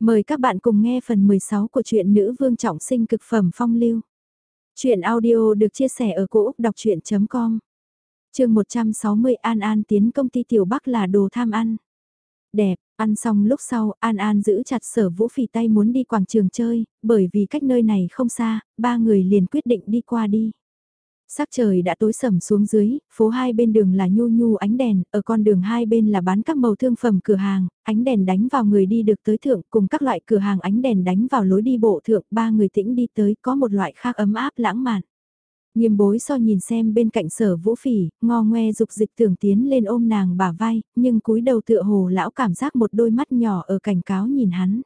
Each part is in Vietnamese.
Mời các bạn cùng nghe phần 16 của truyện Nữ Vương Trọng Sinh Cực Phẩm Phong Lưu. Chuyện audio được chia sẻ ở cỗ đọc chuyện.com Trường 160 An An tiến công ty Tiểu Bắc là đồ tham ăn. Đẹp, ăn xong lúc sau An An giữ chặt sở vũ phì tay muốn đi quảng trường chơi, bởi vì cách nơi này không xa, ba người liền quyết định đi qua đi. Sắc trời đã tối sầm xuống dưới, phố hai bên đường là nhu nhu ánh đèn, ở con đường hai bên là bán các màu thương phẩm cửa hàng, ánh đèn đánh vào người đi được tới thượng cùng các loại cửa hàng ánh đèn đánh vào lối đi bộ thượng, ba người tĩnh đi tới có một loại khác ấm áp lãng mạn. Nghiêm bối so nhìn xem bên cạnh sở vũ phỉ, ngò ngoe dục dịch tưởng tiến lên ôm nàng bả vai, nhưng cúi đầu tựa hồ lão cảm giác một đôi mắt nhỏ ở cảnh cáo nhìn hắn.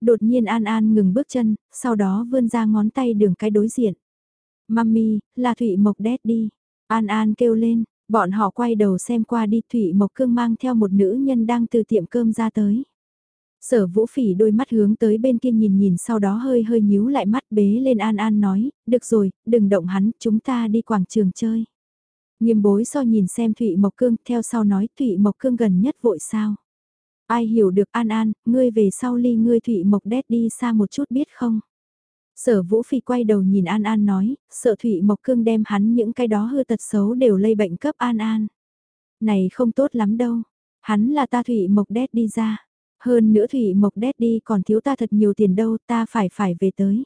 Đột nhiên An An ngừng bước chân, sau đó vươn ra ngón tay đường cái đối diện. Mami, là Thụy Mộc đét đi. An An kêu lên, bọn họ quay đầu xem qua đi Thụy Mộc cương mang theo một nữ nhân đang từ tiệm cơm ra tới. Sở vũ phỉ đôi mắt hướng tới bên kia nhìn nhìn sau đó hơi hơi nhíu lại mắt bế lên An An nói, được rồi, đừng động hắn, chúng ta đi quảng trường chơi. Nghiêm bối so nhìn xem Thụy Mộc Cương, theo sau nói Thụy Mộc Cương gần nhất vội sao. Ai hiểu được An An, ngươi về sau ly ngươi Thụy Mộc đét đi xa một chút biết không? Sở Vũ Phi quay đầu nhìn An An nói, sợ Thụy Mộc Cương đem hắn những cái đó hư tật xấu đều lây bệnh cấp An An. Này không tốt lắm đâu, hắn là ta Thụy Mộc đét đi ra. Hơn nữa Thụy Mộc đét đi còn thiếu ta thật nhiều tiền đâu, ta phải phải về tới.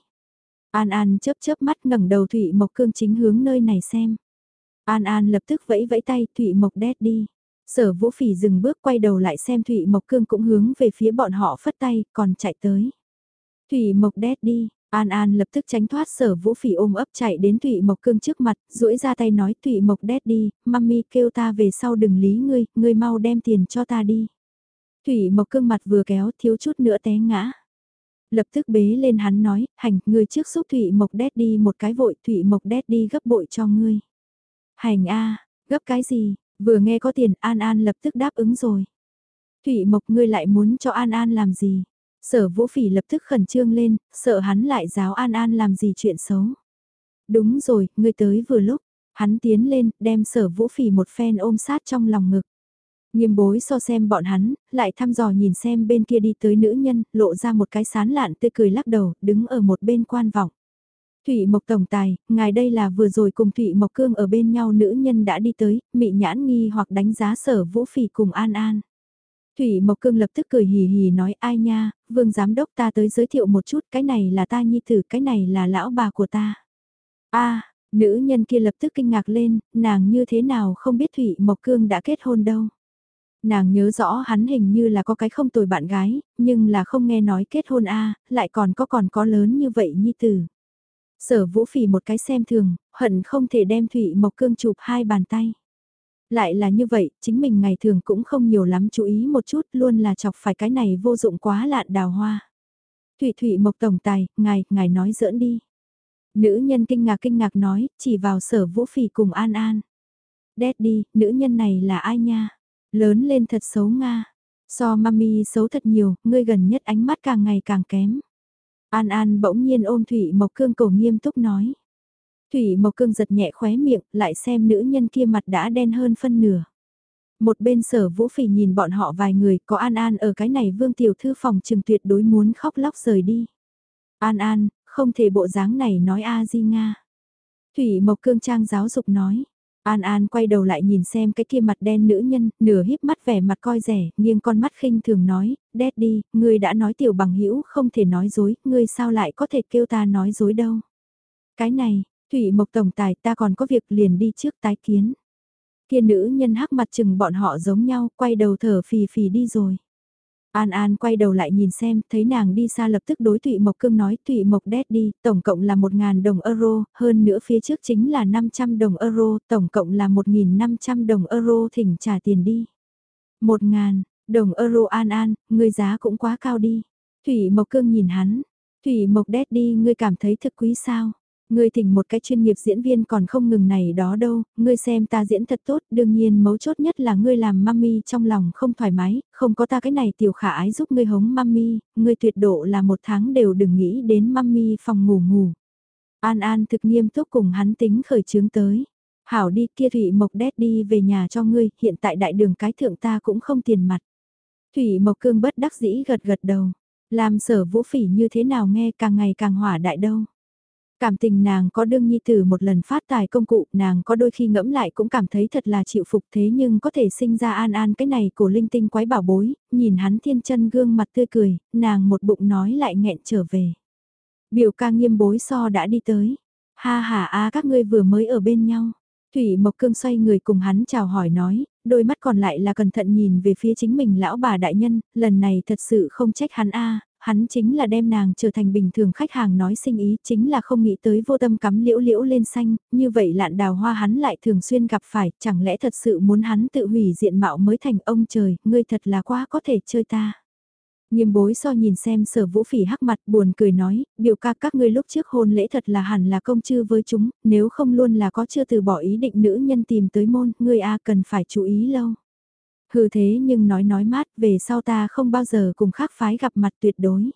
An An chớp chớp mắt ngẩng đầu Thụy Mộc Cương chính hướng nơi này xem. An An lập tức vẫy vẫy tay Thụy Mộc đét đi. Sở Vũ Phỉ dừng bước quay đầu lại xem Thụy Mộc Cương cũng hướng về phía bọn họ phất tay, còn chạy tới. Thụy Mộc đét đi, An An lập tức tránh thoát sở vũ phỉ ôm ấp chạy đến Thụy Mộc Cương trước mặt, duỗi ra tay nói Thụy Mộc đét đi, mami kêu ta về sau đừng lý ngươi, ngươi mau đem tiền cho ta đi. Thụy Mộc Cương mặt vừa kéo thiếu chút nữa té ngã. Lập tức bế lên hắn nói, hành, ngươi trước xúc Thụy Mộc đét đi một cái vội, Thụy Mộc đét đi gấp bội cho ngươi. Hành a gấp cái gì, vừa nghe có tiền An An lập tức đáp ứng rồi. Thụy Mộc ngươi lại muốn cho An An làm gì? Sở vũ phỉ lập tức khẩn trương lên, sợ hắn lại giáo An An làm gì chuyện xấu. Đúng rồi, ngươi tới vừa lúc, hắn tiến lên, đem sở vũ phỉ một phen ôm sát trong lòng ngực. Nghiêm bối so xem bọn hắn, lại thăm dò nhìn xem bên kia đi tới nữ nhân, lộ ra một cái sán lạn tươi cười lắc đầu, đứng ở một bên quan vọng. Thụy Mộc Tổng Tài, ngài đây là vừa rồi cùng Thụy Mộc Cương ở bên nhau nữ nhân đã đi tới, mị nhãn nghi hoặc đánh giá sở vũ phỉ cùng An An. Thủy Mộc Cương lập tức cười hì hì nói ai nha, vương giám đốc ta tới giới thiệu một chút, cái này là ta nhi tử, cái này là lão bà của ta. a nữ nhân kia lập tức kinh ngạc lên, nàng như thế nào không biết Thủy Mộc Cương đã kết hôn đâu. Nàng nhớ rõ hắn hình như là có cái không tồi bạn gái, nhưng là không nghe nói kết hôn a lại còn có còn có lớn như vậy nhi tử. Sở vũ phỉ một cái xem thường, hận không thể đem Thủy Mộc Cương chụp hai bàn tay. Lại là như vậy, chính mình ngày thường cũng không nhiều lắm chú ý một chút, luôn là chọc phải cái này vô dụng quá lạn đào hoa. Thụy Thụy Mộc Tổng Tài, ngài, ngài nói giỡn đi. Nữ nhân kinh ngạc kinh ngạc nói, chỉ vào sở vũ phỉ cùng An An. Đét đi, nữ nhân này là ai nha? Lớn lên thật xấu Nga. So mami xấu thật nhiều, ngươi gần nhất ánh mắt càng ngày càng kém. An An bỗng nhiên ôm Thụy Mộc Cương cổ nghiêm túc nói. Thủy Mộc Cương giật nhẹ khóe miệng, lại xem nữ nhân kia mặt đã đen hơn phân nửa. Một bên sở vũ phỉ nhìn bọn họ vài người, có An An ở cái này vương tiểu thư phòng trừng tuyệt đối muốn khóc lóc rời đi. An An, không thể bộ dáng này nói a di nga. Thủy Mộc Cương trang giáo dục nói. An An quay đầu lại nhìn xem cái kia mặt đen nữ nhân, nửa híp mắt vẻ mặt coi rẻ, nghiêng con mắt khinh thường nói, Daddy, ngươi đã nói tiểu bằng hữu không thể nói dối, ngươi sao lại có thể kêu ta nói dối đâu. Cái này, Thủy Mộc Tổng Tài ta còn có việc liền đi trước tái kiến. Kia nữ nhân hắc mặt chừng bọn họ giống nhau, quay đầu thở phì phì đi rồi. An An quay đầu lại nhìn xem, thấy nàng đi xa lập tức đối Thụy Mộc Cương nói Thụy Mộc đét đi, tổng cộng là 1.000 đồng euro, hơn nữa phía trước chính là 500 đồng euro, tổng cộng là 1.500 đồng euro thỉnh trả tiền đi. 1.000, đồng euro An An, người giá cũng quá cao đi. Thủy Mộc Cương nhìn hắn, Thủy Mộc đét đi ngươi cảm thấy thực quý sao? Ngươi thỉnh một cái chuyên nghiệp diễn viên còn không ngừng này đó đâu, ngươi xem ta diễn thật tốt, đương nhiên mấu chốt nhất là ngươi làm mami trong lòng không thoải mái, không có ta cái này tiểu khả ái giúp ngươi hống mami, ngươi tuyệt độ là một tháng đều đừng nghĩ đến mami phòng ngủ ngủ. An An thực nghiêm túc cùng hắn tính khởi chứng tới. Hảo đi kia Thủy Mộc đét đi về nhà cho ngươi, hiện tại đại đường cái thượng ta cũng không tiền mặt. Thủy Mộc Cương bất đắc dĩ gật gật đầu. Làm sở vũ phỉ như thế nào nghe càng ngày càng hỏa đại đâu. Cảm tình nàng có đương nhi tử một lần phát tài công cụ, nàng có đôi khi ngẫm lại cũng cảm thấy thật là chịu phục thế nhưng có thể sinh ra an an cái này của linh tinh quái bảo bối, nhìn hắn thiên chân gương mặt tươi cười, nàng một bụng nói lại nghẹn trở về. Biểu ca nghiêm bối so đã đi tới. Ha ha a các ngươi vừa mới ở bên nhau. Thủy Mộc Cương xoay người cùng hắn chào hỏi nói, đôi mắt còn lại là cẩn thận nhìn về phía chính mình lão bà đại nhân, lần này thật sự không trách hắn a hắn chính là đem nàng trở thành bình thường khách hàng nói sinh ý, chính là không nghĩ tới vô tâm cắm liễu liễu lên xanh, như vậy lạn đào hoa hắn lại thường xuyên gặp phải, chẳng lẽ thật sự muốn hắn tự hủy diện mạo mới thành ông trời, ngươi thật là quá có thể chơi ta. Nghiêm bối so nhìn xem sở vũ phỉ hắc mặt buồn cười nói, biểu ca các ngươi lúc trước hôn lễ thật là hẳn là công chư với chúng, nếu không luôn là có chưa từ bỏ ý định nữ nhân tìm tới môn, ngươi a cần phải chú ý lâu. Hừ thế nhưng nói nói mát về sau ta không bao giờ cùng khác phái gặp mặt tuyệt đối.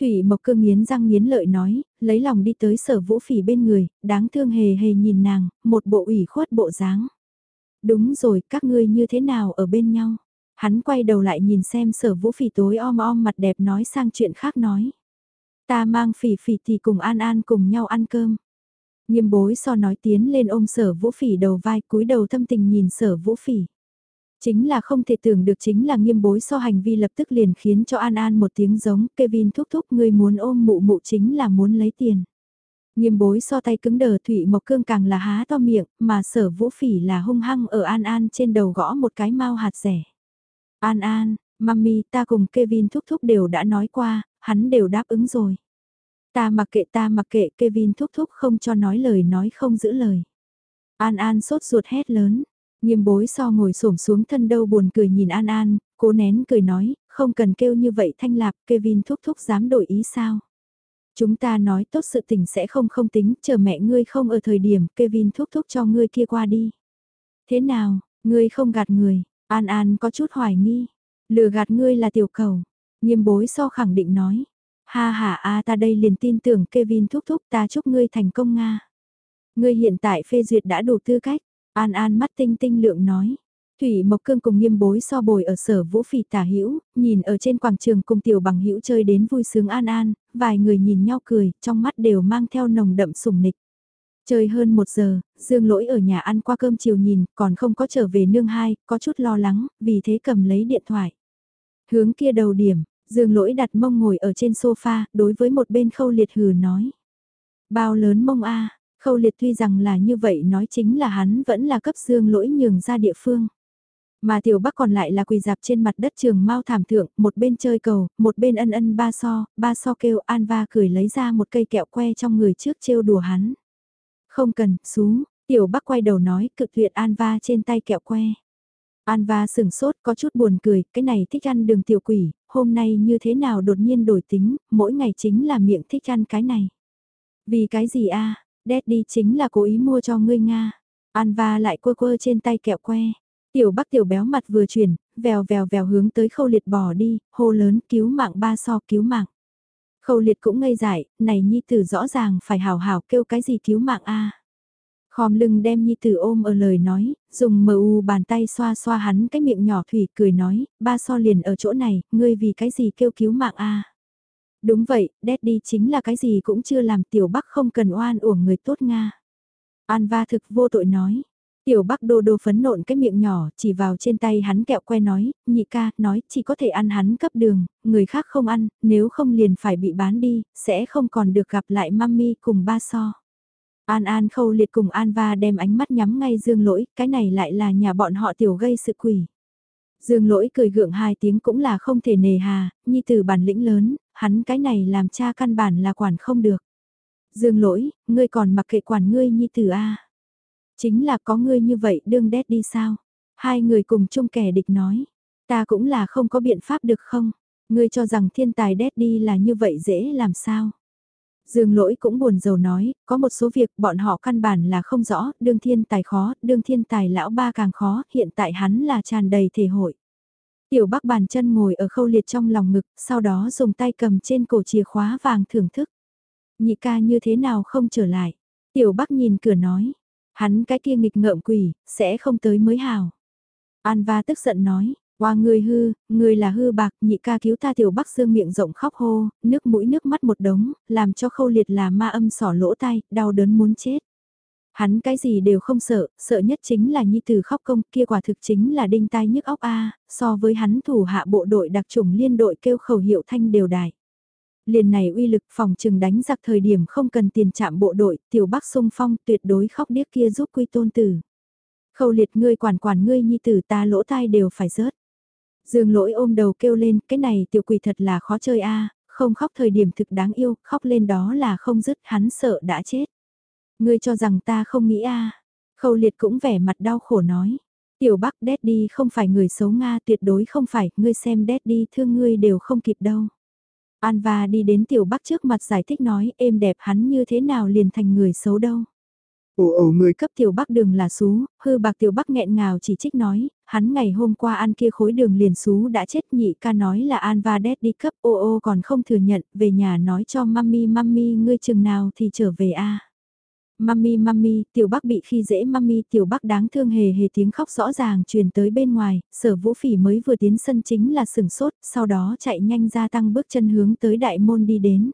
Thủy Mộc Cương nghiến răng nghiến lợi nói, lấy lòng đi tới sở vũ phỉ bên người, đáng thương hề hề nhìn nàng, một bộ ủy khuất bộ dáng. Đúng rồi, các ngươi như thế nào ở bên nhau? Hắn quay đầu lại nhìn xem sở vũ phỉ tối om om mặt đẹp nói sang chuyện khác nói. Ta mang phỉ phỉ thì cùng an an cùng nhau ăn cơm. Nghiêm bối so nói tiến lên ôm sở vũ phỉ đầu vai cúi đầu thâm tình nhìn sở vũ phỉ. Chính là không thể tưởng được chính là nghiêm bối so hành vi lập tức liền khiến cho An An một tiếng giống Kevin thúc thúc người muốn ôm mụ mụ chính là muốn lấy tiền. Nghiêm bối so tay cứng đờ Thụy Mộc Cương càng là há to miệng mà sở vũ phỉ là hung hăng ở An An trên đầu gõ một cái mau hạt rẻ. An An, mami ta cùng Kevin thúc thúc đều đã nói qua, hắn đều đáp ứng rồi. Ta mặc kệ ta mặc kệ Kevin thúc thúc không cho nói lời nói không giữ lời. An An sốt ruột hét lớn, Nghiêm bối so ngồi xổm xuống thân đâu buồn cười nhìn An An, cố nén cười nói, không cần kêu như vậy thanh lạp, Kevin thúc thúc dám đổi ý sao. Chúng ta nói tốt sự tình sẽ không không tính, chờ mẹ ngươi không ở thời điểm, Kevin thúc thúc cho ngươi kia qua đi. Thế nào, ngươi không gạt người, An An có chút hoài nghi, lừa gạt ngươi là tiểu cầu. Nghiêm bối so khẳng định nói, ha ha a ta đây liền tin tưởng Kevin thúc thúc ta chúc ngươi thành công Nga. Ngươi hiện tại phê duyệt đã đủ tư cách, An An mắt tinh tinh lượng nói. Thủy Mộc Cương cùng nghiêm bối so bồi ở sở vũ phỉ tả hữu nhìn ở trên quảng trường cùng tiểu bằng hữu chơi đến vui sướng An An, vài người nhìn nhau cười, trong mắt đều mang theo nồng đậm sùng nịch. Chơi hơn một giờ, Dương Lỗi ở nhà ăn qua cơm chiều nhìn, còn không có trở về nương hai, có chút lo lắng, vì thế cầm lấy điện thoại. Hướng kia đầu điểm, Dương Lỗi đặt mông ngồi ở trên sofa, đối với một bên khâu liệt hừ nói. Bao lớn mông a Khâu liệt tuy rằng là như vậy nói chính là hắn vẫn là cấp dương lỗi nhường ra địa phương. Mà tiểu bắc còn lại là quỳ dạp trên mặt đất trường mau thảm thượng, một bên chơi cầu, một bên ân ân ba so, ba so kêu An Va cười lấy ra một cây kẹo que trong người trước trêu đùa hắn. Không cần, xuống, tiểu bắc quay đầu nói cực tuyệt An Va trên tay kẹo que. An Va sừng sốt có chút buồn cười, cái này thích ăn đường tiểu quỷ, hôm nay như thế nào đột nhiên đổi tính, mỗi ngày chính là miệng thích ăn cái này. Vì cái gì a Daddy chính là cố ý mua cho ngươi Nga. Anva lại quơ quơ trên tay kẹo que. Tiểu bắc tiểu béo mặt vừa chuyển, vèo vèo vèo hướng tới khâu liệt bỏ đi, hô lớn cứu mạng ba so cứu mạng. Khâu liệt cũng ngây dại, này nhi tử rõ ràng phải hào hào kêu cái gì cứu mạng a à. Khom lưng đem nhi tử ôm ở lời nói, dùng mờ u bàn tay xoa xoa hắn cái miệng nhỏ thủy cười nói, ba so liền ở chỗ này, ngươi vì cái gì kêu cứu mạng a Đúng vậy, Daddy chính là cái gì cũng chưa làm tiểu bắc không cần oan uổng người tốt Nga. An va thực vô tội nói. Tiểu bắc đô đô phấn nộn cái miệng nhỏ chỉ vào trên tay hắn kẹo que nói, nhị ca, nói chỉ có thể ăn hắn cấp đường, người khác không ăn, nếu không liền phải bị bán đi, sẽ không còn được gặp lại mami cùng ba so. An An khâu liệt cùng An va đem ánh mắt nhắm ngay dương lỗi, cái này lại là nhà bọn họ tiểu gây sự quỷ. Dương lỗi cười gượng hai tiếng cũng là không thể nề hà, nhi từ bản lĩnh lớn, hắn cái này làm cha căn bản là quản không được. Dương lỗi, ngươi còn mặc kệ quản ngươi nhi tử a Chính là có ngươi như vậy đương đét đi sao? Hai người cùng chung kẻ địch nói, ta cũng là không có biện pháp được không? Ngươi cho rằng thiên tài đét đi là như vậy dễ làm sao? Dương lỗi cũng buồn rầu nói, có một số việc bọn họ căn bản là không rõ, đương thiên tài khó, đương thiên tài lão ba càng khó, hiện tại hắn là tràn đầy thể hội. Tiểu bắc bàn chân ngồi ở khâu liệt trong lòng ngực, sau đó dùng tay cầm trên cổ chìa khóa vàng thưởng thức. Nhị ca như thế nào không trở lại. Tiểu bắc nhìn cửa nói, hắn cái kia nghịch ngợm quỷ, sẽ không tới mới hào. An va tức giận nói, Qua người hư, người là hư bạc, nhị ca cứu ta tiểu bắc dương miệng rộng khóc hô, nước mũi nước mắt một đống, làm cho khâu liệt là ma âm sỏ lỗ tai, đau đớn muốn chết. Hắn cái gì đều không sợ, sợ nhất chính là nhi tử khóc công kia quả thực chính là đinh tai nhức óc a so với hắn thủ hạ bộ đội đặc trùng liên đội kêu khẩu hiệu thanh đều đài Liền này uy lực phòng trừng đánh giặc thời điểm không cần tiền chạm bộ đội, tiểu bắc sung phong tuyệt đối khóc điếc kia giúp quy tôn tử. Khâu liệt ngươi quản quản ngươi nhi tử ta lỗ tai đều phải rớt. Dương lỗi ôm đầu kêu lên, cái này tiểu quỷ thật là khó chơi a không khóc thời điểm thực đáng yêu, khóc lên đó là không dứt, hắn sợ đã chết. Ngươi cho rằng ta không nghĩ a Khâu liệt cũng vẻ mặt đau khổ nói. Tiểu Bắc Daddy không phải người xấu Nga tuyệt đối không phải, ngươi xem Daddy thương ngươi đều không kịp đâu. Anva đi đến Tiểu Bắc trước mặt giải thích nói êm đẹp hắn như thế nào liền thành người xấu đâu. Ồ ồ người cấp tiểu bắc đường là xú, hư bạc tiểu bắc nghẹn ngào chỉ trích nói, hắn ngày hôm qua ăn kia khối đường liền xú đã chết nhị ca nói là an va đét đi cấp ô ô còn không thừa nhận, về nhà nói cho mami mami ngươi chừng nào thì trở về a Mami mami, tiểu bắc bị khi dễ mami, tiểu bắc đáng thương hề hề tiếng khóc rõ ràng truyền tới bên ngoài, sở vũ phỉ mới vừa tiến sân chính là sừng sốt, sau đó chạy nhanh ra tăng bước chân hướng tới đại môn đi đến.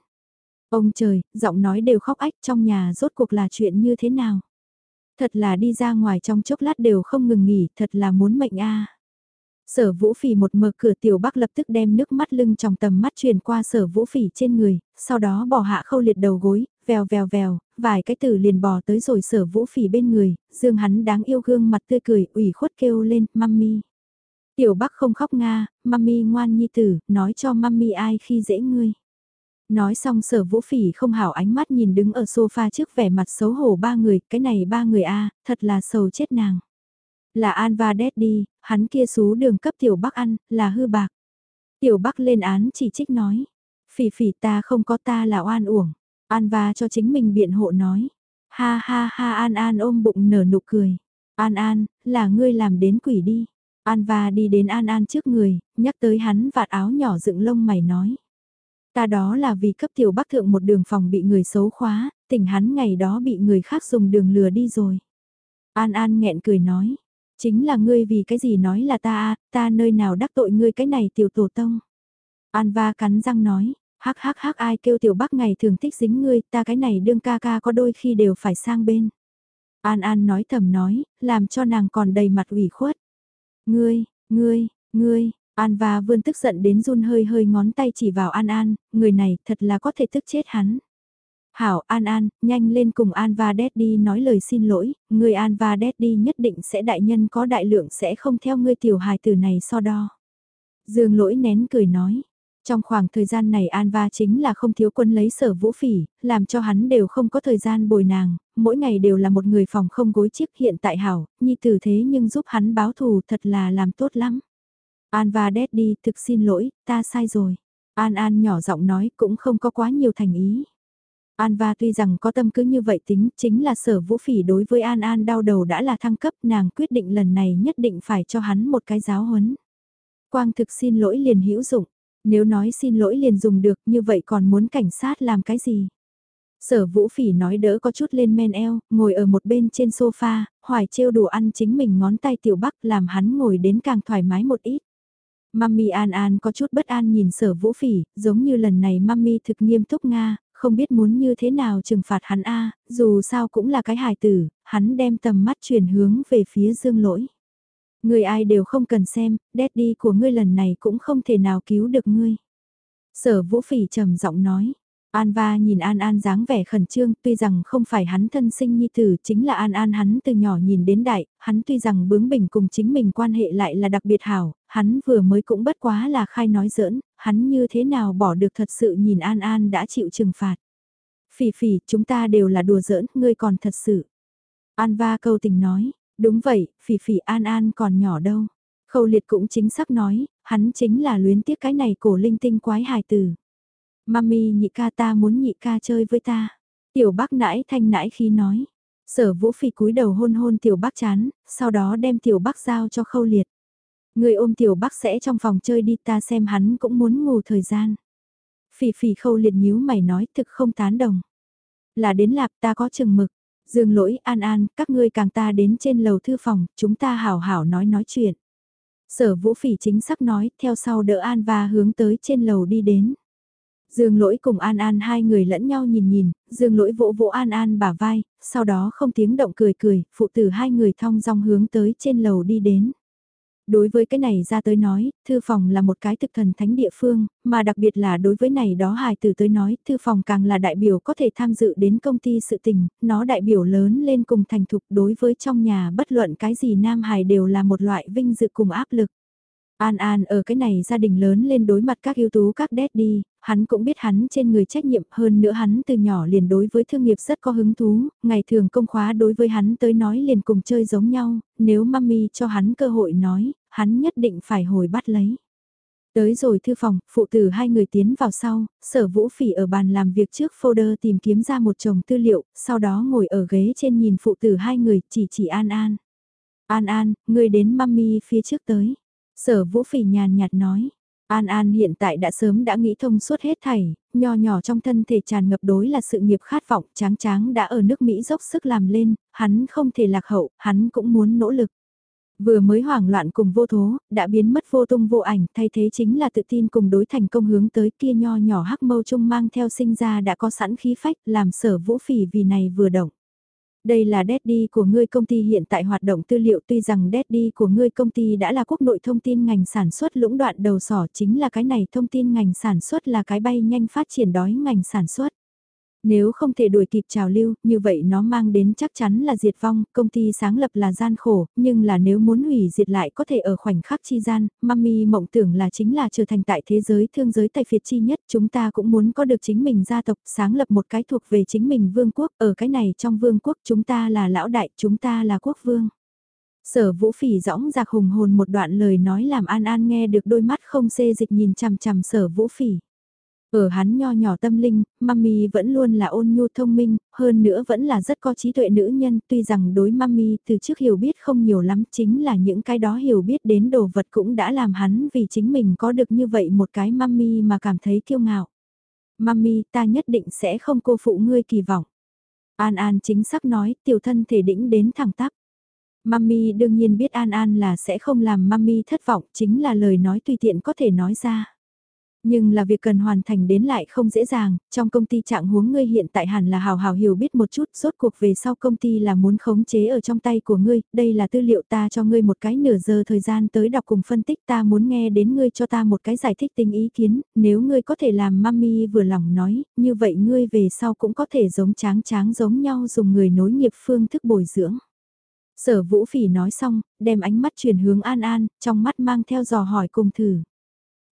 Ông trời, giọng nói đều khóc ách trong nhà rốt cuộc là chuyện như thế nào? Thật là đi ra ngoài trong chốc lát đều không ngừng nghỉ, thật là muốn mệnh a. Sở vũ phỉ một mở cửa tiểu bắc lập tức đem nước mắt lưng trong tầm mắt truyền qua sở vũ phỉ trên người, sau đó bỏ hạ khâu liệt đầu gối, vèo vèo vèo, vài cái từ liền bò tới rồi sở vũ phỉ bên người, dương hắn đáng yêu gương mặt tươi cười, ủy khuất kêu lên, mami. Tiểu bắc không khóc nga, mami ngoan nhi tử, nói cho mami ai khi dễ ngươi. Nói xong sở vũ phỉ không hảo ánh mắt nhìn đứng ở sofa trước vẻ mặt xấu hổ ba người, cái này ba người a thật là sầu chết nàng. Là An và Daddy, hắn kia xú đường cấp tiểu bắc ăn, là hư bạc. Tiểu bắc lên án chỉ trích nói, phỉ phỉ ta không có ta là oan uổng. An Va cho chính mình biện hộ nói, ha ha ha An An ôm bụng nở nụ cười. An An, là ngươi làm đến quỷ đi. An Va đi đến An An trước người, nhắc tới hắn vạt áo nhỏ dựng lông mày nói. Ta đó là vì cấp tiểu bắc thượng một đường phòng bị người xấu khóa, tỉnh hắn ngày đó bị người khác dùng đường lừa đi rồi. An An nghẹn cười nói, chính là ngươi vì cái gì nói là ta à, ta nơi nào đắc tội ngươi cái này tiểu tổ tông. An va cắn răng nói, hắc hắc hắc ai kêu tiểu bắc ngày thường thích dính ngươi, ta cái này đương ca ca có đôi khi đều phải sang bên. An An nói thầm nói, làm cho nàng còn đầy mặt ủy khuất. Ngươi, ngươi, ngươi, An và vươn tức giận đến run hơi hơi ngón tay chỉ vào An An, người này thật là có thể tức chết hắn. Hảo An An, nhanh lên cùng An và Daddy nói lời xin lỗi, người An và Daddy nhất định sẽ đại nhân có đại lượng sẽ không theo ngươi tiểu hài tử này so đo. Dương lỗi nén cười nói. Trong khoảng thời gian này An Va chính là không thiếu quân lấy sở vũ phỉ, làm cho hắn đều không có thời gian bồi nàng, mỗi ngày đều là một người phòng không gối chiếc hiện tại hảo, nhi tử thế nhưng giúp hắn báo thù thật là làm tốt lắm. An và Daddy thực xin lỗi, ta sai rồi. An An nhỏ giọng nói cũng không có quá nhiều thành ý. An va tuy rằng có tâm cứ như vậy tính, chính là sở vũ phỉ đối với An An đau đầu đã là thăng cấp, nàng quyết định lần này nhất định phải cho hắn một cái giáo huấn. Quang thực xin lỗi liền hữu dụng, nếu nói xin lỗi liền dùng được như vậy còn muốn cảnh sát làm cái gì? Sở vũ phỉ nói đỡ có chút lên men eo, ngồi ở một bên trên sofa, hoài trêu đồ ăn chính mình ngón tay tiểu bắc làm hắn ngồi đến càng thoải mái một ít. Mami An An có chút bất an nhìn sở vũ phỉ, giống như lần này Mami thực nghiêm túc Nga, không biết muốn như thế nào trừng phạt hắn a dù sao cũng là cái hài tử, hắn đem tầm mắt chuyển hướng về phía dương lỗi. Người ai đều không cần xem, daddy của ngươi lần này cũng không thể nào cứu được ngươi. Sở vũ phỉ trầm giọng nói, An va nhìn An An dáng vẻ khẩn trương, tuy rằng không phải hắn thân sinh nhi tử, chính là An An hắn từ nhỏ nhìn đến đại, hắn tuy rằng bướng bỉnh cùng chính mình quan hệ lại là đặc biệt hảo, hắn vừa mới cũng bất quá là khai nói giỡn, hắn như thế nào bỏ được thật sự nhìn An An đã chịu trừng phạt. Phỉ phỉ, chúng ta đều là đùa giỡn, ngươi còn thật sự. An va câu tình nói, đúng vậy, phỉ phỉ An An còn nhỏ đâu. Khâu liệt cũng chính xác nói, hắn chính là luyến tiếc cái này cổ linh tinh quái hài tử. Mami nhị ca ta muốn nhị ca chơi với ta. Tiểu bác nãi thanh nãi khi nói. Sở vũ phỉ cúi đầu hôn hôn tiểu bác chán, sau đó đem tiểu bác giao cho khâu liệt. Người ôm tiểu bác sẽ trong phòng chơi đi ta xem hắn cũng muốn ngủ thời gian. Phỉ phỉ khâu liệt nhíu mày nói thực không tán đồng. Là đến lạp ta có chừng mực. Dương lỗi an an, các ngươi càng ta đến trên lầu thư phòng, chúng ta hảo hảo nói nói chuyện. Sở vũ phỉ chính xác nói, theo sau đỡ An và hướng tới trên lầu đi đến. Dương lỗi cùng An An hai người lẫn nhau nhìn nhìn, Dương lỗi vỗ vỗ An An bả vai, sau đó không tiếng động cười cười, phụ tử hai người thong dong hướng tới trên lầu đi đến. Đối với cái này ra tới nói, thư phòng là một cái thực thần thánh địa phương, mà đặc biệt là đối với này đó hài tử tới nói, thư phòng càng là đại biểu có thể tham dự đến công ty sự tình, nó đại biểu lớn lên cùng thành thục đối với trong nhà bất luận cái gì nam hài đều là một loại vinh dự cùng áp lực. An An ở cái này gia đình lớn lên đối mặt các yếu tố các đi, hắn cũng biết hắn trên người trách nhiệm hơn nữa hắn từ nhỏ liền đối với thương nghiệp rất có hứng thú, ngày thường công khóa đối với hắn tới nói liền cùng chơi giống nhau, nếu mami cho hắn cơ hội nói, hắn nhất định phải hồi bắt lấy. Tới rồi thư phòng, phụ tử hai người tiến vào sau, sở vũ phỉ ở bàn làm việc trước folder tìm kiếm ra một chồng tư liệu, sau đó ngồi ở ghế trên nhìn phụ tử hai người chỉ chỉ An An. An An, người đến mami phía trước tới. Sở vũ phỉ nhàn nhạt nói. An An hiện tại đã sớm đã nghĩ thông suốt hết thảy, nho nhỏ trong thân thể tràn ngập đối là sự nghiệp khát vọng, tráng tráng đã ở nước Mỹ dốc sức làm lên, hắn không thể lạc hậu, hắn cũng muốn nỗ lực. Vừa mới hoảng loạn cùng vô thố, đã biến mất vô tung vô ảnh, thay thế chính là tự tin cùng đối thành công hướng tới kia nho nhỏ hắc mâu trung mang theo sinh ra đã có sẵn khí phách, làm sở vũ phỉ vì này vừa động. Đây là daddy của ngươi, công ty hiện tại hoạt động tư liệu tuy rằng daddy của ngươi, công ty đã là quốc nội thông tin ngành sản xuất lũng đoạn đầu sỏ, chính là cái này, thông tin ngành sản xuất là cái bay nhanh phát triển đói ngành sản xuất. Nếu không thể đuổi kịp trào lưu, như vậy nó mang đến chắc chắn là diệt vong, công ty sáng lập là gian khổ, nhưng là nếu muốn hủy diệt lại có thể ở khoảnh khắc chi gian, mami mộng tưởng là chính là trở thành tại thế giới thương giới tài phiệt chi nhất, chúng ta cũng muốn có được chính mình gia tộc, sáng lập một cái thuộc về chính mình vương quốc, ở cái này trong vương quốc chúng ta là lão đại, chúng ta là quốc vương. Sở vũ phỉ rõng giặc hùng hồn một đoạn lời nói làm An An nghe được đôi mắt không xê dịch nhìn chằm chằm sở vũ phỉ. Ở hắn nho nhỏ tâm linh, mami vẫn luôn là ôn nhu thông minh, hơn nữa vẫn là rất có trí tuệ nữ nhân, tuy rằng đối mami từ trước hiểu biết không nhiều lắm, chính là những cái đó hiểu biết đến đồ vật cũng đã làm hắn vì chính mình có được như vậy một cái mami mà cảm thấy kiêu ngạo. Mami, ta nhất định sẽ không cô phụ ngươi kỳ vọng. An An chính xác nói, tiểu thân thể đĩnh đến thẳng tắp. Mami đương nhiên biết An An là sẽ không làm Mami thất vọng, chính là lời nói tùy tiện có thể nói ra. Nhưng là việc cần hoàn thành đến lại không dễ dàng, trong công ty trạng huống ngươi hiện tại hẳn là hào hào hiểu biết một chút, rốt cuộc về sau công ty là muốn khống chế ở trong tay của ngươi, đây là tư liệu ta cho ngươi một cái nửa giờ thời gian tới đọc cùng phân tích ta muốn nghe đến ngươi cho ta một cái giải thích tình ý kiến, nếu ngươi có thể làm mami vừa lòng nói, như vậy ngươi về sau cũng có thể giống tráng tráng giống nhau dùng người nối nghiệp phương thức bồi dưỡng. Sở vũ phỉ nói xong, đem ánh mắt chuyển hướng An An, trong mắt mang theo dò hỏi cùng thử.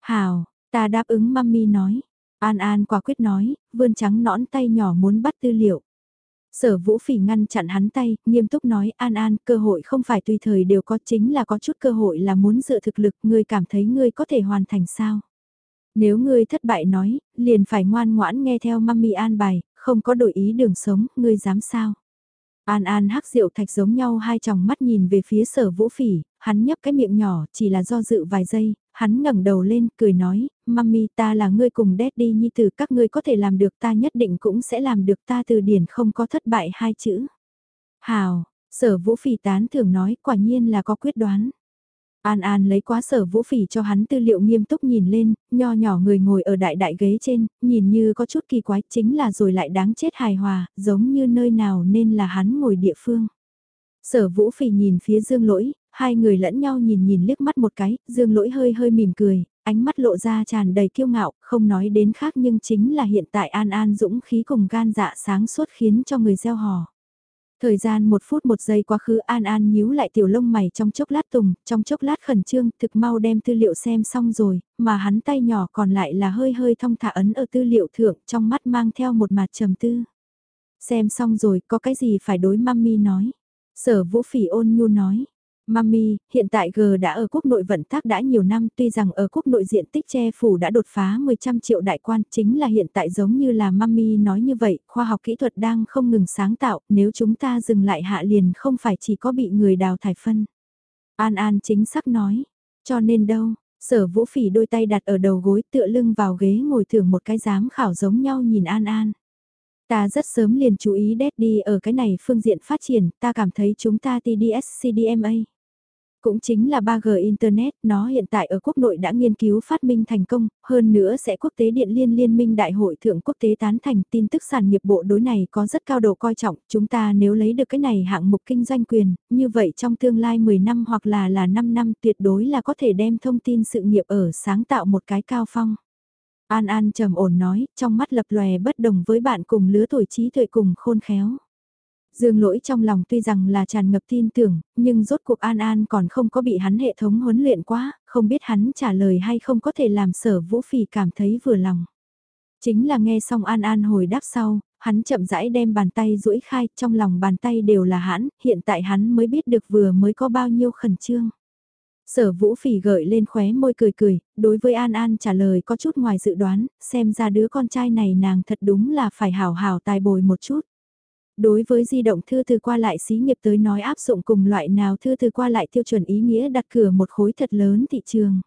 Hào, Ta đáp ứng mami nói. An An quả quyết nói, vươn trắng nõn tay nhỏ muốn bắt tư liệu. Sở vũ phỉ ngăn chặn hắn tay, nghiêm túc nói An An, cơ hội không phải tùy thời đều có chính là có chút cơ hội là muốn dựa thực lực, ngươi cảm thấy ngươi có thể hoàn thành sao. Nếu ngươi thất bại nói, liền phải ngoan ngoãn nghe theo mami an bài, không có đổi ý đường sống, ngươi dám sao. An An hắc rượu thạch giống nhau hai tròng mắt nhìn về phía sở vũ phỉ, hắn nhấp cái miệng nhỏ chỉ là do dự vài giây, hắn ngẩng đầu lên cười nói, mami ta là ngươi cùng daddy nhi từ các ngươi có thể làm được ta nhất định cũng sẽ làm được ta từ điển không có thất bại hai chữ. Hào, sở vũ phỉ tán thường nói quả nhiên là có quyết đoán. An An lấy quá sở vũ phỉ cho hắn tư liệu nghiêm túc nhìn lên, nho nhỏ người ngồi ở đại đại ghế trên, nhìn như có chút kỳ quái chính là rồi lại đáng chết hài hòa, giống như nơi nào nên là hắn ngồi địa phương. Sở vũ phỉ nhìn phía dương lỗi, hai người lẫn nhau nhìn nhìn liếc mắt một cái, dương lỗi hơi hơi mỉm cười, ánh mắt lộ ra tràn đầy kiêu ngạo, không nói đến khác nhưng chính là hiện tại An An dũng khí cùng gan dạ sáng suốt khiến cho người gieo hò. Thời gian một phút một giây quá khứ An An nhíu lại tiểu lông mày trong chốc lát tùng, trong chốc lát khẩn trương, thực mau đem tư liệu xem xong rồi, mà hắn tay nhỏ còn lại là hơi hơi thong thả ấn ở tư liệu thượng trong mắt mang theo một mặt trầm tư. Xem xong rồi, có cái gì phải đối mami nói. Sở vũ phỉ ôn nhu nói, Mami, hiện tại G đã ở quốc nội vận tác đã nhiều năm tuy rằng ở quốc nội diện tích che phủ đã đột phá 100 triệu đại quan chính là hiện tại giống như là Mami nói như vậy, khoa học kỹ thuật đang không ngừng sáng tạo, nếu chúng ta dừng lại hạ liền không phải chỉ có bị người đào thải phân. An An chính xác nói, cho nên đâu, sở vũ phỉ đôi tay đặt ở đầu gối tựa lưng vào ghế ngồi thưởng một cái giám khảo giống nhau nhìn An An. Ta rất sớm liền chú ý đi ở cái này phương diện phát triển, ta cảm thấy chúng ta TDS CDMA. Cũng chính là 3G Internet, nó hiện tại ở quốc nội đã nghiên cứu phát minh thành công, hơn nữa sẽ quốc tế điện liên liên minh đại hội thượng quốc tế tán thành tin tức sản nghiệp bộ đối này có rất cao độ coi trọng, chúng ta nếu lấy được cái này hạng mục kinh doanh quyền, như vậy trong tương lai 10 năm hoặc là là 5 năm tuyệt đối là có thể đem thông tin sự nghiệp ở sáng tạo một cái cao phong. An An trầm ổn nói, trong mắt lập lòe bất đồng với bạn cùng lứa tuổi trí tuệ cùng khôn khéo. Dương lỗi trong lòng tuy rằng là tràn ngập tin tưởng, nhưng rốt cuộc An An còn không có bị hắn hệ thống huấn luyện quá, không biết hắn trả lời hay không có thể làm sở vũ phỉ cảm thấy vừa lòng. Chính là nghe xong An An hồi đáp sau, hắn chậm rãi đem bàn tay duỗi khai, trong lòng bàn tay đều là hắn, hiện tại hắn mới biết được vừa mới có bao nhiêu khẩn trương. Sở vũ phỉ gợi lên khóe môi cười cười, đối với An An trả lời có chút ngoài dự đoán, xem ra đứa con trai này nàng thật đúng là phải hào hào tài bồi một chút. Đối với di động thư từ qua lại xí nghiệp tới nói áp dụng cùng loại nào thư từ qua lại tiêu chuẩn ý nghĩa đặt cửa một khối thật lớn thị trường.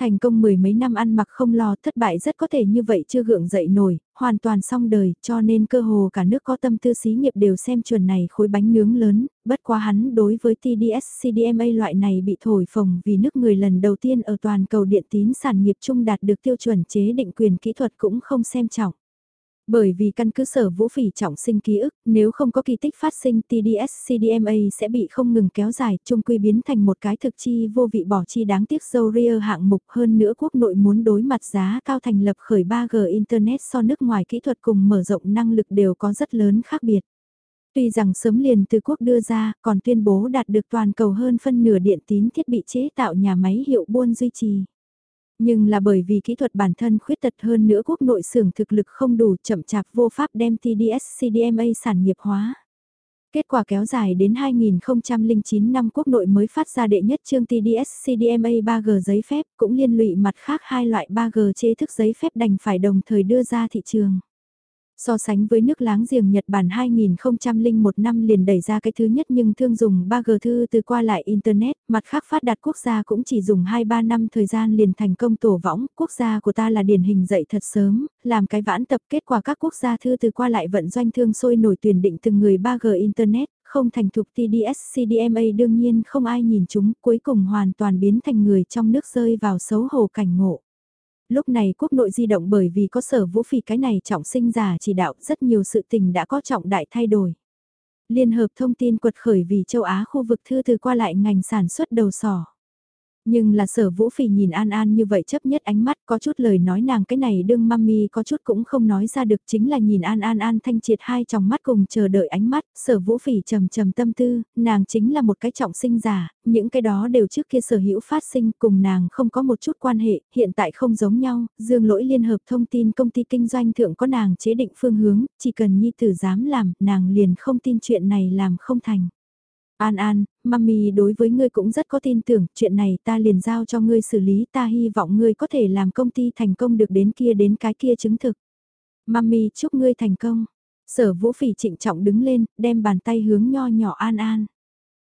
Thành công mười mấy năm ăn mặc không lo thất bại rất có thể như vậy chưa gượng dậy nổi, hoàn toàn xong đời, cho nên cơ hồ cả nước có tâm tư xí nghiệp đều xem chuẩn này khối bánh nướng lớn, bất quá hắn đối với TDS CDMA loại này bị thổi phồng vì nước người lần đầu tiên ở toàn cầu điện tín sản nghiệp chung đạt được tiêu chuẩn chế định quyền kỹ thuật cũng không xem trọng. Bởi vì căn cứ sở vũ phỉ trọng sinh ký ức, nếu không có kỳ tích phát sinh TDS-CDMA sẽ bị không ngừng kéo dài, chung quy biến thành một cái thực chi vô vị bỏ chi đáng tiếc dâu rear hạng mục hơn nữa quốc nội muốn đối mặt giá cao thành lập khởi 3G Internet so nước ngoài kỹ thuật cùng mở rộng năng lực đều có rất lớn khác biệt. Tuy rằng sớm liền từ quốc đưa ra, còn tuyên bố đạt được toàn cầu hơn phân nửa điện tín thiết bị chế tạo nhà máy hiệu buôn duy trì. Nhưng là bởi vì kỹ thuật bản thân khuyết tật hơn nữa quốc nội xưởng thực lực không đủ chậm chạp vô pháp đem TDS CDMA sản nghiệp hóa. Kết quả kéo dài đến 2009 năm quốc nội mới phát ra đệ nhất chương TDS CDMA 3G giấy phép, cũng liên lụy mặt khác hai loại 3G chế thức giấy phép đành phải đồng thời đưa ra thị trường. So sánh với nước láng giềng Nhật Bản 2001 năm liền đẩy ra cái thứ nhất nhưng thương dùng 3G thư từ qua lại Internet, mặt khác phát đạt quốc gia cũng chỉ dùng 2-3 năm thời gian liền thành công tổ võng, quốc gia của ta là điển hình dậy thật sớm, làm cái vãn tập kết quả các quốc gia thư từ qua lại vận doanh thương sôi nổi tuyển định từng người 3G Internet, không thành thục TDS CDMA đương nhiên không ai nhìn chúng, cuối cùng hoàn toàn biến thành người trong nước rơi vào xấu hổ cảnh ngộ. Lúc này quốc nội di động bởi vì có sở vũ phỉ cái này trọng sinh giả chỉ đạo rất nhiều sự tình đã có trọng đại thay đổi. Liên hợp thông tin quật khởi vì châu Á khu vực thư từ qua lại ngành sản xuất đầu sỏ. Nhưng là sở vũ phỉ nhìn An An như vậy chấp nhất ánh mắt có chút lời nói nàng cái này đương mami có chút cũng không nói ra được chính là nhìn An An An thanh triệt hai trong mắt cùng chờ đợi ánh mắt, sở vũ phỉ trầm trầm tâm tư, nàng chính là một cái trọng sinh giả, những cái đó đều trước kia sở hữu phát sinh cùng nàng không có một chút quan hệ, hiện tại không giống nhau, dương lỗi liên hợp thông tin công ty kinh doanh thượng có nàng chế định phương hướng, chỉ cần nhi tử dám làm, nàng liền không tin chuyện này làm không thành. An An, mami đối với ngươi cũng rất có tin tưởng, chuyện này ta liền giao cho ngươi xử lý, ta hy vọng ngươi có thể làm công ty thành công được đến kia đến cái kia chứng thực. Mami chúc ngươi thành công. Sở vũ phỉ trịnh trọng đứng lên, đem bàn tay hướng nho nhỏ An An.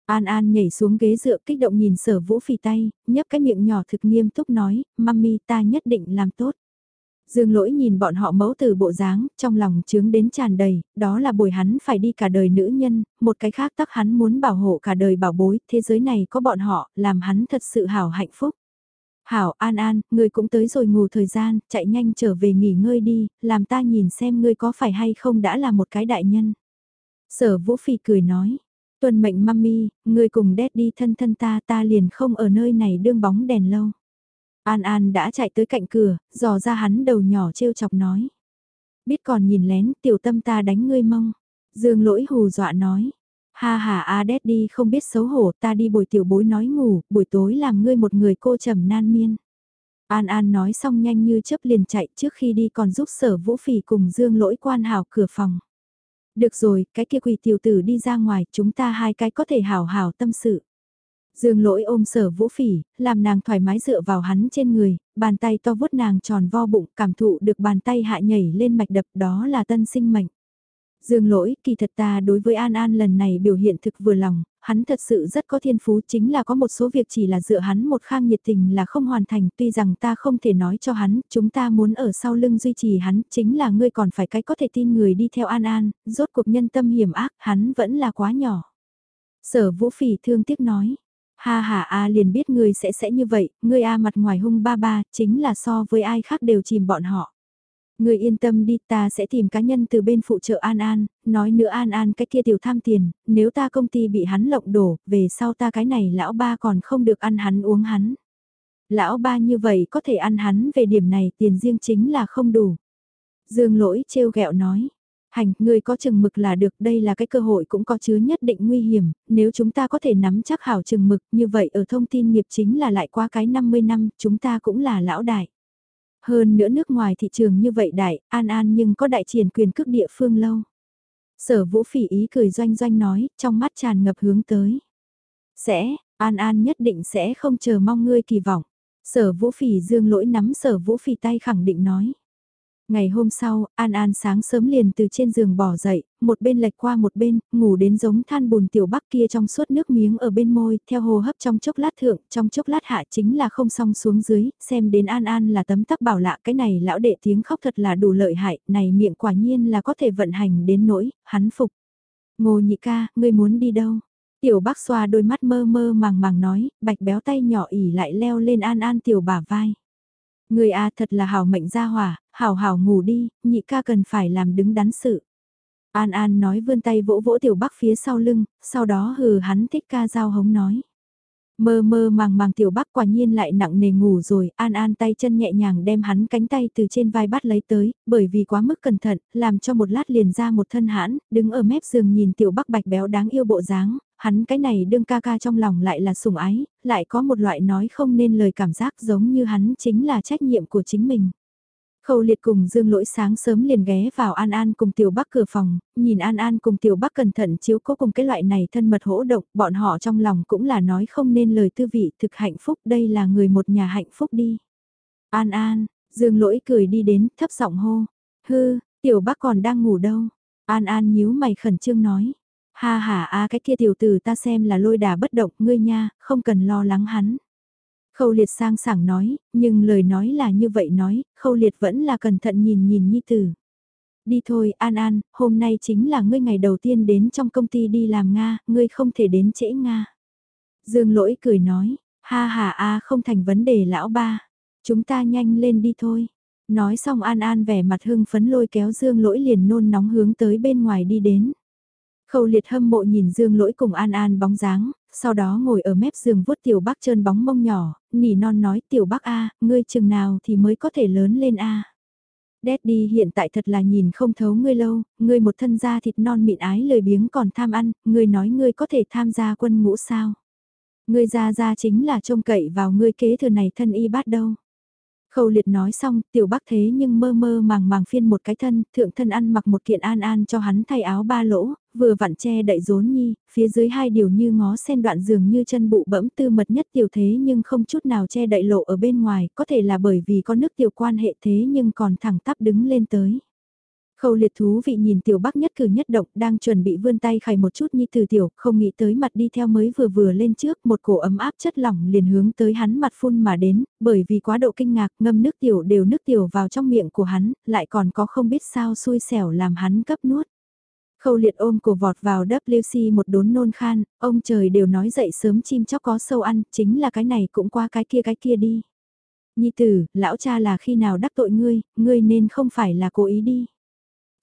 An An nhảy xuống ghế dựa kích động nhìn sở vũ phỉ tay, nhấp cái miệng nhỏ thực nghiêm túc nói, mami ta nhất định làm tốt. Dương lỗi nhìn bọn họ mẫu từ bộ dáng, trong lòng chướng đến tràn đầy, đó là bồi hắn phải đi cả đời nữ nhân, một cái khác tắc hắn muốn bảo hộ cả đời bảo bối, thế giới này có bọn họ, làm hắn thật sự hảo hạnh phúc. Hảo An An, ngươi cũng tới rồi ngủ thời gian, chạy nhanh trở về nghỉ ngơi đi, làm ta nhìn xem ngươi có phải hay không đã là một cái đại nhân. Sở Vũ Phi cười nói, tuần mệnh mami, ngươi cùng đét đi thân thân ta ta liền không ở nơi này đương bóng đèn lâu. An An đã chạy tới cạnh cửa, dò ra hắn đầu nhỏ trêu chọc nói. Biết còn nhìn lén, tiểu tâm ta đánh ngươi mông. Dương lỗi hù dọa nói. Ha ha a đét đi không biết xấu hổ ta đi bồi tiểu bối nói ngủ, buổi tối làm ngươi một người cô trầm nan miên. An An nói xong nhanh như chớp liền chạy trước khi đi còn giúp sở vũ phỉ cùng dương lỗi quan hảo cửa phòng. Được rồi, cái kia quỷ tiểu tử đi ra ngoài, chúng ta hai cái có thể hảo hảo tâm sự. Dương lỗi ôm sở vũ phỉ, làm nàng thoải mái dựa vào hắn trên người, bàn tay to vuốt nàng tròn vo bụng, cảm thụ được bàn tay hạ nhảy lên mạch đập đó là tân sinh mệnh. Dương lỗi, kỳ thật ta đối với An An lần này biểu hiện thực vừa lòng, hắn thật sự rất có thiên phú chính là có một số việc chỉ là dựa hắn một khang nhiệt tình là không hoàn thành tuy rằng ta không thể nói cho hắn, chúng ta muốn ở sau lưng duy trì hắn, chính là ngươi còn phải cái có thể tin người đi theo An An, rốt cuộc nhân tâm hiểm ác, hắn vẫn là quá nhỏ. Sở vũ phỉ thương tiếc nói, Ha ha a liền biết ngươi sẽ sẽ như vậy, ngươi a mặt ngoài hung ba ba, chính là so với ai khác đều chìm bọn họ. Ngươi yên tâm đi ta sẽ tìm cá nhân từ bên phụ trợ An An, nói nữa An An cái kia tiểu tham tiền, nếu ta công ty bị hắn lộng đổ, về sau ta cái này lão ba còn không được ăn hắn uống hắn. Lão ba như vậy có thể ăn hắn về điểm này tiền riêng chính là không đủ. Dương lỗi trêu ghẹo nói, Hành, người có chừng mực là được, đây là cái cơ hội cũng có chứa nhất định nguy hiểm, nếu chúng ta có thể nắm chắc hảo chừng mực, như vậy ở thông tin nghiệp chính là lại qua cái 50 năm, chúng ta cũng là lão đại. Hơn nữa nước ngoài thị trường như vậy đại, an an nhưng có đại triển quyền cước địa phương lâu. Sở vũ phỉ ý cười doanh doanh nói, trong mắt tràn ngập hướng tới. Sẽ, an an nhất định sẽ không chờ mong ngươi kỳ vọng. Sở vũ phỉ dương lỗi nắm sở vũ phỉ tay khẳng định nói. Ngày hôm sau, An An sáng sớm liền từ trên giường bỏ dậy, một bên lệch qua một bên, ngủ đến giống than bùn tiểu bắc kia trong suốt nước miếng ở bên môi, theo hồ hấp trong chốc lát thượng, trong chốc lát hạ chính là không song xuống dưới, xem đến An An là tấm tắc bảo lạ cái này lão đệ tiếng khóc thật là đủ lợi hại, này miệng quả nhiên là có thể vận hành đến nỗi, hắn phục. Ngô nhị ca, ngươi muốn đi đâu? Tiểu bác xoa đôi mắt mơ mơ màng màng nói, bạch béo tay nhỏ ỉ lại leo lên An An tiểu bả vai. Người a thật là hảo mệnh gia hỏa, hảo hảo ngủ đi, nhị ca cần phải làm đứng đắn sự. An An nói vươn tay vỗ vỗ tiểu bắc phía sau lưng, sau đó hừ hắn thích ca giao hống nói. Mơ mơ màng màng tiểu bắc quả nhiên lại nặng nề ngủ rồi, an an tay chân nhẹ nhàng đem hắn cánh tay từ trên vai bắt lấy tới, bởi vì quá mức cẩn thận, làm cho một lát liền ra một thân hãn, đứng ở mép giường nhìn tiểu bắc bạch béo đáng yêu bộ dáng, hắn cái này đương ca ca trong lòng lại là sủng ái, lại có một loại nói không nên lời cảm giác giống như hắn chính là trách nhiệm của chính mình. Khâu liệt cùng Dương Lỗi sáng sớm liền ghé vào An An cùng Tiểu Bắc cửa phòng, nhìn An An cùng Tiểu Bắc cẩn thận chiếu cố cùng cái loại này thân mật hỗ động, bọn họ trong lòng cũng là nói không nên lời tư vị thực hạnh phúc, đây là người một nhà hạnh phúc đi. An An, Dương Lỗi cười đi đến, thấp giọng hô, hư, Tiểu Bắc còn đang ngủ đâu. An An nhíu mày khẩn trương nói, ha ha a cái kia tiểu tử ta xem là lôi đà bất động, ngươi nha, không cần lo lắng hắn. Khâu liệt sang sảng nói, nhưng lời nói là như vậy nói, khâu liệt vẫn là cẩn thận nhìn nhìn nhi tử. Đi thôi, An An, hôm nay chính là ngươi ngày đầu tiên đến trong công ty đi làm Nga, ngươi không thể đến trễ Nga. Dương lỗi cười nói, ha ha a không thành vấn đề lão ba, chúng ta nhanh lên đi thôi. Nói xong An An vẻ mặt hưng phấn lôi kéo Dương lỗi liền nôn nóng hướng tới bên ngoài đi đến. Khâu liệt hâm mộ nhìn Dương lỗi cùng An An bóng dáng, sau đó ngồi ở mép giường vuốt tiểu bác trơn bóng mông nhỏ, nỉ non nói tiểu bác A, ngươi chừng nào thì mới có thể lớn lên A. Daddy hiện tại thật là nhìn không thấu ngươi lâu, ngươi một thân da thịt non mịn ái lời biếng còn tham ăn, ngươi nói ngươi có thể tham gia quân ngũ sao. Ngươi ra ra chính là trông cậy vào ngươi kế thừa này thân y bát đâu. Khâu liệt nói xong, tiểu bác thế nhưng mơ mơ màng màng phiên một cái thân, thượng thân ăn mặc một kiện an an cho hắn thay áo ba lỗ, vừa vặn che đậy rốn nhi, phía dưới hai điều như ngó sen đoạn giường như chân bụ bẫm tư mật nhất tiểu thế nhưng không chút nào che đậy lộ ở bên ngoài, có thể là bởi vì có nước tiểu quan hệ thế nhưng còn thẳng tắp đứng lên tới. Khâu liệt thú vị nhìn tiểu bắc nhất cử nhất động đang chuẩn bị vươn tay khải một chút như từ tiểu, không nghĩ tới mặt đi theo mới vừa vừa lên trước một cổ ấm áp chất lỏng liền hướng tới hắn mặt phun mà đến, bởi vì quá độ kinh ngạc ngâm nước tiểu đều nước tiểu vào trong miệng của hắn, lại còn có không biết sao xui xẻo làm hắn cấp nuốt. Khâu liệt ôm cổ vọt vào WC một đốn nôn khan, ông trời đều nói dậy sớm chim chóc có sâu ăn, chính là cái này cũng qua cái kia cái kia đi. Nhi tử, lão cha là khi nào đắc tội ngươi, ngươi nên không phải là cố ý đi.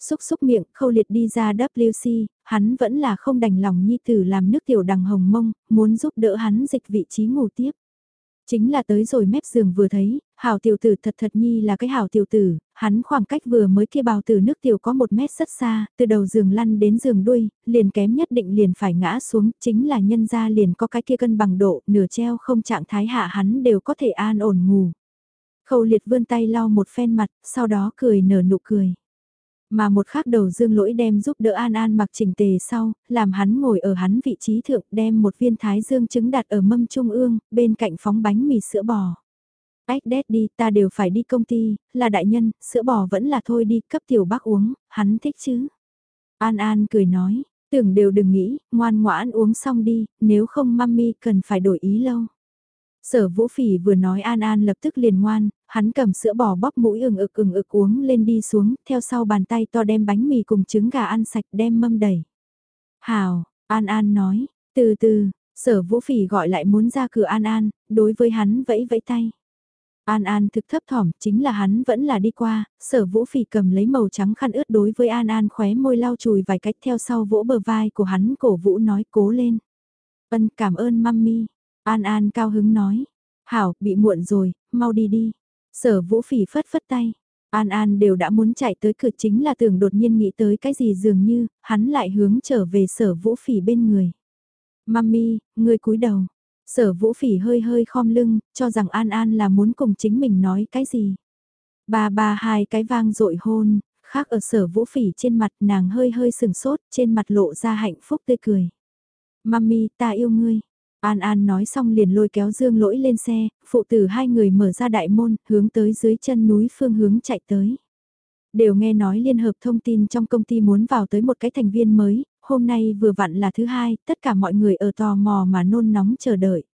Xúc xúc miệng, khâu liệt đi ra WC, hắn vẫn là không đành lòng nhi tử làm nước tiểu đằng hồng mông, muốn giúp đỡ hắn dịch vị trí ngủ tiếp. Chính là tới rồi mép giường vừa thấy, hảo tiểu tử thật thật nhi là cái hảo tiểu tử, hắn khoảng cách vừa mới kia bào từ nước tiểu có một mét rất xa, từ đầu giường lăn đến giường đuôi, liền kém nhất định liền phải ngã xuống, chính là nhân ra liền có cái kia cân bằng độ, nửa treo không trạng thái hạ hắn đều có thể an ổn ngủ. Khâu liệt vươn tay lau một phen mặt, sau đó cười nở nụ cười. Mà một khác đầu dương lỗi đem giúp đỡ An An mặc chỉnh tề sau, làm hắn ngồi ở hắn vị trí thượng đem một viên thái dương trứng đặt ở mâm trung ương, bên cạnh phóng bánh mì sữa bò. Ách đét đi, ta đều phải đi công ty, là đại nhân, sữa bò vẫn là thôi đi, cấp tiểu bác uống, hắn thích chứ. An An cười nói, tưởng đều đừng nghĩ, ngoan ngoãn uống xong đi, nếu không mami cần phải đổi ý lâu. Sở vũ phỉ vừa nói An An lập tức liền ngoan, hắn cầm sữa bò bóp mũi ừng ực ừng ực uống lên đi xuống, theo sau bàn tay to đem bánh mì cùng trứng gà ăn sạch đem mâm đầy. Hào, An An nói, từ từ, Sở Vũ Phỉ gọi lại muốn ra cửa An An, đối với hắn vẫy vẫy tay. An An thực thấp thỏm, chính là hắn vẫn là đi qua, sở vũ phỉ cầm lấy màu trắng khăn ướt đối với An An khóe môi lau chùi vài cách theo sau vỗ bờ vai của hắn cổ vũ nói cố lên. Vân cảm ơn mami, An An cao hứng nói. Hảo, bị muộn rồi, mau đi đi. Sở vũ phỉ phất phất tay. An An đều đã muốn chạy tới cửa chính là tưởng đột nhiên nghĩ tới cái gì dường như, hắn lại hướng trở về sở vũ phỉ bên người. Mami, người cúi đầu. Sở vũ phỉ hơi hơi khom lưng, cho rằng An An là muốn cùng chính mình nói cái gì. Ba ba hai cái vang dội hôn, khác ở sở vũ phỉ trên mặt nàng hơi hơi sừng sốt, trên mặt lộ ra hạnh phúc tươi cười. Mami, ta yêu ngươi. An An nói xong liền lôi kéo Dương Lỗi lên xe, phụ tử hai người mở ra đại môn, hướng tới dưới chân núi phương hướng chạy tới. Đều nghe nói liên hợp thông tin trong công ty muốn vào tới một cái thành viên mới, hôm nay vừa vặn là thứ hai, tất cả mọi người ở tò mò mà nôn nóng chờ đợi.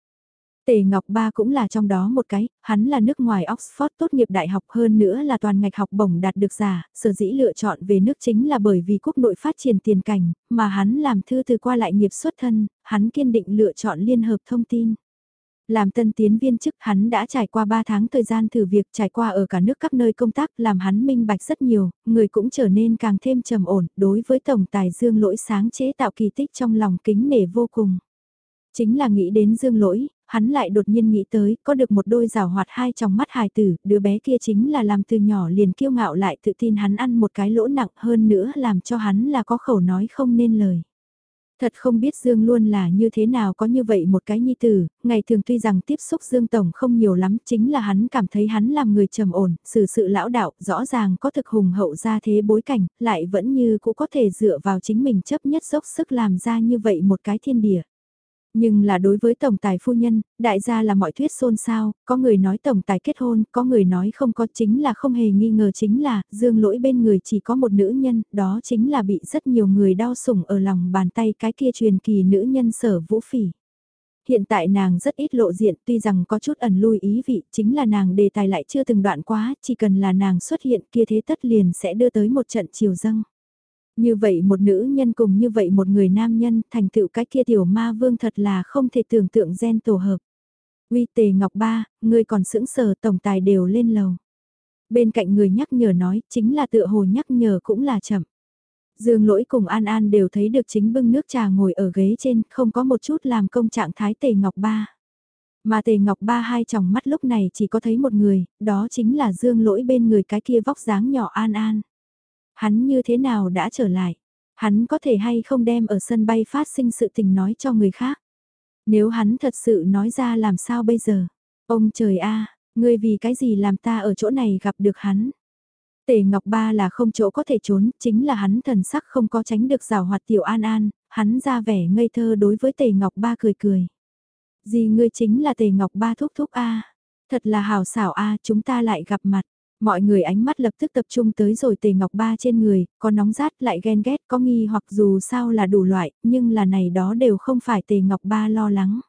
Tề Ngọc Ba cũng là trong đó một cái, hắn là nước ngoài Oxford tốt nghiệp đại học hơn nữa là toàn ngạch học bổng đạt được giả, sở dĩ lựa chọn về nước chính là bởi vì quốc nội phát triển tiền cảnh, mà hắn làm thư từ qua lại nghiệp xuất thân, hắn kiên định lựa chọn liên hợp thông tin. Làm tân tiến viên chức hắn đã trải qua 3 tháng thời gian thử việc trải qua ở cả nước các nơi công tác làm hắn minh bạch rất nhiều, người cũng trở nên càng thêm trầm ổn đối với tổng tài dương lỗi sáng chế tạo kỳ tích trong lòng kính nể vô cùng. Chính là nghĩ đến dương lỗi, hắn lại đột nhiên nghĩ tới có được một đôi rào hoạt hai trong mắt hài tử, đứa bé kia chính là làm từ nhỏ liền kiêu ngạo lại tự tin hắn ăn một cái lỗ nặng hơn nữa làm cho hắn là có khẩu nói không nên lời. Thật không biết Dương luôn là như thế nào có như vậy một cái nhi tử, ngày thường tuy rằng tiếp xúc Dương Tổng không nhiều lắm, chính là hắn cảm thấy hắn làm người trầm ổn, xử sự lão đạo, rõ ràng có thực hùng hậu ra thế bối cảnh, lại vẫn như cũng có thể dựa vào chính mình chấp nhất dốc sức làm ra như vậy một cái thiên địa. Nhưng là đối với tổng tài phu nhân, đại gia là mọi thuyết xôn xao, có người nói tổng tài kết hôn, có người nói không có chính là không hề nghi ngờ chính là, dương lỗi bên người chỉ có một nữ nhân, đó chính là bị rất nhiều người đau sủng ở lòng bàn tay cái kia truyền kỳ nữ nhân sở vũ phỉ. Hiện tại nàng rất ít lộ diện tuy rằng có chút ẩn lui ý vị chính là nàng đề tài lại chưa từng đoạn quá, chỉ cần là nàng xuất hiện kia thế tất liền sẽ đưa tới một trận chiều dâng. Như vậy một nữ nhân cùng như vậy một người nam nhân thành tựu cái kia tiểu ma vương thật là không thể tưởng tượng gen tổ hợp. Uy tề ngọc ba, người còn sững sờ tổng tài đều lên lầu. Bên cạnh người nhắc nhở nói chính là tựa hồ nhắc nhở cũng là chậm. Dương lỗi cùng An An đều thấy được chính bưng nước trà ngồi ở ghế trên, không có một chút làm công trạng thái tề ngọc ba. Mà tề ngọc ba hai tròng mắt lúc này chỉ có thấy một người, đó chính là dương lỗi bên người cái kia vóc dáng nhỏ An An. Hắn như thế nào đã trở lại? Hắn có thể hay không đem ở sân bay phát sinh sự tình nói cho người khác? Nếu hắn thật sự nói ra làm sao bây giờ? Ông trời a, ngươi vì cái gì làm ta ở chỗ này gặp được hắn? Tề Ngọc Ba là không chỗ có thể trốn, chính là hắn thần sắc không có tránh được rào hoạt tiểu an an, hắn ra vẻ ngây thơ đối với Tề Ngọc Ba cười cười. Gì ngươi chính là Tề Ngọc Ba thúc thúc a, thật là hào xảo a, chúng ta lại gặp mặt. Mọi người ánh mắt lập tức tập trung tới rồi tề ngọc ba trên người, có nóng rát lại ghen ghét có nghi hoặc dù sao là đủ loại, nhưng là này đó đều không phải tề ngọc ba lo lắng.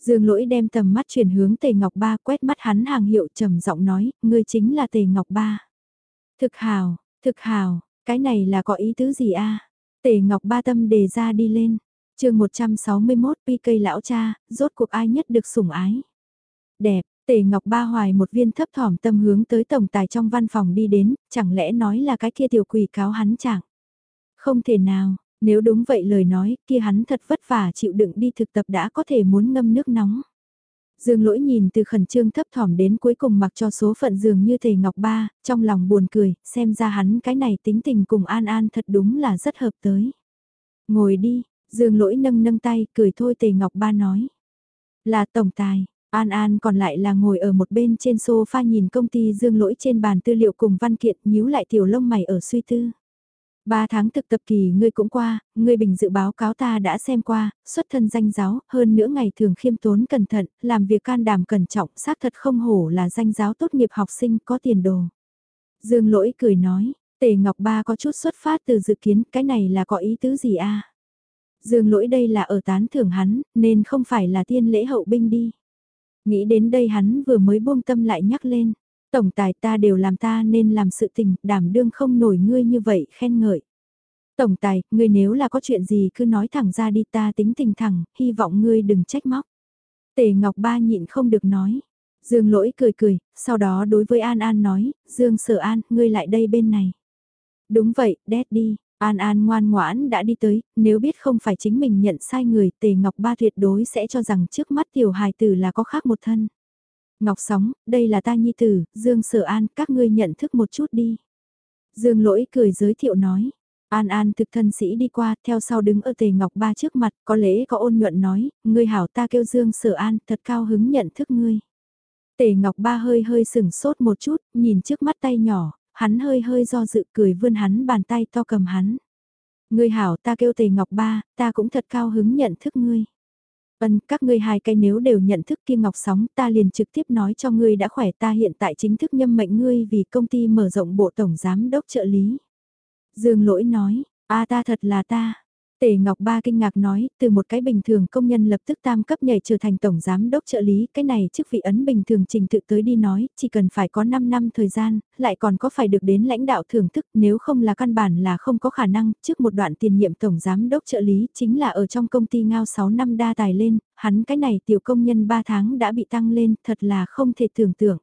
Dương lỗi đem tầm mắt chuyển hướng tề ngọc ba quét mắt hắn hàng hiệu trầm giọng nói, ngươi chính là tề ngọc ba. Thực hào, thực hào, cái này là có ý tứ gì a Tề ngọc ba tâm đề ra đi lên. chương 161 pi cây lão cha, rốt cuộc ai nhất được sủng ái. Đẹp, Tề Ngọc Ba Hoài một viên thấp thỏm tâm hướng tới tổng tài trong văn phòng đi đến, chẳng lẽ nói là cái kia tiểu quỷ cáo hắn chẳng? Không thể nào, nếu đúng vậy lời nói, kia hắn thật vất vả chịu đựng đi thực tập đã có thể muốn ngâm nước nóng. Dương lỗi nhìn từ khẩn trương thấp thỏm đến cuối cùng mặc cho số phận dường như Tề Ngọc Ba, trong lòng buồn cười, xem ra hắn cái này tính tình cùng An An thật đúng là rất hợp tới. Ngồi đi, Dương lỗi nâng nâng tay, cười thôi Tề Ngọc Ba nói. Là tổng tài, An An còn lại là ngồi ở một bên trên sofa nhìn công ty dương lỗi trên bàn tư liệu cùng văn kiện nhíu lại tiểu lông mày ở suy tư. Ba tháng thực tập kỳ ngươi cũng qua, ngươi bình dự báo cáo ta đã xem qua, xuất thân danh giáo, hơn nữa ngày thường khiêm tốn cẩn thận, làm việc can đảm cẩn trọng, xác thật không hổ là danh giáo tốt nghiệp học sinh có tiền đồ. Dương lỗi cười nói, tề ngọc ba có chút xuất phát từ dự kiến, cái này là có ý tứ gì a Dương lỗi đây là ở tán thưởng hắn, nên không phải là tiên lễ hậu binh đi. Nghĩ đến đây hắn vừa mới buông tâm lại nhắc lên. Tổng tài ta đều làm ta nên làm sự tình, đảm đương không nổi ngươi như vậy khen ngợi. Tổng tài, ngươi nếu là có chuyện gì cứ nói thẳng ra đi ta tính tình thẳng, hy vọng ngươi đừng trách móc. Tề Ngọc Ba nhịn không được nói. Dương lỗi cười cười, sau đó đối với An An nói, Dương sở An, ngươi lại đây bên này. Đúng vậy, đi. An An ngoan ngoãn đã đi tới, nếu biết không phải chính mình nhận sai người, Tề Ngọc Ba tuyệt đối sẽ cho rằng trước mắt tiểu hài tử là có khác một thân. Ngọc Sóng, đây là ta nhi tử, Dương Sở An, các ngươi nhận thức một chút đi. Dương Lỗi cười giới thiệu nói. An An thực thân sĩ đi qua, theo sau đứng ở Tề Ngọc Ba trước mặt, có lẽ có ôn nhuận nói, ngươi hảo ta kêu Dương Sở An, thật cao hứng nhận thức ngươi. Tề Ngọc Ba hơi hơi sừng sốt một chút, nhìn trước mắt tay nhỏ, hắn hơi hơi do dự cười vươn hắn bàn tay to cầm hắn. Ngươi hảo ta kêu Tề Ngọc Ba, ta cũng thật cao hứng nhận thức ngươi. vân các ngươi hai cái nếu đều nhận thức Kim Ngọc Sóng, ta liền trực tiếp nói cho ngươi đã khỏe ta hiện tại chính thức nhâm mệnh ngươi vì công ty mở rộng bộ tổng giám đốc trợ lý. Dương lỗi nói, a ta thật là ta, Tề Ngọc Ba kinh ngạc nói, từ một cái bình thường công nhân lập tức tam cấp nhảy trở thành tổng giám đốc trợ lý, cái này chức vị ấn bình thường trình tự tới đi nói, chỉ cần phải có 5 năm thời gian, lại còn có phải được đến lãnh đạo thưởng thức, nếu không là căn bản là không có khả năng, trước một đoạn tiền nhiệm tổng giám đốc trợ lý, chính là ở trong công ty ngao 6 năm đa tài lên, hắn cái này tiểu công nhân 3 tháng đã bị tăng lên, thật là không thể tưởng tượng.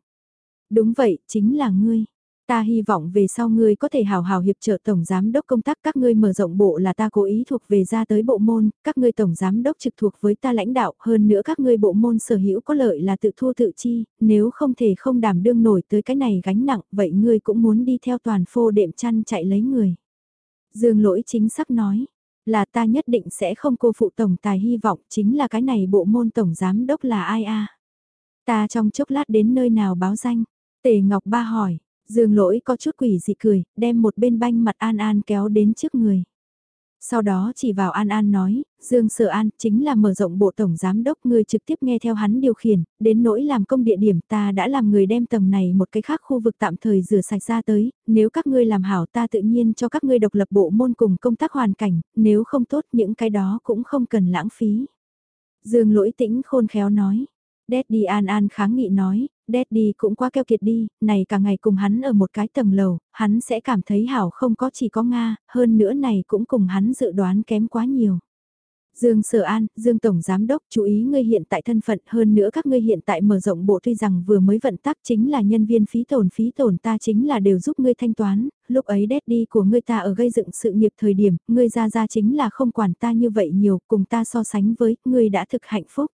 Đúng vậy, chính là ngươi. Ta hy vọng về sau ngươi có thể hào hào hiệp trợ tổng giám đốc công tác các ngươi mở rộng bộ là ta cố ý thuộc về ra tới bộ môn, các ngươi tổng giám đốc trực thuộc với ta lãnh đạo, hơn nữa các ngươi bộ môn sở hữu có lợi là tự thu tự chi, nếu không thể không đảm đương nổi tới cái này gánh nặng, vậy ngươi cũng muốn đi theo toàn phô đệm chăn chạy lấy người. Dương lỗi chính xác nói, là ta nhất định sẽ không cô phụ tổng tài hy vọng chính là cái này bộ môn tổng giám đốc là ai a Ta trong chốc lát đến nơi nào báo danh, Tề Ngọc Ba hỏi, Dương lỗi có chút quỷ dị cười, đem một bên banh mặt An An kéo đến trước người. Sau đó chỉ vào An An nói, Dương Sở An chính là mở rộng bộ tổng giám đốc người trực tiếp nghe theo hắn điều khiển, đến nỗi làm công địa điểm ta đã làm người đem tầng này một cái khác khu vực tạm thời rửa sạch ra tới, nếu các ngươi làm hảo ta tự nhiên cho các ngươi độc lập bộ môn cùng công tác hoàn cảnh, nếu không tốt những cái đó cũng không cần lãng phí. Dương lỗi tĩnh khôn khéo nói, Daddy An An kháng nghị nói, Daddy cũng quá keo kiệt đi, này cả ngày cùng hắn ở một cái tầng lầu, hắn sẽ cảm thấy hảo không có chỉ có Nga, hơn nữa này cũng cùng hắn dự đoán kém quá nhiều. Dương Sở An, Dương Tổng Giám Đốc, chú ý ngươi hiện tại thân phận hơn nữa các ngươi hiện tại mở rộng bộ tuy rằng vừa mới vận tắc chính là nhân viên phí tổn phí tổn ta chính là đều giúp ngươi thanh toán, lúc ấy daddy của ngươi ta ở gây dựng sự nghiệp thời điểm, ngươi ra ra chính là không quản ta như vậy nhiều, cùng ta so sánh với, ngươi đã thực hạnh phúc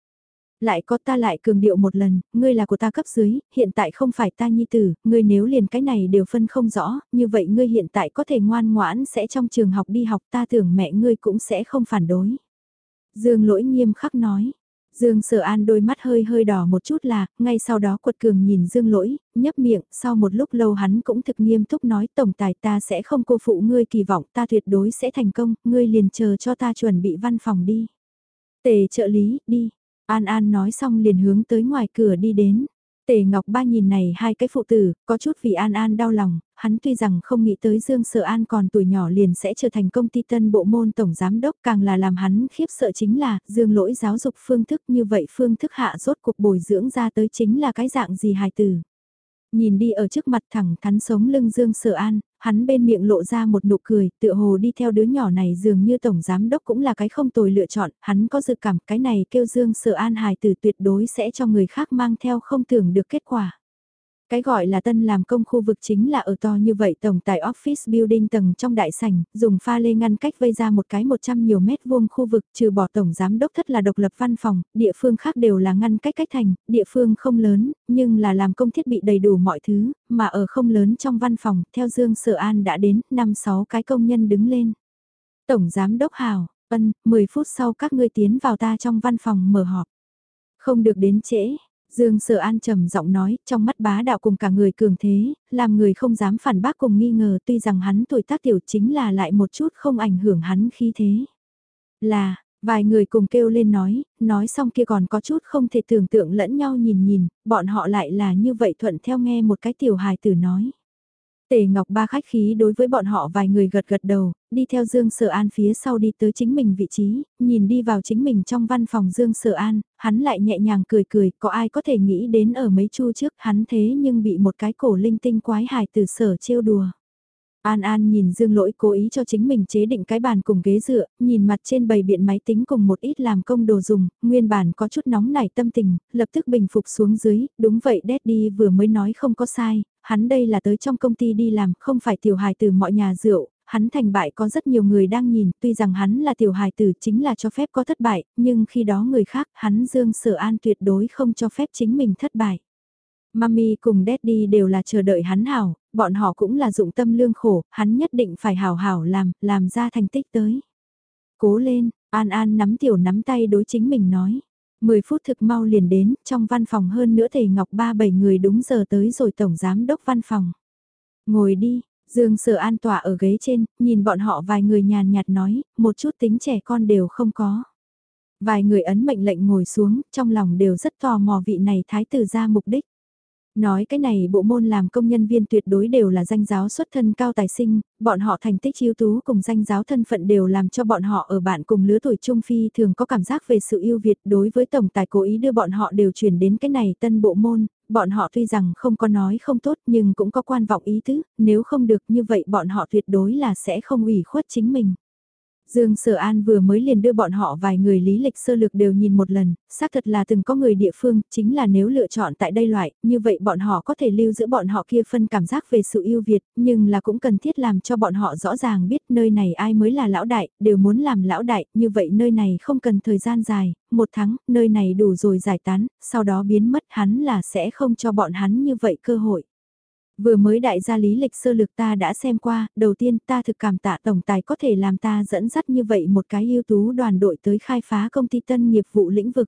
lại có ta lại cường điệu một lần, ngươi là của ta cấp dưới, hiện tại không phải ta nhi tử, ngươi nếu liền cái này đều phân không rõ, như vậy ngươi hiện tại có thể ngoan ngoãn sẽ trong trường học đi học ta tưởng mẹ ngươi cũng sẽ không phản đối. Dương lỗi nghiêm khắc nói. Dương Sở An đôi mắt hơi hơi đỏ một chút là, ngay sau đó quật cường nhìn Dương Lỗi, nhấp miệng, sau một lúc lâu hắn cũng thực nghiêm túc nói tổng tài ta sẽ không cô phụ ngươi kỳ vọng ta tuyệt đối sẽ thành công, ngươi liền chờ cho ta chuẩn bị văn phòng đi. Tề trợ lý, đi, An An nói xong liền hướng tới ngoài cửa đi đến. Tề Ngọc Ba nhìn này hai cái phụ tử, có chút vì An An đau lòng, hắn tuy rằng không nghĩ tới Dương Sở An còn tuổi nhỏ liền sẽ trở thành công ty tân bộ môn tổng giám đốc càng là làm hắn khiếp sợ chính là Dương lỗi giáo dục phương thức như vậy phương thức hạ rốt cuộc bồi dưỡng ra tới chính là cái dạng gì hài tử. Nhìn đi ở trước mặt thẳng thắn sống lưng Dương Sở An, hắn bên miệng lộ ra một nụ cười, tựa hồ đi theo đứa nhỏ này dường như tổng giám đốc cũng là cái không tồi lựa chọn, hắn có dự cảm cái này kêu Dương Sở An hài tử tuyệt đối sẽ cho người khác mang theo không tưởng được kết quả. Cái gọi là tân làm công khu vực chính là ở to như vậy tổng tại office building tầng trong đại sảnh, dùng pha lê ngăn cách vây ra một cái 100 nhiều mét vuông khu vực trừ bỏ tổng giám đốc thất là độc lập văn phòng, địa phương khác đều là ngăn cách cách thành, địa phương không lớn, nhưng là làm công thiết bị đầy đủ mọi thứ, mà ở không lớn trong văn phòng, theo Dương Sở An đã đến, 5-6 cái công nhân đứng lên. Tổng giám đốc hào, ân, 10 phút sau các ngươi tiến vào ta trong văn phòng mở họp. Không được đến trễ, Dương Sở An trầm giọng nói, trong mắt bá đạo cùng cả người cường thế, làm người không dám phản bác cùng nghi ngờ tuy rằng hắn tuổi tác tiểu chính là lại một chút không ảnh hưởng hắn khi thế. Là, vài người cùng kêu lên nói, nói xong kia còn có chút không thể tưởng tượng lẫn nhau nhìn nhìn, bọn họ lại là như vậy thuận theo nghe một cái tiểu hài tử nói. Tề Ngọc Ba khách khí đối với bọn họ vài người gật gật đầu, đi theo Dương Sở An phía sau đi tới chính mình vị trí, nhìn đi vào chính mình trong văn phòng Dương Sở An, hắn lại nhẹ nhàng cười cười, có ai có thể nghĩ đến ở mấy chu trước hắn thế nhưng bị một cái cổ linh tinh quái hài từ sở trêu đùa. An An nhìn Dương Lỗi cố ý cho chính mình chế định cái bàn cùng ghế dựa, nhìn mặt trên bầy biện máy tính cùng một ít làm công đồ dùng, nguyên bản có chút nóng nảy tâm tình, lập tức bình phục xuống dưới, đúng vậy Daddy vừa mới nói không có sai, hắn đây là tới trong công ty đi làm, không phải tiểu hài từ mọi nhà rượu, hắn thành bại có rất nhiều người đang nhìn, tuy rằng hắn là tiểu hài tử chính là cho phép có thất bại, nhưng khi đó người khác, hắn Dương Sở An tuyệt đối không cho phép chính mình thất bại. Mami cùng Daddy đều là chờ đợi hắn hảo, bọn họ cũng là dụng tâm lương khổ, hắn nhất định phải hảo hảo làm, làm ra thành tích tới. Cố lên, An An nắm tiểu nắm tay đối chính mình nói. 10 phút thực mau liền đến, trong văn phòng hơn nữa thầy ngọc ba bảy người đúng giờ tới rồi tổng giám đốc văn phòng. Ngồi đi, Dương Sở An tỏa ở ghế trên, nhìn bọn họ vài người nhàn nhạt nói, một chút tính trẻ con đều không có. Vài người ấn mệnh lệnh ngồi xuống, trong lòng đều rất tò mò vị này thái tử ra mục đích. Nói cái này bộ môn làm công nhân viên tuyệt đối đều là danh giáo xuất thân cao tài sinh, bọn họ thành tích ưu tú cùng danh giáo thân phận đều làm cho bọn họ ở bạn cùng lứa tuổi trung phi thường có cảm giác về sự yêu Việt đối với tổng tài cố ý đưa bọn họ đều chuyển đến cái này tân bộ môn, bọn họ tuy rằng không có nói không tốt nhưng cũng có quan vọng ý tứ, nếu không được như vậy bọn họ tuyệt đối là sẽ không ủy khuất chính mình. Dương Sở An vừa mới liền đưa bọn họ vài người lý lịch sơ lược đều nhìn một lần, xác thật là từng có người địa phương, chính là nếu lựa chọn tại đây loại, như vậy bọn họ có thể lưu giữ bọn họ kia phân cảm giác về sự yêu Việt, nhưng là cũng cần thiết làm cho bọn họ rõ ràng biết nơi này ai mới là lão đại, đều muốn làm lão đại, như vậy nơi này không cần thời gian dài, một tháng, nơi này đủ rồi giải tán, sau đó biến mất hắn là sẽ không cho bọn hắn như vậy cơ hội. Vừa mới đại gia lý lịch sơ lược ta đã xem qua, đầu tiên ta thực cảm tạ tổng tài có thể làm ta dẫn dắt như vậy một cái ưu tú đoàn đội tới khai phá công ty tân nghiệp vụ lĩnh vực.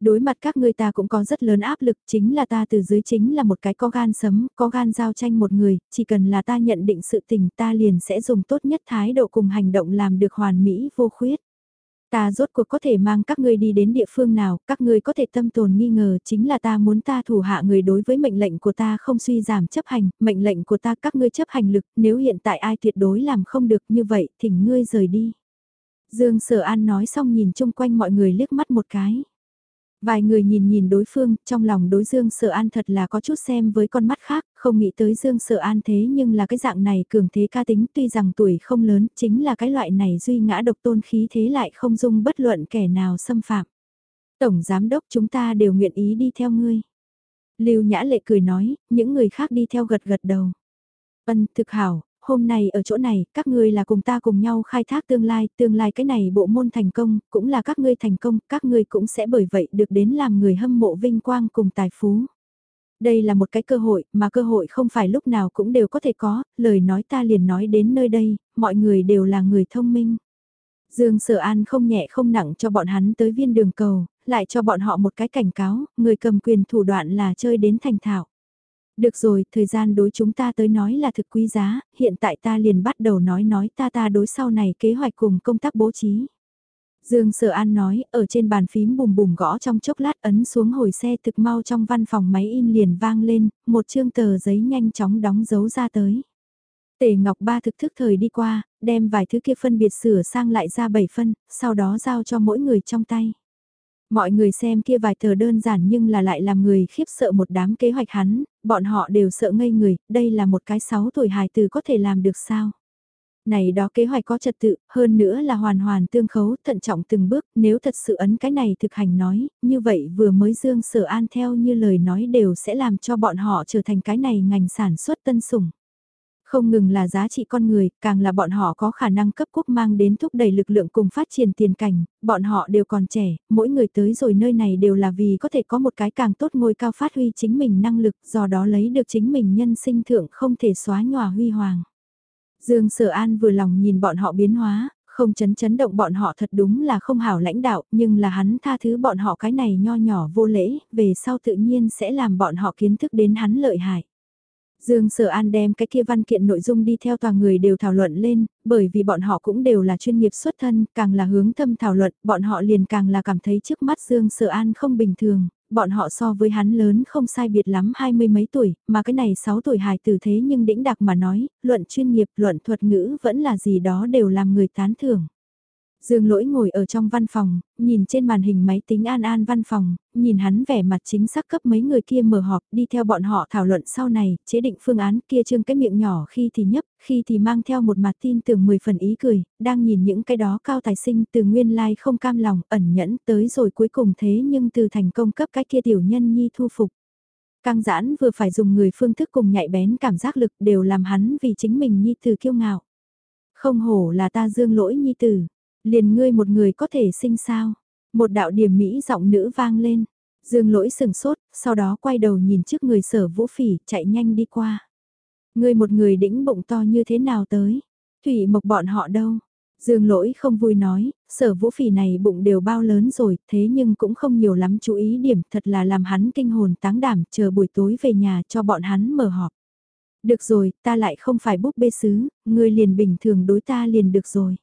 Đối mặt các ngươi ta cũng có rất lớn áp lực, chính là ta từ dưới chính là một cái có gan sấm, có gan giao tranh một người, chỉ cần là ta nhận định sự tình ta liền sẽ dùng tốt nhất thái độ cùng hành động làm được hoàn mỹ vô khuyết. Ta rốt cuộc có thể mang các ngươi đi đến địa phương nào, các ngươi có thể tâm tồn nghi ngờ chính là ta muốn ta thủ hạ người đối với mệnh lệnh của ta không suy giảm chấp hành, mệnh lệnh của ta các ngươi chấp hành lực, nếu hiện tại ai tuyệt đối làm không được như vậy, thỉnh ngươi rời đi. Dương Sở An nói xong nhìn chung quanh mọi người liếc mắt một cái. Vài người nhìn nhìn đối phương, trong lòng đối Dương Sở An thật là có chút xem với con mắt khác, không nghĩ tới Dương Sở An thế nhưng là cái dạng này cường thế ca tính tuy rằng tuổi không lớn, chính là cái loại này duy ngã độc tôn khí thế lại không dung bất luận kẻ nào xâm phạm. Tổng Giám Đốc chúng ta đều nguyện ý đi theo ngươi. Lưu Nhã Lệ cười nói, những người khác đi theo gật gật đầu. Ân thực hảo, hôm nay ở chỗ này, các ngươi là cùng ta cùng nhau khai thác tương lai, tương lai cái này bộ môn thành công, cũng là các ngươi thành công, các ngươi cũng sẽ bởi vậy được đến làm người hâm mộ vinh quang cùng tài phú. Đây là một cái cơ hội, mà cơ hội không phải lúc nào cũng đều có thể có, lời nói ta liền nói đến nơi đây, mọi người đều là người thông minh. Dương Sở An không nhẹ không nặng cho bọn hắn tới viên đường cầu, lại cho bọn họ một cái cảnh cáo, người cầm quyền thủ đoạn là chơi đến thành thạo. Được rồi, thời gian đối chúng ta tới nói là thực quý giá, hiện tại ta liền bắt đầu nói nói ta ta đối sau này kế hoạch cùng công tác bố trí. Dương Sở An nói, ở trên bàn phím bùm bùm gõ trong chốc lát ấn xuống hồi xe thực mau trong văn phòng máy in liền vang lên, một chương tờ giấy nhanh chóng đóng dấu ra tới. Tề Ngọc Ba thực thức thời đi qua, đem vài thứ kia phân biệt sửa sang lại ra 7 phân, sau đó giao cho mỗi người trong tay. Mọi người xem kia vài tờ đơn giản nhưng là lại làm người khiếp sợ một đám kế hoạch hắn, bọn họ đều sợ ngây người, đây là một cái 6 tuổi hài từ có thể làm được sao. Này đó kế hoạch có trật tự, hơn nữa là hoàn hoàn tương khấu, thận trọng từng bước, nếu thật sự ấn cái này thực hành nói, như vậy vừa mới dương sở an theo như lời nói đều sẽ làm cho bọn họ trở thành cái này ngành sản xuất tân sủng. Không ngừng là giá trị con người, càng là bọn họ có khả năng cấp quốc mang đến thúc đẩy lực lượng cùng phát triển tiền cảnh, bọn họ đều còn trẻ, mỗi người tới rồi nơi này đều là vì có thể có một cái càng tốt ngôi cao phát huy chính mình năng lực, do đó lấy được chính mình nhân sinh thượng không thể xóa nhòa huy hoàng. Dương Sở An vừa lòng nhìn bọn họ biến hóa, không chấn chấn động bọn họ thật đúng là không hảo lãnh đạo, nhưng là hắn tha thứ bọn họ cái này nho nhỏ vô lễ, về sau tự nhiên sẽ làm bọn họ kiến thức đến hắn lợi hại. Dương Sở An đem cái kia văn kiện nội dung đi theo toàn người đều thảo luận lên, bởi vì bọn họ cũng đều là chuyên nghiệp xuất thân, càng là hướng thâm thảo luận, bọn họ liền càng là cảm thấy trước mắt Dương Sở An không bình thường, bọn họ so với hắn lớn không sai biệt lắm hai mươi mấy tuổi, mà cái này sáu tuổi hài tử thế nhưng đĩnh đặc mà nói, luận chuyên nghiệp, luận thuật ngữ vẫn là gì đó đều làm người tán thưởng. Dương lỗi ngồi ở trong văn phòng, nhìn trên màn hình máy tính An An văn phòng, nhìn hắn vẻ mặt chính xác cấp mấy người kia mở họp đi theo bọn họ thảo luận sau này, chế định phương án kia trương cái miệng nhỏ khi thì nhấp, khi thì mang theo một mặt tin tưởng 10 phần ý cười, đang nhìn những cái đó cao tài sinh từ nguyên lai like không cam lòng, ẩn nhẫn tới rồi cuối cùng thế nhưng từ thành công cấp cái kia tiểu nhân nhi thu phục. Căng giãn vừa phải dùng người phương thức cùng nhạy bén cảm giác lực đều làm hắn vì chính mình nhi từ kiêu ngạo. Không hổ là ta dương lỗi nhi tử Liền ngươi một người có thể sinh sao? Một đạo điểm mỹ giọng nữ vang lên. Dương lỗi sừng sốt, sau đó quay đầu nhìn trước người sở vũ phỉ, chạy nhanh đi qua. Ngươi một người đĩnh bụng to như thế nào tới? Thủy mộc bọn họ đâu? Dương lỗi không vui nói, sở vũ phỉ này bụng đều bao lớn rồi, thế nhưng cũng không nhiều lắm chú ý điểm, thật là làm hắn kinh hồn táng đảm, chờ buổi tối về nhà cho bọn hắn mở họp. Được rồi, ta lại không phải búp bê sứ, ngươi liền bình thường đối ta liền được rồi.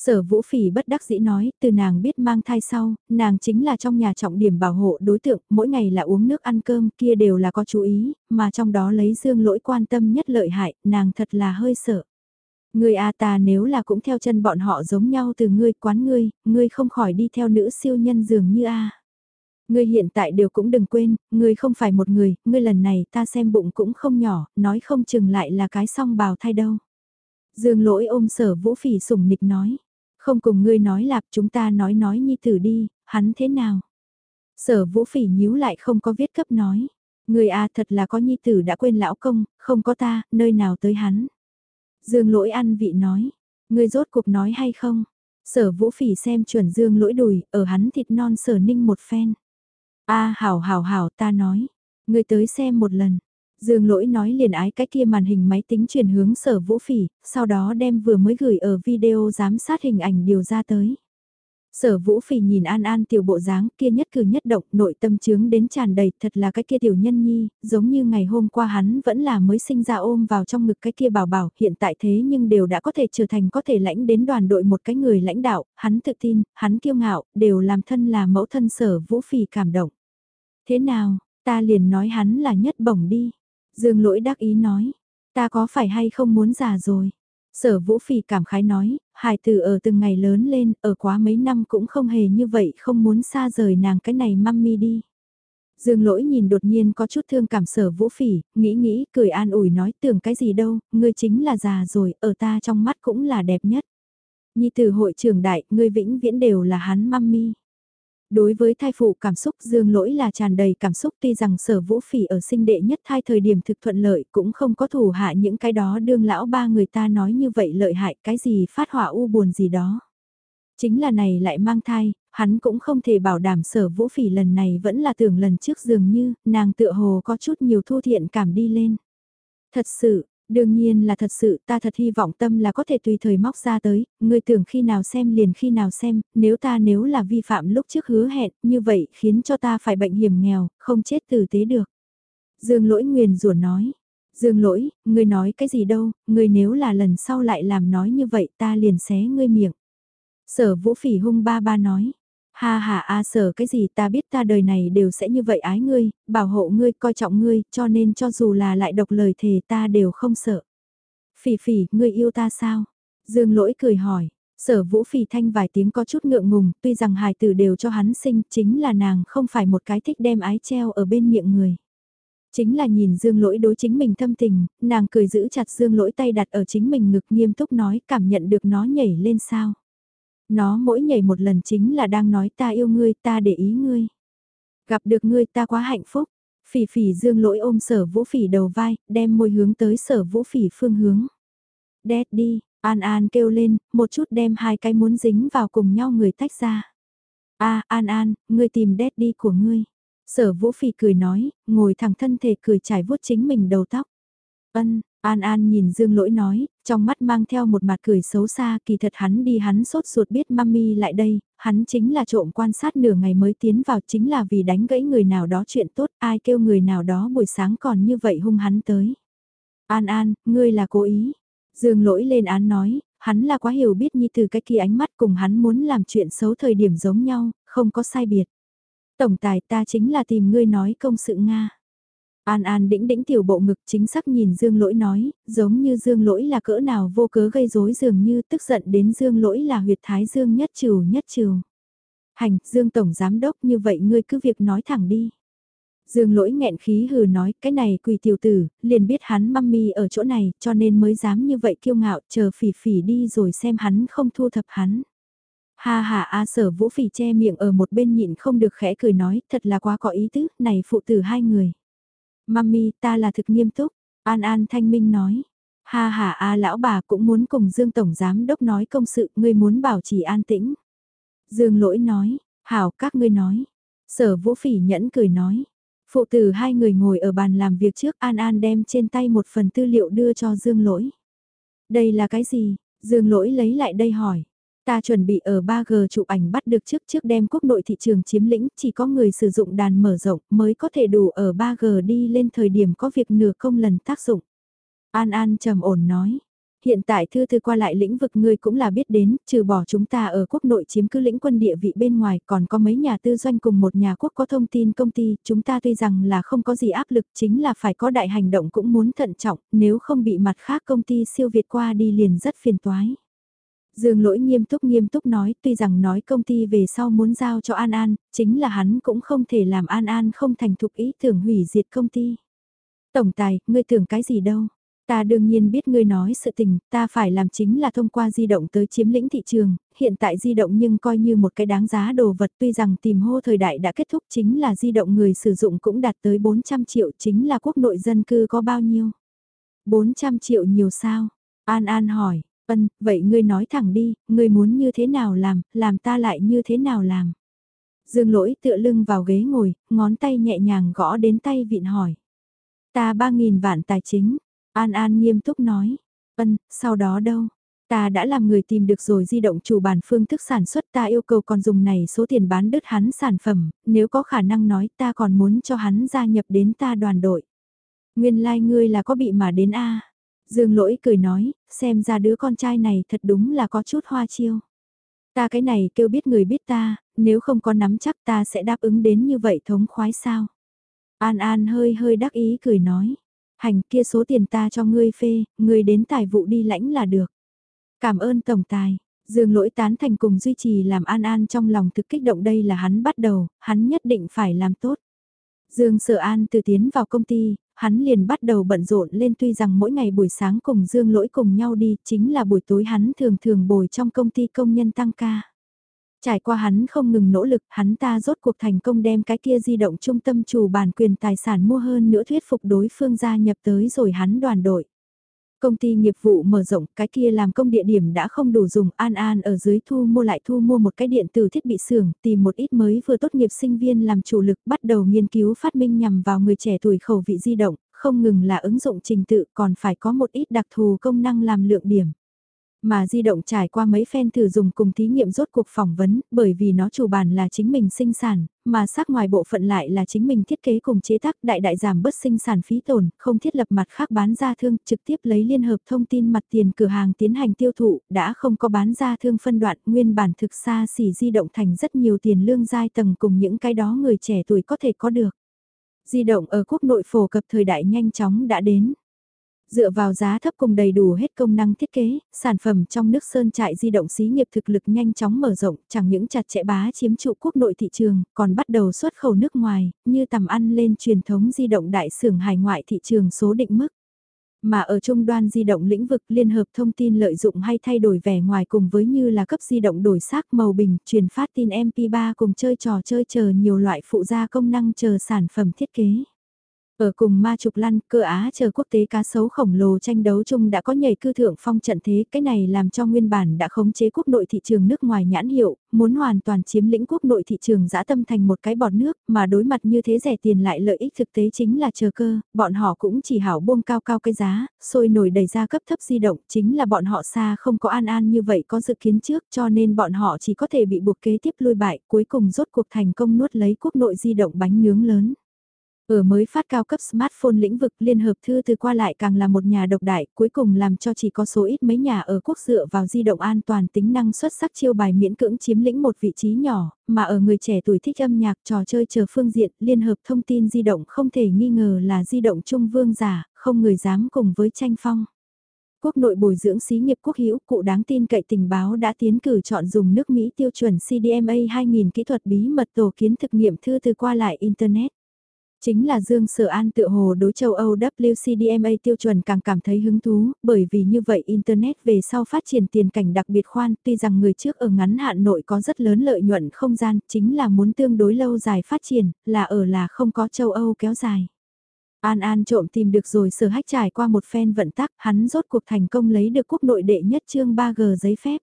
Sở Vũ Phỉ bất đắc dĩ nói, từ nàng biết mang thai sau, nàng chính là trong nhà trọng điểm bảo hộ đối tượng, mỗi ngày là uống nước ăn cơm kia đều là có chú ý, mà trong đó lấy dương lỗi quan tâm nhất lợi hại, nàng thật là hơi sợ. Người A ta nếu là cũng theo chân bọn họ giống nhau từ ngươi quán ngươi, ngươi không khỏi đi theo nữ siêu nhân dường như A. Ngươi hiện tại đều cũng đừng quên, ngươi không phải một người, ngươi lần này ta xem bụng cũng không nhỏ, nói không chừng lại là cái song bào thai đâu. Dương lỗi ôm sở vũ phỉ sủng nịch nói. Không cùng ngươi nói lạp chúng ta nói nói nhi tử đi, hắn thế nào? Sở vũ phỉ nhíu lại không có viết cấp nói. Người à thật là có nhi tử đã quên lão công, không có ta, nơi nào tới hắn. Dương lỗi ăn vị nói. Người rốt cuộc nói hay không? Sở vũ phỉ xem chuẩn dương lỗi đùi, ở hắn thịt non sở ninh một phen. a hảo hảo hảo ta nói. Người tới xem một lần. Dương lỗi nói liền ái cái kia màn hình máy tính chuyển hướng sở vũ phỉ, sau đó đem vừa mới gửi ở video giám sát hình ảnh điều ra tới. Sở vũ phỉ nhìn an an tiểu bộ dáng kia nhất cử nhất động nội tâm chướng đến tràn đầy thật là cái kia tiểu nhân nhi, giống như ngày hôm qua hắn vẫn là mới sinh ra ôm vào trong ngực cái kia bảo bảo hiện tại thế nhưng đều đã có thể trở thành có thể lãnh đến đoàn đội một cái người lãnh đạo, hắn tự tin, hắn kiêu ngạo, đều làm thân là mẫu thân sở vũ phỉ cảm động. Thế nào, ta liền nói hắn là nhất bổng đi. Dương lỗi đắc ý nói, ta có phải hay không muốn già rồi. Sở vũ phỉ cảm khái nói, hài tử ở từng ngày lớn lên, ở quá mấy năm cũng không hề như vậy, không muốn xa rời nàng cái này mami đi. Dương lỗi nhìn đột nhiên có chút thương cảm sở vũ phỉ, nghĩ nghĩ, cười an ủi nói tưởng cái gì đâu, ngươi chính là già rồi, ở ta trong mắt cũng là đẹp nhất. Nhi tử hội trưởng đại, ngươi vĩnh viễn đều là hắn mami. Đối với thai phụ cảm xúc dương lỗi là tràn đầy cảm xúc tuy rằng sở vũ phỉ ở sinh đệ nhất thai thời điểm thực thuận lợi cũng không có thủ hạ những cái đó đương lão ba người ta nói như vậy lợi hại cái gì phát hỏa u buồn gì đó. Chính là này lại mang thai, hắn cũng không thể bảo đảm sở vũ phỉ lần này vẫn là tưởng lần trước dường như nàng tựa hồ có chút nhiều thu thiện cảm đi lên. Thật sự, Đương nhiên là thật sự ta thật hy vọng tâm là có thể tùy thời móc ra tới, người tưởng khi nào xem liền khi nào xem, nếu ta nếu là vi phạm lúc trước hứa hẹn, như vậy khiến cho ta phải bệnh hiểm nghèo, không chết tử tế được. Dương lỗi nguyền rủa nói, Dương lỗi, ngươi nói cái gì đâu, ngươi nếu là lần sau lại làm nói như vậy ta liền xé ngươi miệng. Sở vũ phỉ hung ba ba nói, Ha ha a sở cái gì ta biết ta đời này đều sẽ như vậy ái ngươi, bảo hộ ngươi, coi trọng ngươi, cho nên cho dù là lại độc lời thề ta đều không sợ. Phỉ phỉ, ngươi yêu ta sao? Dương lỗi cười hỏi, sở vũ phỉ thanh vài tiếng có chút ngượng ngùng, tuy rằng hài tử đều cho hắn sinh, chính là nàng không phải một cái thích đem ái treo ở bên miệng người. Chính là nhìn dương lỗi đối chính mình thâm tình, nàng cười giữ chặt dương lỗi tay đặt ở chính mình ngực nghiêm túc nói cảm nhận được nó nhảy lên sao. Nó mỗi nhảy một lần chính là đang nói ta yêu ngươi, ta để ý ngươi. Gặp được ngươi ta quá hạnh phúc. Phỉ phỉ dương lỗi ôm sở vũ phỉ đầu vai, đem môi hướng tới sở vũ phỉ phương hướng. Đét đi, An An kêu lên, một chút đem hai cái muốn dính vào cùng nhau người tách ra. a An An, ngươi tìm đét đi của ngươi. Sở vũ phỉ cười nói, ngồi thẳng thân thể cười trải vuốt chính mình đầu tóc. Ân, An An nhìn Dương Lỗi nói, trong mắt mang theo một mặt cười xấu xa kỳ thật hắn đi hắn sốt ruột biết mami lại đây, hắn chính là trộm quan sát nửa ngày mới tiến vào chính là vì đánh gãy người nào đó chuyện tốt ai kêu người nào đó buổi sáng còn như vậy hung hắn tới. An An, ngươi là cố ý. Dương Lỗi lên án nói, hắn là quá hiểu biết như từ cái kia ánh mắt cùng hắn muốn làm chuyện xấu thời điểm giống nhau, không có sai biệt. Tổng tài ta chính là tìm ngươi nói công sự Nga. An An đĩnh đĩnh tiểu bộ ngực chính xác nhìn Dương Lỗi nói, giống như Dương Lỗi là cỡ nào vô cớ gây rối dường như tức giận đến Dương Lỗi là huyệt thái Dương nhất trừ nhất trừ. Hành, Dương Tổng Giám Đốc như vậy ngươi cứ việc nói thẳng đi. Dương Lỗi nghẹn khí hừ nói, cái này quỳ tiểu tử, liền biết hắn mami ở chỗ này, cho nên mới dám như vậy kiêu ngạo, chờ phỉ phỉ đi rồi xem hắn không thu thập hắn. Ha ha a sở vũ phỉ che miệng ở một bên nhịn không được khẽ cười nói, thật là quá có ý tứ, này phụ tử hai người. Mami, ta là thực nghiêm túc, An An thanh minh nói. Ha ha a lão bà cũng muốn cùng Dương Tổng Giám Đốc nói công sự, ngươi muốn bảo trì an tĩnh. Dương lỗi nói, hảo các ngươi nói. Sở vũ phỉ nhẫn cười nói. Phụ tử hai người ngồi ở bàn làm việc trước An An đem trên tay một phần tư liệu đưa cho Dương lỗi. Đây là cái gì? Dương lỗi lấy lại đây hỏi. Ta chuẩn bị ở 3G chụp ảnh bắt được trước trước đem quốc nội thị trường chiếm lĩnh, chỉ có người sử dụng đàn mở rộng mới có thể đủ ở 3G đi lên thời điểm có việc nửa công lần tác dụng. An An trầm ổn nói, hiện tại thư thư qua lại lĩnh vực ngươi cũng là biết đến, trừ bỏ chúng ta ở quốc nội chiếm cứ lĩnh quân địa vị bên ngoài còn có mấy nhà tư doanh cùng một nhà quốc có thông tin công ty, chúng ta tuy rằng là không có gì áp lực chính là phải có đại hành động cũng muốn thận trọng, nếu không bị mặt khác công ty siêu việt qua đi liền rất phiền toái. Dương lỗi nghiêm túc nghiêm túc nói tuy rằng nói công ty về sau muốn giao cho An An, chính là hắn cũng không thể làm An An không thành thục ý tưởng hủy diệt công ty. Tổng tài, ngươi tưởng cái gì đâu? Ta đương nhiên biết ngươi nói sự tình, ta phải làm chính là thông qua di động tới chiếm lĩnh thị trường, hiện tại di động nhưng coi như một cái đáng giá đồ vật tuy rằng tìm hô thời đại đã kết thúc chính là di động người sử dụng cũng đạt tới 400 triệu chính là quốc nội dân cư có bao nhiêu? 400 triệu nhiều sao? An An hỏi, Ân, vậy ngươi nói thẳng đi, ngươi muốn như thế nào làm, làm ta lại như thế nào làm. Dương lỗi tựa lưng vào ghế ngồi, ngón tay nhẹ nhàng gõ đến tay vịn hỏi. Ta ba nghìn vạn tài chính, An An nghiêm túc nói. Ân, sau đó đâu? Ta đã làm người tìm được rồi di động chủ bản phương thức sản xuất ta yêu cầu còn dùng này số tiền bán đứt hắn sản phẩm, nếu có khả năng nói ta còn muốn cho hắn gia nhập đến ta đoàn đội. Nguyên lai like ngươi là có bị mà đến A. Dương lỗi cười nói, xem ra đứa con trai này thật đúng là có chút hoa chiêu. Ta cái này kêu biết người biết ta, nếu không có nắm chắc ta sẽ đáp ứng đến như vậy thống khoái sao. An An hơi hơi đắc ý cười nói, hành kia số tiền ta cho ngươi phê, ngươi đến tài vụ đi lãnh là được. Cảm ơn tổng tài, Dương lỗi tán thành cùng duy trì làm An An trong lòng thực kích động đây là hắn bắt đầu, hắn nhất định phải làm tốt. Dương sợ An từ tiến vào công ty, hắn liền bắt đầu bận rộn lên tuy rằng mỗi ngày buổi sáng cùng Dương Lỗi cùng nhau đi, chính là buổi tối hắn thường thường bồi trong công ty công nhân tăng ca. Trải qua hắn không ngừng nỗ lực, hắn ta rốt cuộc thành công đem cái kia di động trung tâm chủ bản quyền tài sản mua hơn nữa thuyết phục đối phương gia nhập tới rồi hắn đoàn đội. Công ty nghiệp vụ mở rộng, cái kia làm công địa điểm đã không đủ dùng, An An ở dưới thu mua lại thu mua một cái điện tử thiết bị xưởng, tìm một ít mới vừa tốt nghiệp sinh viên làm chủ lực, bắt đầu nghiên cứu phát minh nhằm vào người trẻ tuổi khẩu vị di động, không ngừng là ứng dụng trình tự còn phải có một ít đặc thù công năng làm lượng điểm. Mà di động trải qua mấy phen thử dùng cùng thí nghiệm rốt cuộc phỏng vấn, bởi vì nó chủ bản là chính mình sinh sản, mà sắc ngoài bộ phận lại là chính mình thiết kế cùng chế tác đại đại giảm bớt sinh sản phí tổn, không thiết lập mặt khác bán ra thương, trực tiếp lấy liên hợp thông tin mặt tiền cửa hàng tiến hành tiêu thụ, đã không có bán ra thương phân đoạn, nguyên bản thực xa xỉ di động thành rất nhiều tiền lương giai tầng cùng những cái đó người trẻ tuổi có thể có được. Di động ở quốc nội phổ cập thời đại nhanh chóng đã đến. Dựa vào giá thấp cùng đầy đủ hết công năng thiết kế, sản phẩm trong nước sơn trại di động xí nghiệp thực lực nhanh chóng mở rộng, chẳng những chặt chẽ bá chiếm trụ quốc nội thị trường, còn bắt đầu xuất khẩu nước ngoài, như tầm ăn lên truyền thống di động đại xưởng hải ngoại thị trường số định mức. Mà ở trung đoan di động lĩnh vực liên hợp thông tin lợi dụng hay thay đổi vẻ ngoài cùng với như là cấp di động đổi sắc màu bình, truyền phát tin MP3 cùng chơi trò chơi chờ nhiều loại phụ gia công năng chờ sản phẩm thiết kế. Ở cùng ma trục lăn, cơ Á chờ quốc tế cá sấu khổng lồ tranh đấu chung đã có nhảy cư thượng phong trận thế, cái này làm cho nguyên bản đã khống chế quốc nội thị trường nước ngoài nhãn hiệu, muốn hoàn toàn chiếm lĩnh quốc nội thị trường dã tâm thành một cái bọt nước, mà đối mặt như thế rẻ tiền lại lợi ích thực tế chính là chờ cơ, bọn họ cũng chỉ hảo buông cao cao cái giá, sôi nổi đầy ra cấp thấp di động, chính là bọn họ xa không có an an như vậy có dự kiến trước cho nên bọn họ chỉ có thể bị buộc kế tiếp lui bại, cuối cùng rốt cuộc thành công nuốt lấy quốc nội di động bánh nướng lớn. Ở mới phát cao cấp smartphone lĩnh vực liên hợp thư từ qua lại càng là một nhà độc đại, cuối cùng làm cho chỉ có số ít mấy nhà ở quốc dựa vào di động an toàn tính năng xuất sắc chiêu bài miễn cưỡng chiếm lĩnh một vị trí nhỏ, mà ở người trẻ tuổi thích âm nhạc trò chơi chờ phương diện liên hợp thông tin di động không thể nghi ngờ là di động trung vương giả, không người dám cùng với tranh phong. Quốc nội bồi dưỡng xí nghiệp quốc hữu cụ đáng tin cậy tình báo đã tiến cử chọn dùng nước Mỹ tiêu chuẩn CDMA 2000 kỹ thuật bí mật tổ kiến thực nghiệm thư từ qua lại Internet. Chính là Dương Sở An tự hồ đối châu Âu WCDMA tiêu chuẩn càng cảm thấy hứng thú, bởi vì như vậy Internet về sau phát triển tiền cảnh đặc biệt khoan, tuy rằng người trước ở ngắn hạn nội có rất lớn lợi nhuận không gian, chính là muốn tương đối lâu dài phát triển, là ở là không có châu Âu kéo dài. An An trộm tìm được rồi sở hách trải qua một phen vận tắc, hắn rốt cuộc thành công lấy được quốc nội đệ nhất chương 3G giấy phép.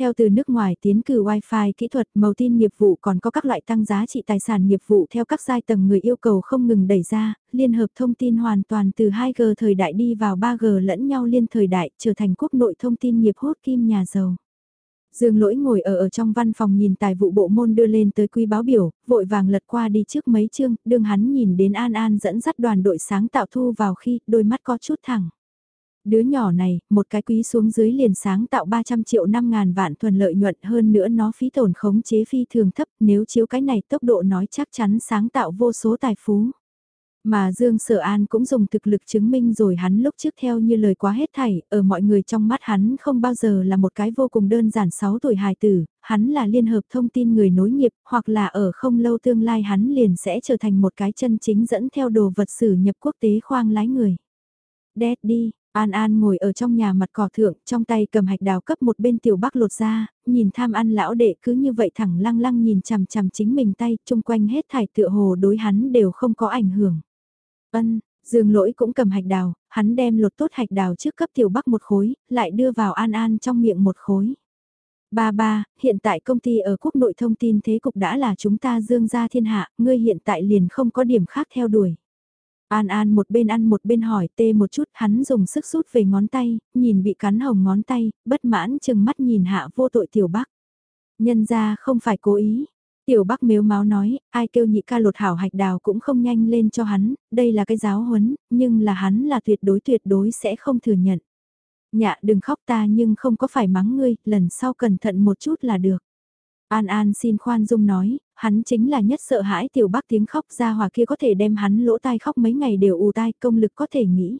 Theo từ nước ngoài tiến cử Wi-Fi kỹ thuật màu tin nghiệp vụ còn có các loại tăng giá trị tài sản nghiệp vụ theo các giai tầng người yêu cầu không ngừng đẩy ra, liên hợp thông tin hoàn toàn từ 2G thời đại đi vào 3G lẫn nhau liên thời đại trở thành quốc nội thông tin nghiệp hốt kim nhà giàu. Dương lỗi ngồi ở ở trong văn phòng nhìn tài vụ bộ môn đưa lên tới quy báo biểu, vội vàng lật qua đi trước mấy chương, đương hắn nhìn đến An An dẫn dắt đoàn đội sáng tạo thu vào khi đôi mắt có chút thẳng. Đứa nhỏ này, một cái quý xuống dưới liền sáng tạo 300 triệu 5 ngàn vạn thuần lợi nhuận hơn nữa nó phí tổn khống chế phi thường thấp nếu chiếu cái này tốc độ nói chắc chắn sáng tạo vô số tài phú. Mà Dương Sở An cũng dùng thực lực chứng minh rồi hắn lúc trước theo như lời quá hết thảy, ở mọi người trong mắt hắn không bao giờ là một cái vô cùng đơn giản 6 tuổi hài tử, hắn là liên hợp thông tin người nối nghiệp, hoặc là ở không lâu tương lai hắn liền sẽ trở thành một cái chân chính dẫn theo đồ vật sử nhập quốc tế khoang lái người. Daddy, An An ngồi ở trong nhà mặt cỏ thượng, trong tay cầm hạch đào cấp một bên tiểu bắc lột ra, nhìn tham ăn lão đệ cứ như vậy thẳng lăng lăng nhìn chằm chằm chính mình tay, chung quanh hết thải tựa hồ đối hắn đều không có ảnh hưởng. Ân, Dương lỗi cũng cầm hạch đào, hắn đem lột tốt hạch đào trước cấp tiểu bắc một khối, lại đưa vào An An trong miệng một khối. Ba ba, hiện tại công ty ở quốc nội thông tin thế cục đã là chúng ta dương gia thiên hạ, ngươi hiện tại liền không có điểm khác theo đuổi. An An một bên ăn một bên hỏi tê một chút, hắn dùng sức rút về ngón tay, nhìn bị cắn hồng ngón tay, bất mãn chừng mắt nhìn hạ vô tội tiểu bắc. Nhân ra không phải cố ý. Tiểu bắc mếu máu nói, ai kêu nhị ca lột hảo hạch đào cũng không nhanh lên cho hắn, đây là cái giáo huấn, nhưng là hắn là tuyệt đối tuyệt đối sẽ không thừa nhận. Nhạ đừng khóc ta nhưng không có phải mắng ngươi, lần sau cẩn thận một chút là được. An An xin khoan dung nói, hắn chính là nhất sợ hãi tiểu bác tiếng khóc ra hòa kia có thể đem hắn lỗ tai khóc mấy ngày đều ù tai công lực có thể nghĩ.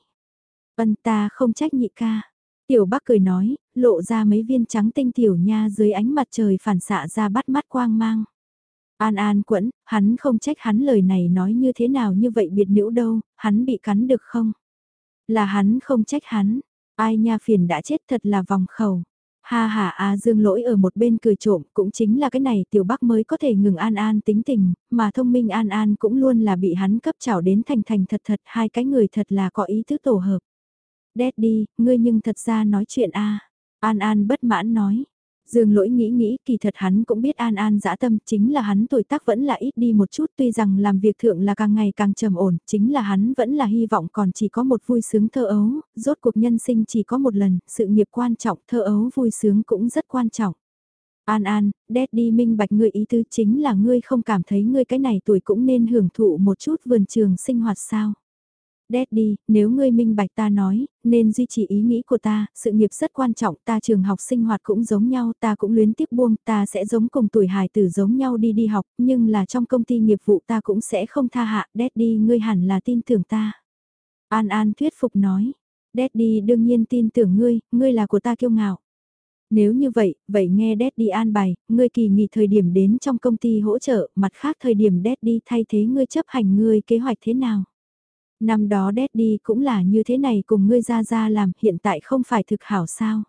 Vân ta không trách nhị ca. Tiểu bác cười nói, lộ ra mấy viên trắng tinh tiểu nha dưới ánh mặt trời phản xạ ra bắt mắt quang mang. An An quẫn, hắn không trách hắn lời này nói như thế nào như vậy biệt nữ đâu, hắn bị cắn được không? Là hắn không trách hắn, ai nha phiền đã chết thật là vòng khẩu. Ha ha a Dương lỗi ở một bên cười trộm, cũng chính là cái này tiểu bắc mới có thể ngừng An An tính tình, mà thông minh An An cũng luôn là bị hắn cấp chảo đến thành thành thật thật, hai cái người thật là có ý thức tổ hợp. Daddy, ngươi nhưng thật ra nói chuyện a An An bất mãn nói, Dương lỗi nghĩ nghĩ kỳ thật hắn cũng biết an an dã tâm chính là hắn tuổi tác vẫn là ít đi một chút tuy rằng làm việc thượng là càng ngày càng trầm ổn chính là hắn vẫn là hy vọng còn chỉ có một vui sướng thơ ấu, rốt cuộc nhân sinh chỉ có một lần, sự nghiệp quan trọng thơ ấu vui sướng cũng rất quan trọng. An An, Daddy minh bạch ngươi ý tứ chính là ngươi không cảm thấy ngươi cái này tuổi cũng nên hưởng thụ một chút vườn trường sinh hoạt sao. Daddy, nếu ngươi minh bạch ta nói, nên duy trì ý nghĩ của ta, sự nghiệp rất quan trọng, ta trường học sinh hoạt cũng giống nhau, ta cũng luyến tiếc buông, ta sẽ giống cùng tuổi hài tử giống nhau đi đi học, nhưng là trong công ty nghiệp vụ ta cũng sẽ không tha hạ, Daddy ngươi hẳn là tin tưởng ta. An An thuyết phục nói, Daddy đương nhiên tin tưởng ngươi, ngươi là của ta kiêu ngạo. Nếu như vậy, vậy nghe Daddy an bài, ngươi kỳ nghỉ thời điểm đến trong công ty hỗ trợ, mặt khác thời điểm Daddy thay thế ngươi chấp hành ngươi kế hoạch thế nào? Năm đó Daddy cũng là như thế này cùng ngươi ra ra làm hiện tại không phải thực hảo sao.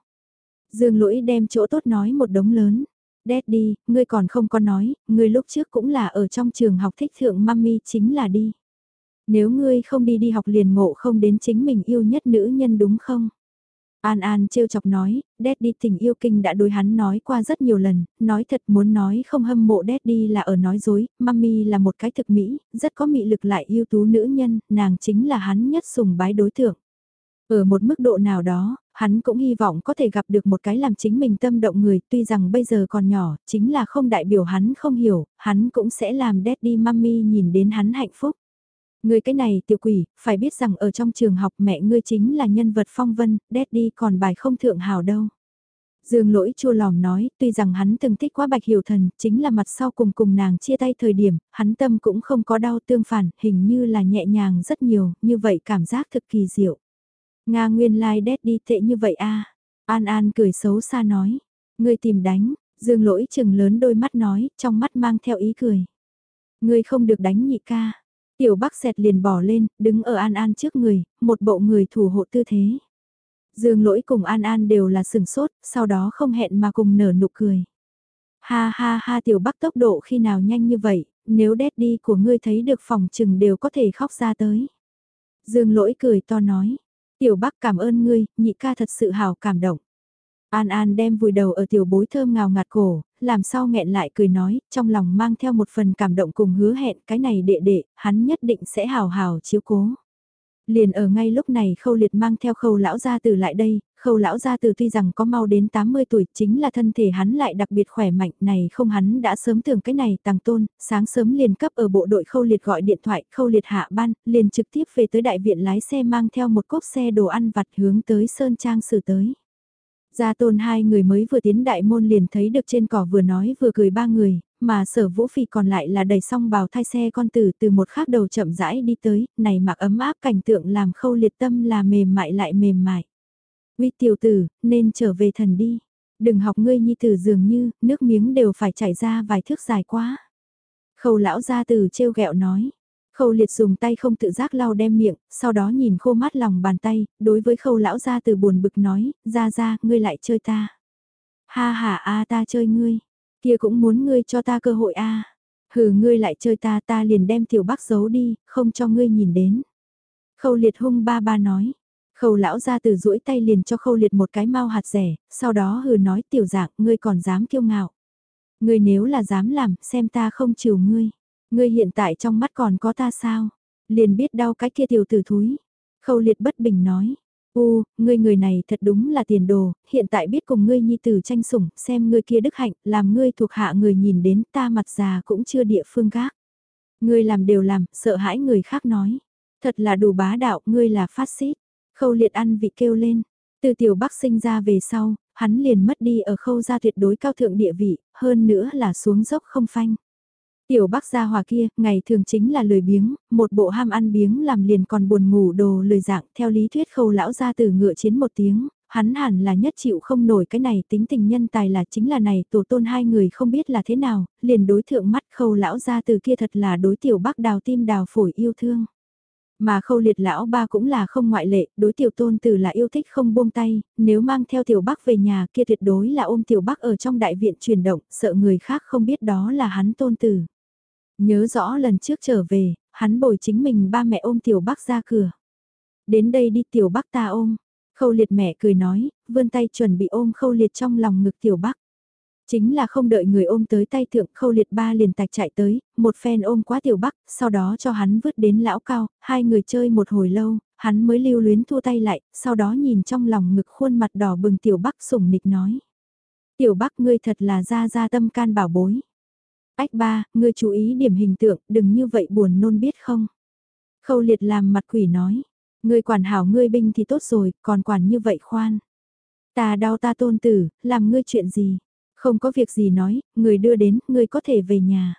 Dương lỗi đem chỗ tốt nói một đống lớn. Daddy, ngươi còn không có nói, ngươi lúc trước cũng là ở trong trường học thích thượng mami chính là đi. Nếu ngươi không đi đi học liền ngộ không đến chính mình yêu nhất nữ nhân đúng không? An An trêu chọc nói, Daddy tình yêu kinh đã đối hắn nói qua rất nhiều lần, nói thật muốn nói không hâm mộ Daddy là ở nói dối, Mami là một cái thực mỹ, rất có mị lực lại yêu tú nữ nhân, nàng chính là hắn nhất sùng bái đối tượng. Ở một mức độ nào đó, hắn cũng hy vọng có thể gặp được một cái làm chính mình tâm động người, tuy rằng bây giờ còn nhỏ, chính là không đại biểu hắn không hiểu, hắn cũng sẽ làm Daddy Mami nhìn đến hắn hạnh phúc. Ngươi cái này tiểu quỷ, phải biết rằng ở trong trường học mẹ ngươi chính là nhân vật phong vân, đi còn bài không thượng hào đâu. Dương lỗi chua lòm nói, tuy rằng hắn từng thích quá bạch hiểu thần, chính là mặt sau cùng cùng nàng chia tay thời điểm, hắn tâm cũng không có đau tương phản, hình như là nhẹ nhàng rất nhiều, như vậy cảm giác thực kỳ diệu. Nga nguyên lai like đi tệ như vậy a An An cười xấu xa nói, ngươi tìm đánh, dương lỗi chừng lớn đôi mắt nói, trong mắt mang theo ý cười. Ngươi không được đánh nhị ca. Tiểu Bắc xẹt liền bỏ lên, đứng ở An An trước người, một bộ người thủ hộ tư thế. Dương lỗi cùng An An đều là sừng sốt, sau đó không hẹn mà cùng nở nụ cười. Ha ha ha tiểu Bắc tốc độ khi nào nhanh như vậy, nếu đét đi của ngươi thấy được phòng trừng đều có thể khóc ra tới. Dương lỗi cười to nói, tiểu Bắc cảm ơn ngươi, nhị ca thật sự hào cảm động. An An đem vùi đầu ở tiểu bối thơm ngào ngạt cổ, làm sao nghẹn lại cười nói, trong lòng mang theo một phần cảm động cùng hứa hẹn cái này đệ đệ, hắn nhất định sẽ hào hào chiếu cố. Liền ở ngay lúc này khâu liệt mang theo khâu lão gia từ lại đây, khâu lão gia từ tuy rằng có mau đến 80 tuổi chính là thân thể hắn lại đặc biệt khỏe mạnh này không hắn đã sớm tưởng cái này tăng tôn, sáng sớm liền cấp ở bộ đội khâu liệt gọi điện thoại khâu liệt hạ ban, liền trực tiếp về tới đại viện lái xe mang theo một cốp xe đồ ăn vặt hướng tới Sơn Trang xử tới. Gia tôn hai người mới vừa tiến đại môn liền thấy được trên cỏ vừa nói vừa cười ba người, mà sở vũ phi còn lại là đầy song bào thai xe con tử từ một khác đầu chậm rãi đi tới, này mặc ấm áp cảnh tượng làm khâu liệt tâm là mềm mại lại mềm mại. Uy tiểu tử, nên trở về thần đi. Đừng học ngươi nhi tử dường như, nước miếng đều phải chảy ra vài thước dài quá. Khâu lão gia tử trêu ghẹo nói. Khâu liệt dùng tay không tự giác lau đem miệng, sau đó nhìn khô mát lòng bàn tay, đối với khâu lão gia từ buồn bực nói, ra ra, ngươi lại chơi ta. Ha ha a ta chơi ngươi, kia cũng muốn ngươi cho ta cơ hội a Hừ ngươi lại chơi ta ta liền đem tiểu bác giấu đi, không cho ngươi nhìn đến. Khâu liệt hung ba ba nói. Khâu lão ra từ duỗi tay liền cho khâu liệt một cái mau hạt rẻ, sau đó hừ nói tiểu dạng, ngươi còn dám kiêu ngạo. Ngươi nếu là dám làm, xem ta không chiều ngươi. Ngươi hiện tại trong mắt còn có ta sao? Liền biết đau cái kia tiểu tử thúi. Khâu liệt bất bình nói. U, ngươi người này thật đúng là tiền đồ, hiện tại biết cùng ngươi nhi tử tranh sủng, xem ngươi kia đức hạnh, làm ngươi thuộc hạ người nhìn đến ta mặt già cũng chưa địa phương gác. Ngươi làm đều làm, sợ hãi người khác nói. Thật là đủ bá đạo, ngươi là phát xít. Khâu liệt ăn vị kêu lên. Từ tiểu bắc sinh ra về sau, hắn liền mất đi ở khâu gia tuyệt đối cao thượng địa vị, hơn nữa là xuống dốc không phanh. Tiểu bác gia hòa kia, ngày thường chính là lười biếng, một bộ ham ăn biếng làm liền còn buồn ngủ đồ lười dạng, theo lý thuyết khâu lão gia từ ngựa chiến một tiếng, hắn hẳn là nhất chịu không nổi cái này tính tình nhân tài là chính là này tổ tôn hai người không biết là thế nào, liền đối thượng mắt khâu lão gia từ kia thật là đối tiểu bác đào tim đào phổi yêu thương. Mà khâu liệt lão ba cũng là không ngoại lệ, đối tiểu tôn tử là yêu thích không buông tay, nếu mang theo tiểu bắc về nhà kia tuyệt đối là ôm tiểu bắc ở trong đại viện chuyển động, sợ người khác không biết đó là hắn tôn tử. Nhớ rõ lần trước trở về, hắn bồi chính mình ba mẹ ôm tiểu bác ra cửa. Đến đây đi tiểu bác ta ôm. Khâu liệt mẹ cười nói, vươn tay chuẩn bị ôm khâu liệt trong lòng ngực tiểu bác. Chính là không đợi người ôm tới tay thượng khâu liệt ba liền tạch chạy tới, một phen ôm quá tiểu bắc, sau đó cho hắn vứt đến lão cao, hai người chơi một hồi lâu, hắn mới lưu luyến thua tay lại, sau đó nhìn trong lòng ngực khuôn mặt đỏ bừng tiểu bắc sủng nịch nói. Tiểu bắc ngươi thật là ra ra tâm can bảo bối. Ách ba, ngươi chú ý điểm hình tượng, đừng như vậy buồn nôn biết không? Khâu liệt làm mặt quỷ nói, ngươi quản hảo ngươi binh thì tốt rồi, còn quản như vậy khoan. Ta đau ta tôn tử, làm ngươi chuyện gì? Không có việc gì nói, người đưa đến, ngươi có thể về nhà.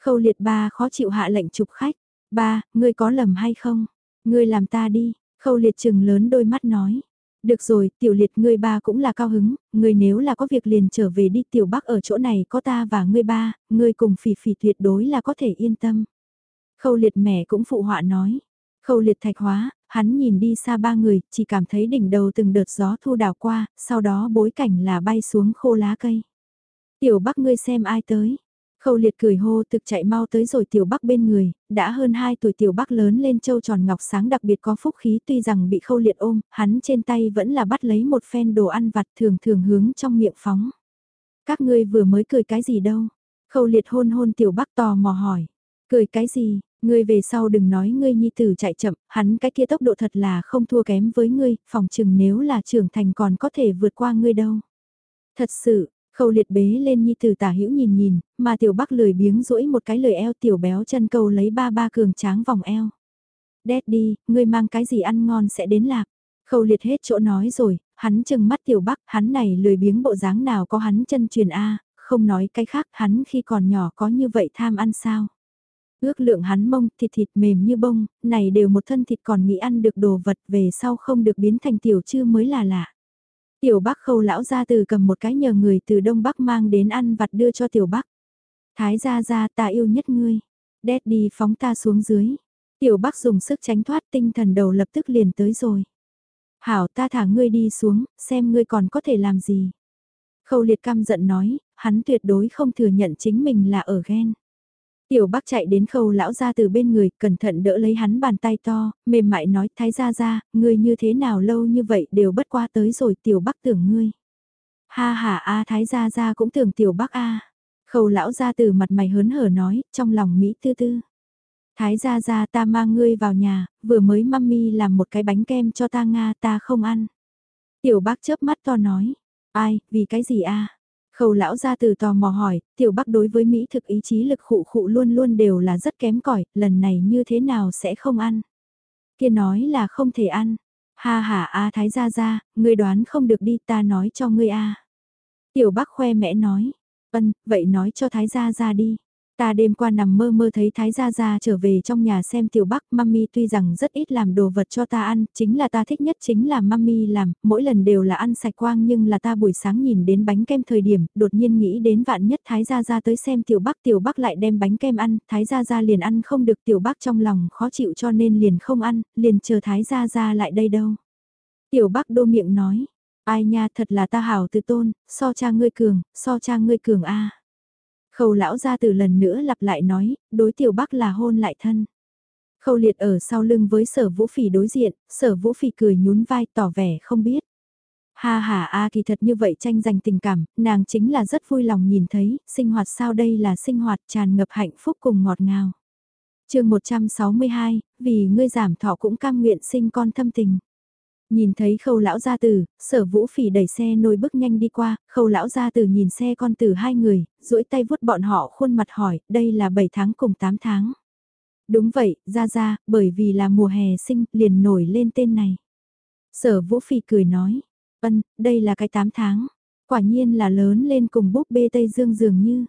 Khâu liệt ba khó chịu hạ lệnh chụp khách. Ba, ngươi có lầm hay không? Ngươi làm ta đi. Khâu liệt trừng lớn đôi mắt nói. Được rồi, tiểu liệt ngươi ba cũng là cao hứng, ngươi nếu là có việc liền trở về đi tiểu bắc ở chỗ này có ta và ngươi ba, ngươi cùng phỉ phỉ tuyệt đối là có thể yên tâm. Khâu liệt mẹ cũng phụ họa nói. Khâu liệt thạch hóa, hắn nhìn đi xa ba người, chỉ cảm thấy đỉnh đầu từng đợt gió thu đảo qua, sau đó bối cảnh là bay xuống khô lá cây. Tiểu bắc ngươi xem ai tới, Khâu liệt cười hô thực chạy mau tới rồi tiểu bắc bên người, đã hơn 2 tuổi tiểu bắc lớn lên châu tròn ngọc sáng đặc biệt có phúc khí tuy rằng bị khâu liệt ôm, hắn trên tay vẫn là bắt lấy một phen đồ ăn vặt thường thường hướng trong miệng phóng. Các ngươi vừa mới cười cái gì đâu? Khâu liệt hôn hôn tiểu bắc tò mò hỏi. Cười cái gì? Ngươi về sau đừng nói ngươi nhi tử chạy chậm, hắn cái kia tốc độ thật là không thua kém với ngươi, phòng chừng nếu là trưởng thành còn có thể vượt qua ngươi đâu. Thật sự, Khâu liệt bế lên nhi tử tả hữu nhìn nhìn, mà tiểu bắc lười biếng rũi một cái lời eo tiểu béo chân câu lấy ba ba cường tráng vòng eo. Daddy, ngươi mang cái gì ăn ngon sẽ đến lạc. Khâu liệt hết chỗ nói rồi, hắn chừng mắt tiểu bắc, hắn này lười biếng bộ dáng nào có hắn chân truyền A, không nói cái khác, hắn khi còn nhỏ có như vậy tham ăn sao. Ước lượng hắn mông, thịt thịt mềm như bông, này đều một thân thịt còn nghĩ ăn được đồ vật về sau không được biến thành tiểu chư mới là lạ. Tiểu Bắc khâu lão ra từ cầm một cái nhờ người từ Đông Bắc mang đến ăn vặt đưa cho Tiểu Bắc. Thái gia gia ta yêu nhất ngươi. đét đi phóng ta xuống dưới. Tiểu Bắc dùng sức tránh thoát tinh thần đầu lập tức liền tới rồi. Hảo ta thả ngươi đi xuống, xem ngươi còn có thể làm gì. Khâu liệt cam giận nói, hắn tuyệt đối không thừa nhận chính mình là ở ghen. Tiểu Bắc chạy đến khâu lão ra từ bên người, cẩn thận đỡ lấy hắn bàn tay to, mềm mại nói thái gia gia, ngươi như thế nào lâu như vậy đều bất qua tới rồi tiểu Bắc tưởng ngươi. Ha ha a thái gia gia cũng tưởng tiểu Bắc a. Khâu lão ra từ mặt mày hớn hở nói, trong lòng Mỹ tư tư. Thái gia gia ta mang ngươi vào nhà, vừa mới mami làm một cái bánh kem cho ta Nga ta không ăn. Tiểu bác chớp mắt to nói, ai, vì cái gì a? Khâu lão ra từ tò mò hỏi, tiểu bắc đối với Mỹ thực ý chí lực khụ khụ luôn luôn đều là rất kém cỏi lần này như thế nào sẽ không ăn. Kia nói là không thể ăn. Ha ha a thái gia gia, ngươi đoán không được đi ta nói cho ngươi a. Tiểu bắc khoe mẽ nói, ân, vậy nói cho thái gia gia đi. Ta đêm qua nằm mơ mơ thấy Thái Gia Gia trở về trong nhà xem tiểu bắc. Mami tuy rằng rất ít làm đồ vật cho ta ăn, chính là ta thích nhất chính là mami làm, mỗi lần đều là ăn sạch quang nhưng là ta buổi sáng nhìn đến bánh kem thời điểm, đột nhiên nghĩ đến vạn nhất Thái Gia Gia tới xem tiểu bắc. Tiểu bắc lại đem bánh kem ăn, Thái Gia Gia liền ăn không được. Tiểu bắc trong lòng khó chịu cho nên liền không ăn, liền chờ Thái Gia Gia lại đây đâu. Tiểu bắc đô miệng nói, ai nha thật là ta hảo từ tôn, so cha ngươi cường, so cha ngươi cường a. Khâu lão ra từ lần nữa lặp lại nói, đối tiểu bắc là hôn lại thân. Khâu liệt ở sau lưng với sở vũ phỉ đối diện, sở vũ phỉ cười nhún vai tỏ vẻ không biết. Ha ha a kỳ thật như vậy tranh giành tình cảm, nàng chính là rất vui lòng nhìn thấy, sinh hoạt sao đây là sinh hoạt tràn ngập hạnh phúc cùng ngọt ngào. chương 162, vì ngươi giảm thọ cũng cam nguyện sinh con thâm tình. Nhìn thấy khâu lão gia tử, sở vũ phỉ đẩy xe nôi bước nhanh đi qua, khâu lão gia tử nhìn xe con tử hai người, duỗi tay vuốt bọn họ khuôn mặt hỏi, đây là 7 tháng cùng 8 tháng. Đúng vậy, ra ra, bởi vì là mùa hè sinh, liền nổi lên tên này. Sở vũ phỉ cười nói, ân, đây là cái 8 tháng, quả nhiên là lớn lên cùng búp bê Tây Dương dường như.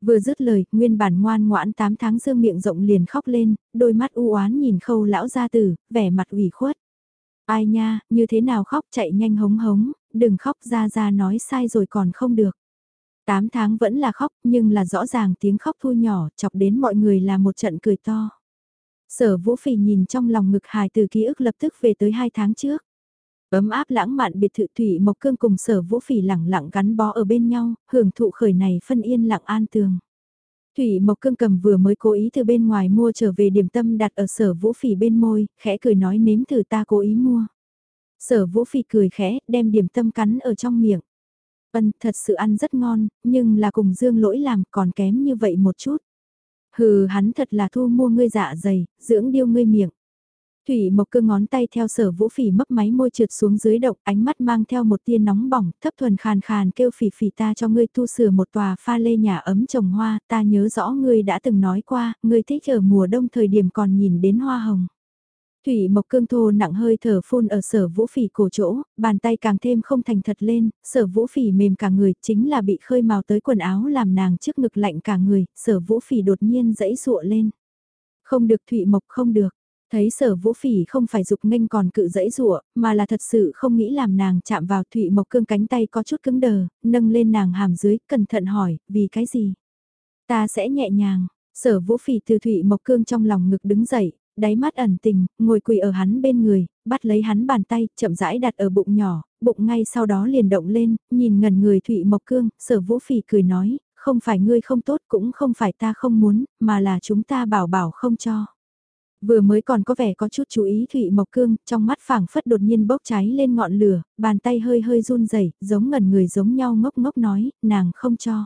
Vừa dứt lời, nguyên bản ngoan ngoãn 8 tháng dương miệng rộng liền khóc lên, đôi mắt u oán nhìn khâu lão gia tử, vẻ mặt ủy khuất. Ai nha, như thế nào khóc chạy nhanh hống hống, đừng khóc ra ra nói sai rồi còn không được. Tám tháng vẫn là khóc nhưng là rõ ràng tiếng khóc thu nhỏ chọc đến mọi người là một trận cười to. Sở vũ phì nhìn trong lòng ngực hài từ ký ức lập tức về tới hai tháng trước. Ấm áp lãng mạn biệt thự thủy mộc cương cùng sở vũ phỉ lẳng lặng gắn bó ở bên nhau, hưởng thụ khởi này phân yên lặng an tường. Thủy Mộc Cương cầm vừa mới cố ý từ bên ngoài mua trở về điểm tâm đặt ở sở vũ phỉ bên môi, khẽ cười nói nếm thử ta cố ý mua. Sở vũ phỉ cười khẽ, đem điểm tâm cắn ở trong miệng. vân thật sự ăn rất ngon, nhưng là cùng dương lỗi làm còn kém như vậy một chút. Hừ, hắn thật là thu mua ngươi dạ dày, dưỡng điêu ngươi miệng. Thủy Mộc Cương ngón tay theo sở vũ phỉ mấp máy môi trượt xuống dưới độc, ánh mắt mang theo một tia nóng bỏng, thấp thuần khàn khàn kêu phỉ phỉ ta cho ngươi tu sửa một tòa pha lê nhà ấm trồng hoa, ta nhớ rõ ngươi đã từng nói qua, ngươi thích ở mùa đông thời điểm còn nhìn đến hoa hồng. Thủy Mộc Cương thô nặng hơi thở phun ở sở vũ phỉ cổ chỗ, bàn tay càng thêm không thành thật lên, sở vũ phỉ mềm cả người, chính là bị khơi màu tới quần áo làm nàng trước ngực lạnh cả người, sở vũ phỉ đột nhiên dẫy sụa lên. Không được Thủy Mộc không được, Thấy sở vũ phỉ không phải dục nghênh còn cự dẫy rụa, mà là thật sự không nghĩ làm nàng chạm vào Thụy Mộc Cương cánh tay có chút cứng đờ, nâng lên nàng hàm dưới, cẩn thận hỏi, vì cái gì? Ta sẽ nhẹ nhàng, sở vũ phỉ từ Thụy Mộc Cương trong lòng ngực đứng dậy, đáy mắt ẩn tình, ngồi quỳ ở hắn bên người, bắt lấy hắn bàn tay, chậm rãi đặt ở bụng nhỏ, bụng ngay sau đó liền động lên, nhìn ngần người Thụy Mộc Cương, sở vũ phỉ cười nói, không phải ngươi không tốt cũng không phải ta không muốn, mà là chúng ta bảo bảo không cho. Vừa mới còn có vẻ có chút chú ý Thụy Mộc Cương, trong mắt phảng phất đột nhiên bốc cháy lên ngọn lửa, bàn tay hơi hơi run rẩy, giống ngẩn người giống nhau ngốc ngốc nói, nàng không cho.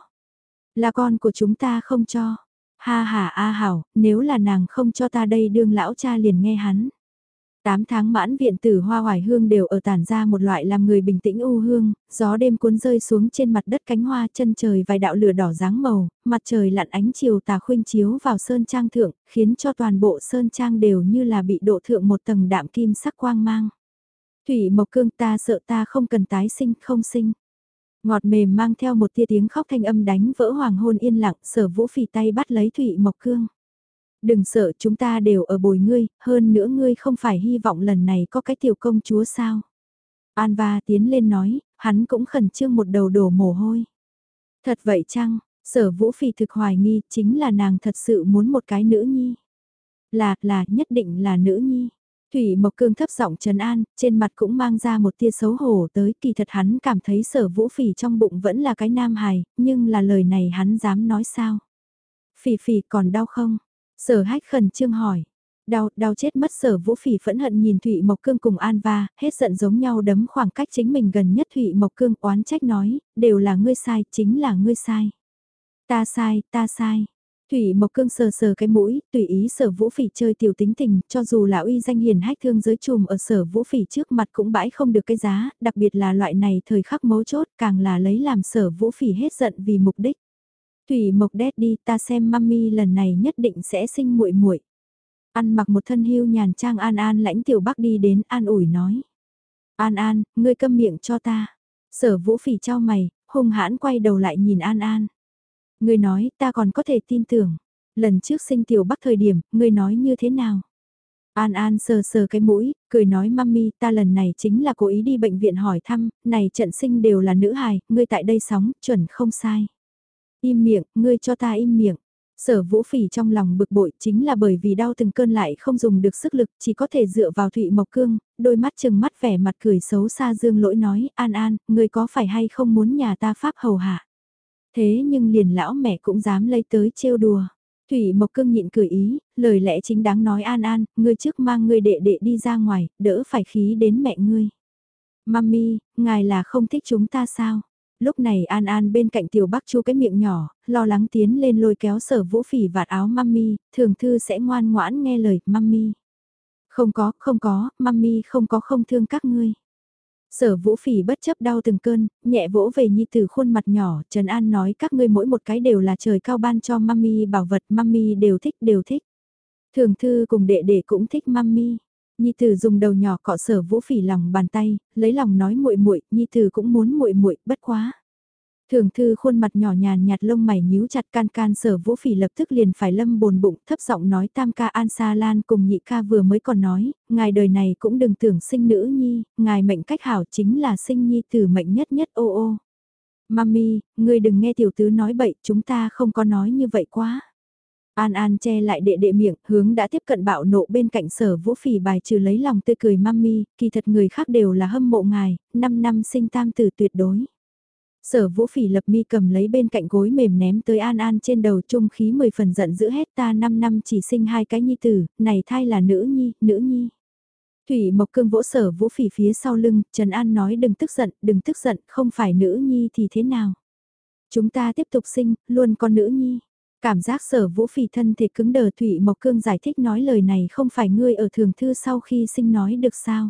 Là con của chúng ta không cho. Ha ha a hảo, nếu là nàng không cho ta đây đương lão cha liền nghe hắn. Tám tháng mãn viện tử hoa hoài hương đều ở tản ra một loại làm người bình tĩnh u hương, gió đêm cuốn rơi xuống trên mặt đất cánh hoa chân trời vài đạo lửa đỏ dáng màu, mặt trời lặn ánh chiều tà khuynh chiếu vào sơn trang thượng, khiến cho toàn bộ sơn trang đều như là bị độ thượng một tầng đạm kim sắc quang mang. Thủy Mộc Cương ta sợ ta không cần tái sinh, không sinh. Ngọt mềm mang theo một tia tiếng khóc thanh âm đánh vỡ hoàng hôn yên lặng, sở vũ phì tay bắt lấy Thủy Mộc Cương. Đừng sợ chúng ta đều ở bồi ngươi, hơn nữa ngươi không phải hy vọng lần này có cái tiểu công chúa sao. Anva tiến lên nói, hắn cũng khẩn trương một đầu đổ mồ hôi. Thật vậy chăng, sở vũ phì thực hoài nghi chính là nàng thật sự muốn một cái nữ nhi. Là, là, nhất định là nữ nhi. Thủy Mộc Cương thấp giọng trấn an, trên mặt cũng mang ra một tia xấu hổ tới kỳ thật hắn cảm thấy sở vũ phỉ trong bụng vẫn là cái nam hài, nhưng là lời này hắn dám nói sao. Phỉ phỉ còn đau không? Sở hách khẩn trương hỏi. Đau, đau chết mất sở vũ phỉ phẫn hận nhìn Thụy Mộc Cương cùng An Va, hết giận giống nhau đấm khoảng cách chính mình gần nhất Thụy Mộc Cương oán trách nói, đều là ngươi sai, chính là ngươi sai. Ta sai, ta sai. Thủy Mộc Cương sờ sờ cái mũi, tùy ý sở vũ phỉ chơi tiểu tính tình, cho dù là uy danh hiền hách thương giới trùm ở sở vũ phỉ trước mặt cũng bãi không được cái giá, đặc biệt là loại này thời khắc mấu chốt càng là lấy làm sở vũ phỉ hết giận vì mục đích. Thủy Mộc đét đi ta xem mami lần này nhất định sẽ sinh muội muội. Ăn mặc một thân hưu nhàn trang An An lãnh tiểu bắc đi đến An ủi nói. An An, ngươi câm miệng cho ta. Sở vũ phỉ cho mày, hung hãn quay đầu lại nhìn An An. Ngươi nói ta còn có thể tin tưởng. Lần trước sinh tiểu bắc thời điểm, ngươi nói như thế nào? An An sờ sờ cái mũi, cười nói mami ta lần này chính là cố ý đi bệnh viện hỏi thăm, này trận sinh đều là nữ hài, ngươi tại đây sóng, chuẩn không sai. Im miệng, ngươi cho ta im miệng. Sở vũ phỉ trong lòng bực bội chính là bởi vì đau từng cơn lại không dùng được sức lực chỉ có thể dựa vào Thụy Mộc Cương, đôi mắt chừng mắt vẻ mặt cười xấu xa dương lỗi nói An An, ngươi có phải hay không muốn nhà ta pháp hầu hạ. Thế nhưng liền lão mẹ cũng dám lấy tới trêu đùa. Thủy Mộc Cương nhịn cười ý, lời lẽ chính đáng nói An An, ngươi trước mang ngươi đệ đệ đi ra ngoài, đỡ phải khí đến mẹ ngươi. Mami, ngài là không thích chúng ta sao? Lúc này An An bên cạnh tiểu bắc chu cái miệng nhỏ, lo lắng tiến lên lôi kéo sở vũ phỉ vạt áo mami, thường thư sẽ ngoan ngoãn nghe lời mami. Không có, không có, mami không có không thương các ngươi. Sở vũ phỉ bất chấp đau từng cơn, nhẹ vỗ về nhi từ khuôn mặt nhỏ, Trần An nói các ngươi mỗi một cái đều là trời cao ban cho mami bảo vật, mami đều thích, đều thích. Thường thư cùng đệ đệ cũng thích mami. Nhi Tử dùng đầu nhỏ cọ sở Vũ Phỉ lòng bàn tay, lấy lòng nói muội muội, Nhi Tử cũng muốn muội muội, bất quá. Thường thư khuôn mặt nhỏ nhàn nhạt lông mày nhíu chặt can can sở vũ phỉ lập tức liền phải lâm bồn bụng thấp giọng nói tam ca an sa lan cùng nhị ca vừa mới còn nói, ngài đời này cũng đừng tưởng sinh nữ nhi, ngài mệnh cách hảo chính là sinh nhi tử mệnh nhất nhất ô ô. Mami, ngươi đừng nghe tiểu tứ nói bậy, chúng ta không có nói như vậy quá. An An che lại đệ đệ miệng, hướng đã tiếp cận bạo nộ bên cạnh sở vũ phỉ bài trừ lấy lòng tươi cười mami, kỳ thật người khác đều là hâm mộ ngài, 5 năm sinh tam tử tuyệt đối. Sở vũ phỉ lập mi cầm lấy bên cạnh gối mềm ném tới An An trên đầu trung khí 10 phần giận dữ hết ta 5 năm chỉ sinh hai cái nhi tử, này thai là nữ nhi, nữ nhi. Thủy Mộc Cương vỗ sở vũ phỉ phía sau lưng, Trần An nói đừng tức giận, đừng tức giận, không phải nữ nhi thì thế nào. Chúng ta tiếp tục sinh, luôn con nữ nhi. Cảm giác sở vũ phỉ thân thể cứng đờ Thủy Mộc Cương giải thích nói lời này không phải ngươi ở thường thư sau khi sinh nói được sao.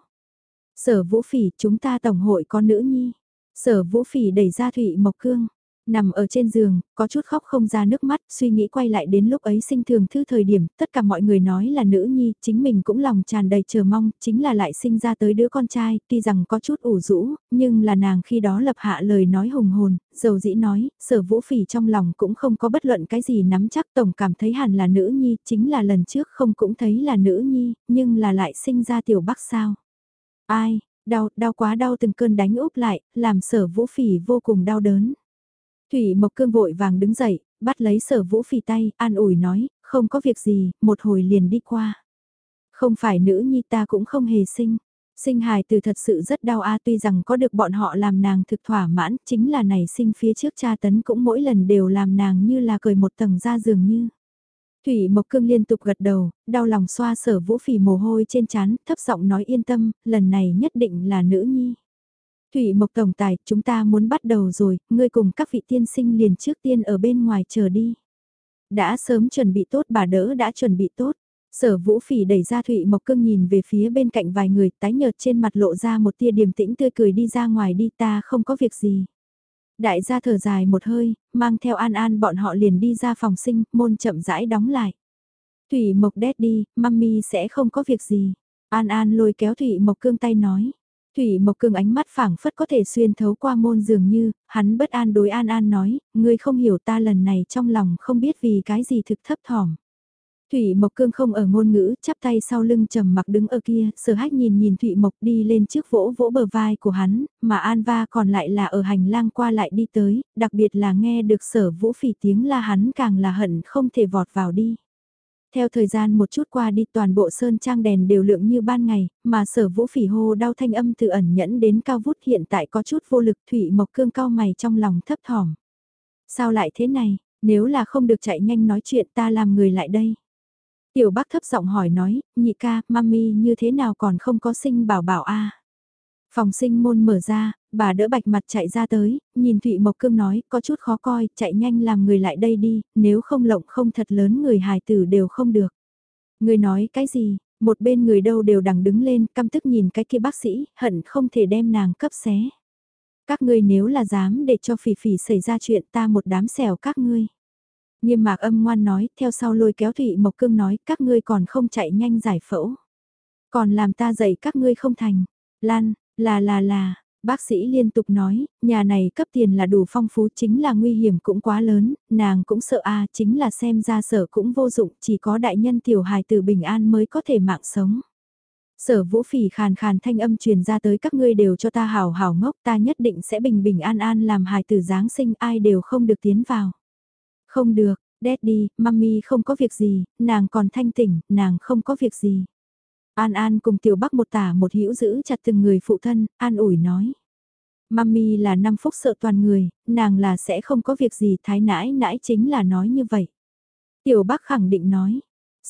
Sở vũ phỉ chúng ta tổng hội có nữ nhi. Sở vũ phỉ đẩy ra Thụy Mộc Cương, nằm ở trên giường, có chút khóc không ra nước mắt, suy nghĩ quay lại đến lúc ấy sinh thường thư thời điểm, tất cả mọi người nói là nữ nhi, chính mình cũng lòng tràn đầy chờ mong, chính là lại sinh ra tới đứa con trai, tuy rằng có chút ủ rũ, nhưng là nàng khi đó lập hạ lời nói hùng hồn, dầu dĩ nói, sở vũ phỉ trong lòng cũng không có bất luận cái gì nắm chắc tổng cảm thấy hẳn là nữ nhi, chính là lần trước không cũng thấy là nữ nhi, nhưng là lại sinh ra tiểu bắc sao. Ai, Đau, đau quá đau từng cơn đánh úp lại, làm sở vũ phỉ vô cùng đau đớn. Thủy Mộc Cương vội vàng đứng dậy, bắt lấy sở vũ phì tay, an ủi nói, không có việc gì, một hồi liền đi qua. Không phải nữ nhi ta cũng không hề sinh. Sinh hài từ thật sự rất đau a tuy rằng có được bọn họ làm nàng thực thỏa mãn, chính là này sinh phía trước cha tấn cũng mỗi lần đều làm nàng như là cởi một tầng ra giường như. Thủy Mộc Cương liên tục gật đầu, đau lòng xoa sở vũ phì mồ hôi trên chán, thấp giọng nói yên tâm, lần này nhất định là nữ nhi. Thủy Mộc Tổng Tài, chúng ta muốn bắt đầu rồi, ngươi cùng các vị tiên sinh liền trước tiên ở bên ngoài chờ đi. Đã sớm chuẩn bị tốt bà đỡ đã chuẩn bị tốt. Sở Vũ Phỉ đẩy ra Thụy Mộc Cương nhìn về phía bên cạnh vài người tái nhợt trên mặt lộ ra một tia điềm tĩnh tươi cười đi ra ngoài đi ta không có việc gì. Đại gia thở dài một hơi, mang theo An An bọn họ liền đi ra phòng sinh, môn chậm rãi đóng lại. Thủy Mộc đét đi, mami sẽ không có việc gì. An An lôi kéo Thủy Mộc cương tay nói. Thủy Mộc cương ánh mắt phảng phất có thể xuyên thấu qua môn dường như, hắn bất an đối An An nói, ngươi không hiểu ta lần này trong lòng không biết vì cái gì thực thấp thỏm. Thủy Mộc Cương không ở ngôn ngữ, chắp tay sau lưng trầm mặc đứng ở kia, sở hách nhìn nhìn Thủy Mộc đi lên trước vỗ vỗ bờ vai của hắn, mà An Va còn lại là ở hành lang qua lại đi tới, đặc biệt là nghe được sở vũ phỉ tiếng la hắn càng là hận không thể vọt vào đi. Theo thời gian một chút qua đi toàn bộ sơn trang đèn đều lượng như ban ngày, mà sở vũ phỉ hô đau thanh âm từ ẩn nhẫn đến cao vút hiện tại có chút vô lực Thủy Mộc Cương cao mày trong lòng thấp thỏm. Sao lại thế này, nếu là không được chạy nhanh nói chuyện ta làm người lại đây. Tiểu bác thấp giọng hỏi nói, nhị ca, mami như thế nào còn không có sinh bảo bảo a Phòng sinh môn mở ra, bà đỡ bạch mặt chạy ra tới, nhìn Thụy Mộc Cương nói, có chút khó coi, chạy nhanh làm người lại đây đi, nếu không lộng không thật lớn người hài tử đều không được. Người nói cái gì, một bên người đâu đều đằng đứng lên, căm tức nhìn cái kia bác sĩ, hận không thể đem nàng cấp xé. Các ngươi nếu là dám để cho phỉ phỉ xảy ra chuyện ta một đám xẻo các ngươi. Nghiêm mạc âm ngoan nói, theo sau lôi kéo Thụy Mộc Cương nói, các ngươi còn không chạy nhanh giải phẫu. Còn làm ta dạy các ngươi không thành. Lan, là là là, bác sĩ liên tục nói, nhà này cấp tiền là đủ phong phú chính là nguy hiểm cũng quá lớn, nàng cũng sợ a chính là xem ra sở cũng vô dụng, chỉ có đại nhân tiểu hài từ bình an mới có thể mạng sống. Sở vũ phỉ khàn khàn thanh âm truyền ra tới các ngươi đều cho ta hào hào ngốc ta nhất định sẽ bình bình an an làm hài tử Giáng sinh ai đều không được tiến vào. Không được, Daddy, Mummy không có việc gì, nàng còn thanh tỉnh, nàng không có việc gì. An An cùng Tiểu Bắc một tả một hữu giữ chặt từng người phụ thân, An ủi nói. Mummy là năm phúc sợ toàn người, nàng là sẽ không có việc gì thái nãi nãi chính là nói như vậy. Tiểu Bắc khẳng định nói,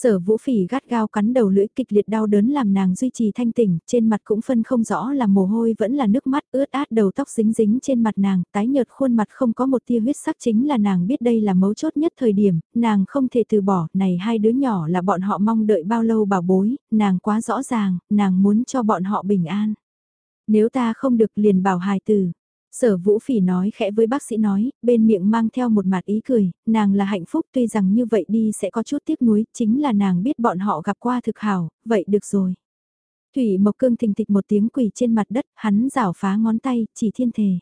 Sở vũ phỉ gắt gao cắn đầu lưỡi kịch liệt đau đớn làm nàng duy trì thanh tỉnh, trên mặt cũng phân không rõ là mồ hôi vẫn là nước mắt ướt át đầu tóc dính dính trên mặt nàng, tái nhợt khuôn mặt không có một tia huyết sắc chính là nàng biết đây là mấu chốt nhất thời điểm, nàng không thể từ bỏ, này hai đứa nhỏ là bọn họ mong đợi bao lâu bảo bối, nàng quá rõ ràng, nàng muốn cho bọn họ bình an. Nếu ta không được liền bảo hài tử, Sở Vũ Phỉ nói khẽ với bác sĩ nói, bên miệng mang theo một mặt ý cười, nàng là hạnh phúc tuy rằng như vậy đi sẽ có chút tiếc nuối, chính là nàng biết bọn họ gặp qua thực hảo, vậy được rồi. Thủy Mộc Cương thình thịch một tiếng quỳ trên mặt đất, hắn rảo phá ngón tay, chỉ thiên thể.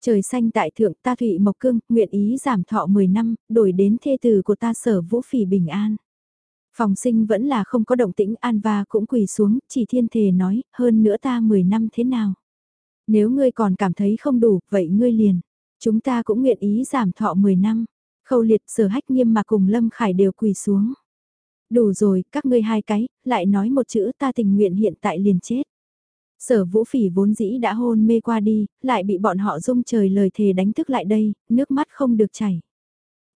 Trời xanh tại thượng ta Thủy Mộc Cương, nguyện ý giảm thọ 10 năm, đổi đến thê tử của ta sở Vũ Phỉ bình an. Phòng sinh vẫn là không có động tĩnh An và cũng quỳ xuống, chỉ thiên thể nói, hơn nữa ta 10 năm thế nào. Nếu ngươi còn cảm thấy không đủ, vậy ngươi liền. Chúng ta cũng nguyện ý giảm thọ 10 năm. Khâu liệt sở hách nghiêm mà cùng Lâm Khải đều quỳ xuống. Đủ rồi, các ngươi hai cái, lại nói một chữ ta tình nguyện hiện tại liền chết. Sở vũ phỉ vốn dĩ đã hôn mê qua đi, lại bị bọn họ dung trời lời thề đánh thức lại đây, nước mắt không được chảy.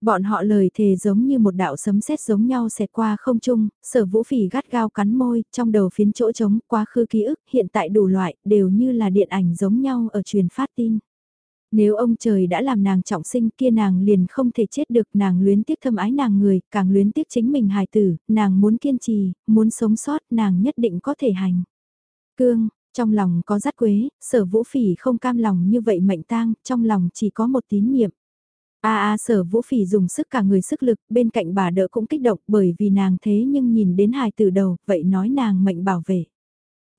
Bọn họ lời thề giống như một đạo sấm sét giống nhau xẹt qua không trung, sở vũ phỉ gắt gao cắn môi, trong đầu phiến chỗ trống, quá khứ ký ức, hiện tại đủ loại, đều như là điện ảnh giống nhau ở truyền phát tin. Nếu ông trời đã làm nàng trọng sinh kia nàng liền không thể chết được nàng luyến tiếc thâm ái nàng người, càng luyến tiếc chính mình hài tử, nàng muốn kiên trì, muốn sống sót nàng nhất định có thể hành. Cương, trong lòng có rắt quế, sở vũ phỉ không cam lòng như vậy mệnh tang, trong lòng chỉ có một tín niệm. A a sở vũ phỉ dùng sức cả người sức lực, bên cạnh bà đỡ cũng kích động bởi vì nàng thế nhưng nhìn đến hài từ đầu, vậy nói nàng mệnh bảo vệ.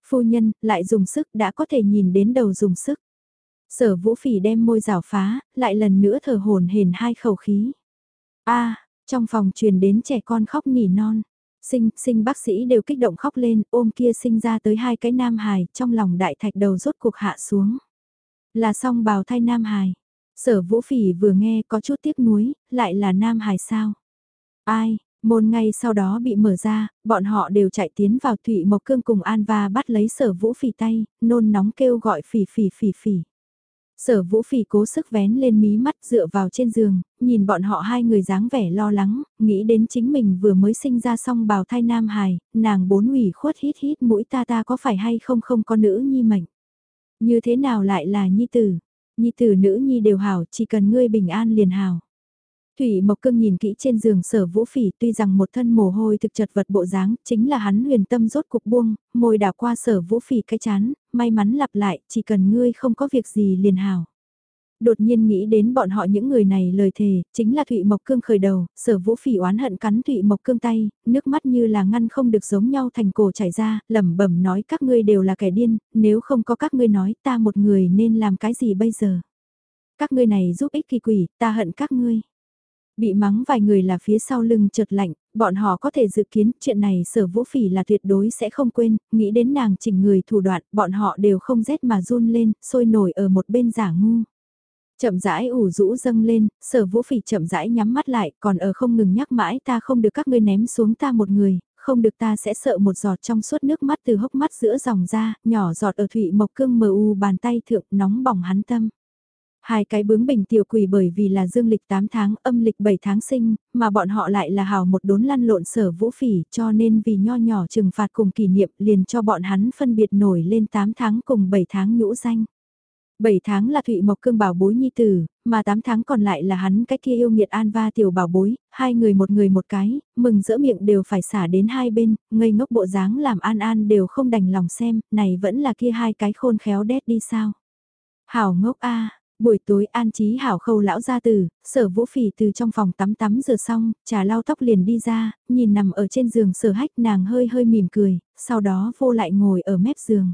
Phu nhân, lại dùng sức đã có thể nhìn đến đầu dùng sức. Sở vũ phỉ đem môi rào phá, lại lần nữa thở hồn hển hai khẩu khí. a trong phòng truyền đến trẻ con khóc nỉ non. Sinh, sinh bác sĩ đều kích động khóc lên, ôm kia sinh ra tới hai cái nam hài, trong lòng đại thạch đầu rốt cuộc hạ xuống. Là xong bào thai nam hài. Sở vũ phỉ vừa nghe có chút tiếc nuối, lại là nam hài sao. Ai, môn ngay sau đó bị mở ra, bọn họ đều chạy tiến vào Thụy Mộc Cương cùng An Va bắt lấy sở vũ phỉ tay, nôn nóng kêu gọi phỉ phỉ phỉ phỉ. Sở vũ phỉ cố sức vén lên mí mắt dựa vào trên giường, nhìn bọn họ hai người dáng vẻ lo lắng, nghĩ đến chính mình vừa mới sinh ra xong bào thai nam hài, nàng bốn ủy khuất hít hít mũi ta ta có phải hay không không có nữ nhi mệnh. Như thế nào lại là nhi tử, Nhi tử nữ nhi đều hảo, chỉ cần ngươi bình an liền hảo. Thủy Mộc Cương nhìn kỹ trên giường sở vũ phỉ tuy rằng một thân mồ hôi thực chật vật bộ dáng, chính là hắn huyền tâm rốt cục buông, môi đảo qua sở vũ phỉ cái chán, may mắn lặp lại, chỉ cần ngươi không có việc gì liền hảo Đột nhiên nghĩ đến bọn họ những người này lời thề, chính là Thụy Mộc Cương khởi đầu, sở vũ phỉ oán hận cắn Thụy Mộc Cương tay, nước mắt như là ngăn không được giống nhau thành cổ chảy ra, lẩm bẩm nói các ngươi đều là kẻ điên, nếu không có các ngươi nói ta một người nên làm cái gì bây giờ. Các ngươi này giúp ích kỳ quỷ, ta hận các ngươi. Bị mắng vài người là phía sau lưng chợt lạnh, bọn họ có thể dự kiến chuyện này sở vũ phỉ là tuyệt đối sẽ không quên, nghĩ đến nàng chỉnh người thủ đoạn, bọn họ đều không rét mà run lên, sôi nổi ở một bên giả ngu. Chậm rãi ủ rũ dâng lên, sở vũ phỉ chậm rãi nhắm mắt lại, còn ở không ngừng nhắc mãi ta không được các ngươi ném xuống ta một người, không được ta sẽ sợ một giọt trong suốt nước mắt từ hốc mắt giữa dòng ra, nhỏ giọt ở thụy mộc cương mờ u bàn tay thượng nóng bỏng hắn tâm. Hai cái bướng bình tiểu quỷ bởi vì là dương lịch 8 tháng âm lịch 7 tháng sinh, mà bọn họ lại là hào một đốn lăn lộn sở vũ phỉ cho nên vì nho nhỏ trừng phạt cùng kỷ niệm liền cho bọn hắn phân biệt nổi lên 8 tháng cùng 7 tháng nhũ danh. 7 tháng là Thụy Mộc Cương bảo bối nhi tử, mà 8 tháng còn lại là hắn cái kia yêu nghiệt An Va tiểu bảo bối, hai người một người một cái, mừng rỡ miệng đều phải xả đến hai bên, ngây ngốc bộ dáng làm An An đều không đành lòng xem, này vẫn là kia hai cái khôn khéo đét đi sao. Hảo ngốc a Buổi tối an trí hảo khâu lão ra từ, sở vũ phỉ từ trong phòng tắm tắm rửa xong, trà lau tóc liền đi ra, nhìn nằm ở trên giường sở hách nàng hơi hơi mỉm cười, sau đó vô lại ngồi ở mép giường.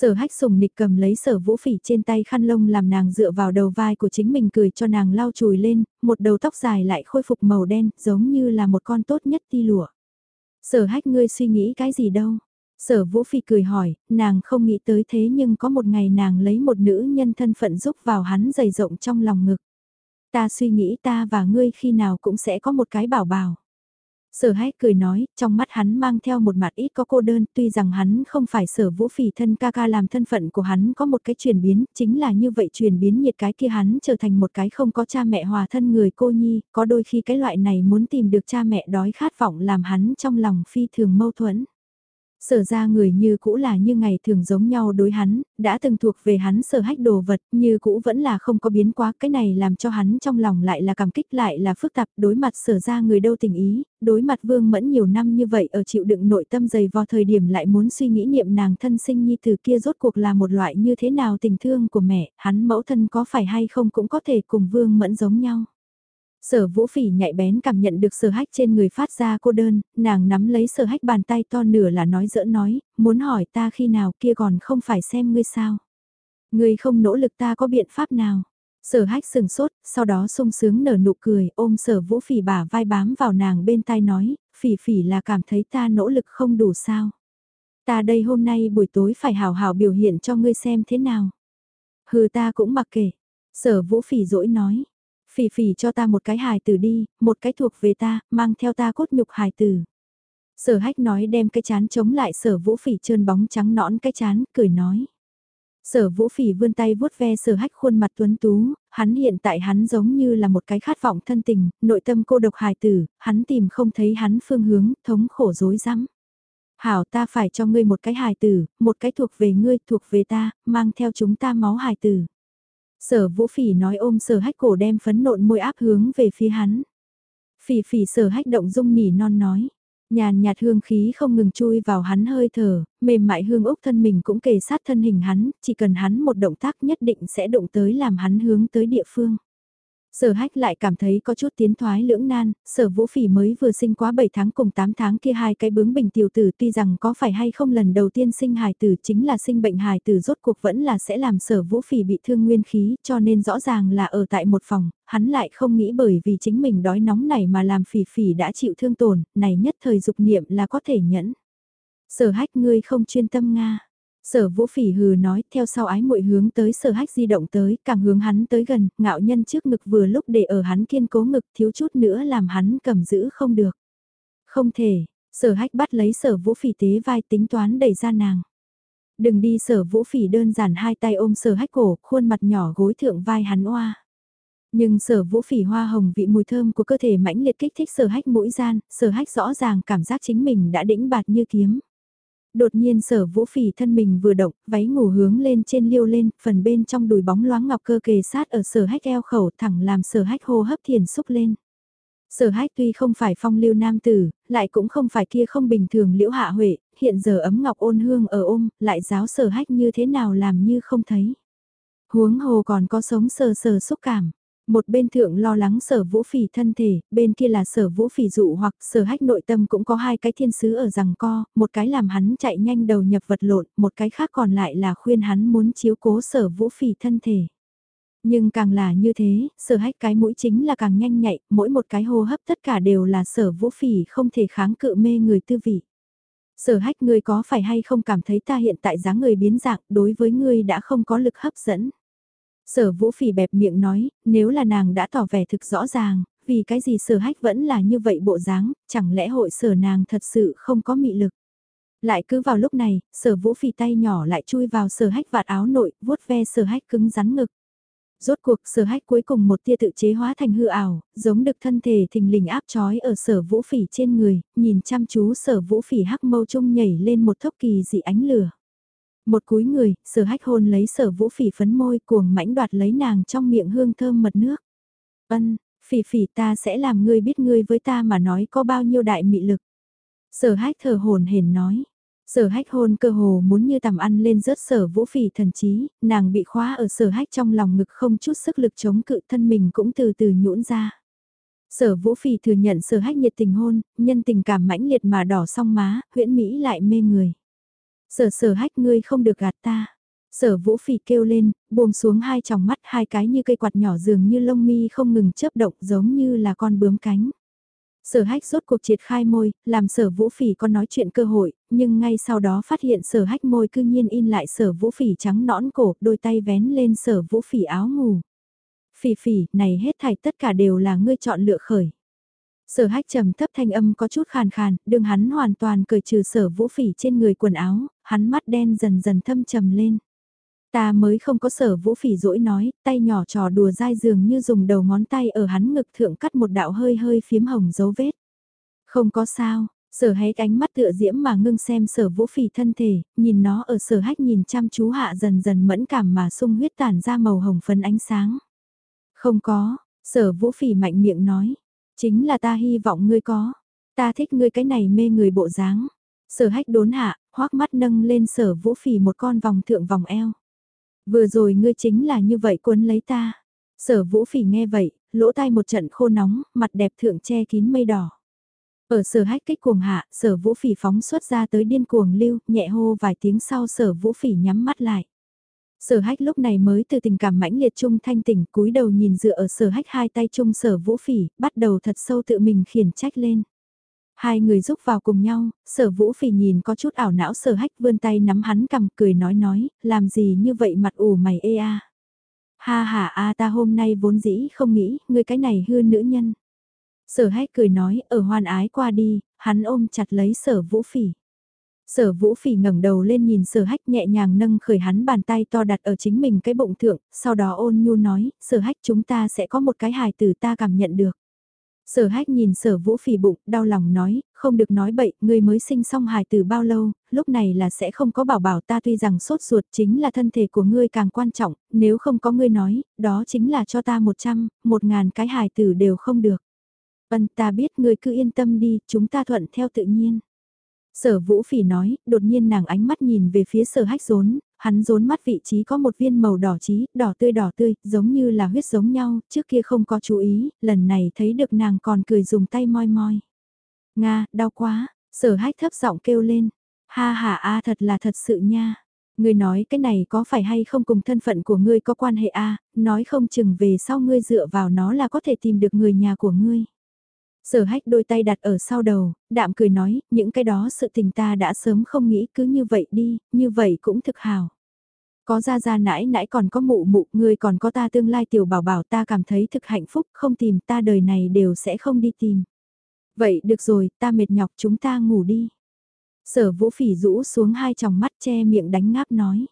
Sở hách sùng nịch cầm lấy sở vũ phỉ trên tay khăn lông làm nàng dựa vào đầu vai của chính mình cười cho nàng lau chùi lên, một đầu tóc dài lại khôi phục màu đen giống như là một con tốt nhất ti lụa. Sở hách ngươi suy nghĩ cái gì đâu? Sở Vũ Phỉ cười hỏi, nàng không nghĩ tới thế nhưng có một ngày nàng lấy một nữ nhân thân phận giúp vào hắn dày rộng trong lòng ngực. Ta suy nghĩ ta và ngươi khi nào cũng sẽ có một cái bảo bảo. Sở hách cười nói, trong mắt hắn mang theo một mặt ít có cô đơn, tuy rằng hắn không phải sở vũ phỉ thân ca ca làm thân phận của hắn có một cái chuyển biến, chính là như vậy chuyển biến nhiệt cái kia hắn trở thành một cái không có cha mẹ hòa thân người cô nhi, có đôi khi cái loại này muốn tìm được cha mẹ đói khát vọng làm hắn trong lòng phi thường mâu thuẫn. Sở ra người như cũ là như ngày thường giống nhau đối hắn, đã từng thuộc về hắn sở hách đồ vật, như cũ vẫn là không có biến quá, cái này làm cho hắn trong lòng lại là cảm kích lại là phức tạp, đối mặt sở ra người đâu tình ý, đối mặt vương mẫn nhiều năm như vậy ở chịu đựng nội tâm dày vào thời điểm lại muốn suy nghĩ niệm nàng thân sinh nhi từ kia rốt cuộc là một loại như thế nào tình thương của mẹ, hắn mẫu thân có phải hay không cũng có thể cùng vương mẫn giống nhau. Sở vũ phỉ nhạy bén cảm nhận được sở hách trên người phát ra cô đơn, nàng nắm lấy sở hách bàn tay to nửa là nói dỡ nói, muốn hỏi ta khi nào kia còn không phải xem ngươi sao. Ngươi không nỗ lực ta có biện pháp nào. Sở hách sừng sốt, sau đó sung sướng nở nụ cười, ôm sở vũ phỉ bả vai bám vào nàng bên tai nói, phỉ phỉ là cảm thấy ta nỗ lực không đủ sao. Ta đây hôm nay buổi tối phải hào hào biểu hiện cho ngươi xem thế nào. Hừ ta cũng mặc kệ. Sở vũ phỉ dỗi nói, Phỉ phỉ cho ta một cái hài tử đi, một cái thuộc về ta, mang theo ta cốt nhục hài tử. Sở hách nói đem cái chán chống lại sở vũ phỉ trơn bóng trắng nõn cái chán, cười nói. Sở vũ phỉ vươn tay vuốt ve sở hách khuôn mặt tuấn tú, hắn hiện tại hắn giống như là một cái khát vọng thân tình, nội tâm cô độc hài tử, hắn tìm không thấy hắn phương hướng, thống khổ dối rắm Hảo ta phải cho ngươi một cái hài tử, một cái thuộc về ngươi, thuộc về ta, mang theo chúng ta máu hài tử. Sở vũ phỉ nói ôm sở hách cổ đem phấn nộn môi áp hướng về phía hắn. Phỉ phỉ sở hách động dung nỉ non nói. Nhàn nhạt hương khí không ngừng chui vào hắn hơi thở, mềm mại hương ốc thân mình cũng kề sát thân hình hắn, chỉ cần hắn một động tác nhất định sẽ động tới làm hắn hướng tới địa phương. Sở hách lại cảm thấy có chút tiến thoái lưỡng nan, sở vũ phỉ mới vừa sinh quá 7 tháng cùng 8 tháng kia hai cái bướng bình tiểu tử tuy rằng có phải hay không lần đầu tiên sinh hài tử chính là sinh bệnh hài tử rốt cuộc vẫn là sẽ làm sở vũ phỉ bị thương nguyên khí cho nên rõ ràng là ở tại một phòng, hắn lại không nghĩ bởi vì chính mình đói nóng này mà làm phỉ phỉ đã chịu thương tổn, này nhất thời dục niệm là có thể nhẫn. Sở hách ngươi không chuyên tâm Nga. Sở vũ phỉ hừ nói theo sau ái muội hướng tới sở hách di động tới, càng hướng hắn tới gần, ngạo nhân trước ngực vừa lúc để ở hắn kiên cố ngực thiếu chút nữa làm hắn cầm giữ không được. Không thể, sở hách bắt lấy sở vũ phỉ tế vai tính toán đẩy ra nàng. Đừng đi sở vũ phỉ đơn giản hai tay ôm sở hách cổ, khuôn mặt nhỏ gối thượng vai hắn oa. Nhưng sở vũ phỉ hoa hồng vị mùi thơm của cơ thể mãnh liệt kích thích sở hách mũi gian, sở hách rõ ràng cảm giác chính mình đã đĩnh bạt như kiếm. Đột nhiên sở vũ phỉ thân mình vừa động, váy ngủ hướng lên trên liêu lên, phần bên trong đùi bóng loáng ngọc cơ kề sát ở sở hách eo khẩu thẳng làm sở hách hô hấp thiền xúc lên. Sở hách tuy không phải phong lưu nam tử, lại cũng không phải kia không bình thường liễu hạ huệ, hiện giờ ấm ngọc ôn hương ở ôm, lại giáo sở hách như thế nào làm như không thấy. Huống hồ còn có sống sờ sờ xúc cảm. Một bên thượng lo lắng sở vũ phỉ thân thể, bên kia là sở vũ phỉ dụ hoặc sở hách nội tâm cũng có hai cái thiên sứ ở rằng co, một cái làm hắn chạy nhanh đầu nhập vật lộn, một cái khác còn lại là khuyên hắn muốn chiếu cố sở vũ phỉ thân thể. Nhưng càng là như thế, sở hách cái mũi chính là càng nhanh nhạy, mỗi một cái hô hấp tất cả đều là sở vũ phỉ không thể kháng cự mê người tư vị. Sở hách ngươi có phải hay không cảm thấy ta hiện tại dáng người biến dạng đối với ngươi đã không có lực hấp dẫn. Sở vũ phỉ bẹp miệng nói, nếu là nàng đã tỏ vẻ thực rõ ràng, vì cái gì sở hách vẫn là như vậy bộ dáng, chẳng lẽ hội sở nàng thật sự không có mị lực. Lại cứ vào lúc này, sở vũ phỉ tay nhỏ lại chui vào sở hách vạt áo nội, vuốt ve sở hách cứng rắn ngực. Rốt cuộc sở hách cuối cùng một tia tự chế hóa thành hư ảo, giống được thân thể thình lình áp trói ở sở vũ phỉ trên người, nhìn chăm chú sở vũ phỉ hắc mâu trung nhảy lên một thốc kỳ dị ánh lửa. Một cúi người, sở hách hôn lấy sở vũ phỉ phấn môi cuồng mãnh đoạt lấy nàng trong miệng hương thơm mật nước. Ân, phỉ phỉ ta sẽ làm ngươi biết ngươi với ta mà nói có bao nhiêu đại mị lực. Sở hách thở hồn hển nói. Sở hách hôn cơ hồ muốn như tầm ăn lên rớt sở vũ phỉ thần trí, nàng bị khóa ở sở hách trong lòng ngực không chút sức lực chống cự thân mình cũng từ từ nhũn ra. Sở vũ phỉ thừa nhận sở hách nhiệt tình hôn, nhân tình cảm mãnh liệt mà đỏ song má, huyễn Mỹ lại mê người. Sở sở hách ngươi không được gạt ta. Sở vũ phỉ kêu lên, buông xuống hai tròng mắt hai cái như cây quạt nhỏ dường như lông mi không ngừng chớp động giống như là con bướm cánh. Sở hách rốt cuộc triệt khai môi, làm sở vũ phỉ con nói chuyện cơ hội, nhưng ngay sau đó phát hiện sở hách môi cư nhiên in lại sở vũ phỉ trắng nõn cổ, đôi tay vén lên sở vũ phỉ áo ngủ. Phỉ phỉ, này hết thảy tất cả đều là ngươi chọn lựa khởi. Sở hách trầm thấp thanh âm có chút khàn khàn, đường hắn hoàn toàn cởi trừ sở vũ phỉ trên người quần áo, hắn mắt đen dần dần thâm trầm lên. Ta mới không có sở vũ phỉ dỗi nói, tay nhỏ trò đùa dai dường như dùng đầu ngón tay ở hắn ngực thượng cắt một đạo hơi hơi phiếm hồng dấu vết. Không có sao, sở hách ánh mắt tựa diễm mà ngưng xem sở vũ phỉ thân thể, nhìn nó ở sở hách nhìn chăm chú hạ dần dần mẫn cảm mà sung huyết tản ra màu hồng phấn ánh sáng. Không có, sở vũ phỉ mạnh miệng nói, chính là ta hy vọng ngươi có, ta thích ngươi cái này mê người bộ dáng. Sở hách đốn hạ, hoác mắt nâng lên sở vũ phỉ một con vòng thượng vòng eo. Vừa rồi ngươi chính là như vậy cuốn lấy ta. Sở vũ phỉ nghe vậy, lỗ tai một trận khô nóng, mặt đẹp thượng che kín mây đỏ. Ở sở hách kích cuồng hạ, sở vũ phỉ phóng xuất ra tới điên cuồng lưu, nhẹ hô vài tiếng sau sở vũ phỉ nhắm mắt lại. Sở hách lúc này mới từ tình cảm mãnh liệt chung thanh tỉnh cúi đầu nhìn dựa ở sở hách hai tay chung sở vũ phỉ, bắt đầu thật sâu tự mình khiển trách lên. Hai người giúp vào cùng nhau, sở vũ phỉ nhìn có chút ảo não sở hách vươn tay nắm hắn cầm cười nói nói, làm gì như vậy mặt ủ mày ê a. Ha ha a ta hôm nay vốn dĩ không nghĩ, người cái này hư nữ nhân. Sở hách cười nói, ở hoan ái qua đi, hắn ôm chặt lấy sở vũ phỉ. Sở vũ phỉ ngẩng đầu lên nhìn sở hách nhẹ nhàng nâng khởi hắn bàn tay to đặt ở chính mình cái bụng thượng, sau đó ôn nhu nói, sở hách chúng ta sẽ có một cái hài từ ta cảm nhận được. Sở hách nhìn sở vũ phỉ bụng, đau lòng nói, không được nói bậy, người mới sinh xong hài từ bao lâu, lúc này là sẽ không có bảo bảo ta tuy rằng sốt ruột chính là thân thể của ngươi càng quan trọng, nếu không có ngươi nói, đó chính là cho ta một trăm, một ngàn cái hài từ đều không được. Vân ta biết ngươi cứ yên tâm đi, chúng ta thuận theo tự nhiên. Sở vũ phỉ nói, đột nhiên nàng ánh mắt nhìn về phía sở hách rốn, hắn rốn mắt vị trí có một viên màu đỏ trí, đỏ tươi đỏ tươi, giống như là huyết giống nhau, trước kia không có chú ý, lần này thấy được nàng còn cười dùng tay moi moi. Nga, đau quá, sở hách thấp giọng kêu lên, ha ha a thật là thật sự nha. Ngươi nói cái này có phải hay không cùng thân phận của ngươi có quan hệ a nói không chừng về sau ngươi dựa vào nó là có thể tìm được người nhà của ngươi. Sở hách đôi tay đặt ở sau đầu, đạm cười nói, những cái đó sự tình ta đã sớm không nghĩ cứ như vậy đi, như vậy cũng thực hào. Có ra ra nãi nãi còn có mụ mụ, người còn có ta tương lai tiểu bảo bảo ta cảm thấy thực hạnh phúc, không tìm ta đời này đều sẽ không đi tìm. Vậy được rồi, ta mệt nhọc chúng ta ngủ đi. Sở vũ phỉ rũ xuống hai tròng mắt che miệng đánh ngáp nói.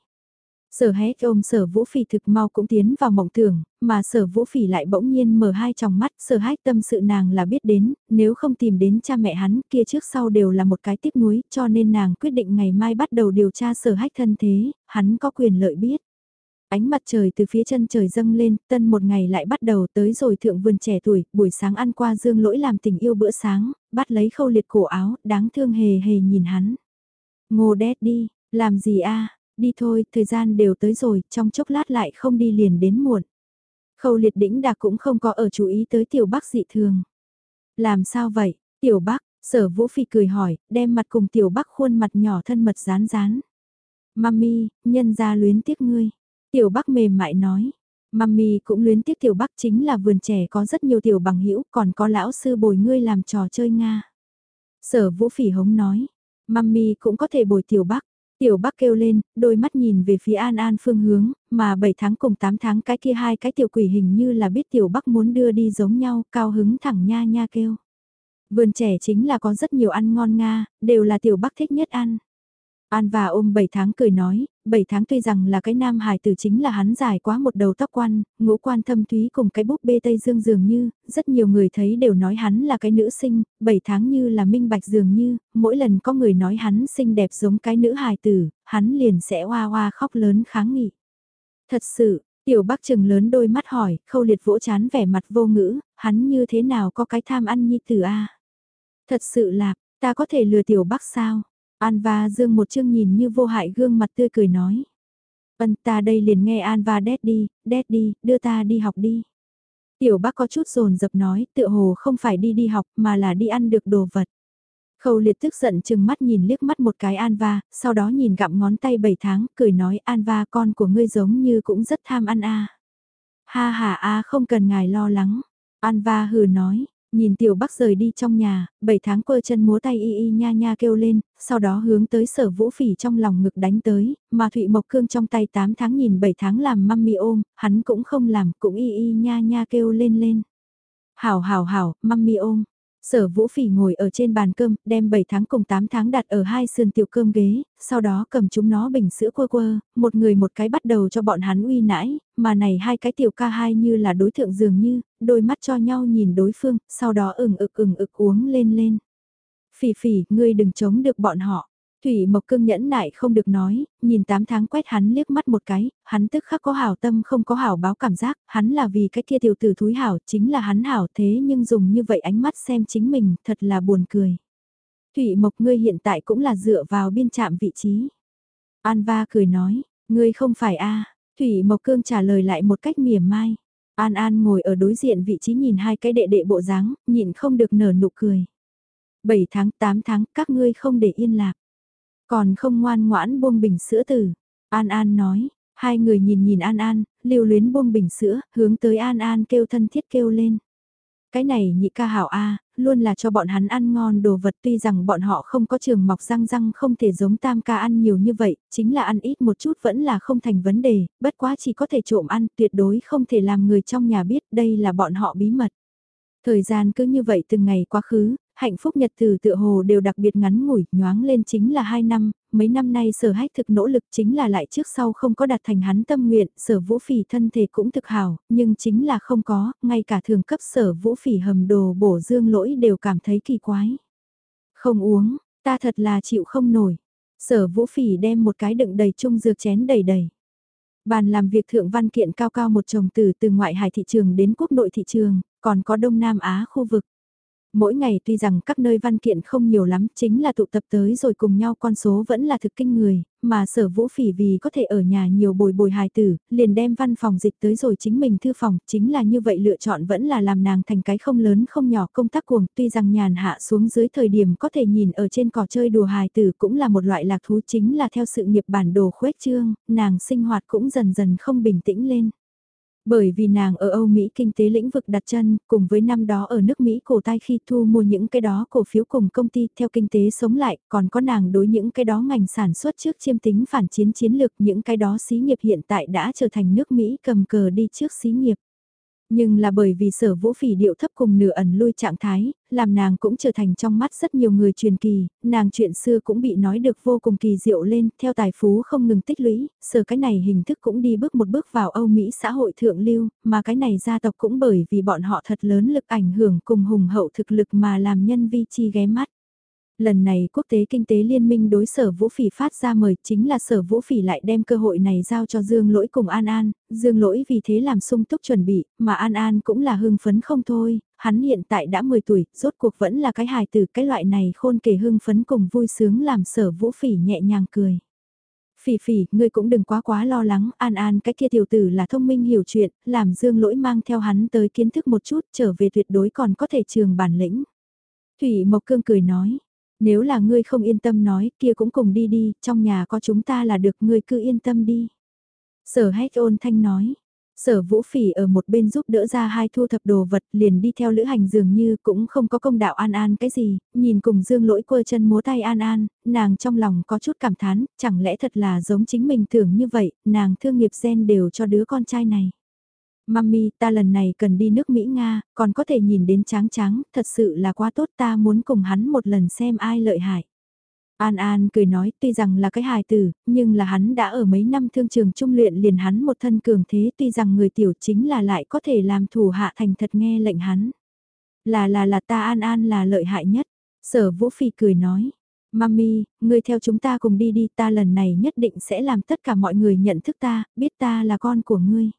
Sở hét ôm sở vũ phỉ thực mau cũng tiến vào mộng tưởng, mà sở vũ phỉ lại bỗng nhiên mở hai tròng mắt, sở hách tâm sự nàng là biết đến, nếu không tìm đến cha mẹ hắn kia trước sau đều là một cái tiếc nuối, cho nên nàng quyết định ngày mai bắt đầu điều tra sở hách thân thế, hắn có quyền lợi biết. Ánh mặt trời từ phía chân trời dâng lên, tân một ngày lại bắt đầu tới rồi thượng vườn trẻ tuổi, buổi sáng ăn qua dương lỗi làm tình yêu bữa sáng, bắt lấy khâu liệt cổ áo, đáng thương hề hề nhìn hắn. Ngô đét đi, làm gì a đi thôi, thời gian đều tới rồi, trong chốc lát lại không đi liền đến muộn. Khâu liệt đĩnh đạc cũng không có ở chú ý tới tiểu bắc dị thường. Làm sao vậy, tiểu bắc, sở vũ phi cười hỏi, đem mặt cùng tiểu bắc khuôn mặt nhỏ thân mật rán rán. Mami, nhân ra luyến tiếc ngươi. Tiểu Bắc mềm mại nói. Mami cũng luyến tiếc Tiểu Bắc chính là vườn trẻ có rất nhiều tiểu bằng hữu còn có lão sư bồi ngươi làm trò chơi Nga. Sở Vũ Phỉ hống nói. Mami cũng có thể bồi Tiểu Bắc. Tiểu Bắc kêu lên, đôi mắt nhìn về phía An An phương hướng, mà 7 tháng cùng 8 tháng cái kia hai cái tiểu quỷ hình như là biết Tiểu Bắc muốn đưa đi giống nhau, cao hứng thẳng nha nha kêu. Vườn trẻ chính là có rất nhiều ăn ngon Nga, đều là Tiểu Bắc thích nhất ăn. An và ôm 7 tháng cười nói, 7 tháng tuy rằng là cái nam hài tử chính là hắn dài quá một đầu tóc quan, ngũ quan thâm thúy cùng cái búp bê Tây Dương dường như, rất nhiều người thấy đều nói hắn là cái nữ sinh, 7 tháng như là minh bạch dường như, mỗi lần có người nói hắn xinh đẹp giống cái nữ hài tử, hắn liền sẽ hoa hoa khóc lớn kháng nghị. Thật sự, tiểu bác trừng lớn đôi mắt hỏi, khâu liệt vỗ chán vẻ mặt vô ngữ, hắn như thế nào có cái tham ăn nhi tử a Thật sự là, ta có thể lừa tiểu bác sao? An Dương một chương nhìn như vô hại gương mặt tươi cười nói. Vân ta đây liền nghe An và đét đi, đét đi, đưa ta đi học đi. Tiểu bác có chút rồn dập nói, tựa hồ không phải đi đi học mà là đi ăn được đồ vật. Khâu liệt tức giận chừng mắt nhìn liếc mắt một cái Anva, sau đó nhìn gặm ngón tay 7 tháng, cười nói "Anva con của ngươi giống như cũng rất tham ăn a. Ha ha a không cần ngài lo lắng. Anva hừ nói, Nhìn tiểu bắc rời đi trong nhà, 7 tháng quơ chân múa tay y y nha nha kêu lên, sau đó hướng tới sở vũ phỉ trong lòng ngực đánh tới, mà Thụy Mộc Cương trong tay 8 tháng nhìn 7 tháng làm mami ôm, hắn cũng không làm, cũng y y nha nha kêu lên lên. Hảo hảo hảo, mami ôm, Sở Vũ Phỉ ngồi ở trên bàn cơm, đem 7 tháng cùng 8 tháng đặt ở hai sườn tiểu cơm ghế, sau đó cầm chúng nó bình sữa quơ quơ, một người một cái bắt đầu cho bọn hắn uy nãi, mà này hai cái tiểu ca hai như là đối thượng dường như, đôi mắt cho nhau nhìn đối phương, sau đó ừng ực ừng ực uống lên lên. Phỉ phỉ, ngươi đừng chống được bọn họ. Thủy Mộc Cương nhẫn nại không được nói, nhìn 8 tháng quét hắn liếc mắt một cái, hắn tức khắc có hảo tâm không có hảo báo cảm giác, hắn là vì cái kia tiểu tử thúi hảo, chính là hắn hảo thế nhưng dùng như vậy ánh mắt xem chính mình, thật là buồn cười. Thủy Mộc ngươi hiện tại cũng là dựa vào biên trạm vị trí. An Va cười nói, ngươi không phải a Thủy Mộc Cương trả lời lại một cách mỉa mai. An An ngồi ở đối diện vị trí nhìn hai cái đệ đệ bộ dáng, nhịn không được nở nụ cười. 7 tháng 8 tháng các ngươi không để yên lạc. Còn không ngoan ngoãn buông bình sữa tử. An An nói, hai người nhìn nhìn An An, lưu luyến buông bình sữa, hướng tới An An kêu thân thiết kêu lên. Cái này nhị ca hảo A, luôn là cho bọn hắn ăn ngon đồ vật tuy rằng bọn họ không có trường mọc răng răng không thể giống tam ca ăn nhiều như vậy, chính là ăn ít một chút vẫn là không thành vấn đề, bất quá chỉ có thể trộm ăn, tuyệt đối không thể làm người trong nhà biết đây là bọn họ bí mật. Thời gian cứ như vậy từng ngày quá khứ, hạnh phúc nhật từ tựa hồ đều đặc biệt ngắn ngủi, nhoáng lên chính là 2 năm, mấy năm nay sở hách thực nỗ lực chính là lại trước sau không có đạt thành hắn tâm nguyện, sở vũ phỉ thân thể cũng thực hảo, nhưng chính là không có, ngay cả thường cấp sở vũ phỉ hầm đồ bổ dương lỗi đều cảm thấy kỳ quái. Không uống, ta thật là chịu không nổi. Sở vũ phỉ đem một cái đựng đầy chung dược chén đầy đầy. Bàn làm việc thượng văn kiện cao cao một chồng từ từ ngoại hải thị trường đến quốc nội thị trường, còn có Đông Nam Á khu vực. Mỗi ngày tuy rằng các nơi văn kiện không nhiều lắm, chính là tụ tập tới rồi cùng nhau con số vẫn là thực kinh người, mà sở vũ phỉ vì có thể ở nhà nhiều bồi bồi hài tử, liền đem văn phòng dịch tới rồi chính mình thư phòng, chính là như vậy lựa chọn vẫn là làm nàng thành cái không lớn không nhỏ công tác cuồng, tuy rằng nhàn hạ xuống dưới thời điểm có thể nhìn ở trên cỏ chơi đùa hài tử cũng là một loại lạc thú chính là theo sự nghiệp bản đồ khuếch trương, nàng sinh hoạt cũng dần dần không bình tĩnh lên. Bởi vì nàng ở Âu Mỹ kinh tế lĩnh vực đặt chân, cùng với năm đó ở nước Mỹ cổ tay khi thu mua những cái đó cổ phiếu cùng công ty theo kinh tế sống lại, còn có nàng đối những cái đó ngành sản xuất trước chiêm tính phản chiến chiến lược những cái đó xí nghiệp hiện tại đã trở thành nước Mỹ cầm cờ đi trước xí nghiệp. Nhưng là bởi vì sở vũ phỉ điệu thấp cùng nửa ẩn lui trạng thái, làm nàng cũng trở thành trong mắt rất nhiều người truyền kỳ, nàng chuyện xưa cũng bị nói được vô cùng kỳ diệu lên, theo tài phú không ngừng tích lũy, sở cái này hình thức cũng đi bước một bước vào Âu Mỹ xã hội thượng lưu, mà cái này gia tộc cũng bởi vì bọn họ thật lớn lực ảnh hưởng cùng hùng hậu thực lực mà làm nhân vi chi ghé mắt. Lần này quốc tế kinh tế liên minh đối sở vũ phỉ phát ra mời chính là sở vũ phỉ lại đem cơ hội này giao cho Dương Lỗi cùng An An, Dương Lỗi vì thế làm sung túc chuẩn bị, mà An An cũng là hưng phấn không thôi, hắn hiện tại đã 10 tuổi, rốt cuộc vẫn là cái hài tử cái loại này khôn kể hưng phấn cùng vui sướng làm sở vũ phỉ nhẹ nhàng cười. Phỉ phỉ, ngươi cũng đừng quá quá lo lắng, An An cái kia tiểu tử là thông minh hiểu chuyện, làm Dương Lỗi mang theo hắn tới kiến thức một chút trở về tuyệt đối còn có thể trường bản lĩnh. Thủy Mộc Cương cười nói, nếu là ngươi không yên tâm nói, kia cũng cùng đi đi, trong nhà có chúng ta là được, ngươi cứ yên tâm đi. Sở hách ôn thanh nói. Sở vũ phỉ ở một bên giúp đỡ ra hai thu thập đồ vật liền đi theo lữ hành dường như cũng không có công đạo an an cái gì, nhìn cùng dương lỗi quơ chân múa tay an an, nàng trong lòng có chút cảm thán, chẳng lẽ thật là giống chính mình tưởng như vậy, nàng thương nghiệp gen đều cho đứa con trai này. Mami, ta lần này cần đi nước Mỹ Nga, còn có thể nhìn đến tráng tráng, thật sự là quá tốt ta muốn cùng hắn một lần xem ai lợi hại. An An cười nói tuy rằng là cái hài tử, nhưng là hắn đã ở mấy năm thương trường trung luyện liền hắn một thân cường thế tuy rằng người tiểu chính là lại có thể làm thủ hạ thành thật nghe lệnh hắn. Là là là ta An An là lợi hại nhất. Sở Vũ Phi cười nói. Mami, ngươi theo chúng ta cùng đi đi ta lần này nhất định sẽ làm tất cả mọi người nhận thức ta, biết ta là con của ngươi.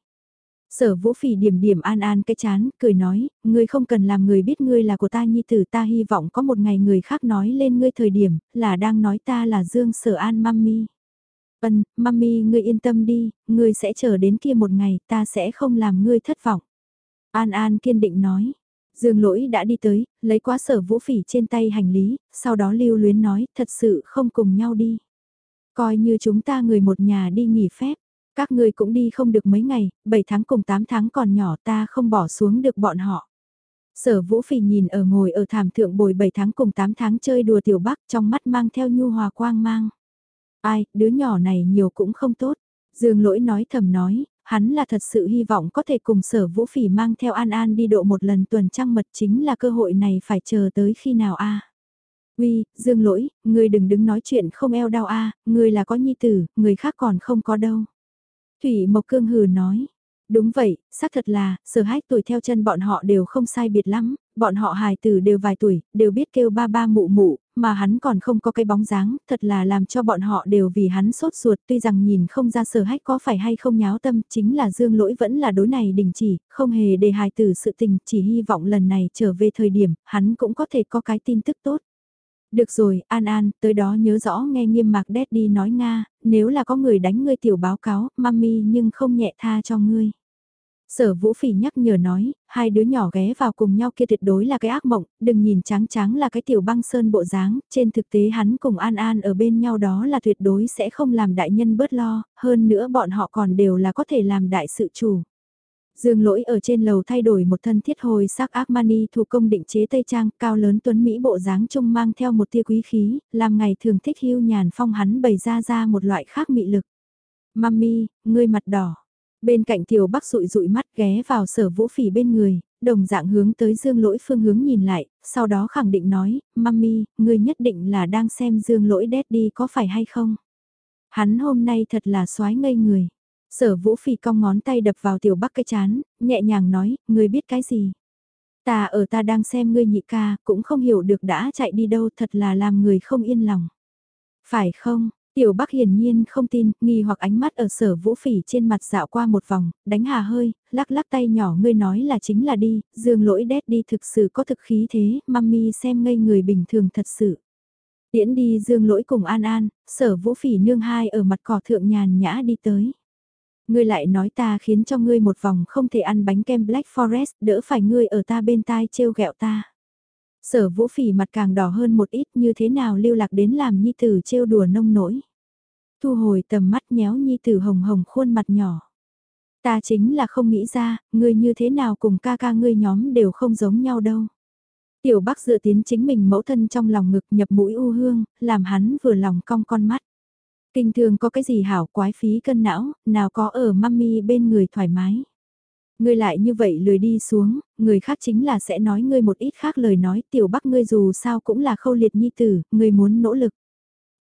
Sở vũ phỉ điểm điểm an an cái chán, cười nói, ngươi không cần làm người biết ngươi là của ta nhi tử ta hy vọng có một ngày người khác nói lên ngươi thời điểm, là đang nói ta là Dương Sở An Mami. Vân, Mami ngươi yên tâm đi, ngươi sẽ chờ đến kia một ngày, ta sẽ không làm ngươi thất vọng. An An kiên định nói. Dương lỗi đã đi tới, lấy quá sở vũ phỉ trên tay hành lý, sau đó lưu luyến nói, thật sự không cùng nhau đi. Coi như chúng ta người một nhà đi nghỉ phép. Các ngươi cũng đi không được mấy ngày, 7 tháng cùng 8 tháng còn nhỏ ta không bỏ xuống được bọn họ. Sở Vũ Phỉ nhìn ở ngồi ở thảm thượng bồi 7 tháng cùng 8 tháng chơi đùa tiểu bắc trong mắt mang theo nhu hòa quang mang. Ai, đứa nhỏ này nhiều cũng không tốt. Dương lỗi nói thầm nói, hắn là thật sự hy vọng có thể cùng sở Vũ Phỉ mang theo An An đi độ một lần tuần trăng mật chính là cơ hội này phải chờ tới khi nào a Uy, Dương lỗi, ngươi đừng đứng nói chuyện không eo đau a ngươi là có nhi tử, người khác còn không có đâu. Thủy Mộc Cương hừ nói. Đúng vậy, xác thật là, sở hách tuổi theo chân bọn họ đều không sai biệt lắm, bọn họ hài tử đều vài tuổi, đều biết kêu ba ba mụ mụ, mà hắn còn không có cái bóng dáng, thật là làm cho bọn họ đều vì hắn sốt ruột tuy rằng nhìn không ra sở hách có phải hay không nháo tâm, chính là dương lỗi vẫn là đối này đình chỉ, không hề để hài tử sự tình, chỉ hy vọng lần này trở về thời điểm, hắn cũng có thể có cái tin tức tốt. Được rồi, An An, tới đó nhớ rõ nghe nghiêm mạc đi nói Nga, nếu là có người đánh ngươi tiểu báo cáo, mami nhưng không nhẹ tha cho ngươi. Sở Vũ Phỉ nhắc nhở nói, hai đứa nhỏ ghé vào cùng nhau kia tuyệt đối là cái ác mộng, đừng nhìn trắng trắng là cái tiểu băng sơn bộ dáng, trên thực tế hắn cùng An An ở bên nhau đó là tuyệt đối sẽ không làm đại nhân bớt lo, hơn nữa bọn họ còn đều là có thể làm đại sự chủ. Dương lỗi ở trên lầu thay đổi một thân thiết hồi sắc Armani thủ công định chế Tây Trang cao lớn tuấn Mỹ bộ dáng trung mang theo một tia quý khí, làm ngày thường thích hưu nhàn phong hắn bày ra ra một loại khác mị lực. Mami, ngươi mặt đỏ. Bên cạnh tiểu bắc rụi rụi mắt ghé vào sở vũ phỉ bên người, đồng dạng hướng tới dương lỗi phương hướng nhìn lại, sau đó khẳng định nói, Mami, ngươi nhất định là đang xem dương lỗi đét đi có phải hay không? Hắn hôm nay thật là xoái ngây người. Sở vũ phỉ cong ngón tay đập vào tiểu bắc cái chán, nhẹ nhàng nói, ngươi biết cái gì? Ta ở ta đang xem ngươi nhị ca, cũng không hiểu được đã chạy đi đâu thật là làm người không yên lòng. Phải không? Tiểu Bắc hiển nhiên không tin, nghi hoặc ánh mắt ở sở vũ phỉ trên mặt dạo qua một vòng, đánh hà hơi, lắc lắc tay nhỏ ngươi nói là chính là đi, dương lỗi đét đi thực sự có thực khí thế, mami xem ngây người bình thường thật sự. Tiễn đi dương lỗi cùng an an, sở vũ phỉ nương hai ở mặt cỏ thượng nhàn nhã đi tới. Ngươi lại nói ta khiến cho ngươi một vòng không thể ăn bánh kem Black Forest, đỡ phải ngươi ở ta bên tai trêu ghẹo ta. Sở vũ phỉ mặt càng đỏ hơn một ít như thế nào lưu lạc đến làm nhi tử trêu đùa nông nổi. Thu hồi tầm mắt nhéo nhi tử hồng hồng khuôn mặt nhỏ. Ta chính là không nghĩ ra, ngươi như thế nào cùng ca ca ngươi nhóm đều không giống nhau đâu. Tiểu Bắc dựa tiến chính mình mẫu thân trong lòng ngực nhập mũi u hương, làm hắn vừa lòng cong con mắt. Kinh thường có cái gì hảo quái phí cân não, nào có ở mami bên người thoải mái. Ngươi lại như vậy lười đi xuống, người khác chính là sẽ nói ngươi một ít khác lời nói tiểu bắc ngươi dù sao cũng là khâu liệt nhi tử, ngươi muốn nỗ lực.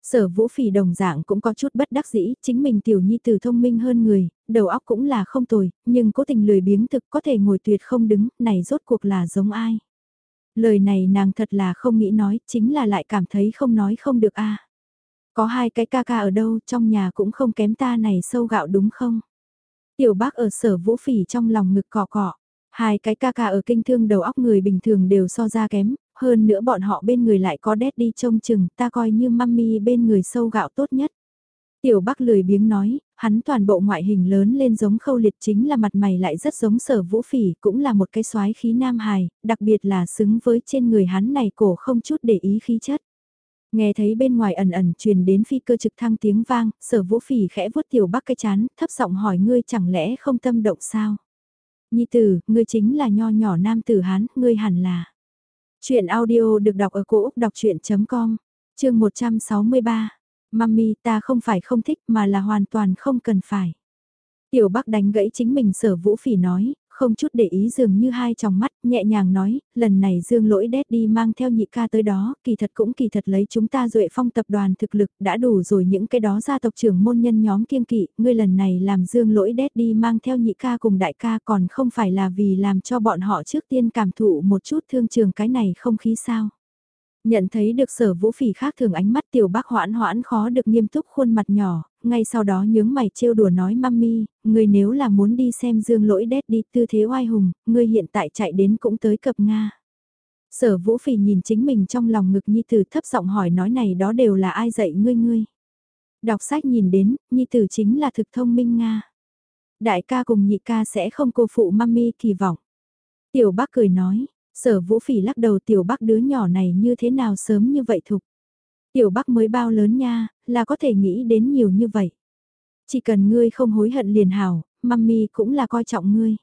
Sở vũ phỉ đồng dạng cũng có chút bất đắc dĩ, chính mình tiểu nhi tử thông minh hơn người, đầu óc cũng là không tồi, nhưng cố tình lười biếng thực có thể ngồi tuyệt không đứng, này rốt cuộc là giống ai. Lời này nàng thật là không nghĩ nói, chính là lại cảm thấy không nói không được a. Có hai cái ca ca ở đâu, trong nhà cũng không kém ta này sâu gạo đúng không? Tiểu bác ở sở vũ phỉ trong lòng ngực cọ cọ. Hai cái ca ca ở kinh thương đầu óc người bình thường đều so ra kém, hơn nữa bọn họ bên người lại có đét đi trông chừng, ta coi như mami bên người sâu gạo tốt nhất. Tiểu Bắc lười biếng nói, hắn toàn bộ ngoại hình lớn lên giống khâu liệt chính là mặt mày lại rất giống sở vũ phỉ, cũng là một cái soái khí nam hài, đặc biệt là xứng với trên người hắn này cổ không chút để ý khí chất. Nghe thấy bên ngoài ẩn ẩn truyền đến phi cơ trực thăng tiếng vang, sở vũ phỉ khẽ vuốt tiểu bắc cái chán, thấp giọng hỏi ngươi chẳng lẽ không tâm động sao? Nhi tử, ngươi chính là nho nhỏ nam tử hán, ngươi hẳn là. Chuyện audio được đọc ở cổ Úc đọc chuyện.com, chương 163. Mami ta không phải không thích mà là hoàn toàn không cần phải. Tiểu Bắc đánh gãy chính mình sở vũ phỉ nói, không chút để ý dường như hai tròng mắt, nhẹ nhàng nói, lần này dương lỗi đét đi mang theo nhị ca tới đó, kỳ thật cũng kỳ thật lấy chúng ta duệ phong tập đoàn thực lực đã đủ rồi những cái đó gia tộc trưởng môn nhân nhóm kiên kỵ, ngươi lần này làm dương lỗi đét đi mang theo nhị ca cùng đại ca còn không phải là vì làm cho bọn họ trước tiên cảm thụ một chút thương trường cái này không khí sao. Nhận thấy được sở vũ phỉ khác thường ánh mắt tiểu bác hoãn hoãn khó được nghiêm túc khuôn mặt nhỏ, ngay sau đó nhướng mày trêu đùa nói mami, người nếu là muốn đi xem dương lỗi đét đi tư thế oai hùng, người hiện tại chạy đến cũng tới cập Nga. Sở vũ phỉ nhìn chính mình trong lòng ngực nhi tử thấp giọng hỏi nói này đó đều là ai dạy ngươi ngươi. Đọc sách nhìn đến, nhi tử chính là thực thông minh Nga. Đại ca cùng nhị ca sẽ không cô phụ mami kỳ vọng. Tiểu bác cười nói, Sở vũ phỉ lắc đầu tiểu bắc đứa nhỏ này như thế nào sớm như vậy thục. Tiểu bắc mới bao lớn nha, là có thể nghĩ đến nhiều như vậy. Chỉ cần ngươi không hối hận liền hảo, mami cũng là coi trọng ngươi.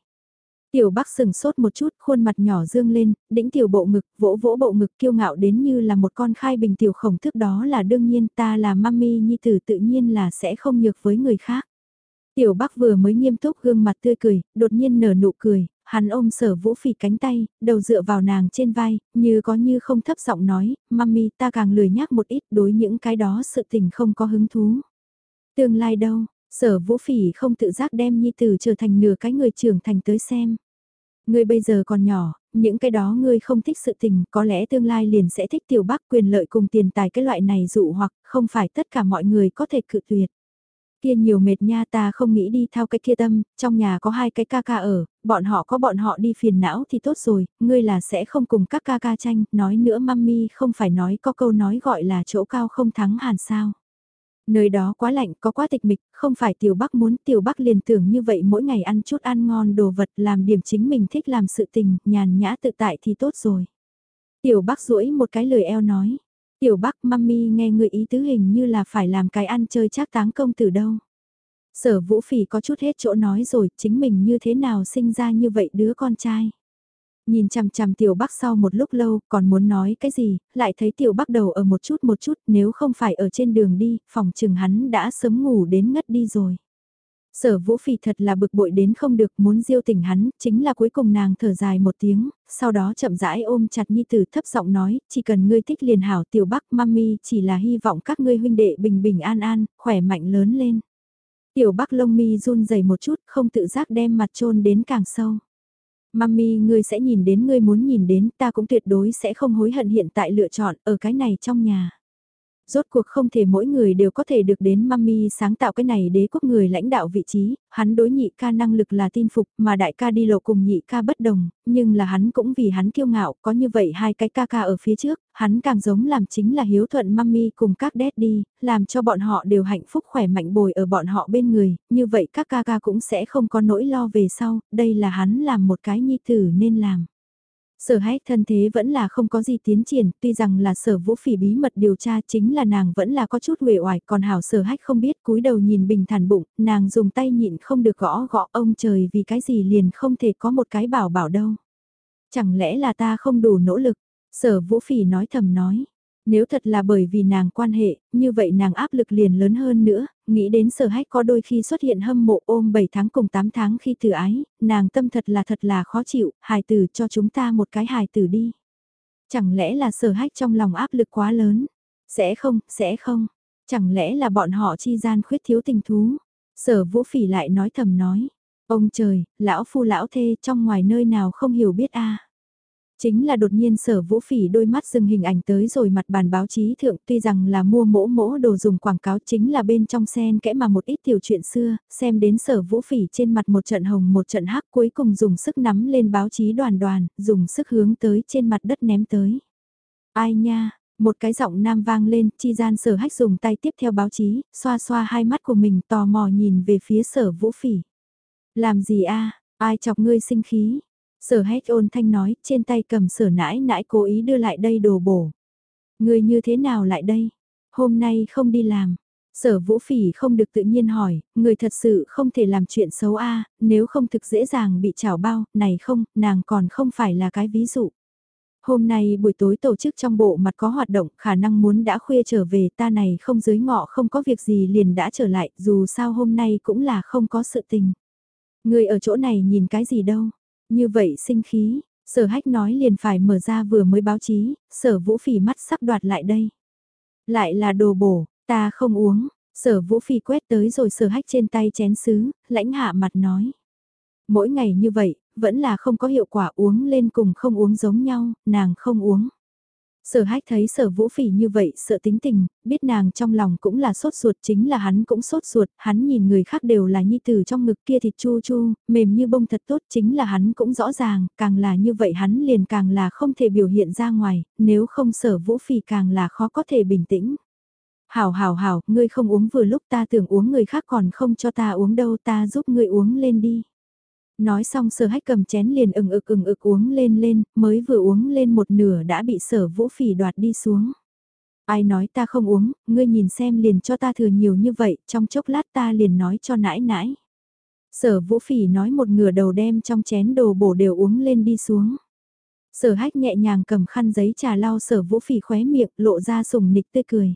Tiểu Bắc sừng sốt một chút, khuôn mặt nhỏ dương lên, đĩnh tiểu bộ ngực, vỗ vỗ bộ ngực kiêu ngạo đến như là một con khai bình tiểu khổng thức đó là đương nhiên ta là mami nhi tử tự nhiên là sẽ không nhược với người khác. Tiểu Bắc vừa mới nghiêm túc gương mặt tươi cười, đột nhiên nở nụ cười, Hắn ôm sở vũ phỉ cánh tay, đầu dựa vào nàng trên vai, như có như không thấp giọng nói, mami ta càng lười nhác một ít đối những cái đó sự tình không có hứng thú. Tương lai đâu, sở vũ phỉ không tự giác đem nhi tử trở thành nửa cái người trưởng thành tới xem. Ngươi bây giờ còn nhỏ, những cái đó ngươi không thích sự tình, có lẽ tương lai liền sẽ thích tiểu bác quyền lợi cùng tiền tài cái loại này dụ hoặc không phải tất cả mọi người có thể cự tuyệt. Kia nhiều mệt nha ta không nghĩ đi theo cái kia tâm, trong nhà có hai cái ca ca ở, bọn họ có bọn họ đi phiền não thì tốt rồi, ngươi là sẽ không cùng các ca ca tranh, nói nữa mami không phải nói có câu nói gọi là chỗ cao không thắng hàn sao. Nơi đó quá lạnh, có quá tịch mịch, không phải tiểu bắc muốn tiểu bắc liền tưởng như vậy mỗi ngày ăn chút ăn ngon đồ vật làm điểm chính mình thích làm sự tình, nhàn nhã tự tại thì tốt rồi. Tiểu bắc duỗi một cái lời eo nói, Tiểu Bắc mami nghe người ý tứ hình như là phải làm cái ăn chơi chắc táng công từ đâu. Sở Vũ Phỉ có chút hết chỗ nói rồi, chính mình như thế nào sinh ra như vậy đứa con trai. Nhìn chằm chằm Tiểu Bắc sau một lúc lâu, còn muốn nói cái gì, lại thấy Tiểu Bắc đầu ở một chút một chút, nếu không phải ở trên đường đi, phòng chừng hắn đã sớm ngủ đến ngất đi rồi. Sở vũ phỉ thật là bực bội đến không được muốn diêu tỉnh hắn, chính là cuối cùng nàng thở dài một tiếng, sau đó chậm rãi ôm chặt nhi tử thấp giọng nói, chỉ cần ngươi thích liền hảo tiểu bắc mami chỉ là hy vọng các ngươi huynh đệ bình bình an an, khỏe mạnh lớn lên. Tiểu bắc lông mi run rẩy một chút, không tự giác đem mặt trôn đến càng sâu. Mami ngươi sẽ nhìn đến ngươi muốn nhìn đến, ta cũng tuyệt đối sẽ không hối hận hiện tại lựa chọn ở cái này trong nhà. Rốt cuộc không thể mỗi người đều có thể được đến mami sáng tạo cái này đế quốc người lãnh đạo vị trí, hắn đối nhị ca năng lực là tin phục mà đại ca đi lộ cùng nhị ca bất đồng, nhưng là hắn cũng vì hắn kiêu ngạo, có như vậy hai cái ca ca ở phía trước, hắn càng giống làm chính là hiếu thuận mami cùng các daddy, làm cho bọn họ đều hạnh phúc khỏe mạnh bồi ở bọn họ bên người, như vậy các ca ca cũng sẽ không có nỗi lo về sau, đây là hắn làm một cái nhi tử nên làm. Sở hách thân thế vẫn là không có gì tiến triển, tuy rằng là sở vũ phỉ bí mật điều tra chính là nàng vẫn là có chút uể oải, còn hảo sở hách không biết cúi đầu nhìn bình thản bụng, nàng dùng tay nhịn không được gõ gõ ông trời vì cái gì liền không thể có một cái bảo bảo đâu. Chẳng lẽ là ta không đủ nỗ lực, sở vũ phỉ nói thầm nói. Nếu thật là bởi vì nàng quan hệ, như vậy nàng áp lực liền lớn hơn nữa, nghĩ đến sở hách có đôi khi xuất hiện hâm mộ ôm 7 tháng cùng 8 tháng khi từ ái, nàng tâm thật là thật là khó chịu, hài tử cho chúng ta một cái hài tử đi. Chẳng lẽ là sở hách trong lòng áp lực quá lớn? Sẽ không, sẽ không. Chẳng lẽ là bọn họ chi gian khuyết thiếu tình thú? Sở vũ phỉ lại nói thầm nói. Ông trời, lão phu lão thê trong ngoài nơi nào không hiểu biết a Chính là đột nhiên sở vũ phỉ đôi mắt dừng hình ảnh tới rồi mặt bàn báo chí thượng tuy rằng là mua mỗ mỗ đồ dùng quảng cáo chính là bên trong sen kẽ mà một ít tiểu chuyện xưa, xem đến sở vũ phỉ trên mặt một trận hồng một trận hắc cuối cùng dùng sức nắm lên báo chí đoàn đoàn, dùng sức hướng tới trên mặt đất ném tới. Ai nha, một cái giọng nam vang lên, chi gian sở hách dùng tay tiếp theo báo chí, xoa xoa hai mắt của mình tò mò nhìn về phía sở vũ phỉ. Làm gì a ai chọc ngươi sinh khí? Sở hét ôn thanh nói, trên tay cầm sở nãi nãi cố ý đưa lại đây đồ bổ. người như thế nào lại đây? Hôm nay không đi làm. Sở vũ phỉ không được tự nhiên hỏi, người thật sự không thể làm chuyện xấu a nếu không thực dễ dàng bị trào bao, này không, nàng còn không phải là cái ví dụ. Hôm nay buổi tối tổ chức trong bộ mặt có hoạt động khả năng muốn đã khuya trở về ta này không dưới ngọ không có việc gì liền đã trở lại dù sao hôm nay cũng là không có sự tình. Người ở chỗ này nhìn cái gì đâu, như vậy sinh khí, sở hách nói liền phải mở ra vừa mới báo chí, sở vũ phỉ mắt sắc đoạt lại đây. Lại là đồ bổ, ta không uống, sở vũ phỉ quét tới rồi sở hách trên tay chén sứ, lãnh hạ mặt nói. Mỗi ngày như vậy, vẫn là không có hiệu quả uống lên cùng không uống giống nhau, nàng không uống. Sở hách thấy sở vũ phỉ như vậy sợ tính tình, biết nàng trong lòng cũng là sốt ruột chính là hắn cũng sốt ruột, hắn nhìn người khác đều là nhi tử trong ngực kia thịt chu chu, mềm như bông thật tốt chính là hắn cũng rõ ràng, càng là như vậy hắn liền càng là không thể biểu hiện ra ngoài, nếu không sở vũ phỉ càng là khó có thể bình tĩnh. Hảo hảo hảo, ngươi không uống vừa lúc ta tưởng uống người khác còn không cho ta uống đâu ta giúp ngươi uống lên đi. Nói xong sở hách cầm chén liền ừng ực ừng ực uống lên lên, mới vừa uống lên một nửa đã bị sở vũ phỉ đoạt đi xuống. Ai nói ta không uống, ngươi nhìn xem liền cho ta thừa nhiều như vậy, trong chốc lát ta liền nói cho nãi nãi. Sở vũ phỉ nói một ngửa đầu đem trong chén đồ bổ đều uống lên đi xuống. Sở hách nhẹ nhàng cầm khăn giấy trà lau sở vũ phỉ khóe miệng lộ ra sùng nịch tươi cười.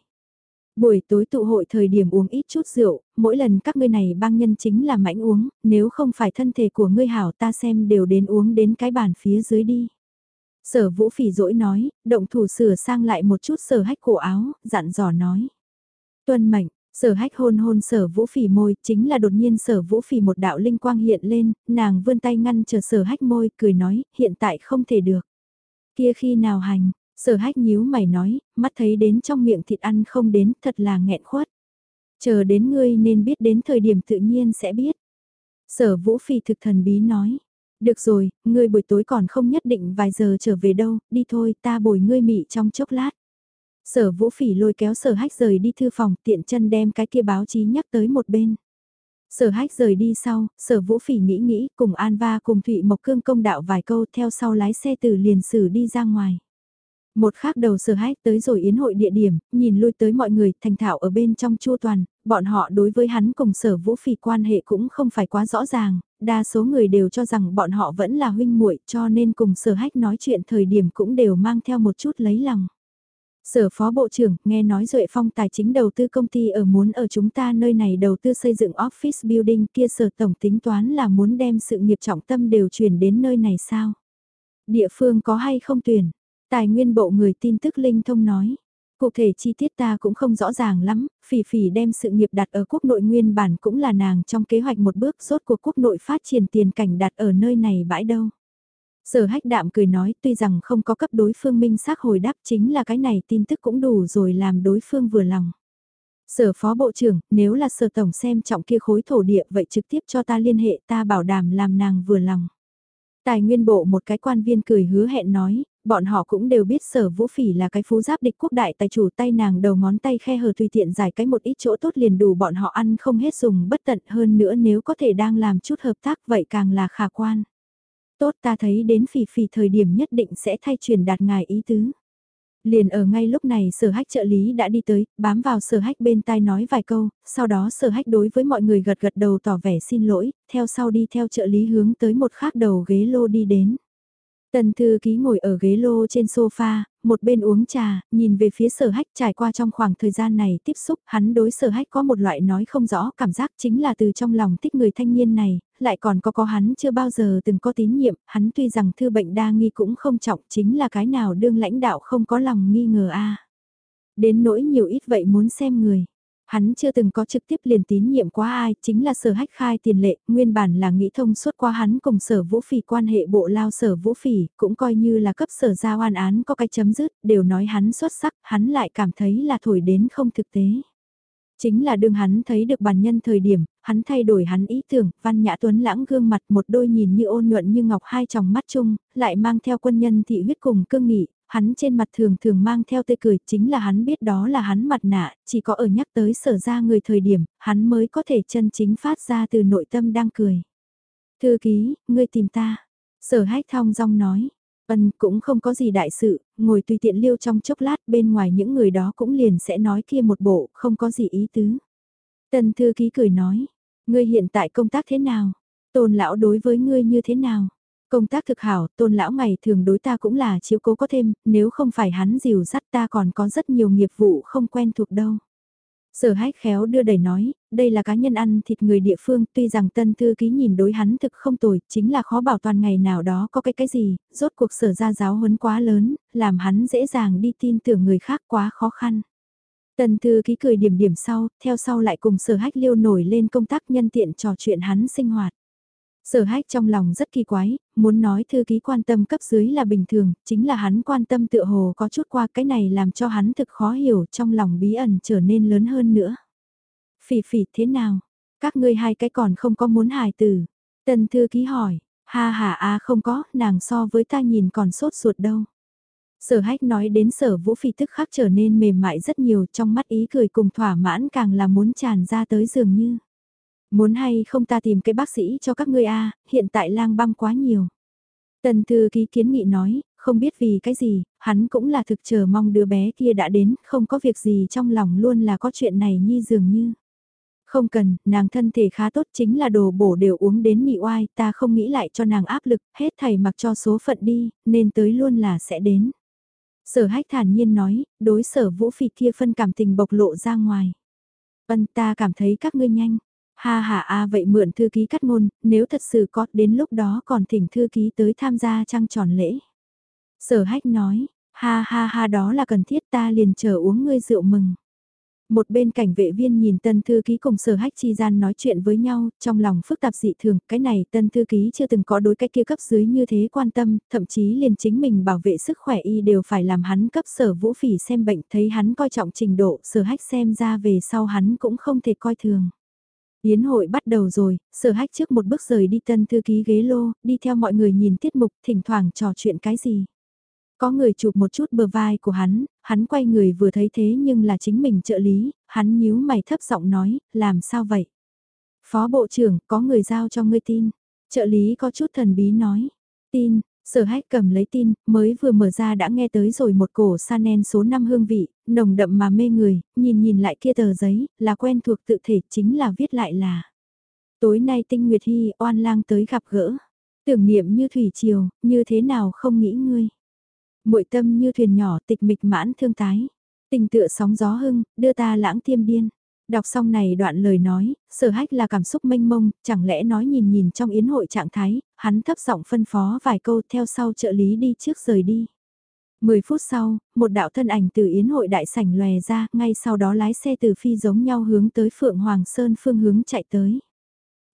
Buổi tối tụ hội thời điểm uống ít chút rượu, mỗi lần các ngươi này băng nhân chính là mãnh uống, nếu không phải thân thể của ngươi hảo ta xem đều đến uống đến cái bàn phía dưới đi. Sở vũ phỉ dỗi nói, động thủ sửa sang lại một chút sở hách cổ áo, dặn dò nói. Tuân mệnh, sở hách hôn hôn sở vũ phỉ môi, chính là đột nhiên sở vũ phỉ một đạo linh quang hiện lên, nàng vươn tay ngăn chờ sở hách môi, cười nói, hiện tại không thể được. Kia khi nào hành, Sở hách nhíu mày nói, mắt thấy đến trong miệng thịt ăn không đến, thật là nghẹn khuất. Chờ đến ngươi nên biết đến thời điểm tự nhiên sẽ biết. Sở vũ phi thực thần bí nói. Được rồi, ngươi buổi tối còn không nhất định vài giờ trở về đâu, đi thôi ta bồi ngươi mị trong chốc lát. Sở vũ phỉ lôi kéo sở hách rời đi thư phòng tiện chân đem cái kia báo chí nhắc tới một bên. Sở hách rời đi sau, sở vũ phỉ nghĩ nghĩ cùng An Va cùng Thụy Mộc Cương công đạo vài câu theo sau lái xe từ liền sử đi ra ngoài. Một khác đầu sở hách tới rồi yến hội địa điểm, nhìn lui tới mọi người thành thạo ở bên trong chua toàn, bọn họ đối với hắn cùng sở vũ phỉ quan hệ cũng không phải quá rõ ràng, đa số người đều cho rằng bọn họ vẫn là huynh muội cho nên cùng sở hách nói chuyện thời điểm cũng đều mang theo một chút lấy lòng. Sở phó bộ trưởng, nghe nói Duệ Phong tài chính đầu tư công ty ở muốn ở chúng ta nơi này đầu tư xây dựng office building kia sở tổng tính toán là muốn đem sự nghiệp trọng tâm đều chuyển đến nơi này sao? Địa phương có hay không tuyển? Tài nguyên bộ người tin tức linh thông nói. Cụ thể chi tiết ta cũng không rõ ràng lắm, phỉ phỉ đem sự nghiệp đặt ở quốc nội nguyên bản cũng là nàng trong kế hoạch một bước rốt cuộc quốc nội phát triển tiền cảnh đặt ở nơi này bãi đâu. Sở hách đạm cười nói tuy rằng không có cấp đối phương minh xác hồi đáp chính là cái này tin tức cũng đủ rồi làm đối phương vừa lòng. Sở phó bộ trưởng, nếu là sở tổng xem trọng kia khối thổ địa vậy trực tiếp cho ta liên hệ ta bảo đảm làm nàng vừa lòng. Tài nguyên bộ một cái quan viên cười hứa hẹn nói, bọn họ cũng đều biết sở vũ phỉ là cái phú giáp địch quốc đại tài chủ tay nàng đầu ngón tay khe hở tùy tiện giải cái một ít chỗ tốt liền đủ bọn họ ăn không hết dùng bất tận hơn nữa nếu có thể đang làm chút hợp tác vậy càng là khả quan. Tốt ta thấy đến phỉ phỉ thời điểm nhất định sẽ thay truyền đạt ngài ý tứ. Liền ở ngay lúc này sở hách trợ lý đã đi tới, bám vào sở hách bên tai nói vài câu, sau đó sở hách đối với mọi người gật gật đầu tỏ vẻ xin lỗi, theo sau đi theo trợ lý hướng tới một khác đầu ghế lô đi đến. Tần thư ký ngồi ở ghế lô trên sofa, một bên uống trà, nhìn về phía sở hách trải qua trong khoảng thời gian này tiếp xúc, hắn đối sở hách có một loại nói không rõ cảm giác chính là từ trong lòng thích người thanh niên này, lại còn có có hắn chưa bao giờ từng có tín nhiệm, hắn tuy rằng thư bệnh đa nghi cũng không trọng chính là cái nào đương lãnh đạo không có lòng nghi ngờ a Đến nỗi nhiều ít vậy muốn xem người. Hắn chưa từng có trực tiếp liền tín nhiệm quá ai, chính là sở hách khai tiền lệ, nguyên bản là nghĩ thông suốt qua hắn cùng sở vũ phỉ quan hệ bộ lao sở vũ phỉ, cũng coi như là cấp sở giao oan án có cái chấm dứt, đều nói hắn xuất sắc, hắn lại cảm thấy là thổi đến không thực tế. Chính là đương hắn thấy được bản nhân thời điểm, hắn thay đổi hắn ý tưởng, văn nhã tuấn lãng gương mặt một đôi nhìn như ôn nhuận như ngọc hai tròng mắt chung, lại mang theo quân nhân thị huyết cùng cương nghị, hắn trên mặt thường thường mang theo tươi cười, chính là hắn biết đó là hắn mặt nạ, chỉ có ở nhắc tới sở ra người thời điểm, hắn mới có thể chân chính phát ra từ nội tâm đang cười. Thư ký, ngươi tìm ta. Sở hách thong rong nói. Ân cũng không có gì đại sự, ngồi tùy tiện liêu trong chốc lát bên ngoài những người đó cũng liền sẽ nói kia một bộ, không có gì ý tứ. Tần thư ký cười nói, ngươi hiện tại công tác thế nào? Tôn lão đối với ngươi như thế nào? Công tác thực hảo, tôn lão ngày thường đối ta cũng là chiếu cố có thêm, nếu không phải hắn dìu dắt ta còn có rất nhiều nghiệp vụ không quen thuộc đâu. Sở hách khéo đưa đẩy nói, đây là cá nhân ăn thịt người địa phương, tuy rằng tân thư ký nhìn đối hắn thực không tồi, chính là khó bảo toàn ngày nào đó có cái cái gì, rốt cuộc sở ra giáo huấn quá lớn, làm hắn dễ dàng đi tin tưởng người khác quá khó khăn. Tần thư ký cười điểm điểm sau, theo sau lại cùng sở hách liêu nổi lên công tác nhân tiện trò chuyện hắn sinh hoạt. Sở hách trong lòng rất kỳ quái, muốn nói thư ký quan tâm cấp dưới là bình thường, chính là hắn quan tâm tựa hồ có chút qua cái này làm cho hắn thực khó hiểu trong lòng bí ẩn trở nên lớn hơn nữa. Phỉ phỉ thế nào? Các ngươi hai cái còn không có muốn hài từ. Tân thư ký hỏi, ha ha a không có, nàng so với ta nhìn còn sốt ruột đâu. Sở hách nói đến sở vũ phi tức khắc trở nên mềm mại rất nhiều trong mắt ý cười cùng thỏa mãn càng là muốn tràn ra tới dường như. Muốn hay không ta tìm cái bác sĩ cho các ngươi a hiện tại lang băm quá nhiều. Tần thư ký kiến nghị nói, không biết vì cái gì, hắn cũng là thực chờ mong đứa bé kia đã đến, không có việc gì trong lòng luôn là có chuyện này nhi dường như. Không cần, nàng thân thể khá tốt chính là đồ bổ đều uống đến mị oai, ta không nghĩ lại cho nàng áp lực, hết thầy mặc cho số phận đi, nên tới luôn là sẽ đến. Sở hách thản nhiên nói, đối sở vũ phì kia phân cảm tình bộc lộ ra ngoài. Vân ta cảm thấy các ngươi nhanh. Ha ha a vậy mượn thư ký cắt ngôn, nếu thật sự có đến lúc đó còn thỉnh thư ký tới tham gia trăng tròn lễ. Sở hách nói, ha ha ha đó là cần thiết ta liền chờ uống ngươi rượu mừng. Một bên cảnh vệ viên nhìn tân thư ký cùng sở hách chi gian nói chuyện với nhau, trong lòng phức tạp dị thường, cái này tân thư ký chưa từng có đối cái kia cấp dưới như thế quan tâm, thậm chí liền chính mình bảo vệ sức khỏe y đều phải làm hắn cấp sở vũ phỉ xem bệnh thấy hắn coi trọng trình độ, sở hách xem ra về sau hắn cũng không thể coi thường. Yến hội bắt đầu rồi, sở hách trước một bước rời đi tân thư ký ghế lô, đi theo mọi người nhìn tiết mục, thỉnh thoảng trò chuyện cái gì. Có người chụp một chút bờ vai của hắn, hắn quay người vừa thấy thế nhưng là chính mình trợ lý, hắn nhíu mày thấp giọng nói, làm sao vậy? Phó Bộ trưởng, có người giao cho ngươi tin. Trợ lý có chút thần bí nói, tin, Sở hách cầm lấy tin, mới vừa mở ra đã nghe tới rồi một cổ Sanen số 5 hương vị, nồng đậm mà mê người, nhìn nhìn lại kia tờ giấy, là quen thuộc tự thể chính là viết lại là. Tối nay tinh nguyệt hy oan lang tới gặp gỡ, tưởng niệm như thủy triều, như thế nào không nghĩ ngươi. muội tâm như thuyền nhỏ tịch mịch mãn thương tái, tình tựa sóng gió hưng, đưa ta lãng tiêm điên. Đọc xong này đoạn lời nói, sở hách là cảm xúc mênh mông, chẳng lẽ nói nhìn nhìn trong yến hội trạng thái, hắn thấp giọng phân phó vài câu theo sau trợ lý đi trước rời đi. Mười phút sau, một đạo thân ảnh từ yến hội đại sảnh lòe ra, ngay sau đó lái xe từ phi giống nhau hướng tới Phượng Hoàng Sơn phương hướng chạy tới.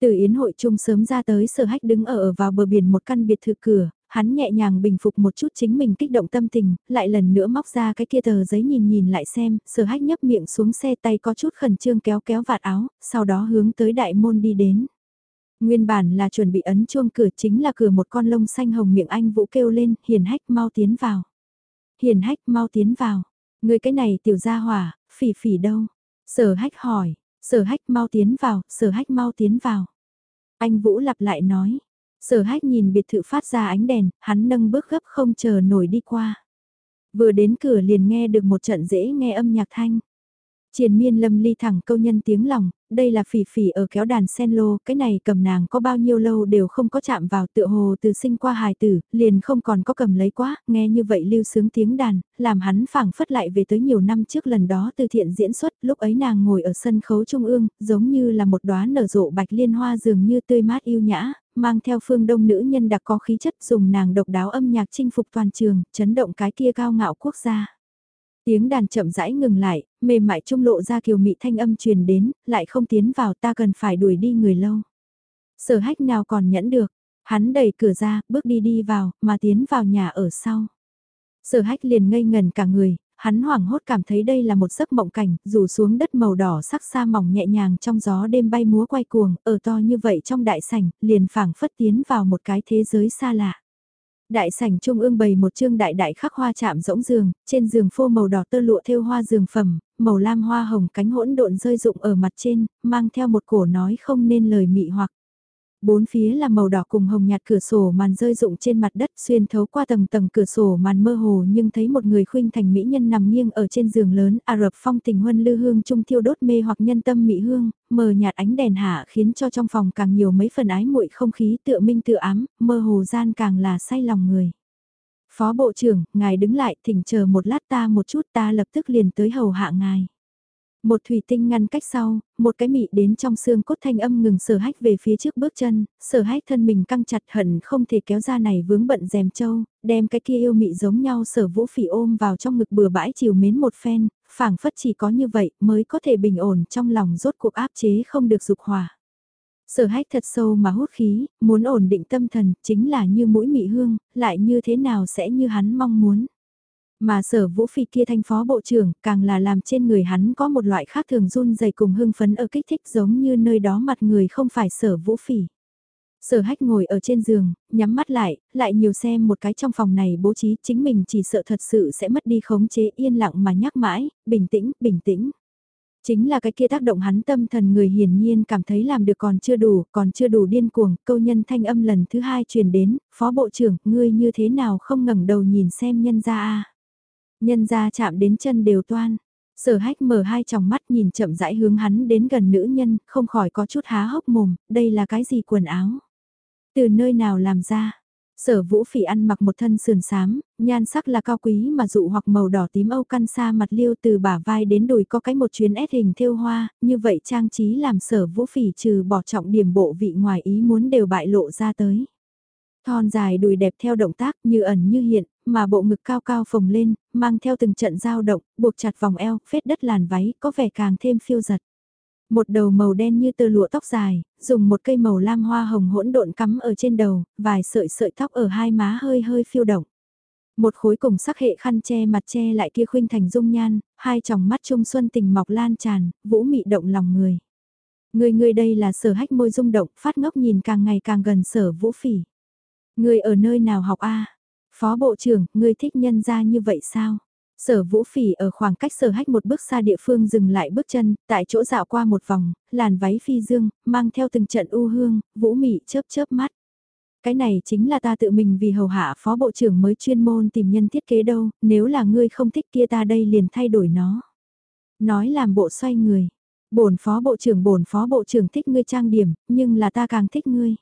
Từ yến hội chung sớm ra tới sở hách đứng ở vào bờ biển một căn biệt thự cửa, hắn nhẹ nhàng bình phục một chút chính mình kích động tâm tình, lại lần nữa móc ra cái kia tờ giấy nhìn nhìn lại xem, sở hách nhấp miệng xuống xe tay có chút khẩn trương kéo kéo vạt áo, sau đó hướng tới đại môn đi đến. Nguyên bản là chuẩn bị ấn chuông cửa chính là cửa một con lông xanh hồng miệng anh vũ kêu lên, hiền hách mau tiến vào. Hiền hách mau tiến vào. Người cái này tiểu gia hỏa, phỉ phỉ đâu? Sở hách hỏi, sở hách mau tiến vào, sở hách mau tiến vào. Anh Vũ lặp lại nói, Sở hách nhìn biệt thự phát ra ánh đèn, hắn nâng bước gấp không chờ nổi đi qua. Vừa đến cửa liền nghe được một trận dễ nghe âm nhạc thanh. Triền miên lâm ly thẳng câu nhân tiếng lòng, đây là phỉ phỉ ở kéo đàn sen lô, cái này cầm nàng có bao nhiêu lâu đều không có chạm vào tựa hồ từ sinh qua hài tử, liền không còn có cầm lấy quá, nghe như vậy lưu sướng tiếng đàn, làm hắn phảng phất lại về tới nhiều năm trước lần đó từ thiện diễn xuất, lúc ấy nàng ngồi ở sân khấu trung ương, giống như là một đóa nở rộ bạch liên hoa dường như tươi mát yêu nhã, mang theo phương đông nữ nhân đặc có khí chất dùng nàng độc đáo âm nhạc chinh phục toàn trường, chấn động cái kia cao ngạo quốc gia. Tiếng đàn chậm rãi ngừng lại, mềm mại trung lộ ra kiều mị thanh âm truyền đến, lại không tiến vào ta cần phải đuổi đi người lâu. Sở hách nào còn nhẫn được, hắn đẩy cửa ra, bước đi đi vào, mà tiến vào nhà ở sau. Sở hách liền ngây ngần cả người, hắn hoảng hốt cảm thấy đây là một giấc mộng cảnh, rủ xuống đất màu đỏ sắc xa mỏng nhẹ nhàng trong gió đêm bay múa quay cuồng, ở to như vậy trong đại sảnh, liền phảng phất tiến vào một cái thế giới xa lạ. Đại sảnh trung ương bày một trương đại đại khắc hoa chạm rỗng giường, trên giường phô màu đỏ tơ lụa thêu hoa giường phẩm, màu lam hoa hồng cánh hỗn độn rơi rụng ở mặt trên, mang theo một cổ nói không nên lời mị hoặc. Bốn phía là màu đỏ cùng hồng nhạt cửa sổ màn rơi rụng trên mặt đất xuyên thấu qua tầng tầng cửa sổ màn mơ hồ nhưng thấy một người khuynh thành mỹ nhân nằm nghiêng ở trên giường lớn Ả Rập phong tình huân lư hương trung thiêu đốt mê hoặc nhân tâm mỹ hương, mờ nhạt ánh đèn hạ khiến cho trong phòng càng nhiều mấy phần ái muội không khí tựa minh tựa ám, mơ hồ gian càng là say lòng người. Phó Bộ trưởng, ngài đứng lại, thỉnh chờ một lát ta một chút ta lập tức liền tới hầu hạ ngài. Một thủy tinh ngăn cách sau, một cái mị đến trong xương cốt thanh âm ngừng sở hách về phía trước bước chân, sở hách thân mình căng chặt hận không thể kéo ra này vướng bận dèm châu, đem cái kia yêu mị giống nhau sở vũ phỉ ôm vào trong ngực bừa bãi chiều mến một phen, phảng phất chỉ có như vậy mới có thể bình ổn trong lòng rốt cuộc áp chế không được dục hòa. Sở hách thật sâu mà hút khí, muốn ổn định tâm thần, chính là như mũi mị hương, lại như thế nào sẽ như hắn mong muốn. Mà sở vũ phi kia thanh phó bộ trưởng, càng là làm trên người hắn có một loại khác thường run dày cùng hưng phấn ở kích thích giống như nơi đó mặt người không phải sở vũ phỉ. Sở hách ngồi ở trên giường, nhắm mắt lại, lại nhiều xem một cái trong phòng này bố trí chính mình chỉ sợ thật sự sẽ mất đi khống chế yên lặng mà nhắc mãi, bình tĩnh, bình tĩnh. Chính là cái kia tác động hắn tâm thần người hiển nhiên cảm thấy làm được còn chưa đủ, còn chưa đủ điên cuồng, câu nhân thanh âm lần thứ hai truyền đến, phó bộ trưởng, ngươi như thế nào không ngẩng đầu nhìn xem nhân ra a Nhân ra chạm đến chân đều toan. Sở hách mở hai tròng mắt nhìn chậm rãi hướng hắn đến gần nữ nhân, không khỏi có chút há hốc mồm, đây là cái gì quần áo? Từ nơi nào làm ra? Sở vũ phỉ ăn mặc một thân sườn xám, nhan sắc là cao quý mà dụ hoặc màu đỏ tím âu căn xa mặt liêu từ bả vai đến đùi có cái một chuyến ép hình thêu hoa, như vậy trang trí làm sở vũ phỉ trừ bỏ trọng điểm bộ vị ngoài ý muốn đều bại lộ ra tới. Thon dài đùi đẹp theo động tác như ẩn như hiện, mà bộ ngực cao cao phồng lên, mang theo từng trận dao động, buộc chặt vòng eo, phết đất làn váy, có vẻ càng thêm phiêu giật. Một đầu màu đen như tơ lụa tóc dài, dùng một cây màu lam hoa hồng hỗn độn cắm ở trên đầu, vài sợi sợi tóc ở hai má hơi hơi phiêu động. Một khối cùng sắc hệ khăn che mặt che lại kia khuynh thành dung nhan, hai tròng mắt trung xuân tình mọc lan tràn, vũ mị động lòng người. Người người đây là sở hách môi rung động, phát ngốc nhìn càng ngày càng gần sở vũ phỉ. Người ở nơi nào học a Phó Bộ trưởng, ngươi thích nhân ra như vậy sao? Sở Vũ Phỉ ở khoảng cách sở hách một bước xa địa phương dừng lại bước chân, tại chỗ dạo qua một vòng, làn váy phi dương, mang theo từng trận u hương, Vũ Mị chớp chớp mắt. Cái này chính là ta tự mình vì hầu hạ phó bộ trưởng mới chuyên môn tìm nhân thiết kế đâu, nếu là ngươi không thích kia ta đây liền thay đổi nó. Nói làm bộ xoay người. Bổn phó bộ trưởng bổn phó bộ trưởng thích ngươi trang điểm, nhưng là ta càng thích ngươi.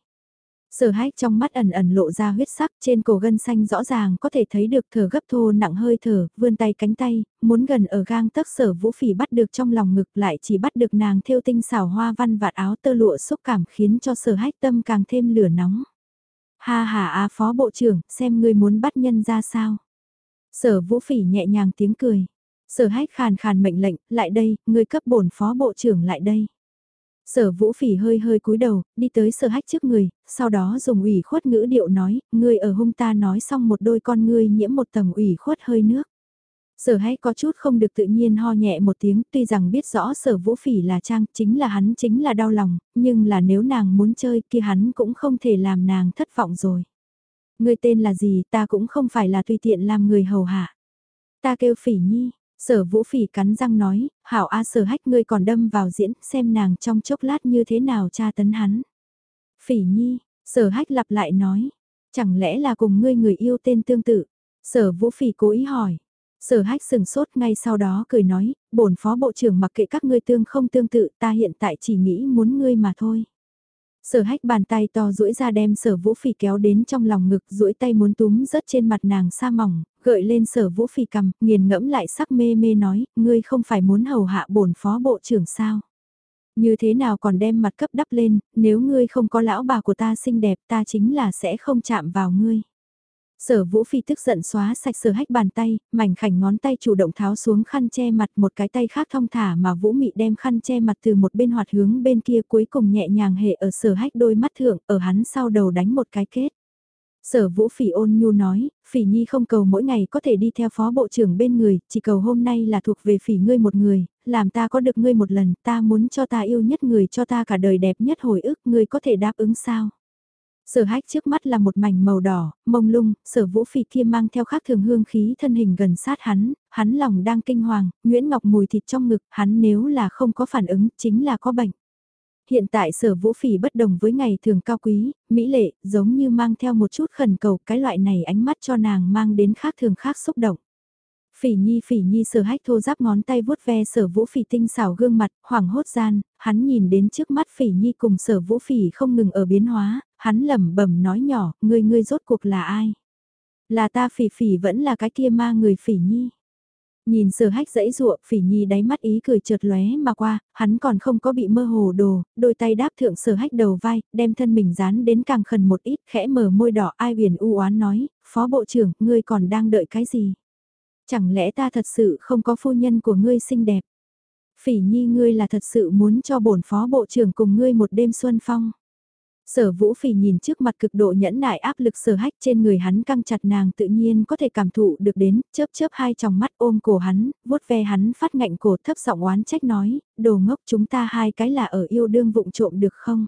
Sở hách trong mắt ẩn ẩn lộ ra huyết sắc trên cổ gân xanh rõ ràng có thể thấy được thở gấp thô nặng hơi thở, vươn tay cánh tay, muốn gần ở gang tấc sở vũ phỉ bắt được trong lòng ngực lại chỉ bắt được nàng thêu tinh xảo hoa văn vạt áo tơ lụa xúc cảm khiến cho sở hách tâm càng thêm lửa nóng. Ha ha a phó bộ trưởng, xem ngươi muốn bắt nhân ra sao. Sở vũ phỉ nhẹ nhàng tiếng cười. Sở hách khàn khàn mệnh lệnh, lại đây, ngươi cấp bổn phó bộ trưởng lại đây. Sở vũ phỉ hơi hơi cúi đầu, đi tới sở hách trước người, sau đó dùng ủy khuất ngữ điệu nói, ngươi ở hung ta nói xong một đôi con ngươi nhiễm một tầng ủy khuất hơi nước. Sở hách có chút không được tự nhiên ho nhẹ một tiếng, tuy rằng biết rõ sở vũ phỉ là trang, chính là hắn chính là đau lòng, nhưng là nếu nàng muốn chơi kia hắn cũng không thể làm nàng thất vọng rồi. Ngươi tên là gì ta cũng không phải là tùy tiện làm người hầu hạ. Ta kêu phỉ nhi, Sở vũ phỉ cắn răng nói, hảo a sở hách ngươi còn đâm vào diễn, xem nàng trong chốc lát như thế nào tra tấn hắn. Phỉ nhi, sở hách lặp lại nói, chẳng lẽ là cùng ngươi người yêu tên tương tự. Sở vũ phỉ cố ý hỏi, Sở hách sừng sốt ngay sau đó cười nói, bổn phó bộ trưởng mặc kệ các ngươi tương không tương tự ta hiện tại chỉ nghĩ muốn ngươi mà thôi. Sở hách bàn tay to duỗi ra đem sở vũ phỉ kéo đến trong lòng ngực duỗi tay muốn túm rớt trên mặt nàng sa mỏng, gợi lên sở vũ phỉ cầm, nghiền ngẫm lại sắc mê mê nói, ngươi không phải muốn hầu hạ bổn phó bộ trưởng sao. Như thế nào còn đem mặt cấp đắp lên, nếu ngươi không có lão bà của ta xinh đẹp ta chính là sẽ không chạm vào ngươi. Sở Vũ Phi tức giận xóa sạch sở hách bàn tay, mảnh khảnh ngón tay chủ động tháo xuống khăn che mặt một cái tay khác thong thả mà Vũ Mị đem khăn che mặt từ một bên hoạt hướng bên kia cuối cùng nhẹ nhàng hệ ở sở hách đôi mắt thượng ở hắn sau đầu đánh một cái kết. Sở Vũ Phỉ ôn nhu nói, Phỉ Nhi không cầu mỗi ngày có thể đi theo phó bộ trưởng bên người, chỉ cầu hôm nay là thuộc về Phỉ ngươi một người, làm ta có được ngươi một lần, ta muốn cho ta yêu nhất người cho ta cả đời đẹp nhất hồi ức, ngươi có thể đáp ứng sao? Sở hách trước mắt là một mảnh màu đỏ, mông lung, sở vũ phì kia mang theo khác thường hương khí thân hình gần sát hắn, hắn lòng đang kinh hoàng, Nguyễn Ngọc mùi thịt trong ngực, hắn nếu là không có phản ứng, chính là có bệnh. Hiện tại sở vũ phỉ bất đồng với ngày thường cao quý, mỹ lệ, giống như mang theo một chút khẩn cầu, cái loại này ánh mắt cho nàng mang đến khác thường khác xúc động. Phỉ nhi phỉ nhi sở hách thô giáp ngón tay vuốt ve sở vũ phỉ tinh xảo gương mặt, hoảng hốt gian, hắn nhìn đến trước mắt phỉ nhi cùng sở vũ phỉ không ngừng ở biến hóa, hắn lẩm bẩm nói nhỏ, ngươi ngươi rốt cuộc là ai? Là ta phỉ phỉ vẫn là cái kia ma người phỉ nhi. Nhìn sở hách dãy ruộng, phỉ nhi đáy mắt ý cười trượt lóe mà qua, hắn còn không có bị mơ hồ đồ, đôi tay đáp thượng sở hách đầu vai, đem thân mình dán đến càng khẩn một ít, khẽ mở môi đỏ ai biển u oán nói, phó bộ trưởng, ngươi còn đang đợi cái gì? Chẳng lẽ ta thật sự không có phu nhân của ngươi xinh đẹp? Phỉ nhi ngươi là thật sự muốn cho bổn phó bộ trưởng cùng ngươi một đêm xuân phong. Sở vũ phì nhìn trước mặt cực độ nhẫn nại áp lực sở hách trên người hắn căng chặt nàng tự nhiên có thể cảm thụ được đến, chớp chớp hai tròng mắt ôm cổ hắn, vuốt ve hắn phát ngạnh cổ thấp giọng oán trách nói, đồ ngốc chúng ta hai cái là ở yêu đương vụng trộm được không?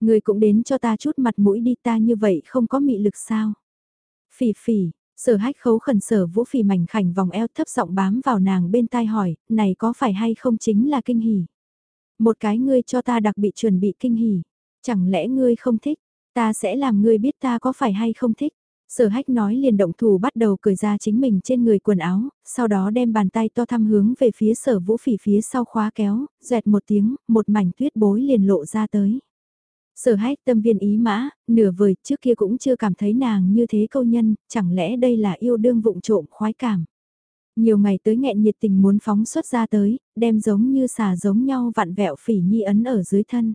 Người cũng đến cho ta chút mặt mũi đi ta như vậy không có mị lực sao? Phỉ phỉ, sở hách khấu khẩn sở vũ phỉ mảnh khảnh vòng eo thấp giọng bám vào nàng bên tai hỏi, này có phải hay không chính là kinh hỉ? Một cái ngươi cho ta đặc bị chuẩn bị kinh hỉ Chẳng lẽ ngươi không thích, ta sẽ làm ngươi biết ta có phải hay không thích. Sở hách nói liền động thủ bắt đầu cởi ra chính mình trên người quần áo, sau đó đem bàn tay to thăm hướng về phía sở vũ phỉ phía sau khóa kéo, dẹt một tiếng, một mảnh tuyết bối liền lộ ra tới. Sở hách tâm viên ý mã, nửa vời trước kia cũng chưa cảm thấy nàng như thế câu nhân, chẳng lẽ đây là yêu đương vụng trộm khoái cảm. Nhiều ngày tới nghẹn nhiệt tình muốn phóng xuất ra tới, đem giống như xà giống nhau vặn vẹo phỉ nhi ấn ở dưới thân.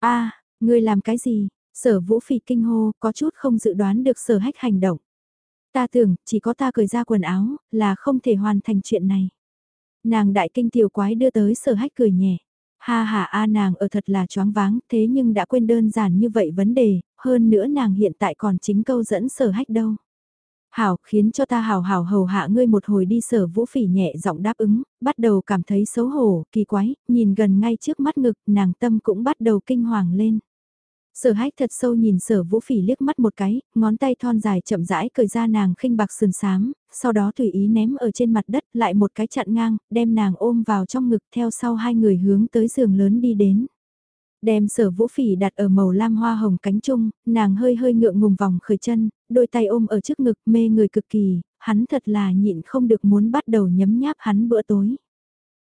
a Ngươi làm cái gì? Sở vũ phỉ kinh hô, có chút không dự đoán được sở hách hành động. Ta tưởng, chỉ có ta cởi ra quần áo, là không thể hoàn thành chuyện này. Nàng đại kinh tiểu quái đưa tới sở hách cười nhẹ. Ha ha a nàng ở thật là choáng váng, thế nhưng đã quên đơn giản như vậy vấn đề, hơn nữa nàng hiện tại còn chính câu dẫn sở hách đâu. Hảo, khiến cho ta hảo hảo hầu hạ ngươi một hồi đi sở vũ phỉ nhẹ giọng đáp ứng, bắt đầu cảm thấy xấu hổ, kỳ quái, nhìn gần ngay trước mắt ngực, nàng tâm cũng bắt đầu kinh hoàng lên. Sở hách thật sâu nhìn sở vũ phỉ liếc mắt một cái, ngón tay thon dài chậm rãi cởi ra nàng khinh bạc sườn sám, sau đó tùy ý ném ở trên mặt đất lại một cái chặn ngang, đem nàng ôm vào trong ngực theo sau hai người hướng tới giường lớn đi đến. Đem sở vũ phỉ đặt ở màu lam hoa hồng cánh trung, nàng hơi hơi ngượng ngùng vòng khởi chân, đôi tay ôm ở trước ngực mê người cực kỳ, hắn thật là nhịn không được muốn bắt đầu nhấm nháp hắn bữa tối.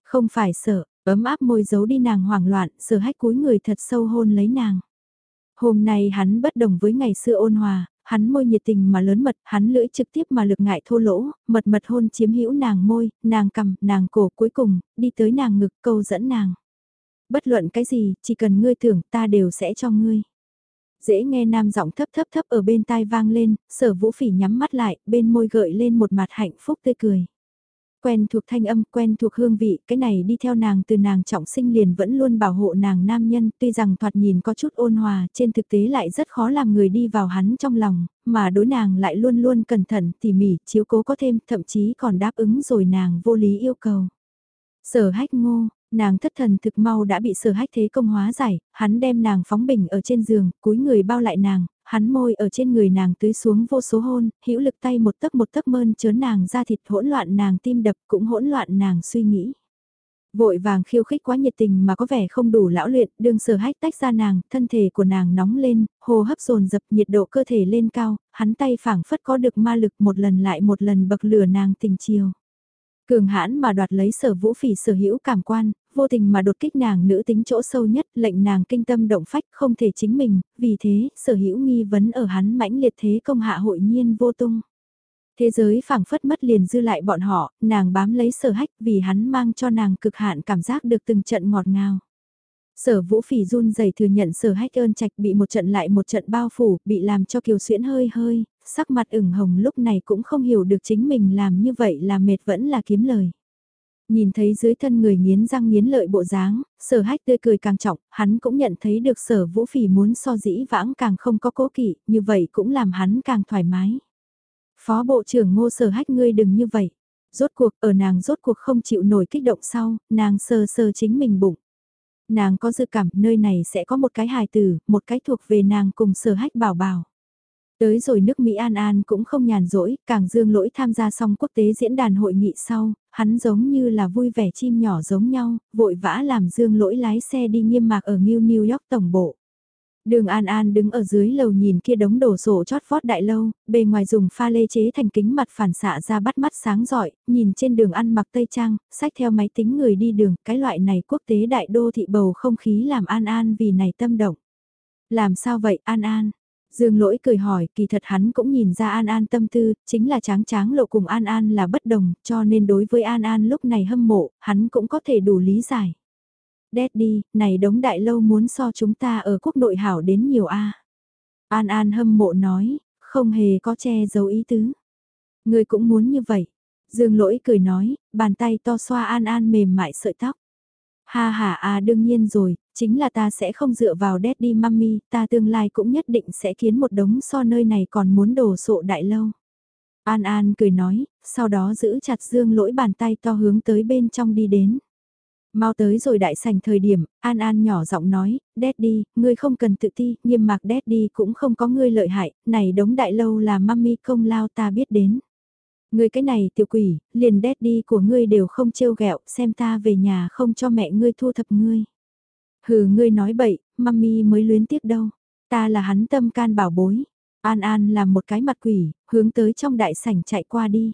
Không phải sợ, ấm áp môi giấu đi nàng hoảng loạn, sở hách cúi người thật sâu hôn lấy nàng. Hôm nay hắn bất đồng với ngày xưa ôn hòa, hắn môi nhiệt tình mà lớn mật, hắn lưỡi trực tiếp mà lực ngại thô lỗ, mật mật hôn chiếm hữu nàng môi, nàng cầm, nàng cổ cuối cùng, đi tới nàng ngực câu dẫn nàng. Bất luận cái gì, chỉ cần ngươi tưởng ta đều sẽ cho ngươi. Dễ nghe nam giọng thấp thấp thấp ở bên tai vang lên, sở vũ phỉ nhắm mắt lại, bên môi gợi lên một mặt hạnh phúc tươi cười quen thuộc thanh âm, quen thuộc hương vị, cái này đi theo nàng từ nàng trọng sinh liền vẫn luôn bảo hộ nàng nam nhân, tuy rằng thoạt nhìn có chút ôn hòa, trên thực tế lại rất khó làm người đi vào hắn trong lòng, mà đối nàng lại luôn luôn cẩn thận, tỉ mỉ, chiếu cố có thêm, thậm chí còn đáp ứng rồi nàng vô lý yêu cầu. Sở hách ngô, nàng thất thần thực mau đã bị sở hách thế công hóa giải, hắn đem nàng phóng bình ở trên giường, cúi người bao lại nàng, hắn môi ở trên người nàng tưới xuống vô số hôn, hữu lực tay một tấc một tấc mơn chớn nàng ra thịt hỗn loạn nàng tim đập cũng hỗn loạn nàng suy nghĩ. Vội vàng khiêu khích quá nhiệt tình mà có vẻ không đủ lão luyện, đương sở hách tách ra nàng, thân thể của nàng nóng lên, hồ hấp dồn dập nhiệt độ cơ thể lên cao, hắn tay phảng phất có được ma lực một lần lại một lần bậc lửa nàng tình chiều. Cường hãn mà đoạt lấy sở vũ phỉ sở hữu cảm quan, vô tình mà đột kích nàng nữ tính chỗ sâu nhất, lệnh nàng kinh tâm động phách không thể chính mình, vì thế, sở hữu nghi vấn ở hắn mãnh liệt thế công hạ hội nhiên vô tung. Thế giới phảng phất mất liền dư lại bọn họ, nàng bám lấy sở hách vì hắn mang cho nàng cực hạn cảm giác được từng trận ngọt ngào. Sở vũ phỉ run rẩy thừa nhận sở hách ơn trạch bị một trận lại một trận bao phủ, bị làm cho kiều xuyễn hơi hơi, sắc mặt ửng hồng lúc này cũng không hiểu được chính mình làm như vậy là mệt vẫn là kiếm lời. Nhìn thấy dưới thân người nghiến răng nghiến lợi bộ dáng, sở hách tươi cười càng trọng, hắn cũng nhận thấy được sở vũ phỉ muốn so dĩ vãng càng không có cố kỵ, như vậy cũng làm hắn càng thoải mái. Phó Bộ trưởng Ngô Sở Hách ngươi đừng như vậy. Rốt cuộc ở nàng rốt cuộc không chịu nổi kích động sau, nàng sơ sơ chính mình bụng. Nàng có dự cảm nơi này sẽ có một cái hài tử, một cái thuộc về nàng cùng Sở Hách bảo bảo. Tới rồi nước Mỹ An An cũng không nhàn rỗi, càng dương lỗi tham gia xong quốc tế diễn đàn hội nghị sau, hắn giống như là vui vẻ chim nhỏ giống nhau, vội vã làm dương lỗi lái xe đi nghiêm mạc ở New New York tổng bộ. Đường An An đứng ở dưới lầu nhìn kia đống đổ sổ chót vót đại lâu, bề ngoài dùng pha lê chế thành kính mặt phản xạ ra bắt mắt sáng giỏi, nhìn trên đường ăn mặc tây trang, sách theo máy tính người đi đường, cái loại này quốc tế đại đô thị bầu không khí làm An An vì này tâm động. Làm sao vậy An An? Dương lỗi cười hỏi, kỳ thật hắn cũng nhìn ra An An tâm tư, chính là tráng tráng lộ cùng An An là bất đồng, cho nên đối với An An lúc này hâm mộ, hắn cũng có thể đủ lý giải. Daddy, này đống đại lâu muốn so chúng ta ở quốc nội hảo đến nhiều a. An An hâm mộ nói, không hề có che giấu ý tứ. Người cũng muốn như vậy. Dương lỗi cười nói, bàn tay to xoa An An mềm mại sợi tóc. Ha ha à đương nhiên rồi, chính là ta sẽ không dựa vào daddy mummy, ta tương lai cũng nhất định sẽ kiến một đống so nơi này còn muốn đổ sộ đại lâu. An An cười nói, sau đó giữ chặt dương lỗi bàn tay to hướng tới bên trong đi đến. Mau tới rồi đại sảnh thời điểm, An An nhỏ giọng nói, Daddy, ngươi không cần tự ti, nghiêm mạc Daddy cũng không có ngươi lợi hại, này đống đại lâu là mami công lao ta biết đến. Ngươi cái này tiểu quỷ, liền Daddy của ngươi đều không trêu ghẹo, xem ta về nhà không cho mẹ ngươi thu thập ngươi. Hừ ngươi nói bậy, mami mới luyến tiếc đâu, ta là hắn tâm can bảo bối. An An là một cái mặt quỷ, hướng tới trong đại sảnh chạy qua đi.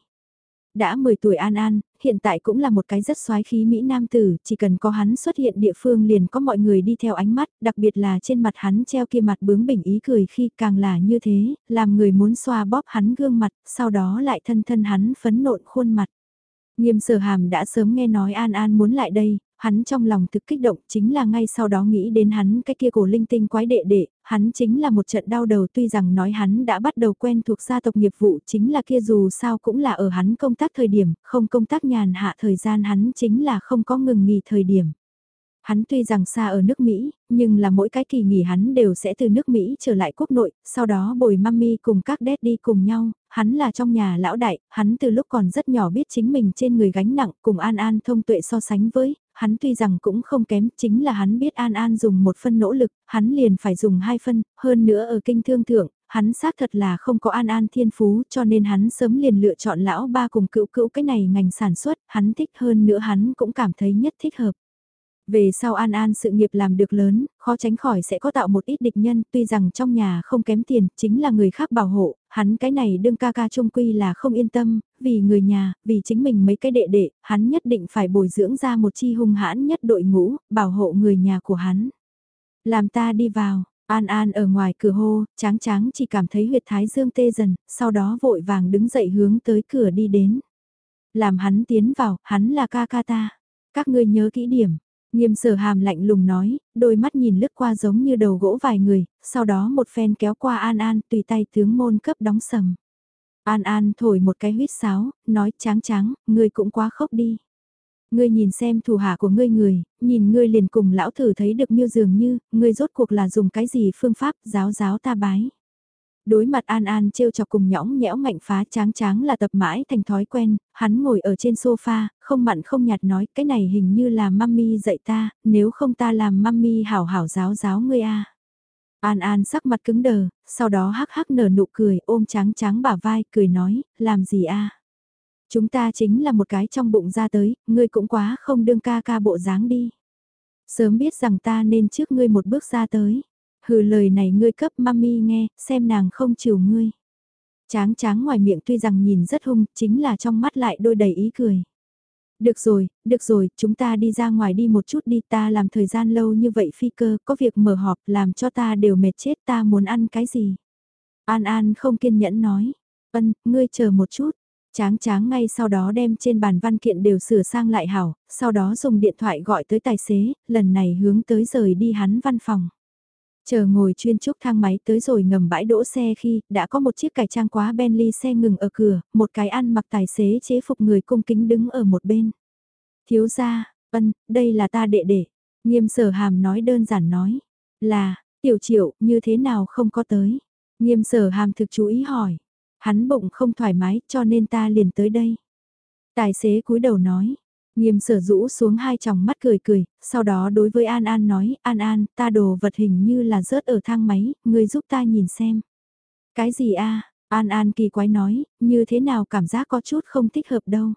Đã 10 tuổi An An, hiện tại cũng là một cái rất xoái khí Mỹ Nam tử, chỉ cần có hắn xuất hiện địa phương liền có mọi người đi theo ánh mắt, đặc biệt là trên mặt hắn treo kia mặt bướng bỉnh ý cười khi càng là như thế, làm người muốn xoa bóp hắn gương mặt, sau đó lại thân thân hắn phấn nộn khuôn mặt. Nghiêm sở hàm đã sớm nghe nói An An muốn lại đây, hắn trong lòng thực kích động chính là ngay sau đó nghĩ đến hắn cái kia cổ linh tinh quái đệ đệ, hắn chính là một trận đau đầu tuy rằng nói hắn đã bắt đầu quen thuộc gia tộc nghiệp vụ chính là kia dù sao cũng là ở hắn công tác thời điểm, không công tác nhàn hạ thời gian hắn chính là không có ngừng nghỉ thời điểm. Hắn tuy rằng xa ở nước Mỹ, nhưng là mỗi cái kỳ nghỉ hắn đều sẽ từ nước Mỹ trở lại quốc nội, sau đó bồi mami cùng các daddy cùng nhau, hắn là trong nhà lão đại, hắn từ lúc còn rất nhỏ biết chính mình trên người gánh nặng cùng An An thông tuệ so sánh với, hắn tuy rằng cũng không kém, chính là hắn biết An An dùng một phân nỗ lực, hắn liền phải dùng hai phân, hơn nữa ở kinh thương thượng, hắn xác thật là không có An An thiên phú cho nên hắn sớm liền lựa chọn lão ba cùng cựu cữu cái này ngành sản xuất, hắn thích hơn nữa hắn cũng cảm thấy nhất thích hợp. Về sau An An sự nghiệp làm được lớn, khó tránh khỏi sẽ có tạo một ít địch nhân, tuy rằng trong nhà không kém tiền, chính là người khác bảo hộ, hắn cái này đương ca ca trung quy là không yên tâm, vì người nhà, vì chính mình mấy cái đệ đệ, hắn nhất định phải bồi dưỡng ra một chi hung hãn nhất đội ngũ, bảo hộ người nhà của hắn. Làm ta đi vào, An An ở ngoài cửa hô, tráng tráng chỉ cảm thấy huyệt thái dương tê dần, sau đó vội vàng đứng dậy hướng tới cửa đi đến. Làm hắn tiến vào, hắn là ca ca ta. Các ngươi nhớ kỹ điểm, Nghiêm sở hàm lạnh lùng nói, đôi mắt nhìn lướt qua giống như đầu gỗ vài người, sau đó một phen kéo qua An An tùy tay tướng môn cấp đóng sầm. An An thổi một cái huyết sáo, nói tráng tráng, ngươi cũng quá khốc đi. Ngươi nhìn xem thủ hạ của ngươi người, nhìn ngươi liền cùng lão thử thấy được miêu dường như, ngươi rốt cuộc là dùng cái gì phương pháp giáo giáo ta bái. Đối mặt An An trêu chọc cùng nhõng nhẽo ngạnh phá tráng tráng là tập mãi thành thói quen, hắn ngồi ở trên sofa, không mặn không nhạt nói cái này hình như là mami dạy ta, nếu không ta làm mami hảo hảo giáo giáo ngươi a. An An sắc mặt cứng đờ, sau đó hắc hắc nở nụ cười ôm tráng tráng bả vai cười nói, làm gì a? Chúng ta chính là một cái trong bụng ra tới, ngươi cũng quá không đương ca ca bộ dáng đi. Sớm biết rằng ta nên trước ngươi một bước ra tới. Hừ lời này ngươi cấp mami nghe, xem nàng không chiều ngươi. Tráng tráng ngoài miệng tuy rằng nhìn rất hung, chính là trong mắt lại đôi đầy ý cười. Được rồi, được rồi, chúng ta đi ra ngoài đi một chút đi ta làm thời gian lâu như vậy phi cơ, có việc mở họp làm cho ta đều mệt chết ta muốn ăn cái gì. An An không kiên nhẫn nói, ân, ngươi chờ một chút. Tráng tráng ngay sau đó đem trên bàn văn kiện đều sửa sang lại hảo, sau đó dùng điện thoại gọi tới tài xế, lần này hướng tới rời đi hắn văn phòng. Chờ ngồi chuyên trúc thang máy tới rồi ngầm bãi đỗ xe khi đã có một chiếc cải trang quá Bentley xe ngừng ở cửa, một cái ăn mặc tài xế chế phục người cung kính đứng ở một bên. Thiếu gia, ân, đây là ta đệ đệ. Nghiêm sở hàm nói đơn giản nói, là, tiểu triệu, như thế nào không có tới. Nghiêm sở hàm thực chú ý hỏi, hắn bụng không thoải mái cho nên ta liền tới đây. Tài xế cúi đầu nói, Nghiêm sở rũ xuống hai tròng mắt cười cười, sau đó đối với An An nói, An An, ta đồ vật hình như là rớt ở thang máy, người giúp ta nhìn xem. Cái gì a An An kỳ quái nói, như thế nào cảm giác có chút không thích hợp đâu.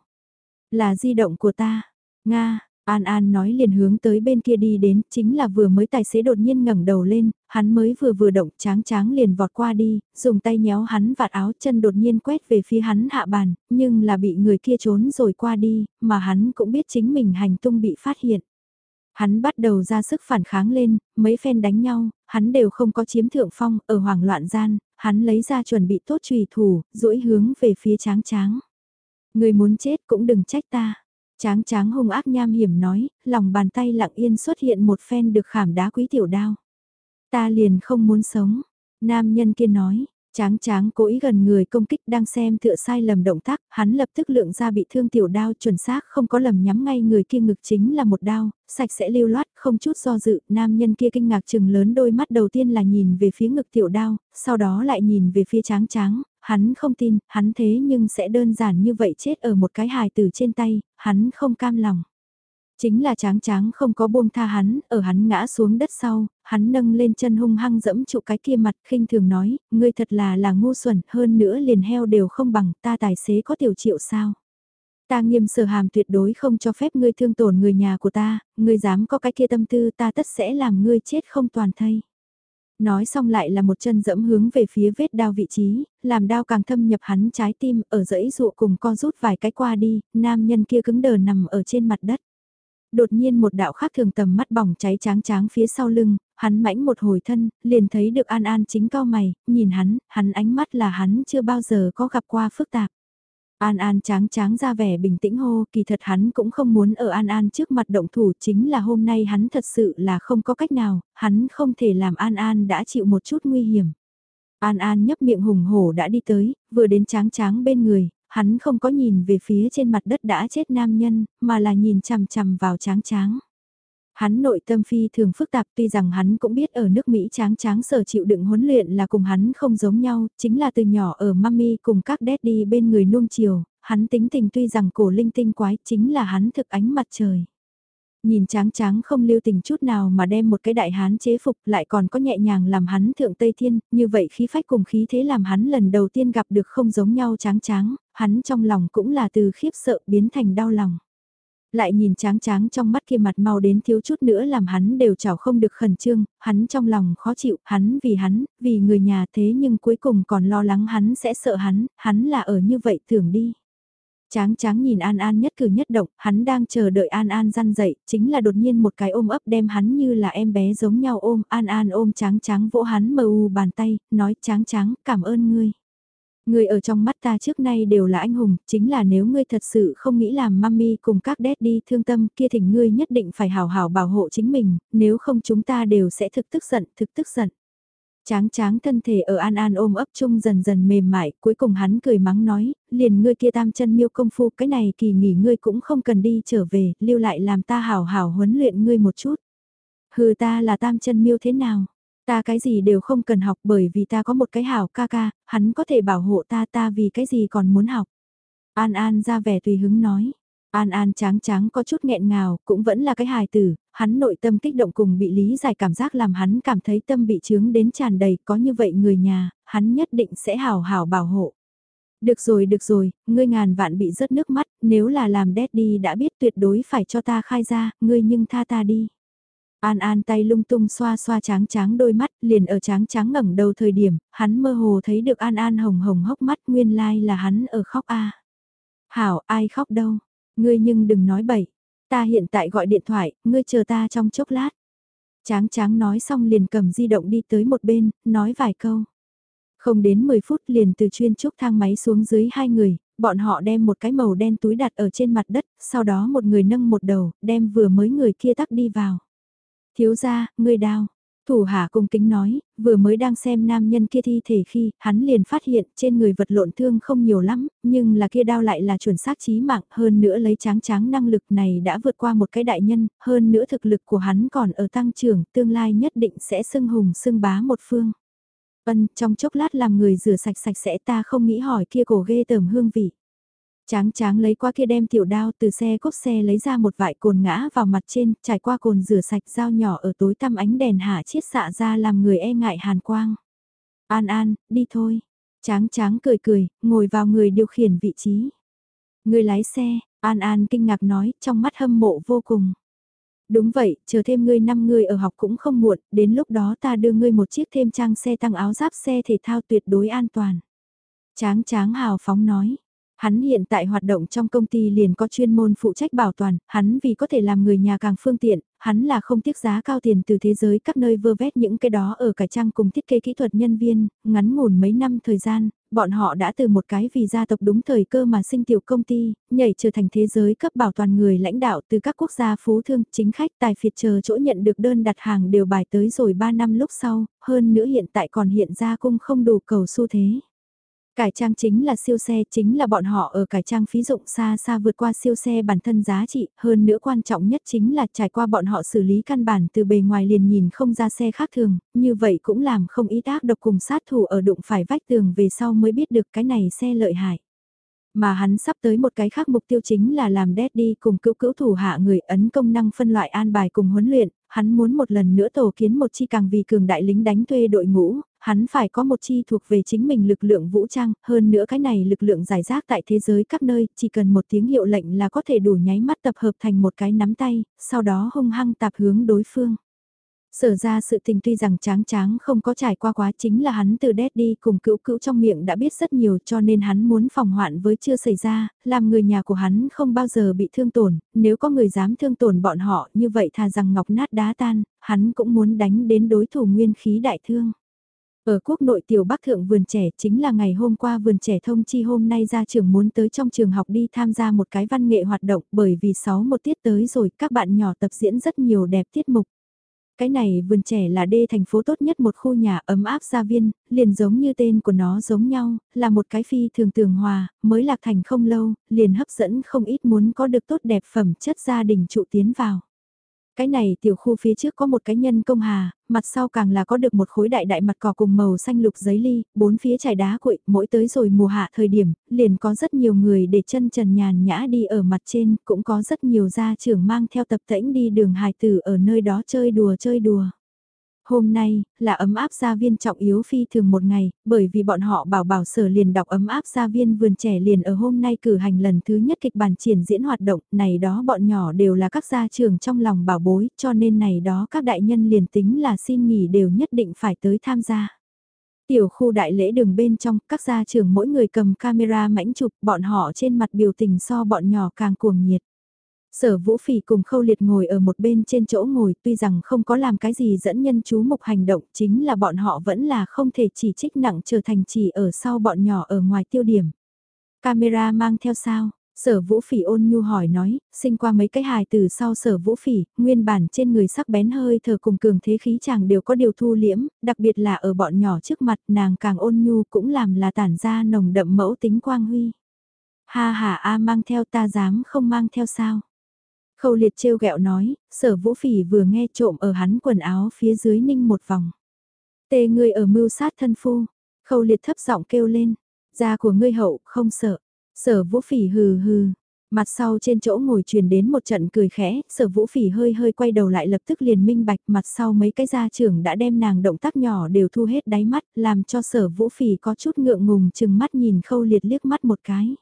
Là di động của ta. Nga, An An nói liền hướng tới bên kia đi đến, chính là vừa mới tài xế đột nhiên ngẩng đầu lên, hắn mới vừa vừa động tráng tráng liền vọt qua đi, dùng tay nhéo hắn vạt áo chân đột nhiên quét về phía hắn hạ bàn, nhưng là bị người kia trốn rồi qua đi, mà hắn cũng biết chính mình hành tung bị phát hiện. Hắn bắt đầu ra sức phản kháng lên, mấy phen đánh nhau, hắn đều không có chiếm thượng phong, ở hoảng loạn gian, hắn lấy ra chuẩn bị tốt trùy thủ, duỗi hướng về phía tráng tráng. Người muốn chết cũng đừng trách ta. Tráng tráng hung ác nham hiểm nói, lòng bàn tay lặng yên xuất hiện một phen được khảm đá quý tiểu đao. Ta liền không muốn sống. Nam nhân kia nói, Tráng tráng cố ý gần người công kích đang xem tựa sai lầm động tác, hắn lập tức lượng ra bị thương tiểu đao chuẩn xác không có lầm nhắm ngay người kia ngực chính là một đao, sạch sẽ lưu loát, không chút do dự, nam nhân kia kinh ngạc chừng lớn đôi mắt đầu tiên là nhìn về phía ngực tiểu đao, sau đó lại nhìn về phía tráng tráng, hắn không tin, hắn thế nhưng sẽ đơn giản như vậy chết ở một cái hài tử trên tay, hắn không cam lòng. Chính là tráng tráng không có buông tha hắn, ở hắn ngã xuống đất sau, hắn nâng lên chân hung hăng dẫm trụ cái kia mặt khinh thường nói, ngươi thật là là ngu xuẩn, hơn nữa liền heo đều không bằng, ta tài xế có tiểu triệu sao. Ta nghiêm sở hàm tuyệt đối không cho phép ngươi thương tổn người nhà của ta, ngươi dám có cái kia tâm tư ta tất sẽ làm ngươi chết không toàn thây. Nói xong lại là một chân dẫm hướng về phía vết đao vị trí, làm đao càng thâm nhập hắn trái tim, ở dãy dụ cùng co rút vài cái qua đi, nam nhân kia cứng đờ nằm ở trên mặt đất. Đột nhiên một đạo khác thường tầm mắt bỏng cháy tráng tráng phía sau lưng, hắn mãnh một hồi thân, liền thấy được An An chính cao mày, nhìn hắn, hắn ánh mắt là hắn chưa bao giờ có gặp qua phức tạp. An An tráng tráng ra vẻ bình tĩnh hô, kỳ thật hắn cũng không muốn ở An An trước mặt động thủ chính là hôm nay hắn thật sự là không có cách nào, hắn không thể làm An An đã chịu một chút nguy hiểm. An An nhấp miệng hùng hổ đã đi tới, vừa đến tráng tráng bên người, hắn không có nhìn về phía trên mặt đất đã chết nam nhân, mà là nhìn chằm chằm vào tráng tráng. Hắn nội tâm phi thường phức tạp tuy rằng hắn cũng biết ở nước Mỹ tráng tráng sở chịu đựng huấn luyện là cùng hắn không giống nhau, chính là từ nhỏ ở mami cùng các daddy bên người nuông chiều, hắn tính tình tuy rằng cổ linh tinh quái chính là hắn thực ánh mặt trời. Nhìn tráng tráng không lưu tình chút nào mà đem một cái đại hán chế phục lại còn có nhẹ nhàng làm hắn thượng Tây Thiên, như vậy khí phách cùng khí thế làm hắn lần đầu tiên gặp được không giống nhau tráng tráng, hắn trong lòng cũng là từ khiếp sợ biến thành đau lòng lại nhìn tráng tráng trong mắt kia mặt mau đến thiếu chút nữa làm hắn đều chảo không được khẩn trương, hắn trong lòng khó chịu, hắn vì hắn, vì người nhà thế nhưng cuối cùng còn lo lắng hắn sẽ sợ hắn, hắn là ở như vậy thường đi. Tráng tráng nhìn An An nhất cử nhất động, hắn đang chờ đợi An An răn dậy, chính là đột nhiên một cái ôm ấp đem hắn như là em bé giống nhau ôm, An An ôm tráng tráng vỗ hắn mờ u bàn tay, nói tráng tráng, cảm ơn ngươi người ở trong mắt ta trước nay đều là anh hùng, chính là nếu ngươi thật sự không nghĩ làm mami cùng các daddy thương tâm kia thỉnh ngươi nhất định phải hào hào bảo hộ chính mình, nếu không chúng ta đều sẽ thực tức giận, thực tức giận. Tráng tráng thân thể ở an an ôm ấp chung dần dần mềm mại, cuối cùng hắn cười mắng nói, liền ngươi kia tam chân miêu công phu cái này kỳ nghỉ ngươi cũng không cần đi trở về, lưu lại làm ta hào hào huấn luyện ngươi một chút. Hừ ta là tam chân miêu thế nào? Ta cái gì đều không cần học bởi vì ta có một cái hảo ca ca, hắn có thể bảo hộ ta ta vì cái gì còn muốn học. An An ra vẻ tùy hứng nói. An An tráng tráng có chút nghẹn ngào, cũng vẫn là cái hài tử, hắn nội tâm kích động cùng bị lý giải cảm giác làm hắn cảm thấy tâm bị trướng đến tràn đầy, có như vậy người nhà, hắn nhất định sẽ hảo hảo bảo hộ. Được rồi được rồi, ngươi ngàn vạn bị rớt nước mắt, nếu là làm daddy đã biết tuyệt đối phải cho ta khai ra, ngươi nhưng tha ta đi. An An tay lung tung xoa xoa tráng tráng đôi mắt, liền ở tráng tráng ngẩng đầu thời điểm, hắn mơ hồ thấy được An An hồng hồng hốc mắt nguyên lai like là hắn ở khóc a. Hảo, ai khóc đâu, ngươi nhưng đừng nói bậy, ta hiện tại gọi điện thoại, ngươi chờ ta trong chốc lát. Tráng tráng nói xong liền cầm di động đi tới một bên, nói vài câu. Không đến 10 phút liền từ chuyên trúc thang máy xuống dưới hai người, bọn họ đem một cái màu đen túi đặt ở trên mặt đất, sau đó một người nâng một đầu, đem vừa mới người kia tắc đi vào. Thiếu ra, ngươi đào. Thủ hạ cung kính nói, vừa mới đang xem nam nhân kia thi thể khi, hắn liền phát hiện trên người vật lộn thương không nhiều lắm, nhưng là kia đao lại là chuẩn xác chí mạng, hơn nữa lấy tráng tráng năng lực này đã vượt qua một cái đại nhân, hơn nữa thực lực của hắn còn ở tăng trưởng, tương lai nhất định sẽ xưng hùng xưng bá một phương. Ân, trong chốc lát làm người rửa sạch sạch sẽ ta không nghĩ hỏi kia cổ ghê tởm hương vị. Tráng tráng lấy qua kia đem tiểu đao từ xe cốp xe lấy ra một vại cồn ngã vào mặt trên, trải qua cồn rửa sạch dao nhỏ ở tối tăm ánh đèn hạ chiết xạ ra làm người e ngại hàn quang. An an, đi thôi. Tráng tráng cười cười, ngồi vào người điều khiển vị trí. Người lái xe, An An kinh ngạc nói, trong mắt hâm mộ vô cùng. Đúng vậy, chờ thêm ngươi năm người ở học cũng không muộn, đến lúc đó ta đưa ngươi một chiếc thêm trang xe tăng áo giáp xe thể thao tuyệt đối an toàn. Tráng tráng hào phóng nói, Hắn hiện tại hoạt động trong công ty liền có chuyên môn phụ trách bảo toàn, hắn vì có thể làm người nhà càng phương tiện, hắn là không tiếc giá cao tiền từ thế giới các nơi vơ vét những cái đó ở cải trang cùng thiết kế kỹ thuật nhân viên, ngắn ngủn mấy năm thời gian, bọn họ đã từ một cái vì gia tộc đúng thời cơ mà sinh tiểu công ty, nhảy trở thành thế giới cấp bảo toàn người lãnh đạo từ các quốc gia phú thương, chính khách tài phiệt chờ chỗ nhận được đơn đặt hàng đều bài tới rồi 3 năm lúc sau, hơn nữa hiện tại còn hiện ra cung không đủ cầu xu thế. Cải trang chính là siêu xe, chính là bọn họ ở cải trang phí dụng xa xa vượt qua siêu xe bản thân giá trị, hơn nữa quan trọng nhất chính là trải qua bọn họ xử lý căn bản từ bề ngoài liền nhìn không ra xe khác thường, như vậy cũng làm không ý tác độc cùng sát thủ ở đụng phải vách tường về sau mới biết được cái này xe lợi hại. Mà hắn sắp tới một cái khác mục tiêu chính là làm đi cùng cứu cứu thủ hạ người ấn công năng phân loại an bài cùng huấn luyện, hắn muốn một lần nữa tổ kiến một chi càng vì cường đại lính đánh thuê đội ngũ, hắn phải có một chi thuộc về chính mình lực lượng vũ trang, hơn nữa cái này lực lượng giải rác tại thế giới các nơi, chỉ cần một tiếng hiệu lệnh là có thể đủ nháy mắt tập hợp thành một cái nắm tay, sau đó hung hăng tạp hướng đối phương. Sở ra sự tình tuy rằng tráng tráng không có trải qua quá chính là hắn từ đi cùng cữu cữu trong miệng đã biết rất nhiều cho nên hắn muốn phòng hoạn với chưa xảy ra, làm người nhà của hắn không bao giờ bị thương tổn, nếu có người dám thương tổn bọn họ như vậy thà rằng ngọc nát đá tan, hắn cũng muốn đánh đến đối thủ nguyên khí đại thương. Ở quốc nội tiểu bắc thượng vườn trẻ chính là ngày hôm qua vườn trẻ thông chi hôm nay ra trường muốn tới trong trường học đi tham gia một cái văn nghệ hoạt động bởi vì 6 một tiết tới rồi các bạn nhỏ tập diễn rất nhiều đẹp tiết mục. Cái này vườn trẻ là đê thành phố tốt nhất một khu nhà ấm áp gia viên, liền giống như tên của nó giống nhau, là một cái phi thường tường hòa, mới lạc thành không lâu, liền hấp dẫn không ít muốn có được tốt đẹp phẩm chất gia đình trụ tiến vào. Cái này tiểu khu phía trước có một cái nhân công hà, mặt sau càng là có được một khối đại đại mặt cỏ cùng màu xanh lục giấy ly, bốn phía trải đá cuội, mỗi tới rồi mùa hạ thời điểm, liền có rất nhiều người để chân trần nhàn nhã đi ở mặt trên, cũng có rất nhiều gia trưởng mang theo tập tễnh đi đường hài tử ở nơi đó chơi đùa chơi đùa. Hôm nay, là ấm áp gia viên trọng yếu phi thường một ngày, bởi vì bọn họ bảo bảo sở liền đọc ấm áp gia viên vườn trẻ liền ở hôm nay cử hành lần thứ nhất kịch bản triển diễn hoạt động, này đó bọn nhỏ đều là các gia trường trong lòng bảo bối, cho nên này đó các đại nhân liền tính là xin nghỉ đều nhất định phải tới tham gia. Tiểu khu đại lễ đường bên trong, các gia trường mỗi người cầm camera mãnh chụp, bọn họ trên mặt biểu tình so bọn nhỏ càng cuồng nhiệt. Sở Vũ Phỉ cùng Khâu Liệt ngồi ở một bên trên chỗ ngồi tuy rằng không có làm cái gì dẫn nhân chú mục hành động chính là bọn họ vẫn là không thể chỉ trích nặng trở thành chỉ ở sau bọn nhỏ ở ngoài tiêu điểm. Camera mang theo sao? Sở Vũ Phỉ ôn nhu hỏi nói, sinh qua mấy cái hài từ sau Sở Vũ Phỉ, nguyên bản trên người sắc bén hơi thở cùng cường thế khí chàng đều có điều thu liễm, đặc biệt là ở bọn nhỏ trước mặt nàng càng ôn nhu cũng làm là tản ra nồng đậm mẫu tính quang huy. Ha ha a mang theo ta dám không mang theo sao? Khâu liệt trêu ghẹo nói, sở vũ phỉ vừa nghe trộm ở hắn quần áo phía dưới ninh một vòng. Tê ngươi ở mưu sát thân phu, khâu liệt thấp giọng kêu lên, da của ngươi hậu không sợ, sở vũ phỉ hừ hừ, Mặt sau trên chỗ ngồi truyền đến một trận cười khẽ, sở vũ phỉ hơi hơi quay đầu lại lập tức liền minh bạch mặt sau mấy cái gia trưởng đã đem nàng động tác nhỏ đều thu hết đáy mắt, làm cho sở vũ phỉ có chút ngượng ngùng chừng mắt nhìn khâu liệt liếc mắt một cái.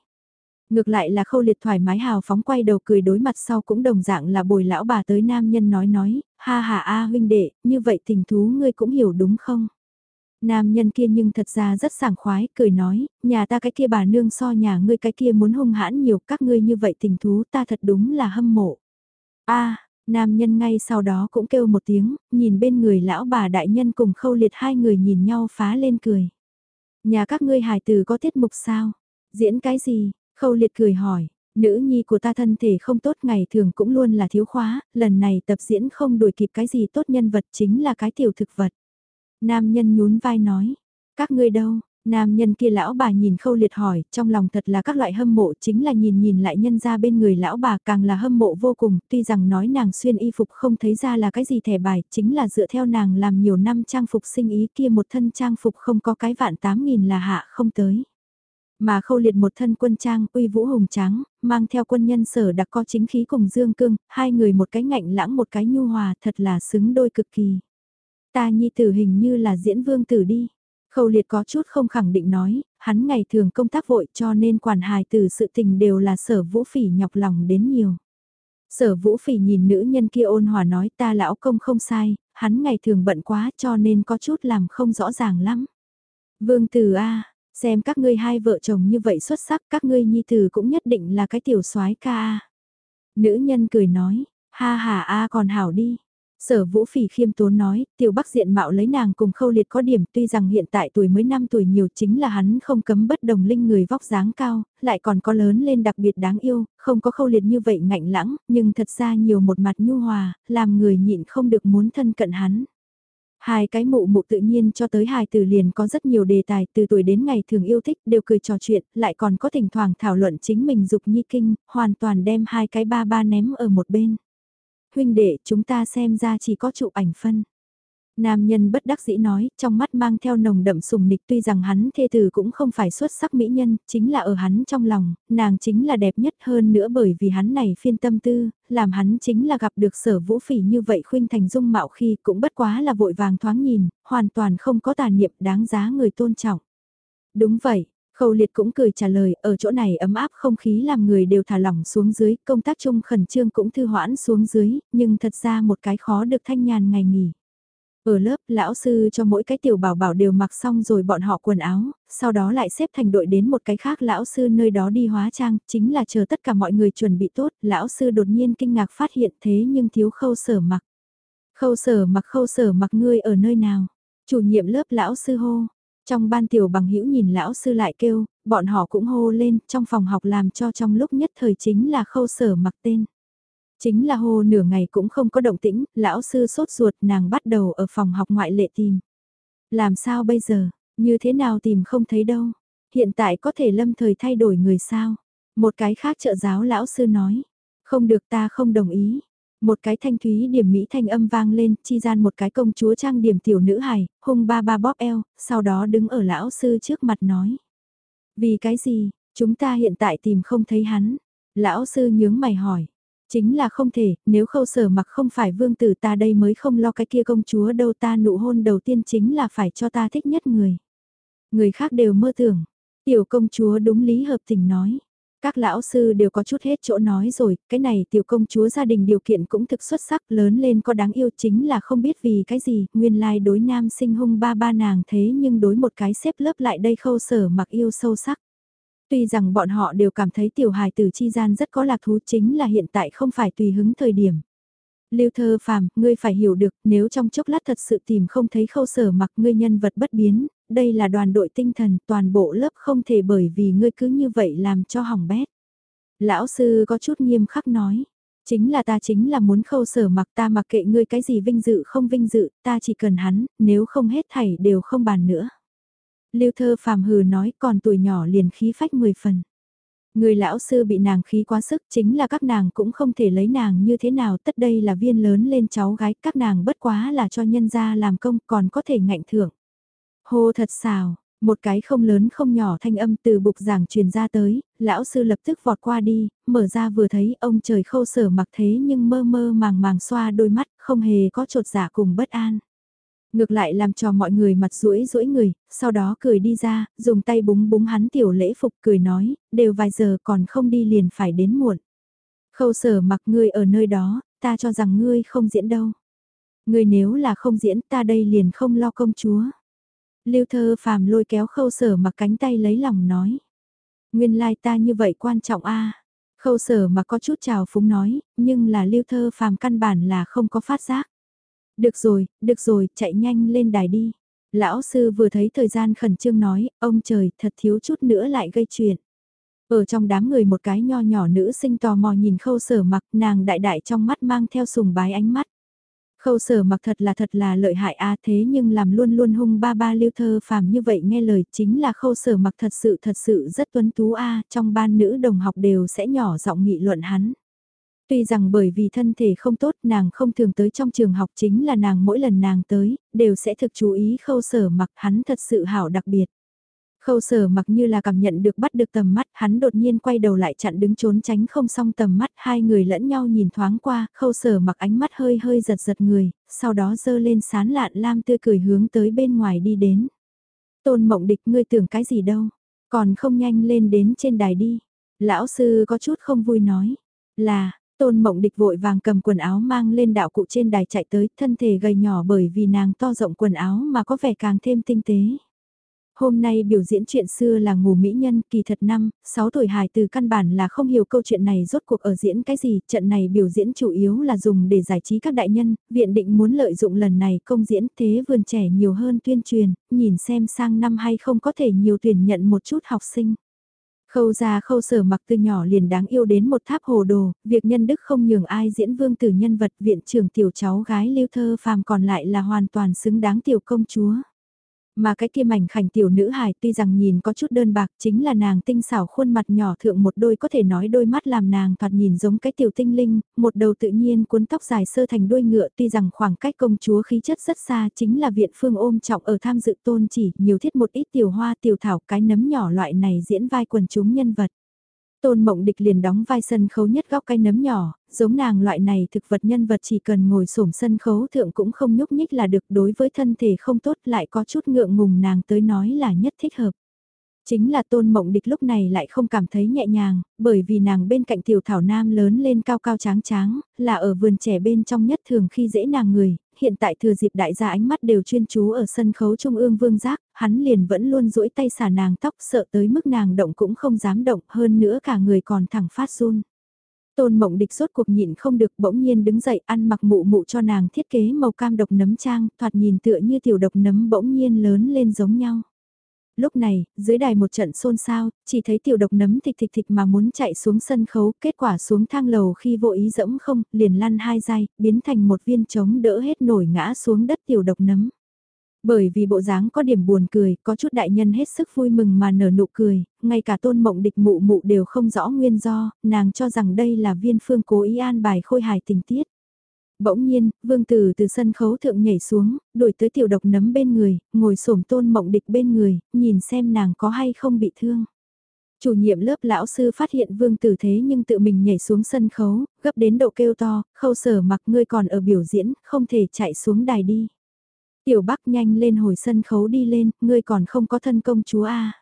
Ngược lại là khâu liệt thoải mái hào phóng quay đầu cười đối mặt sau cũng đồng dạng là bồi lão bà tới nam nhân nói nói, ha ha a huynh đệ, như vậy tình thú ngươi cũng hiểu đúng không? Nam nhân kia nhưng thật ra rất sảng khoái, cười nói, nhà ta cái kia bà nương so nhà ngươi cái kia muốn hung hãn nhiều, các ngươi như vậy tình thú ta thật đúng là hâm mộ. a nam nhân ngay sau đó cũng kêu một tiếng, nhìn bên người lão bà đại nhân cùng khâu liệt hai người nhìn nhau phá lên cười. Nhà các ngươi hài tử có tiết mục sao? Diễn cái gì? Khâu liệt cười hỏi, nữ nhi của ta thân thể không tốt ngày thường cũng luôn là thiếu khóa, lần này tập diễn không đuổi kịp cái gì tốt nhân vật chính là cái tiểu thực vật. Nam nhân nhún vai nói, các ngươi đâu, Nam nhân kia lão bà nhìn khâu liệt hỏi, trong lòng thật là các loại hâm mộ chính là nhìn nhìn lại nhân ra bên người lão bà càng là hâm mộ vô cùng, tuy rằng nói nàng xuyên y phục không thấy ra là cái gì thẻ bài, chính là dựa theo nàng làm nhiều năm trang phục sinh ý kia một thân trang phục không có cái vạn tám nghìn là hạ không tới. Mà khâu liệt một thân quân trang uy vũ hùng tráng, mang theo quân nhân sở đặc có chính khí cùng dương cương, hai người một cái ngạnh lãng một cái nhu hòa thật là xứng đôi cực kỳ. Ta nhi tử hình như là diễn vương tử đi. Khâu liệt có chút không khẳng định nói, hắn ngày thường công tác vội cho nên quản hài từ sự tình đều là sở vũ phỉ nhọc lòng đến nhiều. Sở vũ phỉ nhìn nữ nhân kia ôn hòa nói ta lão công không sai, hắn ngày thường bận quá cho nên có chút làm không rõ ràng lắm. Vương tử A, xem các ngươi hai vợ chồng như vậy xuất sắc các ngươi nhi tử cũng nhất định là cái tiểu soái ca A. Nữ nhân cười nói, ha ha A còn hảo đi, Sở Vũ Phỉ khiêm tốn nói, tiểu bắc diện mạo lấy nàng cùng khâu liệt có điểm tuy rằng hiện tại tuổi mới 5 tuổi nhiều chính là hắn không cấm bất đồng linh người vóc dáng cao, lại còn có lớn lên đặc biệt đáng yêu, không có khâu liệt như vậy ngạnh lãng, nhưng thật ra nhiều một mặt nhu hòa, làm người nhịn không được muốn thân cận hắn. Hai cái mụ mụ tự nhiên cho tới hài từ liền có rất nhiều đề tài từ tuổi đến ngày thường yêu thích đều cười trò chuyện, lại còn có thỉnh thoảng thảo luận chính mình dục nhi kinh, hoàn toàn đem hai cái ba ba ném ở một bên huynh đệ chúng ta xem ra chỉ có chụp ảnh phân. Nam nhân bất đắc dĩ nói, trong mắt mang theo nồng đậm sùng nịch tuy rằng hắn thê tử cũng không phải xuất sắc mỹ nhân, chính là ở hắn trong lòng, nàng chính là đẹp nhất hơn nữa bởi vì hắn này phiên tâm tư, làm hắn chính là gặp được sở vũ phỉ như vậy khuynh thành dung mạo khi cũng bất quá là vội vàng thoáng nhìn, hoàn toàn không có tà niệm đáng giá người tôn trọng. Đúng vậy, Khâu liệt cũng cười trả lời, ở chỗ này ấm áp không khí làm người đều thả lỏng xuống dưới, công tác chung khẩn trương cũng thư hoãn xuống dưới, nhưng thật ra một cái khó được thanh nhàn ngày nghỉ. Ở lớp, lão sư cho mỗi cái tiểu bảo bảo đều mặc xong rồi bọn họ quần áo, sau đó lại xếp thành đội đến một cái khác lão sư nơi đó đi hóa trang, chính là chờ tất cả mọi người chuẩn bị tốt, lão sư đột nhiên kinh ngạc phát hiện thế nhưng thiếu khâu sở mặc. Khâu sở mặc khâu sở mặc ngươi ở nơi nào? Chủ nhiệm lớp lão sư hô, trong ban tiểu bằng hữu nhìn lão sư lại kêu, bọn họ cũng hô lên, trong phòng học làm cho trong lúc nhất thời chính là khâu sở mặc tên. Chính là hồ nửa ngày cũng không có động tĩnh, lão sư sốt ruột nàng bắt đầu ở phòng học ngoại lệ tìm. Làm sao bây giờ, như thế nào tìm không thấy đâu, hiện tại có thể lâm thời thay đổi người sao. Một cái khác trợ giáo lão sư nói, không được ta không đồng ý, một cái thanh thúy điểm mỹ thanh âm vang lên, chi gian một cái công chúa trang điểm tiểu nữ hài, hung ba ba bóp eo, sau đó đứng ở lão sư trước mặt nói. Vì cái gì, chúng ta hiện tại tìm không thấy hắn. Lão sư nhướng mày hỏi. Chính là không thể, nếu khâu sở mặc không phải vương tử ta đây mới không lo cái kia công chúa đâu ta nụ hôn đầu tiên chính là phải cho ta thích nhất người. Người khác đều mơ tưởng. Tiểu công chúa đúng lý hợp tình nói. Các lão sư đều có chút hết chỗ nói rồi, cái này tiểu công chúa gia đình điều kiện cũng thực xuất sắc lớn lên có đáng yêu chính là không biết vì cái gì, nguyên lai đối nam sinh hung ba ba nàng thế nhưng đối một cái xếp lớp lại đây khâu sở mặc yêu sâu sắc. Tuy rằng bọn họ đều cảm thấy tiểu hài tử chi gian rất có lạc thú chính là hiện tại không phải tùy hứng thời điểm. Lưu thơ phàm, ngươi phải hiểu được, nếu trong chốc lát thật sự tìm không thấy khâu sở mặc ngươi nhân vật bất biến, đây là đoàn đội tinh thần, toàn bộ lớp không thể bởi vì ngươi cứ như vậy làm cho hỏng bét. Lão sư có chút nghiêm khắc nói, chính là ta chính là muốn khâu sở mặc ta mặc kệ ngươi cái gì vinh dự không vinh dự, ta chỉ cần hắn, nếu không hết thảy đều không bàn nữa. Lưu thơ phàm hừ nói còn tuổi nhỏ liền khí phách 10 phần. Người lão sư bị nàng khí quá sức chính là các nàng cũng không thể lấy nàng như thế nào tất đây là viên lớn lên cháu gái các nàng bất quá là cho nhân gia làm công còn có thể ngạnh thưởng. Hô thật xào, Một cái không lớn không nhỏ thanh âm từ bục giảng truyền ra tới, lão sư lập tức vọt qua đi, mở ra vừa thấy ông trời khâu sở mặc thế nhưng mơ mơ màng màng xoa đôi mắt, không hề có trột giả cùng bất an. Ngược lại làm cho mọi người mặt rũi rũi người, sau đó cười đi ra, dùng tay búng búng hắn tiểu lễ phục cười nói, đều vài giờ còn không đi liền phải đến muộn. Khâu sở mặc ngươi ở nơi đó, ta cho rằng ngươi không diễn đâu. Ngươi nếu là không diễn ta đây liền không lo công chúa. Lưu thơ phàm lôi kéo khâu sở mặc cánh tay lấy lòng nói. Nguyên lai ta như vậy quan trọng a Khâu sở mà có chút trào phúng nói, nhưng là lưu thơ phàm căn bản là không có phát giác. Được rồi, được rồi, chạy nhanh lên đài đi. Lão sư vừa thấy thời gian khẩn trương nói, ông trời thật thiếu chút nữa lại gây chuyện. Ở trong đám người một cái nho nhỏ nữ sinh tò mò nhìn khâu sở mặc nàng đại đại trong mắt mang theo sùng bái ánh mắt. Khâu sở mặc thật là thật là lợi hại a thế nhưng làm luôn luôn hung ba ba lưu thơ phàm như vậy nghe lời chính là khâu sở mặc thật sự thật sự rất tuấn tú a trong ban nữ đồng học đều sẽ nhỏ giọng nghị luận hắn. Tuy rằng bởi vì thân thể không tốt nàng không thường tới trong trường học chính là nàng mỗi lần nàng tới, đều sẽ thực chú ý khâu sở mặc hắn thật sự hảo đặc biệt. Khâu sở mặc như là cảm nhận được bắt được tầm mắt, hắn đột nhiên quay đầu lại chặn đứng trốn tránh không xong tầm mắt, hai người lẫn nhau nhìn thoáng qua, khâu sở mặc ánh mắt hơi hơi giật giật người, sau đó dơ lên sán lạn lam tươi cười hướng tới bên ngoài đi đến. Tôn mộng địch ngươi tưởng cái gì đâu, còn không nhanh lên đến trên đài đi. Lão sư có chút không vui nói, là, tôn mộng địch vội vàng cầm quần áo mang lên đạo cụ trên đài chạy tới, thân thể gầy nhỏ bởi vì nàng to rộng quần áo mà có vẻ càng thêm tinh tế. Hôm nay biểu diễn chuyện xưa là ngủ mỹ nhân, kỳ thật năm, 6 tuổi hài từ căn bản là không hiểu câu chuyện này rốt cuộc ở diễn cái gì, trận này biểu diễn chủ yếu là dùng để giải trí các đại nhân, viện định muốn lợi dụng lần này công diễn thế vườn trẻ nhiều hơn tuyên truyền, nhìn xem sang năm hay không có thể nhiều tuyển nhận một chút học sinh. Khâu ra khâu sở mặc từ nhỏ liền đáng yêu đến một tháp hồ đồ, việc nhân đức không nhường ai diễn vương tử nhân vật viện trưởng tiểu cháu gái lưu thơ phàm còn lại là hoàn toàn xứng đáng tiểu công chúa. Mà cái kia mảnh khảnh tiểu nữ hài tuy rằng nhìn có chút đơn bạc chính là nàng tinh xảo khuôn mặt nhỏ thượng một đôi có thể nói đôi mắt làm nàng thoạt nhìn giống cái tiểu tinh linh, một đầu tự nhiên cuốn tóc dài sơ thành đuôi ngựa tuy rằng khoảng cách công chúa khí chất rất xa chính là viện phương ôm trọng ở tham dự tôn chỉ nhiều thiết một ít tiểu hoa tiểu thảo cái nấm nhỏ loại này diễn vai quần chúng nhân vật. Tôn Mộng Địch liền đóng vai sân khấu nhất góc cái nấm nhỏ, giống nàng loại này thực vật nhân vật chỉ cần ngồi xổm sân khấu thượng cũng không nhúc nhích là được đối với thân thể không tốt lại có chút ngượng ngùng nàng tới nói là nhất thích hợp. Chính là tôn mộng địch lúc này lại không cảm thấy nhẹ nhàng, bởi vì nàng bên cạnh tiểu thảo nam lớn lên cao cao tráng tráng, là ở vườn trẻ bên trong nhất thường khi dễ nàng người, hiện tại thừa dịp đại gia ánh mắt đều chuyên chú ở sân khấu trung ương vương giác, hắn liền vẫn luôn duỗi tay xả nàng tóc sợ tới mức nàng động cũng không dám động hơn nữa cả người còn thẳng phát run. Tôn mộng địch rốt cuộc nhịn không được bỗng nhiên đứng dậy ăn mặc mụ mụ cho nàng thiết kế màu cam độc nấm trang, thoạt nhìn tựa như tiểu độc nấm bỗng nhiên lớn lên giống nhau. Lúc này, dưới đài một trận xôn xao, chỉ thấy tiểu độc nấm thịch thịch thịch mà muốn chạy xuống sân khấu, kết quả xuống thang lầu khi vô ý dẫm không, liền lăn hai dai, biến thành một viên trống đỡ hết nổi ngã xuống đất tiểu độc nấm. Bởi vì bộ dáng có điểm buồn cười, có chút đại nhân hết sức vui mừng mà nở nụ cười, ngay cả tôn mộng địch mụ mụ đều không rõ nguyên do, nàng cho rằng đây là viên phương cố ý an bài khôi hài tình tiết. Bỗng nhiên, vương tử từ sân khấu thượng nhảy xuống, đuổi tới tiểu độc nấm bên người, ngồi xổm tôn mộng địch bên người, nhìn xem nàng có hay không bị thương. Chủ nhiệm lớp lão sư phát hiện vương tử thế nhưng tự mình nhảy xuống sân khấu, gấp đến độ kêu to, khâu sở mặc ngươi còn ở biểu diễn, không thể chạy xuống đài đi. Tiểu Bắc nhanh lên hồi sân khấu đi lên, ngươi còn không có thân công chúa a. À.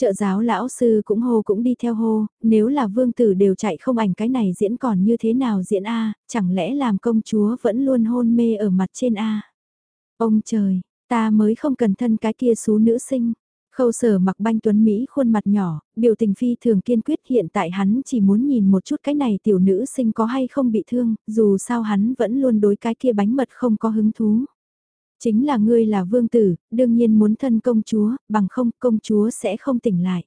Trợ giáo lão sư cũng hô cũng đi theo hô, nếu là vương tử đều chạy không ảnh cái này diễn còn như thế nào diễn a, chẳng lẽ làm công chúa vẫn luôn hôn mê ở mặt trên a. Ông trời, ta mới không cần thân cái kia xú nữ sinh. Khâu sở mặc banh tuấn Mỹ khuôn mặt nhỏ, biểu tình phi thường kiên quyết hiện tại hắn chỉ muốn nhìn một chút cái này tiểu nữ sinh có hay không bị thương, dù sao hắn vẫn luôn đối cái kia bánh mật không có hứng thú. Chính là ngươi là vương tử, đương nhiên muốn thân công chúa, bằng không công chúa sẽ không tỉnh lại.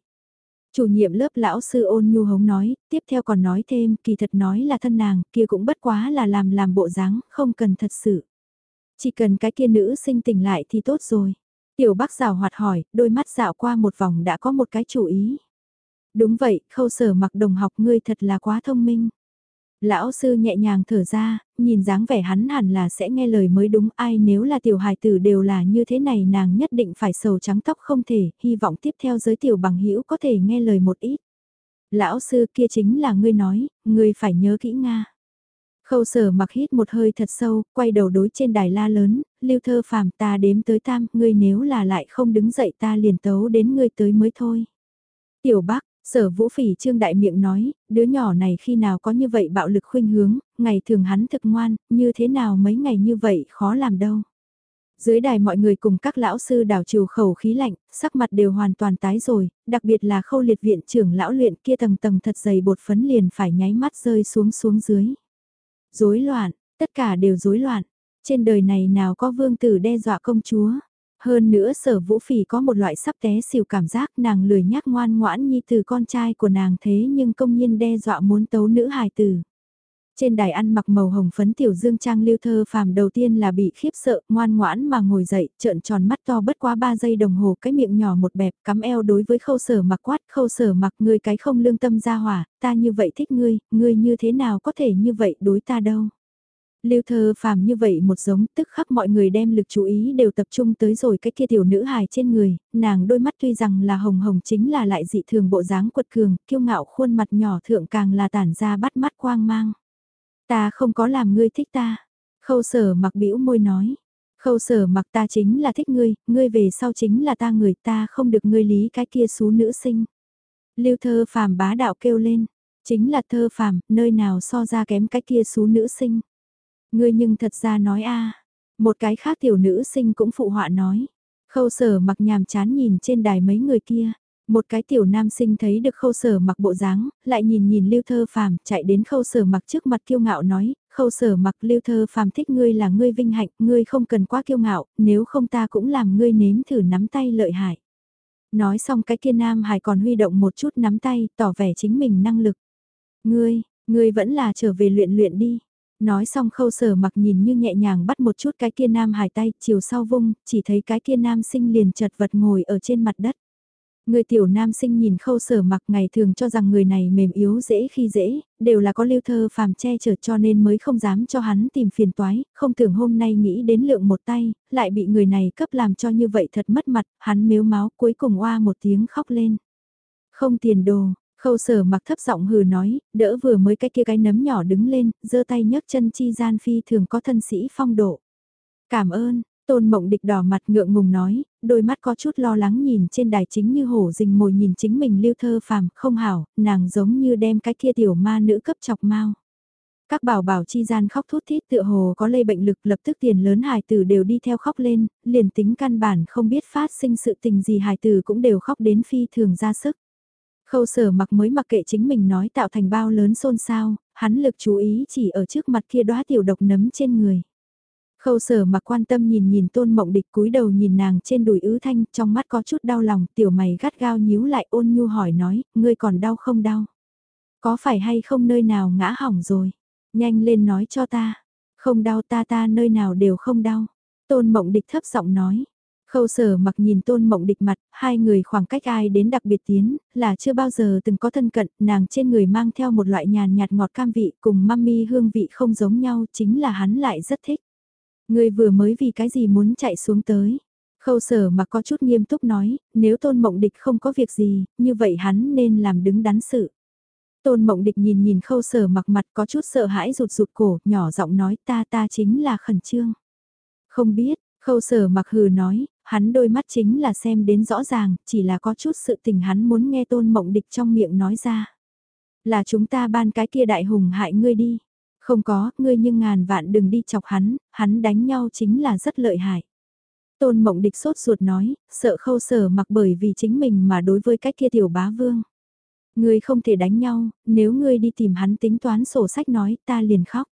Chủ nhiệm lớp lão sư ôn nhu hống nói, tiếp theo còn nói thêm, kỳ thật nói là thân nàng, kia cũng bất quá là làm làm bộ dáng, không cần thật sự. Chỉ cần cái kia nữ sinh tỉnh lại thì tốt rồi. Tiểu bác rào hoạt hỏi, đôi mắt dạo qua một vòng đã có một cái chủ ý. Đúng vậy, khâu sở mặc đồng học ngươi thật là quá thông minh. Lão sư nhẹ nhàng thở ra, nhìn dáng vẻ hắn hẳn là sẽ nghe lời mới đúng ai nếu là tiểu hài tử đều là như thế này nàng nhất định phải sầu trắng tóc không thể, hy vọng tiếp theo giới tiểu bằng hữu có thể nghe lời một ít. Lão sư kia chính là ngươi nói, ngươi phải nhớ kỹ Nga. Khâu sở mặc hít một hơi thật sâu, quay đầu đối trên đài la lớn, lưu thơ phàm ta đếm tới tam, ngươi nếu là lại không đứng dậy ta liền tấu đến ngươi tới mới thôi. Tiểu bác, sở vũ phỉ trương đại miệng nói, đứa nhỏ này khi nào có như vậy bạo lực khuynh hướng, ngày thường hắn thực ngoan, như thế nào mấy ngày như vậy khó làm đâu. Dưới đài mọi người cùng các lão sư đảo trừ khẩu khí lạnh, sắc mặt đều hoàn toàn tái rồi, đặc biệt là khâu liệt viện trưởng lão luyện kia tầng tầng thật dày bột phấn liền phải nháy mắt rơi xuống xuống dưới. Rối loạn, tất cả đều rối loạn. Trên đời này nào có vương tử đe dọa công chúa. Hơn nữa sở vũ phỉ có một loại sắp té xỉu cảm giác nàng lười nhác ngoan ngoãn như từ con trai của nàng thế nhưng công nhiên đe dọa muốn tấu nữ hài tử. Trên đài ăn mặc màu hồng phấn tiểu dương trang lưu thơ phàm đầu tiên là bị khiếp sợ, ngoan ngoãn mà ngồi dậy, trợn tròn mắt to bất quá 3 giây đồng hồ cái miệng nhỏ một bẹp cắm eo đối với khâu sở mặc quát, khâu sở mặc ngươi cái không lương tâm ra hỏa, ta như vậy thích ngươi, ngươi như thế nào có thể như vậy đối ta đâu. Lưu thơ phàm như vậy một giống tức khắc mọi người đem lực chú ý đều tập trung tới rồi cái kia tiểu nữ hài trên người, nàng đôi mắt tuy rằng là hồng hồng chính là lại dị thường bộ dáng quật cường, kiêu ngạo khuôn mặt nhỏ thượng càng là tản ra bắt mắt quang mang. Ta không có làm ngươi thích ta. Khâu sở mặc bĩu môi nói. Khâu sở mặc ta chính là thích ngươi, ngươi về sau chính là ta người ta không được ngươi lý cái kia xú nữ sinh. Lưu thơ phàm bá đạo kêu lên. Chính là thơ phàm, nơi nào so ra kém cái kia xú nữ sinh. Ngươi nhưng thật ra nói a Một cái khác tiểu nữ sinh cũng phụ họa nói. Khâu sở mặc nhàm chán nhìn trên đài mấy người kia. Một cái tiểu nam sinh thấy được khâu sở mặc bộ dáng, lại nhìn nhìn lưu thơ phàm, chạy đến khâu sở mặc trước mặt kiêu ngạo nói, khâu sở mặc lưu thơ phàm thích ngươi là ngươi vinh hạnh, ngươi không cần quá kiêu ngạo, nếu không ta cũng làm ngươi nếm thử nắm tay lợi hại. Nói xong cái kia nam hải còn huy động một chút nắm tay, tỏ vẻ chính mình năng lực. Ngươi, ngươi vẫn là trở về luyện luyện đi. Nói xong khâu sở mặc nhìn như nhẹ nhàng bắt một chút cái kia nam hải tay, chiều sau vung, chỉ thấy cái kia nam sinh liền chật vật ngồi ở trên mặt đất. Người tiểu nam sinh nhìn khâu sở mặc ngày thường cho rằng người này mềm yếu dễ khi dễ, đều là có lưu thơ phàm che chở cho nên mới không dám cho hắn tìm phiền toái, không tưởng hôm nay nghĩ đến lượng một tay, lại bị người này cấp làm cho như vậy thật mất mặt, hắn miếu máu cuối cùng oa một tiếng khóc lên. Không tiền đồ, khâu sở mặc thấp giọng hừ nói, đỡ vừa mới cái kia cái nấm nhỏ đứng lên, giơ tay nhấc chân chi gian phi thường có thân sĩ phong độ. Cảm ơn, Tôn mộng địch đỏ mặt ngượng ngùng nói, đôi mắt có chút lo lắng nhìn trên đài chính như hổ rình mồi nhìn chính mình lưu thơ phàm, không hảo, nàng giống như đem cái kia tiểu ma nữ cấp chọc mau. Các bảo bảo chi gian khóc thút thít tựa hồ có lây bệnh lực lập tức tiền lớn hài tử đều đi theo khóc lên, liền tính căn bản không biết phát sinh sự tình gì hài tử cũng đều khóc đến phi thường ra sức. Khâu sở mặc mới mặc kệ chính mình nói tạo thành bao lớn xôn xao, hắn lực chú ý chỉ ở trước mặt kia đóa tiểu độc nấm trên người. Khâu sở mặc quan tâm nhìn nhìn tôn mộng địch cúi đầu nhìn nàng trên đùi ứ thanh, trong mắt có chút đau lòng, tiểu mày gắt gao nhíu lại ôn nhu hỏi nói, ngươi còn đau không đau? Có phải hay không nơi nào ngã hỏng rồi? Nhanh lên nói cho ta. Không đau ta ta nơi nào đều không đau. Tôn mộng địch thấp giọng nói. Khâu sở mặc nhìn tôn mộng địch mặt, hai người khoảng cách ai đến đặc biệt tiến, là chưa bao giờ từng có thân cận, nàng trên người mang theo một loại nhàn nhạt ngọt cam vị cùng mami hương vị không giống nhau, chính là hắn lại rất thích. Người vừa mới vì cái gì muốn chạy xuống tới. Khâu sở mà có chút nghiêm túc nói, nếu tôn mộng địch không có việc gì, như vậy hắn nên làm đứng đắn sự. Tôn mộng địch nhìn nhìn khâu sở mặc mặt có chút sợ hãi rụt rụt cổ, nhỏ giọng nói ta ta chính là khẩn trương. Không biết, khâu sở mặc hừ nói, hắn đôi mắt chính là xem đến rõ ràng, chỉ là có chút sự tình hắn muốn nghe tôn mộng địch trong miệng nói ra. Là chúng ta ban cái kia đại hùng hại ngươi đi. Không có, ngươi nhưng ngàn vạn đừng đi chọc hắn, hắn đánh nhau chính là rất lợi hại. Tôn mộng địch sốt ruột nói, sợ khâu sở mặc bởi vì chính mình mà đối với cách kia tiểu bá vương. Ngươi không thể đánh nhau, nếu ngươi đi tìm hắn tính toán sổ sách nói ta liền khóc.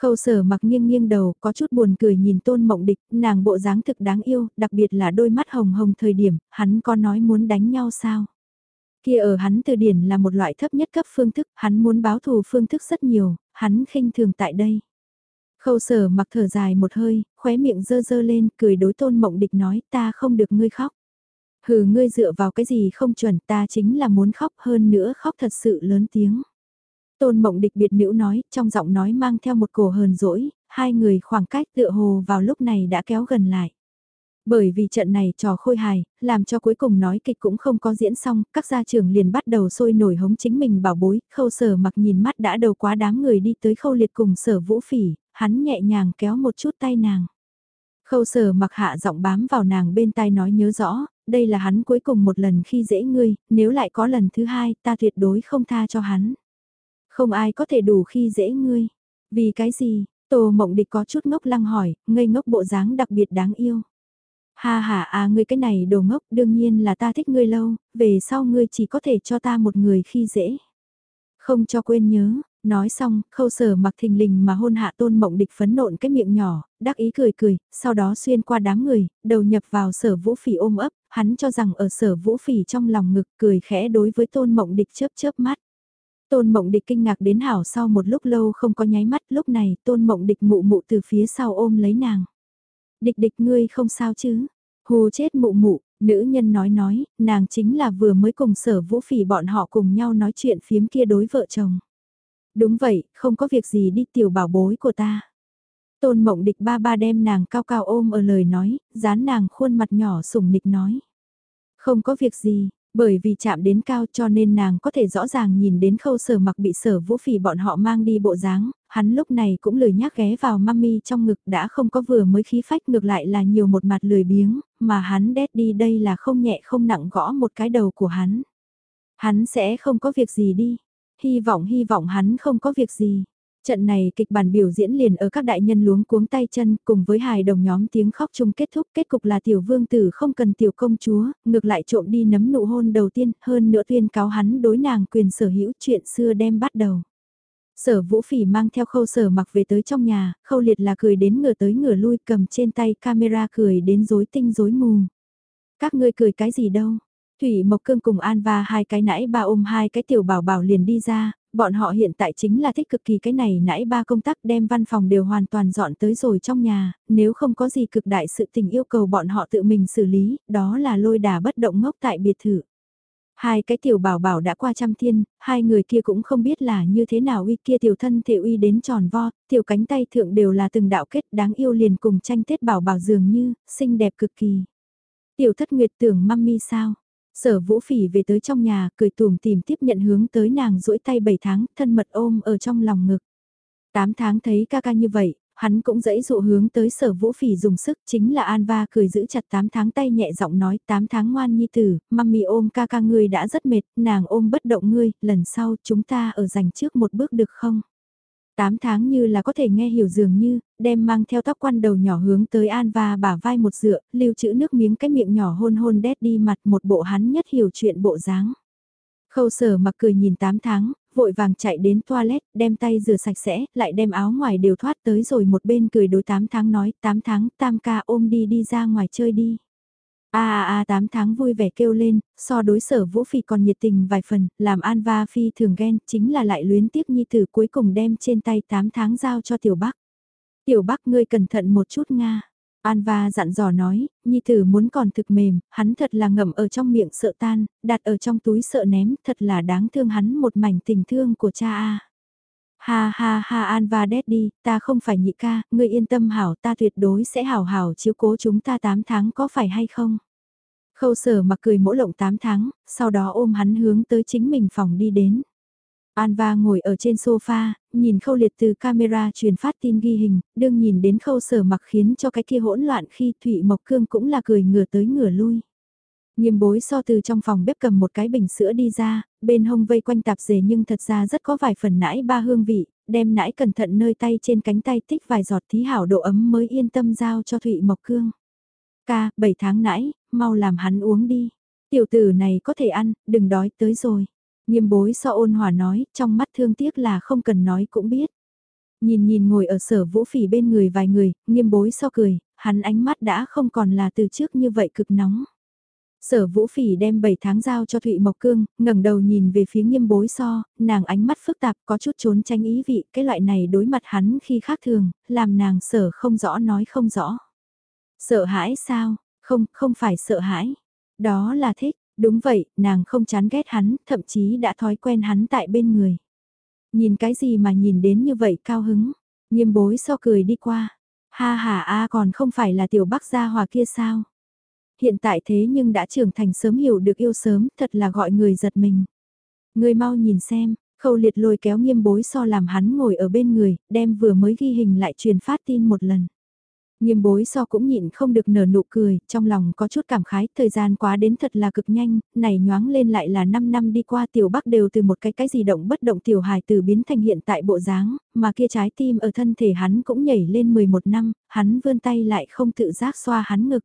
Khâu sở mặc nghiêng nghiêng đầu, có chút buồn cười nhìn tôn mộng địch, nàng bộ dáng thực đáng yêu, đặc biệt là đôi mắt hồng hồng thời điểm, hắn có nói muốn đánh nhau sao? Kia ở hắn từ điển là một loại thấp nhất cấp phương thức, hắn muốn báo thù phương thức rất nhiều, hắn khinh thường tại đây. Khâu sở mặc thở dài một hơi, khóe miệng dơ dơ lên, cười đối tôn mộng địch nói ta không được ngươi khóc. Hừ ngươi dựa vào cái gì không chuẩn ta chính là muốn khóc hơn nữa khóc thật sự lớn tiếng. Tôn mộng địch biệt nữ nói, trong giọng nói mang theo một cổ hờn dỗi, hai người khoảng cách tựa hồ vào lúc này đã kéo gần lại. Bởi vì trận này trò khôi hài, làm cho cuối cùng nói kịch cũng không có diễn xong, các gia trưởng liền bắt đầu sôi nổi hống chính mình bảo bối, khâu sở mặc nhìn mắt đã đầu quá đám người đi tới khâu liệt cùng sở vũ phỉ, hắn nhẹ nhàng kéo một chút tay nàng. Khâu sở mặc hạ giọng bám vào nàng bên tai nói nhớ rõ, đây là hắn cuối cùng một lần khi dễ ngươi, nếu lại có lần thứ hai ta tuyệt đối không tha cho hắn. Không ai có thể đủ khi dễ ngươi. Vì cái gì? Tô mộng địch có chút ngốc lăng hỏi, ngây ngốc bộ dáng đặc biệt đáng yêu. Ha ha à ngươi cái này đồ ngốc đương nhiên là ta thích ngươi lâu, về sau ngươi chỉ có thể cho ta một người khi dễ. Không cho quên nhớ, nói xong, khâu sở mặc thình lình mà hôn hạ tôn mộng địch phấn nộn cái miệng nhỏ, đắc ý cười cười, sau đó xuyên qua đám người, đầu nhập vào sở vũ phỉ ôm ấp, hắn cho rằng ở sở vũ phỉ trong lòng ngực cười khẽ đối với tôn mộng địch chớp chớp mắt. Tôn mộng địch kinh ngạc đến hảo sau một lúc lâu không có nháy mắt lúc này tôn mộng địch mụ mụ từ phía sau ôm lấy nàng. Địch địch ngươi không sao chứ? Hù chết mụ mụ, nữ nhân nói nói, nàng chính là vừa mới cùng sở vũ phỉ bọn họ cùng nhau nói chuyện phiếm kia đối vợ chồng. Đúng vậy, không có việc gì đi tiểu bảo bối của ta. Tôn mộng địch ba ba đem nàng cao cao ôm ở lời nói, dán nàng khuôn mặt nhỏ sủng nịch nói. Không có việc gì, bởi vì chạm đến cao cho nên nàng có thể rõ ràng nhìn đến khâu sở mặc bị sở vũ phỉ bọn họ mang đi bộ dáng, hắn lúc này cũng lười nhác ghé vào mami trong ngực đã không có vừa mới khí phách ngược lại là nhiều một mặt lười biếng, mà hắn đét đi đây là không nhẹ không nặng gõ một cái đầu của hắn. Hắn sẽ không có việc gì đi, hy vọng hy vọng hắn không có việc gì. Trận này kịch bản biểu diễn liền ở các đại nhân luống cuống tay chân cùng với hài đồng nhóm tiếng khóc chung kết thúc kết cục là tiểu vương tử không cần tiểu công chúa, ngược lại trộm đi nấm nụ hôn đầu tiên hơn nữa tuyên cáo hắn đối nàng quyền sở hữu chuyện xưa đem bắt đầu. Sở vũ phỉ mang theo khâu sở mặc về tới trong nhà, khâu liệt là cười đến ngửa tới ngửa lui cầm trên tay camera cười đến rối tinh rối mù. Các ngươi cười cái gì đâu? Thủy Mộc Cương cùng An và hai cái nãy ba ôm hai cái tiểu bảo bảo liền đi ra, bọn họ hiện tại chính là thích cực kỳ cái này nãy ba công tác đem văn phòng đều hoàn toàn dọn tới rồi trong nhà, nếu không có gì cực đại sự tình yêu cầu bọn họ tự mình xử lý, đó là lôi đà bất động ngốc tại biệt thự. Hai cái tiểu bảo bảo đã qua trăm thiên, hai người kia cũng không biết là như thế nào uy kia tiểu thân thể uy đến tròn vo, tiểu cánh tay thượng đều là từng đạo kết đáng yêu liền cùng tranh tết bảo bảo dường như, xinh đẹp cực kỳ. Tiểu thất nguyệt tưởng mami sao? Sở vũ phỉ về tới trong nhà, cười tùm tìm tiếp nhận hướng tới nàng duỗi tay 7 tháng, thân mật ôm ở trong lòng ngực. 8 tháng thấy ca ca như vậy, hắn cũng dãy dụ hướng tới sở vũ phỉ dùng sức chính là An Va cười giữ chặt 8 tháng tay nhẹ giọng nói 8 tháng ngoan nhi tử, mami ôm ca ca ngươi đã rất mệt, nàng ôm bất động ngươi, lần sau chúng ta ở dành trước một bước được không? 8 tháng như là có thể nghe hiểu dường như, đem mang theo tóc quăn đầu nhỏ hướng tới An và bả vai một dựa, lưu trữ nước miếng cái miệng nhỏ hôn hôn đét đi mặt một bộ hắn nhất hiểu chuyện bộ dáng. Khâu sở mặc cười nhìn 8 tháng, vội vàng chạy đến toilet, đem tay rửa sạch sẽ, lại đem áo ngoài đều thoát tới rồi một bên cười đối 8 tháng nói 8 tháng tam ca ôm đi đi ra ngoài chơi đi. A a a 8 tháng vui vẻ kêu lên, so đối sở Vũ Phi còn nhiệt tình vài phần, làm An Va Phi thường ghen, chính là lại luyến tiếc nhi tử cuối cùng đem trên tay 8 tháng giao cho Tiểu Bắc. Tiểu Bắc ngươi cẩn thận một chút Nga. An Va dặn dò nói, nhi tử muốn còn thực mềm, hắn thật là ngậm ở trong miệng sợ tan, đặt ở trong túi sợ ném, thật là đáng thương hắn một mảnh tình thương của cha a. Ha ha ha An Va đi, ta không phải nhị ca, ngươi yên tâm hảo ta tuyệt đối sẽ hảo hảo chiếu cố chúng ta 8 tháng có phải hay không? Khâu sở mặc cười mỗ lộng 8 tháng, sau đó ôm hắn hướng tới chính mình phòng đi đến. Anva ngồi ở trên sofa, nhìn khâu liệt từ camera truyền phát tin ghi hình, đương nhìn đến khâu sở mặc khiến cho cái kia hỗn loạn khi Thụy Mộc Cương cũng là cười ngửa tới ngửa lui. Nghiêm bối so từ trong phòng bếp cầm một cái bình sữa đi ra, bên hông vây quanh tạp dề nhưng thật ra rất có vài phần nãi ba hương vị, đem nãi cẩn thận nơi tay trên cánh tay tích vài giọt thí hảo độ ấm mới yên tâm giao cho Thụy Mộc Cương. Ca, 7 tháng nãi mau làm hắn uống đi. Tiểu tử này có thể ăn, đừng đói tới rồi. Nghiêm bối so ôn hòa nói, trong mắt thương tiếc là không cần nói cũng biết. Nhìn nhìn ngồi ở sở vũ phỉ bên người vài người, nghiêm bối so cười, hắn ánh mắt đã không còn là từ trước như vậy cực nóng. Sở vũ phỉ đem 7 tháng giao cho Thụy Mộc Cương, ngẩng đầu nhìn về phía nghiêm bối so, nàng ánh mắt phức tạp có chút trốn tranh ý vị, cái loại này đối mặt hắn khi khác thường, làm nàng sở không rõ nói không rõ. Sợ hãi sao? Không, không phải sợ hãi. Đó là thích, đúng vậy, nàng không chán ghét hắn, thậm chí đã thói quen hắn tại bên người. Nhìn cái gì mà nhìn đến như vậy cao hứng, nghiêm bối so cười đi qua. Ha ha a còn không phải là tiểu bắc gia hòa kia sao? Hiện tại thế nhưng đã trưởng thành sớm hiểu được yêu sớm, thật là gọi người giật mình. Người mau nhìn xem, khâu liệt lôi kéo nghiêm bối so làm hắn ngồi ở bên người, đem vừa mới ghi hình lại truyền phát tin một lần. Nghiêm bối so cũng nhịn không được nở nụ cười, trong lòng có chút cảm khái, thời gian quá đến thật là cực nhanh, này nhoáng lên lại là 5 năm đi qua tiểu bắc đều từ một cái cái gì động bất động tiểu hài từ biến thành hiện tại bộ dáng, mà kia trái tim ở thân thể hắn cũng nhảy lên 11 năm, hắn vươn tay lại không tự giác xoa hắn ngực.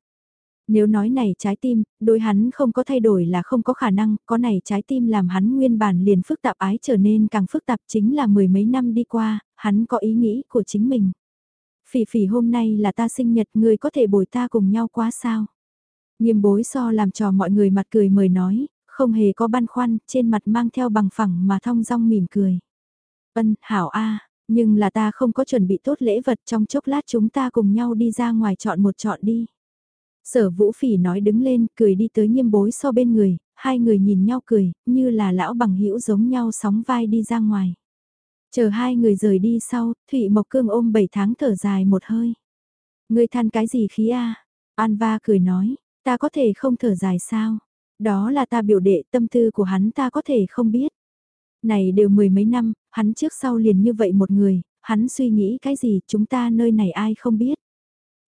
Nếu nói này trái tim, đối hắn không có thay đổi là không có khả năng, có này trái tim làm hắn nguyên bản liền phức tạp ái trở nên càng phức tạp chính là mười mấy năm đi qua, hắn có ý nghĩ của chính mình. Phỉ phỉ hôm nay là ta sinh nhật người có thể bồi ta cùng nhau quá sao? Nghiêm bối so làm trò mọi người mặt cười mời nói, không hề có băn khoăn, trên mặt mang theo bằng phẳng mà thong dong mỉm cười. Ân, hảo a, nhưng là ta không có chuẩn bị tốt lễ vật trong chốc lát chúng ta cùng nhau đi ra ngoài chọn một chọn đi. Sở vũ phỉ nói đứng lên, cười đi tới nghiêm bối so bên người, hai người nhìn nhau cười, như là lão bằng hữu giống nhau sóng vai đi ra ngoài. Chờ hai người rời đi sau, Thụy Mộc Cương ôm 7 tháng thở dài một hơi. Người than cái gì khí a? An va cười nói, ta có thể không thở dài sao? Đó là ta biểu đệ tâm tư của hắn ta có thể không biết. Này đều mười mấy năm, hắn trước sau liền như vậy một người, hắn suy nghĩ cái gì chúng ta nơi này ai không biết.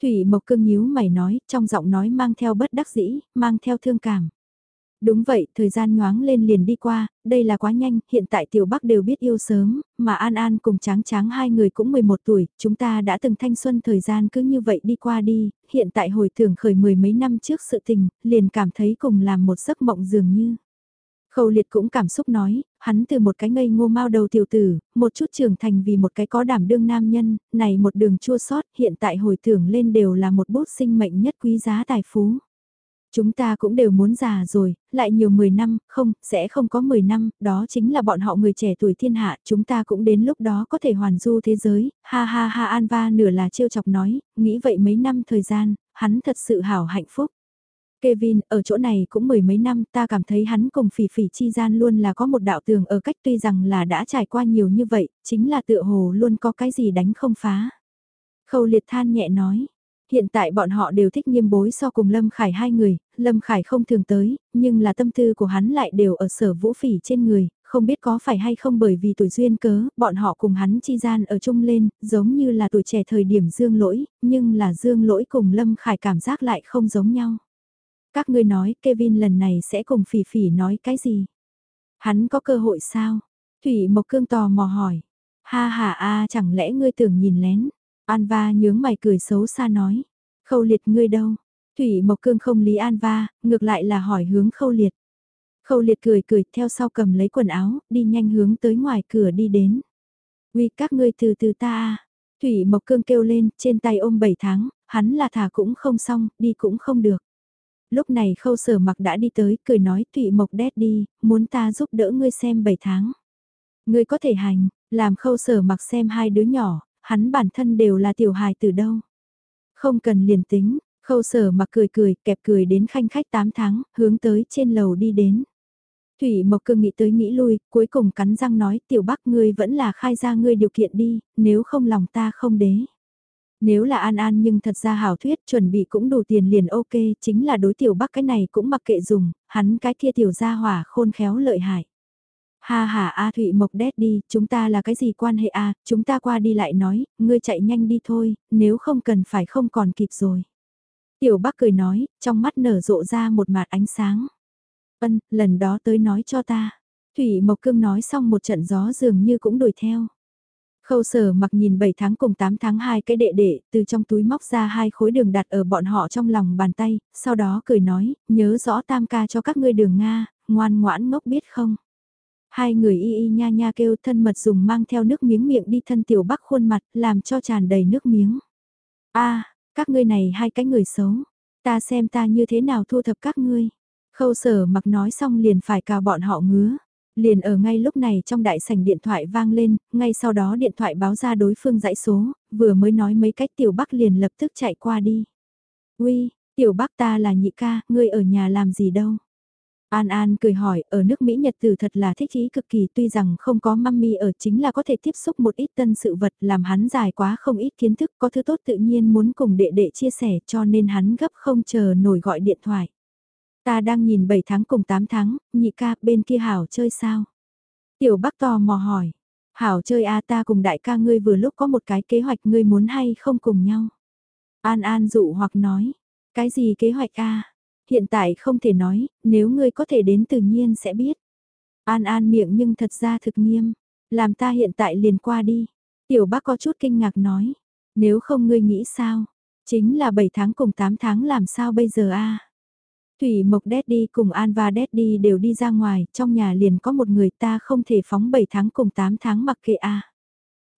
Thủy Mộc Cương nhíu mày nói, trong giọng nói mang theo bất đắc dĩ, mang theo thương cảm. Đúng vậy, thời gian nhoáng lên liền đi qua, đây là quá nhanh, hiện tại Tiểu Bắc đều biết yêu sớm, mà An An cùng Tráng Tráng hai người cũng 11 tuổi, chúng ta đã từng thanh xuân thời gian cứ như vậy đi qua đi, hiện tại hồi tưởng khởi mười mấy năm trước sự tình, liền cảm thấy cùng làm một giấc mộng dường như. Khâu liệt cũng cảm xúc nói, hắn từ một cái ngây ngô mau đầu tiểu tử, một chút trưởng thành vì một cái có đảm đương nam nhân, này một đường chua sót hiện tại hồi tưởng lên đều là một bút sinh mệnh nhất quý giá tài phú. Chúng ta cũng đều muốn già rồi, lại nhiều 10 năm, không, sẽ không có 10 năm, đó chính là bọn họ người trẻ tuổi thiên hạ, chúng ta cũng đến lúc đó có thể hoàn du thế giới, ha ha ha anva nửa là trêu chọc nói, nghĩ vậy mấy năm thời gian, hắn thật sự hảo hạnh phúc. Kevin, ở chỗ này cũng mười mấy năm ta cảm thấy hắn cùng phỉ phỉ chi gian luôn là có một đạo tường ở cách tuy rằng là đã trải qua nhiều như vậy, chính là tựa hồ luôn có cái gì đánh không phá. Khâu liệt than nhẹ nói, hiện tại bọn họ đều thích nghiêm bối so cùng Lâm Khải hai người, Lâm Khải không thường tới, nhưng là tâm tư của hắn lại đều ở sở vũ phỉ trên người, không biết có phải hay không bởi vì tuổi duyên cớ, bọn họ cùng hắn chi gian ở chung lên, giống như là tuổi trẻ thời điểm dương lỗi, nhưng là dương lỗi cùng Lâm Khải cảm giác lại không giống nhau. Các ngươi nói Kevin lần này sẽ cùng phỉ phỉ nói cái gì? Hắn có cơ hội sao? Thủy Mộc Cương tò mò hỏi. Ha ha a chẳng lẽ ngươi tưởng nhìn lén? An va nhướng mày cười xấu xa nói. Khâu liệt ngươi đâu? Thủy Mộc Cương không lý An va, ngược lại là hỏi hướng khâu liệt. Khâu liệt cười cười theo sau cầm lấy quần áo, đi nhanh hướng tới ngoài cửa đi đến. Uy các ngươi từ từ ta à. Thủy Mộc Cương kêu lên, trên tay ôm 7 tháng, hắn là thả cũng không xong, đi cũng không được lúc này khâu sở mặc đã đi tới, cười nói Thủy mộc đét đi, muốn ta giúp đỡ ngươi xem 7 tháng. Ngươi có thể hành, làm khâu sở mặc xem hai đứa nhỏ, hắn bản thân đều là tiểu hài từ đâu. Không cần liền tính, khâu sở mặc cười cười, kẹp cười đến khanh khách 8 tháng, hướng tới trên lầu đi đến. Thủy Mộc Cương nghĩ tới nghĩ lui, cuối cùng cắn răng nói tiểu bắc ngươi vẫn là khai ra ngươi điều kiện đi, nếu không lòng ta không đế. Nếu là An An nhưng thật ra hảo thuyết chuẩn bị cũng đủ tiền liền ok, chính là đối tiểu bắc cái này cũng mặc kệ dùng, hắn cái kia tiểu gia hỏa khôn khéo lợi hại. Ha ha A Thụy Mộc đét đi, chúng ta là cái gì quan hệ A, chúng ta qua đi lại nói, ngươi chạy nhanh đi thôi, nếu không cần phải không còn kịp rồi. Tiểu Bắc cười nói, trong mắt nở rộ ra một mạt ánh sáng. Ân, lần đó tới nói cho ta. Thủy Mộc Cương nói xong một trận gió dường như cũng đuổi theo. Khâu sở mặc nhìn 7 tháng cùng 8 tháng hai cái đệ đệ, từ trong túi móc ra hai khối đường đặt ở bọn họ trong lòng bàn tay, sau đó cười nói, nhớ rõ tam ca cho các ngươi đường Nga, ngoan ngoãn ngốc biết không. Hai người y y nha nha kêu thân mật dùng mang theo nước miếng miệng đi thân tiểu bắc khuôn mặt, làm cho tràn đầy nước miếng. a các ngươi này hai cái người xấu, ta xem ta như thế nào thu thập các ngươi. Khâu sở mặc nói xong liền phải cào bọn họ ngứa. Liền ở ngay lúc này trong đại sảnh điện thoại vang lên, ngay sau đó điện thoại báo ra đối phương dãy số, vừa mới nói mấy cách tiểu bắc liền lập tức chạy qua đi. Uy, tiểu bắc ta là nhị ca, ngươi ở nhà làm gì đâu? An An cười hỏi, ở nước Mỹ Nhật tử thật là thích ý cực kỳ tuy rằng không có mami ở chính là có thể tiếp xúc một ít tân sự vật làm hắn dài quá không ít kiến thức có thứ tốt tự nhiên muốn cùng đệ đệ chia sẻ cho nên hắn gấp không chờ nổi gọi điện thoại. Ta đang nhìn 7 tháng cùng 8 tháng, nhị ca bên kia hảo chơi sao? Tiểu Bắc tò mò hỏi, hảo chơi a ta cùng đại ca ngươi vừa lúc có một cái kế hoạch ngươi muốn hay không cùng nhau? An An dụ hoặc nói, cái gì kế hoạch a? Hiện tại không thể nói, nếu ngươi có thể đến tự nhiên sẽ biết. An An miệng nhưng thật ra thực nghiêm, làm ta hiện tại liền qua đi. Tiểu bác có chút kinh ngạc nói, nếu không ngươi nghĩ sao, chính là 7 tháng cùng 8 tháng làm sao bây giờ a? Thủy Mộc Daddy cùng An và Daddy đều đi ra ngoài, trong nhà liền có một người ta không thể phóng 7 tháng cùng 8 tháng mặc kệ a.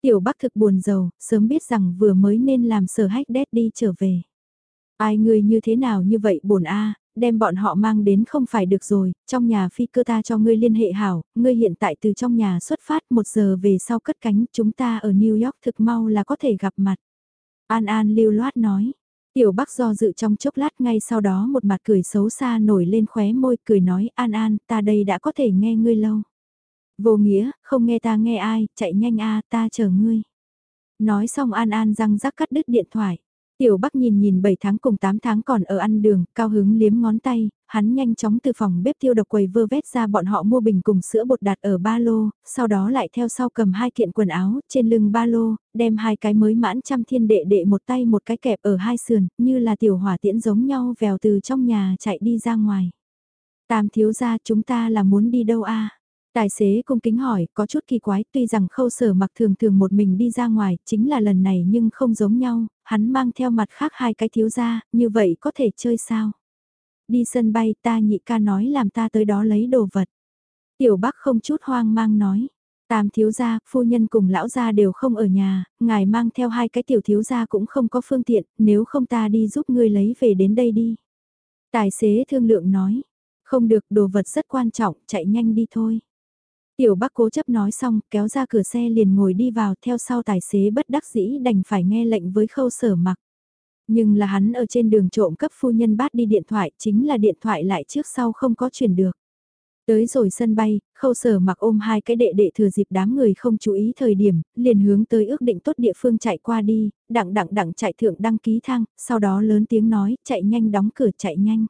Tiểu Bắc thực buồn giàu, sớm biết rằng vừa mới nên làm sở hách Daddy trở về. Ai người như thế nào như vậy buồn a, đem bọn họ mang đến không phải được rồi, trong nhà phi cơ ta cho ngươi liên hệ hảo, ngươi hiện tại từ trong nhà xuất phát một giờ về sau cất cánh, chúng ta ở New York thực mau là có thể gặp mặt. An An lưu loát nói, tiểu bắc do dự trong chốc lát ngay sau đó một mặt cười xấu xa nổi lên khóe môi cười nói An An ta đây đã có thể nghe ngươi lâu. Vô nghĩa, không nghe ta nghe ai, chạy nhanh a ta chờ ngươi. Nói xong An An răng rắc cắt đứt điện thoại. Tiểu Bắc nhìn nhìn 7 tháng cùng 8 tháng còn ở ăn đường, cao hứng liếm ngón tay, hắn nhanh chóng từ phòng bếp tiêu độc quầy vơ vét ra bọn họ mua bình cùng sữa bột đặt ở ba lô, sau đó lại theo sau cầm hai kiện quần áo, trên lưng ba lô, đem hai cái mới mãn trăm thiên đệ đệ một tay một cái kẹp ở hai sườn, như là tiểu hỏa tiễn giống nhau vèo từ trong nhà chạy đi ra ngoài. Tam thiếu gia chúng ta là muốn đi đâu a Tài xế cung kính hỏi, có chút kỳ quái, tuy rằng khâu sở mặc thường thường một mình đi ra ngoài, chính là lần này nhưng không giống nhau, hắn mang theo mặt khác hai cái thiếu gia, như vậy có thể chơi sao? Đi sân bay ta nhị ca nói làm ta tới đó lấy đồ vật. Tiểu Bắc không chút hoang mang nói, tam thiếu gia, phu nhân cùng lão gia đều không ở nhà, ngài mang theo hai cái tiểu thiếu gia cũng không có phương tiện, nếu không ta đi giúp ngươi lấy về đến đây đi. Tài xế thương lượng nói, không được đồ vật rất quan trọng, chạy nhanh đi thôi. Tiểu bác cố chấp nói xong, kéo ra cửa xe liền ngồi đi vào theo sau tài xế bất đắc dĩ đành phải nghe lệnh với khâu sở mặc. Nhưng là hắn ở trên đường trộm cấp phu nhân bát đi điện thoại, chính là điện thoại lại trước sau không có chuyển được. Tới rồi sân bay, khâu sở mặc ôm hai cái đệ đệ thừa dịp đám người không chú ý thời điểm, liền hướng tới ước định tốt địa phương chạy qua đi, đặng đặng đặng chạy thượng đăng ký thang, sau đó lớn tiếng nói, chạy nhanh đóng cửa chạy nhanh.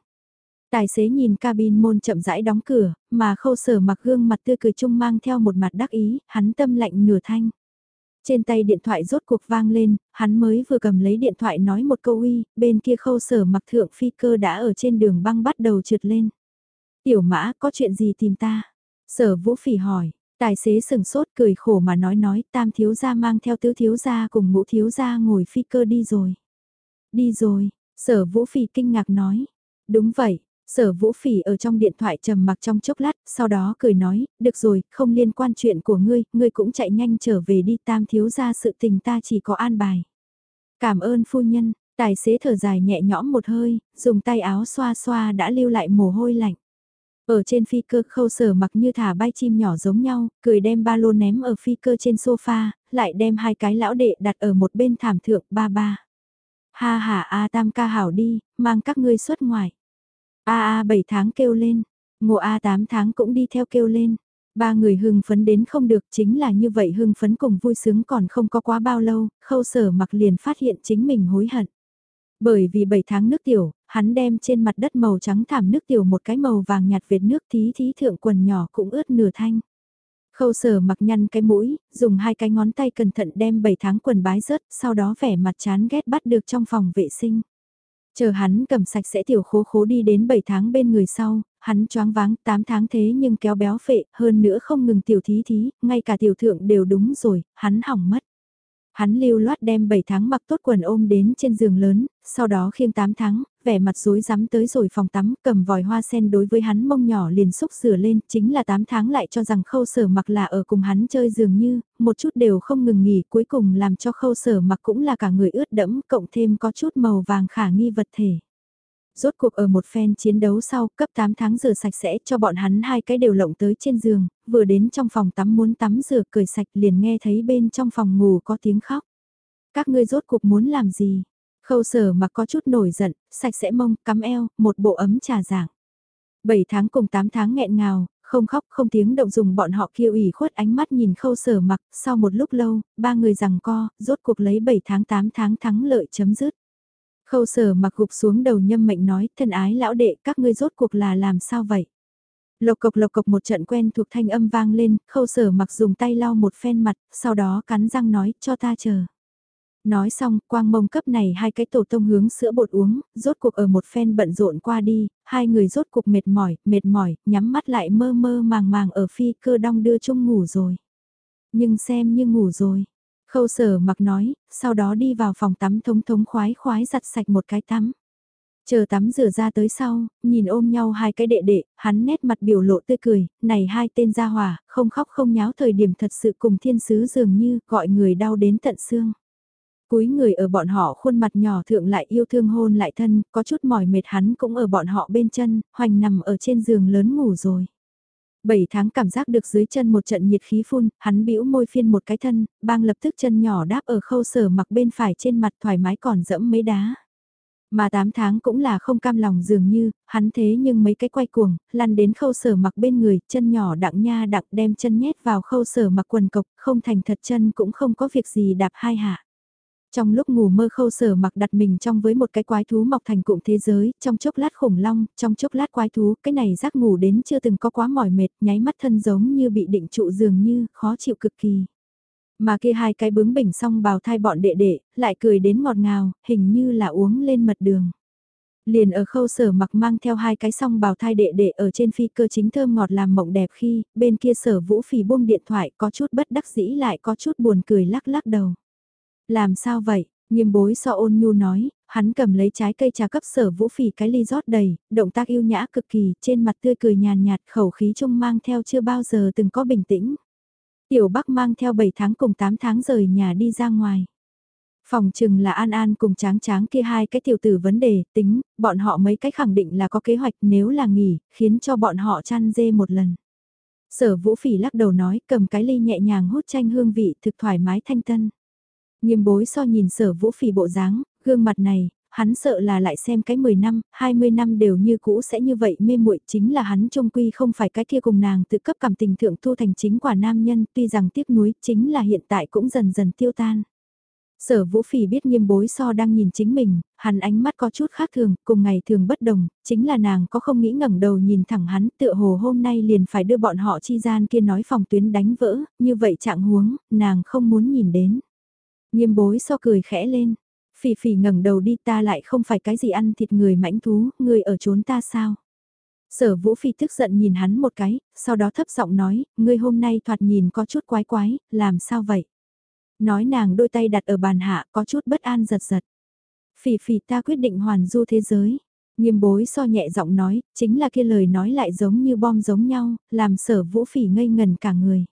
Tài xế nhìn cabin môn chậm rãi đóng cửa, mà khâu sở mặc gương mặt tươi cười chung mang theo một mặt đắc ý, hắn tâm lạnh nửa thanh. Trên tay điện thoại rốt cuộc vang lên, hắn mới vừa cầm lấy điện thoại nói một câu uy, bên kia khâu sở mặc thượng phi cơ đã ở trên đường băng bắt đầu trượt lên. Tiểu mã có chuyện gì tìm ta? Sở vũ phỉ hỏi, tài xế sừng sốt cười khổ mà nói nói tam thiếu gia mang theo tứ thiếu gia cùng ngũ thiếu gia ngồi phi cơ đi rồi. Đi rồi, sở vũ phỉ kinh ngạc nói. Đúng vậy, Sở Vũ Phỉ ở trong điện thoại trầm mặc trong chốc lát, sau đó cười nói, được rồi, không liên quan chuyện của ngươi, ngươi cũng chạy nhanh trở về đi tam thiếu ra sự tình ta chỉ có an bài. Cảm ơn phu nhân, tài xế thở dài nhẹ nhõm một hơi, dùng tay áo xoa xoa đã lưu lại mồ hôi lạnh. Ở trên phi cơ khâu sở mặc như thả bay chim nhỏ giống nhau, cười đem ba lô ném ở phi cơ trên sofa, lại đem hai cái lão đệ đặt ở một bên thảm thượng ba ba. Ha ha a tam ca hảo đi, mang các ngươi xuất ngoài. A A 7 tháng kêu lên, Ngô A 8 tháng cũng đi theo kêu lên. Ba người hưng phấn đến không được chính là như vậy hưng phấn cùng vui sướng còn không có quá bao lâu, khâu sở mặc liền phát hiện chính mình hối hận. Bởi vì 7 tháng nước tiểu, hắn đem trên mặt đất màu trắng thảm nước tiểu một cái màu vàng nhạt vệt nước thí thí thượng quần nhỏ cũng ướt nửa thanh. Khâu sở mặc nhăn cái mũi, dùng hai cái ngón tay cẩn thận đem 7 tháng quần bái rớt, sau đó vẻ mặt chán ghét bắt được trong phòng vệ sinh. Chờ hắn cầm sạch sẽ tiểu khố khố đi đến 7 tháng bên người sau, hắn choáng váng 8 tháng thế nhưng kéo béo phệ, hơn nữa không ngừng tiểu thí thí, ngay cả tiểu thượng đều đúng rồi, hắn hỏng mất. Hắn lưu loát đem 7 tháng mặc tốt quần ôm đến trên giường lớn, sau đó khiêng 8 tháng, vẻ mặt rối rắm tới rồi phòng tắm, cầm vòi hoa sen đối với hắn mông nhỏ liền xúc rửa lên, chính là 8 tháng lại cho rằng khâu sở mặc là ở cùng hắn chơi dường như, một chút đều không ngừng nghỉ, cuối cùng làm cho khâu sở mặc cũng là cả người ướt đẫm, cộng thêm có chút màu vàng khả nghi vật thể. Rốt cuộc ở một phen chiến đấu sau, cấp 8 tháng rửa sạch sẽ cho bọn hắn hai cái đều lộng tới trên giường, vừa đến trong phòng tắm muốn tắm rửa cười sạch liền nghe thấy bên trong phòng ngủ có tiếng khóc. Các ngươi rốt cuộc muốn làm gì? Khâu sở mà có chút nổi giận, sạch sẽ mông, cắm eo, một bộ ấm trà dạng. 7 tháng cùng 8 tháng nghẹn ngào, không khóc không tiếng động dùng bọn họ kia ủy khuất ánh mắt nhìn khâu sở mặc, sau một lúc lâu, ba người rằng co, rốt cuộc lấy 7 tháng 8 tháng thắng lợi chấm dứt. Khâu sở mặc gục xuống đầu nhâm mệnh nói, thân ái lão đệ, các ngươi rốt cuộc là làm sao vậy? Lộc cộc lộc cộc một trận quen thuộc thanh âm vang lên, khâu sở mặc dùng tay lau một phen mặt, sau đó cắn răng nói, cho ta chờ. Nói xong, quang mông cấp này hai cái tổ tông hướng sữa bột uống, rốt cuộc ở một phen bận rộn qua đi, hai người rốt cuộc mệt mỏi, mệt mỏi, nhắm mắt lại mơ mơ màng màng ở phi cơ đong đưa chung ngủ rồi. Nhưng xem như ngủ rồi. Khâu sở mặc nói, sau đó đi vào phòng tắm thống thống khoái khoái giặt sạch một cái tắm. Chờ tắm rửa ra tới sau, nhìn ôm nhau hai cái đệ đệ, hắn nét mặt biểu lộ tươi cười, này hai tên gia hỏa, không khóc không nháo thời điểm thật sự cùng thiên sứ dường như gọi người đau đến tận xương cúi người ở bọn họ khuôn mặt nhỏ thượng lại yêu thương hôn lại thân, có chút mỏi mệt hắn cũng ở bọn họ bên chân, hoành nằm ở trên giường lớn ngủ rồi. Bảy tháng cảm giác được dưới chân một trận nhiệt khí phun, hắn bĩu môi phiên một cái thân, bang lập tức chân nhỏ đáp ở khâu sở mặc bên phải trên mặt thoải mái còn dẫm mấy đá. Mà 8 tháng cũng là không cam lòng dường như, hắn thế nhưng mấy cái quay cuồng, lăn đến khâu sở mặc bên người, chân nhỏ đặng nha đặng đem chân nhét vào khâu sở mặc quần cộc, không thành thật chân cũng không có việc gì đạp hai hạ. Trong lúc ngủ mơ khâu sở mặc đặt mình trong với một cái quái thú mọc thành cụm thế giới, trong chốc lát khủng long, trong chốc lát quái thú, cái này giác ngủ đến chưa từng có quá mỏi mệt, nháy mắt thân giống như bị định trụ dường như, khó chịu cực kỳ. Mà kia hai cái bướng bỉnh xong bào thai bọn đệ đệ, lại cười đến ngọt ngào, hình như là uống lên mật đường. Liền ở khâu sở mặc mang theo hai cái song bào thai đệ đệ ở trên phi cơ chính thơm ngọt làm mộng đẹp khi, bên kia sở vũ phì buông điện thoại có chút bất đắc dĩ lại có chút buồn cười lắc lắc đầu. Làm sao vậy? Nghiêm bối so ôn nhu nói, hắn cầm lấy trái cây trà cấp sở vũ phỉ cái ly rót đầy, động tác yêu nhã cực kỳ, trên mặt tươi cười nhàn nhạt khẩu khí trung mang theo chưa bao giờ từng có bình tĩnh. Tiểu Bắc mang theo 7 tháng cùng 8 tháng rời nhà đi ra ngoài. Phòng chừng là An An cùng tráng tráng kia hai cái tiểu tử vấn đề, tính, bọn họ mấy cách khẳng định là có kế hoạch nếu là nghỉ, khiến cho bọn họ chăn dê một lần. Sở vũ phỉ lắc đầu nói cầm cái ly nhẹ nhàng hút chanh hương vị thực thoải mái thanh tân. Nghiêm bối so nhìn sở vũ phỉ bộ dáng, gương mặt này, hắn sợ là lại xem cái 10 năm, 20 năm đều như cũ sẽ như vậy mê muội chính là hắn trông quy không phải cái kia cùng nàng tự cấp cảm tình thượng thu thành chính quả nam nhân tuy rằng tiếc nuối chính là hiện tại cũng dần dần tiêu tan. Sở vũ phỉ biết nghiêm bối so đang nhìn chính mình, hắn ánh mắt có chút khác thường, cùng ngày thường bất đồng, chính là nàng có không nghĩ ngẩng đầu nhìn thẳng hắn tựa hồ hôm nay liền phải đưa bọn họ chi gian kia nói phòng tuyến đánh vỡ, như vậy trạng huống, nàng không muốn nhìn đến. Nghiêm bối so cười khẽ lên. Phỉ phỉ ngẩng đầu đi ta lại không phải cái gì ăn thịt người mãnh thú, người ở trốn ta sao? Sở vũ phi tức giận nhìn hắn một cái, sau đó thấp giọng nói, ngươi hôm nay thoạt nhìn có chút quái quái, làm sao vậy? Nói nàng đôi tay đặt ở bàn hạ có chút bất an giật giật. Phỉ phỉ ta quyết định hoàn du thế giới. Nghiêm bối so nhẹ giọng nói, chính là kia lời nói lại giống như bom giống nhau, làm sở vũ phỉ ngây ngần cả người.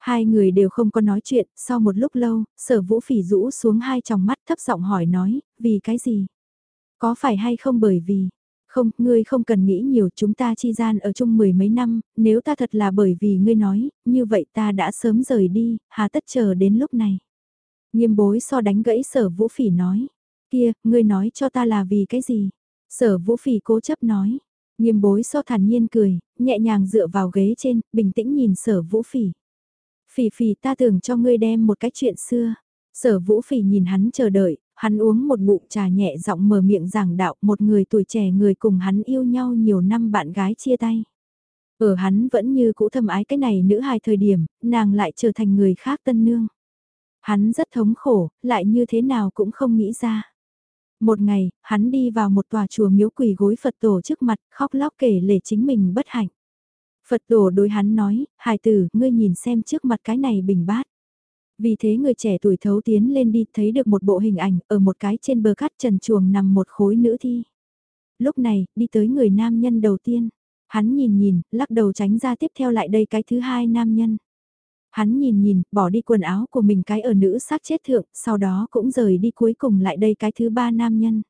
Hai người đều không có nói chuyện, sau một lúc lâu, sở vũ phỉ rũ xuống hai tròng mắt thấp giọng hỏi nói, vì cái gì? Có phải hay không bởi vì, không, ngươi không cần nghĩ nhiều chúng ta chi gian ở chung mười mấy năm, nếu ta thật là bởi vì ngươi nói, như vậy ta đã sớm rời đi, hà tất chờ đến lúc này. Nghiêm bối so đánh gãy sở vũ phỉ nói, kia, ngươi nói cho ta là vì cái gì? Sở vũ phỉ cố chấp nói, nghiêm bối so thản nhiên cười, nhẹ nhàng dựa vào ghế trên, bình tĩnh nhìn sở vũ phỉ. Phỉ phỉ ta tưởng cho ngươi đem một cái chuyện xưa. Sở vũ phỉ nhìn hắn chờ đợi, hắn uống một bụng trà nhẹ giọng mở miệng giảng đạo một người tuổi trẻ người cùng hắn yêu nhau nhiều năm bạn gái chia tay. Ở hắn vẫn như cũ thâm ái cái này nữ hài thời điểm, nàng lại trở thành người khác tân nương. Hắn rất thống khổ, lại như thế nào cũng không nghĩ ra. Một ngày, hắn đi vào một tòa chùa miếu quỳ gối Phật tổ trước mặt, khóc lóc kể lể chính mình bất hạnh. Phật tổ đối hắn nói, hài tử, ngươi nhìn xem trước mặt cái này bình bát. Vì thế người trẻ tuổi thấu tiến lên đi thấy được một bộ hình ảnh ở một cái trên bờ cát trần chuồng nằm một khối nữ thi. Lúc này, đi tới người nam nhân đầu tiên. Hắn nhìn nhìn, lắc đầu tránh ra tiếp theo lại đây cái thứ hai nam nhân. Hắn nhìn nhìn, bỏ đi quần áo của mình cái ở nữ sát chết thượng, sau đó cũng rời đi cuối cùng lại đây cái thứ ba nam nhân.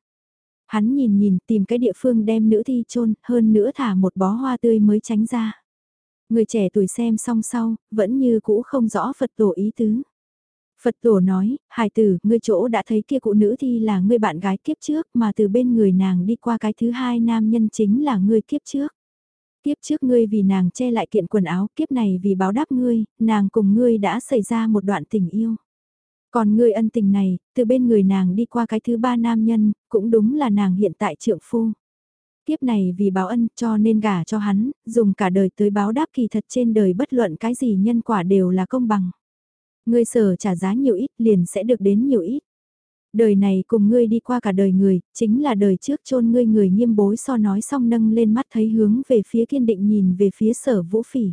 Hắn nhìn nhìn, tìm cái địa phương đem nữ thi chôn hơn nữa thả một bó hoa tươi mới tránh ra. Người trẻ tuổi xem xong sau, vẫn như cũ không rõ Phật tổ ý tứ. Phật tổ nói, hài tử, ngươi chỗ đã thấy kia cụ nữ thi là ngươi bạn gái kiếp trước mà từ bên người nàng đi qua cái thứ hai nam nhân chính là ngươi kiếp trước. Kiếp trước ngươi vì nàng che lại kiện quần áo, kiếp này vì báo đáp ngươi, nàng cùng ngươi đã xảy ra một đoạn tình yêu. Còn ngươi ân tình này, từ bên người nàng đi qua cái thứ ba nam nhân, cũng đúng là nàng hiện tại trượng phu tiếp này vì báo ân cho nên gả cho hắn, dùng cả đời tới báo đáp kỳ thật trên đời bất luận cái gì nhân quả đều là công bằng. Ngươi sở trả giá nhiều ít liền sẽ được đến nhiều ít. Đời này cùng ngươi đi qua cả đời người, chính là đời trước chôn ngươi người nghiêm bối so nói xong nâng lên mắt thấy hướng về phía kiên định nhìn về phía sở vũ phỉ.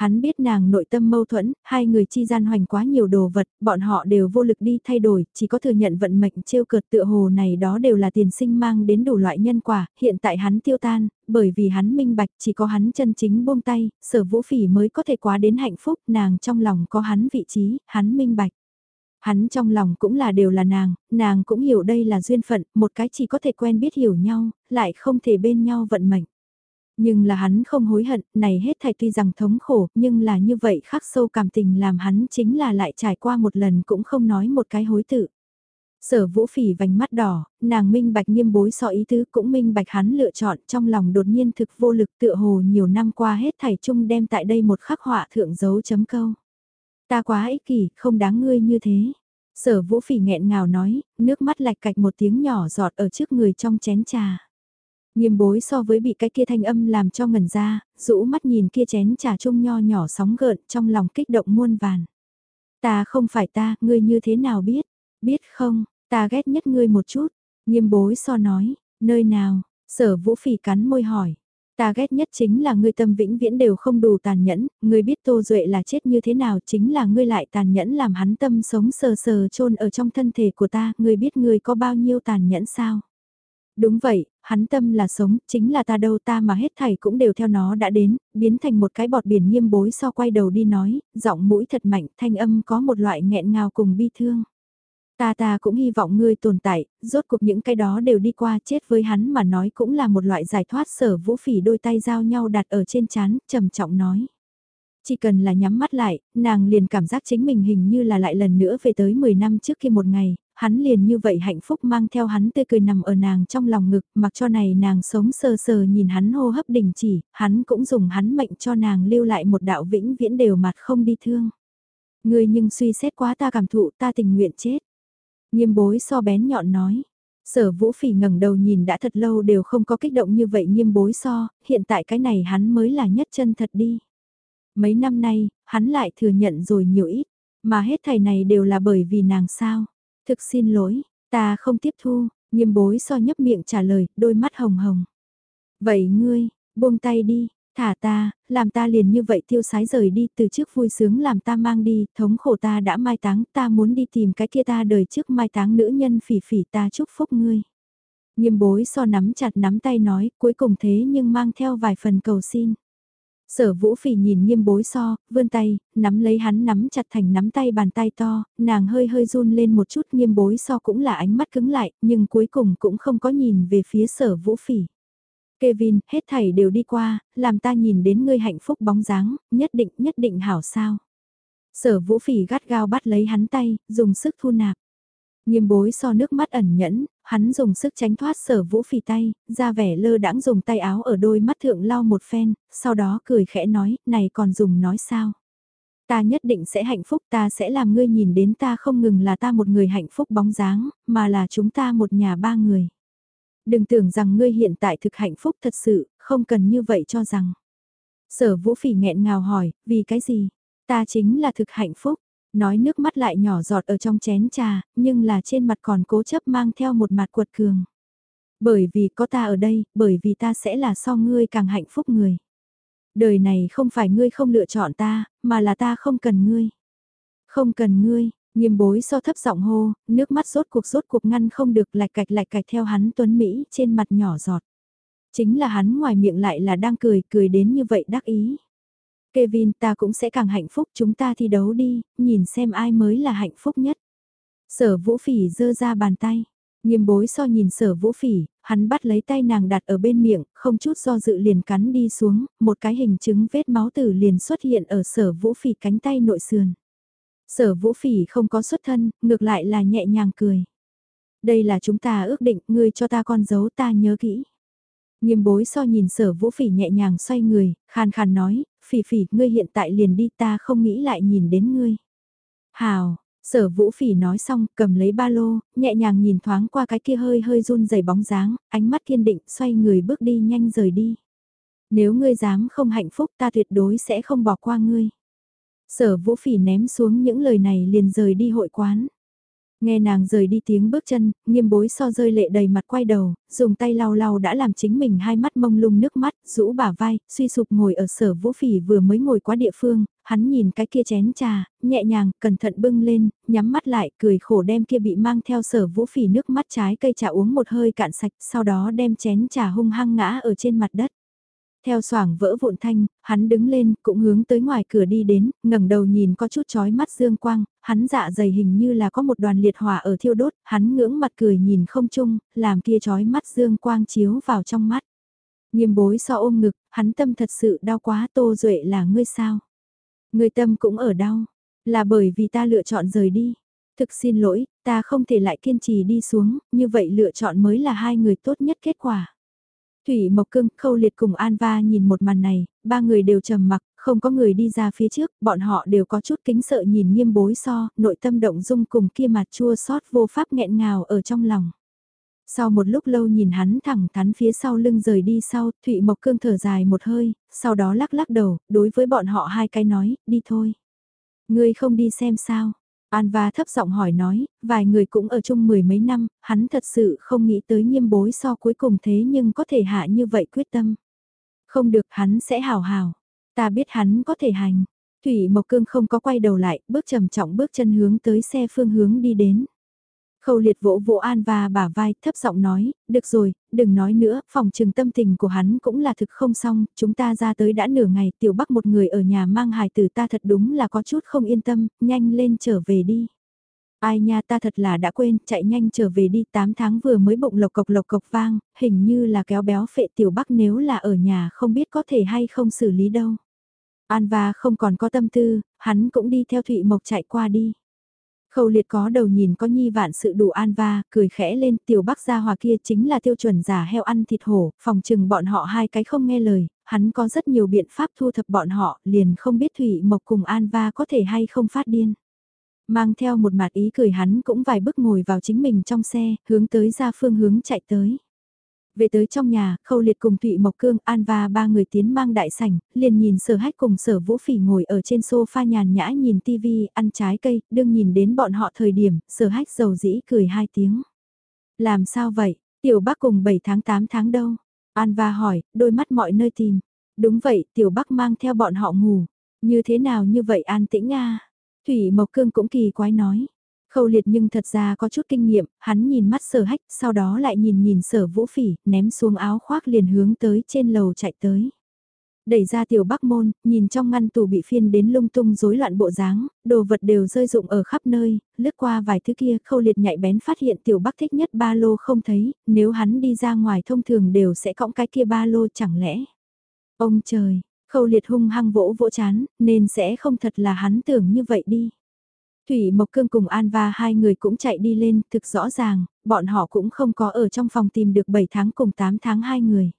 Hắn biết nàng nội tâm mâu thuẫn, hai người chi gian hoành quá nhiều đồ vật, bọn họ đều vô lực đi thay đổi, chỉ có thừa nhận vận mệnh trêu cợt tựa hồ này đó đều là tiền sinh mang đến đủ loại nhân quả, hiện tại hắn tiêu tan, bởi vì hắn minh bạch chỉ có hắn chân chính buông tay, sở vũ phỉ mới có thể quá đến hạnh phúc, nàng trong lòng có hắn vị trí, hắn minh bạch. Hắn trong lòng cũng là đều là nàng, nàng cũng hiểu đây là duyên phận, một cái chỉ có thể quen biết hiểu nhau, lại không thể bên nhau vận mệnh. Nhưng là hắn không hối hận, này hết thảy tuy rằng thống khổ, nhưng là như vậy khắc sâu cảm tình làm hắn chính là lại trải qua một lần cũng không nói một cái hối tự. Sở vũ phỉ vành mắt đỏ, nàng minh bạch nghiêm bối so ý tứ cũng minh bạch hắn lựa chọn trong lòng đột nhiên thực vô lực tựa hồ nhiều năm qua hết thảy chung đem tại đây một khắc họa thượng dấu chấm câu. Ta quá ích kỷ, không đáng ngươi như thế. Sở vũ phỉ nghẹn ngào nói, nước mắt lạch cạch một tiếng nhỏ giọt ở trước người trong chén trà. Nghiêm bối so với bị cái kia thanh âm làm cho ngẩn ra, rũ mắt nhìn kia chén trà chung nho nhỏ sóng gợn trong lòng kích động muôn vàn. Ta không phải ta, ngươi như thế nào biết? Biết không, ta ghét nhất ngươi một chút. Nghiêm bối so nói, nơi nào? Sở vũ phỉ cắn môi hỏi. Ta ghét nhất chính là ngươi tâm vĩnh viễn đều không đủ tàn nhẫn, ngươi biết Tô Duệ là chết như thế nào chính là ngươi lại tàn nhẫn làm hắn tâm sống sờ sờ chôn ở trong thân thể của ta, ngươi biết ngươi có bao nhiêu tàn nhẫn sao? Đúng vậy, hắn tâm là sống, chính là ta đâu ta mà hết thảy cũng đều theo nó đã đến, biến thành một cái bọt biển nghiêm bối so quay đầu đi nói, giọng mũi thật mạnh, thanh âm có một loại nghẹn ngào cùng bi thương. Ta ta cũng hy vọng ngươi tồn tại, rốt cuộc những cái đó đều đi qua chết với hắn mà nói cũng là một loại giải thoát sở vũ phỉ đôi tay giao nhau đặt ở trên chán, trầm trọng nói. Chỉ cần là nhắm mắt lại, nàng liền cảm giác chính mình hình như là lại lần nữa về tới 10 năm trước khi một ngày, hắn liền như vậy hạnh phúc mang theo hắn tươi cười nằm ở nàng trong lòng ngực, mặc cho này nàng sống sờ sờ nhìn hắn hô hấp đình chỉ, hắn cũng dùng hắn mệnh cho nàng lưu lại một đạo vĩnh viễn đều mặt không đi thương. Người nhưng suy xét quá ta cảm thụ ta tình nguyện chết. Nghiêm bối so bén nhọn nói. Sở vũ phỉ ngẩng đầu nhìn đã thật lâu đều không có kích động như vậy nghiêm bối so, hiện tại cái này hắn mới là nhất chân thật đi. Mấy năm nay, hắn lại thừa nhận rồi nhiều ít, mà hết thầy này đều là bởi vì nàng sao. Thực xin lỗi, ta không tiếp thu, nghiêm bối so nhấp miệng trả lời, đôi mắt hồng hồng. Vậy ngươi, buông tay đi, thả ta, làm ta liền như vậy tiêu sái rời đi từ trước vui sướng làm ta mang đi, thống khổ ta đã mai táng, ta muốn đi tìm cái kia ta đời trước mai táng nữ nhân phỉ phỉ ta chúc phúc ngươi. Nghiêm bối so nắm chặt nắm tay nói, cuối cùng thế nhưng mang theo vài phần cầu xin. Sở vũ phỉ nhìn nghiêm bối so, vươn tay, nắm lấy hắn nắm chặt thành nắm tay bàn tay to, nàng hơi hơi run lên một chút nghiêm bối so cũng là ánh mắt cứng lại, nhưng cuối cùng cũng không có nhìn về phía sở vũ phỉ. Kevin, hết thảy đều đi qua, làm ta nhìn đến ngươi hạnh phúc bóng dáng, nhất định, nhất định hảo sao. Sở vũ phỉ gắt gao bắt lấy hắn tay, dùng sức thu nạp. Nghiêm bối so nước mắt ẩn nhẫn, hắn dùng sức tránh thoát sở vũ phì tay, ra vẻ lơ đãng dùng tay áo ở đôi mắt thượng lau một phen, sau đó cười khẽ nói, này còn dùng nói sao? Ta nhất định sẽ hạnh phúc ta sẽ làm ngươi nhìn đến ta không ngừng là ta một người hạnh phúc bóng dáng, mà là chúng ta một nhà ba người. Đừng tưởng rằng ngươi hiện tại thực hạnh phúc thật sự, không cần như vậy cho rằng. Sở vũ phỉ nghẹn ngào hỏi, vì cái gì? Ta chính là thực hạnh phúc. Nói nước mắt lại nhỏ giọt ở trong chén trà, nhưng là trên mặt còn cố chấp mang theo một mặt cuột cường. Bởi vì có ta ở đây, bởi vì ta sẽ là so ngươi càng hạnh phúc người. Đời này không phải ngươi không lựa chọn ta, mà là ta không cần ngươi. Không cần ngươi, nghiêm bối so thấp giọng hô, nước mắt rốt cuộc rốt cuộc ngăn không được lạch cạch lạch cạch theo hắn tuấn Mỹ trên mặt nhỏ giọt. Chính là hắn ngoài miệng lại là đang cười, cười đến như vậy đắc ý. Kevin ta cũng sẽ càng hạnh phúc chúng ta thi đấu đi, nhìn xem ai mới là hạnh phúc nhất. Sở vũ phỉ giơ ra bàn tay. Nghiêm bối so nhìn sở vũ phỉ, hắn bắt lấy tay nàng đặt ở bên miệng, không chút do dự liền cắn đi xuống, một cái hình chứng vết máu tử liền xuất hiện ở sở vũ phỉ cánh tay nội sườn. Sở vũ phỉ không có xuất thân, ngược lại là nhẹ nhàng cười. Đây là chúng ta ước định, ngươi cho ta con dấu ta nhớ kỹ. Nghiêm bối so nhìn sở vũ phỉ nhẹ nhàng xoay người, khàn khàn nói, phỉ phỉ, ngươi hiện tại liền đi ta không nghĩ lại nhìn đến ngươi. Hào, sở vũ phỉ nói xong, cầm lấy ba lô, nhẹ nhàng nhìn thoáng qua cái kia hơi hơi run rẩy bóng dáng, ánh mắt kiên định, xoay người bước đi nhanh rời đi. Nếu ngươi dám không hạnh phúc ta tuyệt đối sẽ không bỏ qua ngươi. Sở vũ phỉ ném xuống những lời này liền rời đi hội quán. Nghe nàng rời đi tiếng bước chân, nghiêm bối so rơi lệ đầy mặt quay đầu, dùng tay lau lau đã làm chính mình hai mắt mông lung nước mắt, rũ bả vai, suy sụp ngồi ở sở vũ phỉ vừa mới ngồi qua địa phương, hắn nhìn cái kia chén trà, nhẹ nhàng, cẩn thận bưng lên, nhắm mắt lại, cười khổ đem kia bị mang theo sở vũ phỉ nước mắt trái cây trà uống một hơi cạn sạch, sau đó đem chén trà hung hăng ngã ở trên mặt đất. Theo soảng vỡ vụn thanh, hắn đứng lên, cũng hướng tới ngoài cửa đi đến, ngẩng đầu nhìn có chút chói mắt dương quang, hắn dạ dày hình như là có một đoàn liệt hỏa ở thiêu đốt, hắn ngưỡng mặt cười nhìn không chung, làm kia chói mắt dương quang chiếu vào trong mắt. Nghiêm bối so ôm ngực, hắn tâm thật sự đau quá tô duệ là ngươi sao. Ngươi tâm cũng ở đau, là bởi vì ta lựa chọn rời đi. Thực xin lỗi, ta không thể lại kiên trì đi xuống, như vậy lựa chọn mới là hai người tốt nhất kết quả. Thủy Mộc Cưng, Khâu Liệt cùng An Va nhìn một màn này, ba người đều trầm mặc, không có người đi ra phía trước, bọn họ đều có chút kính sợ nhìn nghiêm bối so, nội tâm động dung cùng kia mặt chua xót vô pháp nghẹn ngào ở trong lòng. Sau một lúc lâu nhìn hắn thẳng thắn phía sau lưng rời đi sau, Thụy Mộc Cương thở dài một hơi, sau đó lắc lắc đầu, đối với bọn họ hai cái nói, đi thôi. Ngươi không đi xem sao, Anva thấp giọng hỏi nói, vài người cũng ở chung mười mấy năm, hắn thật sự không nghĩ tới nghiêm bối so cuối cùng thế nhưng có thể hạ như vậy quyết tâm. Không được hắn sẽ hào hào. Ta biết hắn có thể hành. Thủy Mộc Cương không có quay đầu lại, bước trầm trọng bước chân hướng tới xe phương hướng đi đến. Khâu liệt vỗ vỗ An và bả vai, thấp giọng nói, được rồi, đừng nói nữa, phòng trường tâm tình của hắn cũng là thực không xong, chúng ta ra tới đã nửa ngày, tiểu bắc một người ở nhà mang hài tử ta thật đúng là có chút không yên tâm, nhanh lên trở về đi. Ai nha ta thật là đã quên, chạy nhanh trở về đi, 8 tháng vừa mới bụng lộc cộc lộc cộc vang, hình như là kéo béo phệ tiểu bắc nếu là ở nhà không biết có thể hay không xử lý đâu. An và không còn có tâm tư, hắn cũng đi theo Thụy Mộc chạy qua đi. Khâu liệt có đầu nhìn có nhi vạn sự đủ an va, cười khẽ lên tiểu bắc gia hòa kia chính là tiêu chuẩn giả heo ăn thịt hổ, phòng trừng bọn họ hai cái không nghe lời, hắn có rất nhiều biện pháp thu thập bọn họ, liền không biết Thủy Mộc cùng an va có thể hay không phát điên. Mang theo một mặt ý cười hắn cũng vài bước ngồi vào chính mình trong xe, hướng tới ra phương hướng chạy tới. Về tới trong nhà, Khâu Liệt cùng Thụy Mộc Cương, An và ba người tiến mang đại sảnh, liền nhìn sở hách cùng sở vũ phỉ ngồi ở trên sofa nhàn nhã nhìn tivi, ăn trái cây, đương nhìn đến bọn họ thời điểm, sở hách dầu dĩ cười hai tiếng. Làm sao vậy, tiểu bác cùng 7 tháng 8 tháng đâu? An và hỏi, đôi mắt mọi nơi tìm. Đúng vậy, tiểu bác mang theo bọn họ ngủ. Như thế nào như vậy an tĩnh à? nga Thủy Mộc Cương cũng kỳ quái nói. Khâu liệt nhưng thật ra có chút kinh nghiệm, hắn nhìn mắt sở hách, sau đó lại nhìn nhìn sở vũ phỉ, ném xuống áo khoác liền hướng tới trên lầu chạy tới. Đẩy ra tiểu bắc môn, nhìn trong ngăn tủ bị phiên đến lung tung rối loạn bộ dáng, đồ vật đều rơi rụng ở khắp nơi, lướt qua vài thứ kia, khâu liệt nhạy bén phát hiện tiểu bắc thích nhất ba lô không thấy, nếu hắn đi ra ngoài thông thường đều sẽ cõng cái kia ba lô chẳng lẽ. Ông trời, khâu liệt hung hăng vỗ vỗ chán, nên sẽ không thật là hắn tưởng như vậy đi. Thủy Mộc Cương cùng An và hai người cũng chạy đi lên, thực rõ ràng, bọn họ cũng không có ở trong phòng tìm được 7 tháng cùng 8 tháng hai người.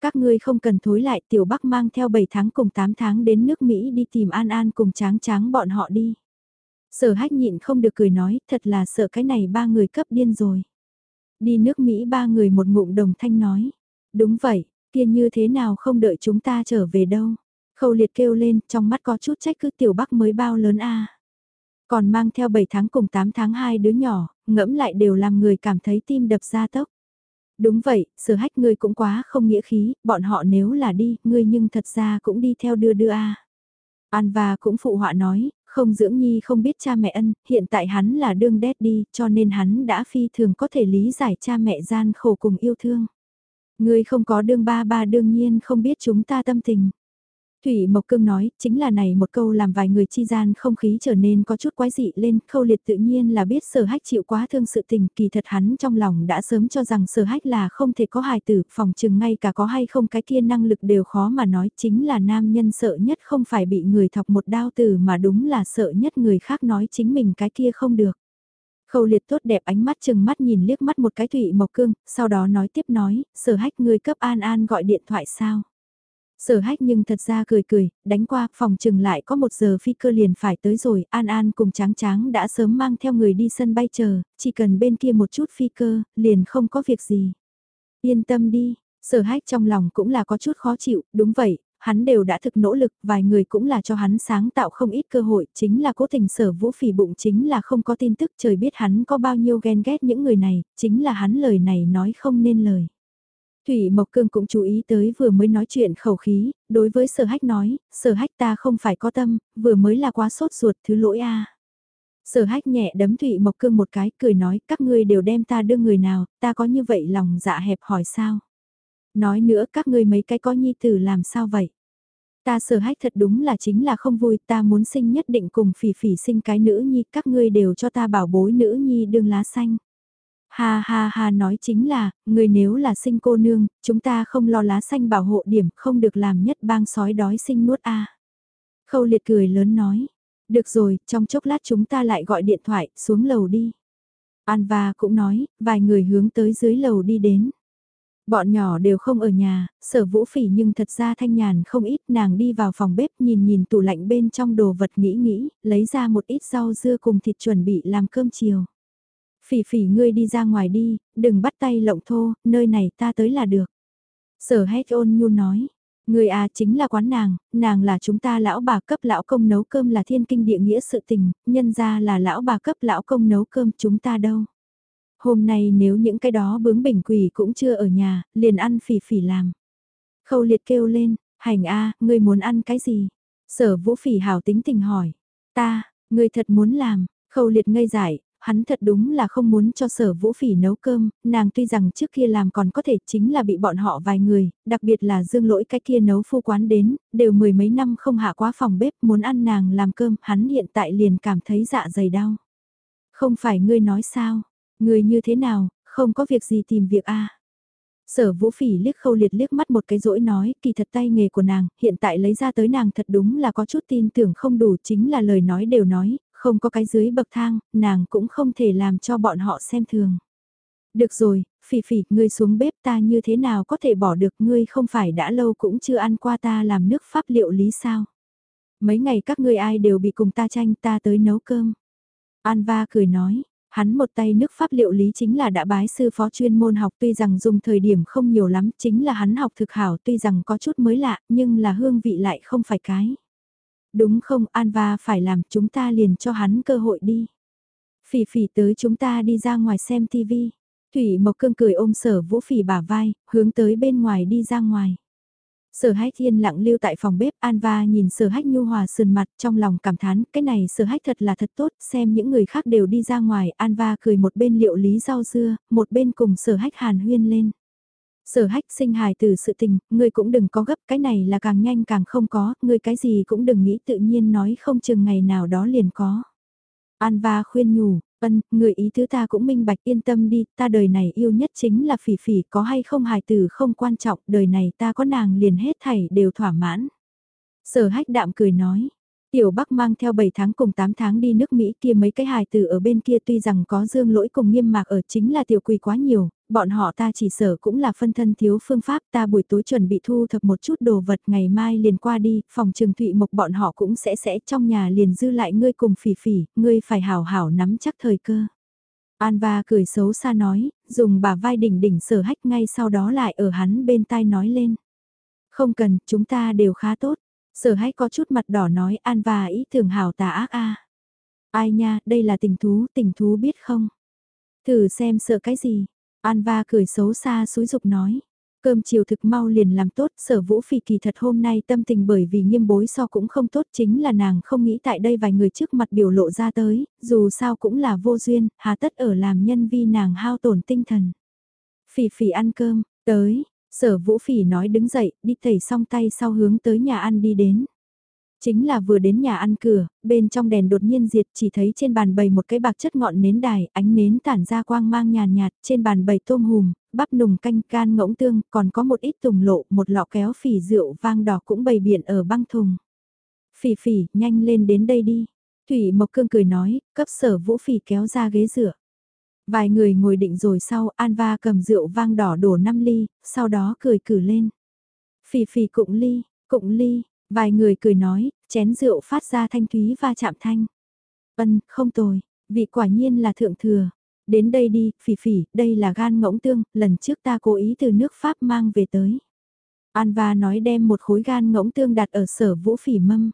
Các ngươi không cần thối lại Tiểu Bắc mang theo 7 tháng cùng 8 tháng đến nước Mỹ đi tìm An An cùng tráng tráng bọn họ đi. Sở hách nhịn không được cười nói, thật là sợ cái này ba người cấp điên rồi. Đi nước Mỹ ba người một ngụm đồng thanh nói. Đúng vậy, kia như thế nào không đợi chúng ta trở về đâu. Khâu liệt kêu lên, trong mắt có chút trách cứ tiểu bắc mới bao lớn a còn mang theo 7 tháng cùng 8 tháng hai đứa nhỏ, ngẫm lại đều làm người cảm thấy tim đập ra tốc. Đúng vậy, sở hách ngươi cũng quá không nghĩa khí, bọn họ nếu là đi, ngươi nhưng thật ra cũng đi theo đưa đưa a. An và cũng phụ họa nói, không dưỡng nhi không biết cha mẹ ân, hiện tại hắn là đương đét đi, cho nên hắn đã phi thường có thể lý giải cha mẹ gian khổ cùng yêu thương. Ngươi không có đương ba ba đương nhiên không biết chúng ta tâm tình. Thủy Mộc Cương nói, chính là này một câu làm vài người chi gian không khí trở nên có chút quái dị lên, khâu liệt tự nhiên là biết sở hách chịu quá thương sự tình, kỳ thật hắn trong lòng đã sớm cho rằng sở hách là không thể có hài tử, phòng chừng ngay cả có hay không cái kia năng lực đều khó mà nói, chính là nam nhân sợ nhất không phải bị người thọc một đao tử mà đúng là sợ nhất người khác nói chính mình cái kia không được. Khâu liệt tốt đẹp ánh mắt chừng mắt nhìn liếc mắt một cái Thụy Mộc Cương, sau đó nói tiếp nói, sở hách người cấp An An gọi điện thoại sao? Sở hách nhưng thật ra cười cười, đánh qua, phòng chừng lại có một giờ phi cơ liền phải tới rồi, An An cùng tráng tráng đã sớm mang theo người đi sân bay chờ, chỉ cần bên kia một chút phi cơ, liền không có việc gì. Yên tâm đi, sở hách trong lòng cũng là có chút khó chịu, đúng vậy, hắn đều đã thực nỗ lực, vài người cũng là cho hắn sáng tạo không ít cơ hội, chính là cố tình sở vũ phỉ bụng chính là không có tin tức trời biết hắn có bao nhiêu ghen ghét những người này, chính là hắn lời này nói không nên lời. Thủy Mộc Cương cũng chú ý tới vừa mới nói chuyện khẩu khí, đối với sở hách nói, sở hách ta không phải có tâm, vừa mới là quá sốt ruột thứ lỗi a. Sở hách nhẹ đấm Thủy Mộc Cương một cái, cười nói, các ngươi đều đem ta đưa người nào, ta có như vậy lòng dạ hẹp hỏi sao? Nói nữa các ngươi mấy cái có nhi tử làm sao vậy? Ta sở hách thật đúng là chính là không vui, ta muốn sinh nhất định cùng phỉ phỉ sinh cái nữ nhi, các ngươi đều cho ta bảo bối nữ nhi đương lá xanh. Ha ha ha nói chính là, người nếu là sinh cô nương, chúng ta không lo lá xanh bảo hộ điểm, không được làm nhất bang sói đói sinh nuốt a. Khâu liệt cười lớn nói, được rồi, trong chốc lát chúng ta lại gọi điện thoại, xuống lầu đi. An và cũng nói, vài người hướng tới dưới lầu đi đến. Bọn nhỏ đều không ở nhà, sở vũ phỉ nhưng thật ra thanh nhàn không ít nàng đi vào phòng bếp nhìn nhìn tủ lạnh bên trong đồ vật nghĩ nghĩ, lấy ra một ít rau dưa cùng thịt chuẩn bị làm cơm chiều. Phỉ phỉ ngươi đi ra ngoài đi, đừng bắt tay lộng thô, nơi này ta tới là được. Sở hét ôn nhu nói, người à chính là quán nàng, nàng là chúng ta lão bà cấp lão công nấu cơm là thiên kinh địa nghĩa sự tình, nhân ra là lão bà cấp lão công nấu cơm chúng ta đâu. Hôm nay nếu những cái đó bướng bỉnh quỷ cũng chưa ở nhà, liền ăn phỉ phỉ làm. Khâu liệt kêu lên, hành a, ngươi muốn ăn cái gì? Sở vũ phỉ hào tính tình hỏi. Ta, ngươi thật muốn làm, khâu liệt ngây giải, hắn thật đúng là không muốn cho sở vũ phỉ nấu cơm, nàng tuy rằng trước kia làm còn có thể chính là bị bọn họ vài người, đặc biệt là dương lỗi cái kia nấu phu quán đến, đều mười mấy năm không hạ quá phòng bếp muốn ăn nàng làm cơm, hắn hiện tại liền cảm thấy dạ dày đau. Không phải ngươi nói sao, ngươi như thế nào, không có việc gì tìm việc a Sở vũ phỉ liếc khâu liệt liếc mắt một cái rỗi nói, kỳ thật tay nghề của nàng, hiện tại lấy ra tới nàng thật đúng là có chút tin tưởng không đủ chính là lời nói đều nói, không có cái dưới bậc thang, nàng cũng không thể làm cho bọn họ xem thường. Được rồi, phỉ phỉ, ngươi xuống bếp ta như thế nào có thể bỏ được ngươi không phải đã lâu cũng chưa ăn qua ta làm nước pháp liệu lý sao. Mấy ngày các ngươi ai đều bị cùng ta tranh ta tới nấu cơm. Anva cười nói, hắn một tay nước pháp liệu lý chính là đã bái sư phó chuyên môn học tuy rằng dùng thời điểm không nhiều lắm chính là hắn học thực hảo tuy rằng có chút mới lạ nhưng là hương vị lại không phải cái. Đúng không Anva phải làm chúng ta liền cho hắn cơ hội đi. Phỉ phỉ tới chúng ta đi ra ngoài xem TV. Thủy Mộc Cương cười ôm sở vũ phỉ bả vai, hướng tới bên ngoài đi ra ngoài. Sở hách thiên lặng lưu tại phòng bếp Anva nhìn sở hách nhu hòa sườn mặt trong lòng cảm thán cái này sở hách thật là thật tốt xem những người khác đều đi ra ngoài Anva cười một bên liệu lý rau dưa, một bên cùng sở hách hàn huyên lên. Sở hách sinh hài từ sự tình, ngươi cũng đừng có gấp, cái này là càng nhanh càng không có, ngươi cái gì cũng đừng nghĩ tự nhiên nói không chừng ngày nào đó liền có. An va khuyên nhủ, ân, người ý thứ ta cũng minh bạch yên tâm đi, ta đời này yêu nhất chính là phỉ phỉ có hay không hài tử không quan trọng, đời này ta có nàng liền hết thảy đều thỏa mãn. Sở hách đạm cười nói, Tiểu Bắc mang theo 7 tháng cùng 8 tháng đi nước Mỹ kia mấy cái hài tử ở bên kia tuy rằng có dương lỗi cùng nghiêm mạc ở chính là tiểu quỳ quá nhiều, bọn họ ta chỉ sở cũng là phân thân thiếu phương pháp ta buổi tối chuẩn bị thu thập một chút đồ vật ngày mai liền qua đi, phòng trường thụy mộc bọn họ cũng sẽ sẽ trong nhà liền dư lại ngươi cùng phỉ phỉ, ngươi phải hảo hảo nắm chắc thời cơ. Anva cười xấu xa nói, dùng bà vai đỉnh đỉnh sở hách ngay sau đó lại ở hắn bên tai nói lên. Không cần, chúng ta đều khá tốt. Sở hách có chút mặt đỏ nói An và ý tưởng hảo tà ác a. Ai nha, đây là tình thú, tình thú biết không? Thử xem sợ cái gì? An va cười xấu xa xúi dục nói. Cơm chiều thực mau liền làm tốt, sở vũ phỉ kỳ thật hôm nay tâm tình bởi vì nghiêm bối so cũng không tốt chính là nàng không nghĩ tại đây vài người trước mặt biểu lộ ra tới, dù sao cũng là vô duyên, hà tất ở làm nhân vi nàng hao tổn tinh thần. Phỉ phỉ ăn cơm, tới, Sở vũ phỉ nói đứng dậy, đi tẩy xong tay sau hướng tới nhà ăn đi đến. Chính là vừa đến nhà ăn cửa, bên trong đèn đột nhiên diệt chỉ thấy trên bàn bày một cái bạc chất ngọn nến đài, ánh nến tản ra quang mang nhàn nhạt, trên bàn bày tôm hùm, bắp nùng canh can ngỗng tương, còn có một ít tùng lộ, một lọ kéo phỉ rượu vang đỏ cũng bày biện ở băng thùng. Phỉ phỉ, nhanh lên đến đây đi. Thủy Mộc Cương cười nói, cấp sở vũ phỉ kéo ra ghế rửa. Vài người ngồi định rồi sau, an va cầm rượu vang đỏ đổ 5 ly, sau đó cười cử lên. phỉ phỉ cụng ly, cụng ly, vài người cười nói, chén rượu phát ra thanh thúy va chạm thanh. Ân, không tồi, vị quả nhiên là thượng thừa. Đến đây đi, phỉ phỉ, đây là gan ngỗng tương, lần trước ta cố ý từ nước Pháp mang về tới. Anva nói đem một khối gan ngỗng tương đặt ở sở vũ phỉ mâm.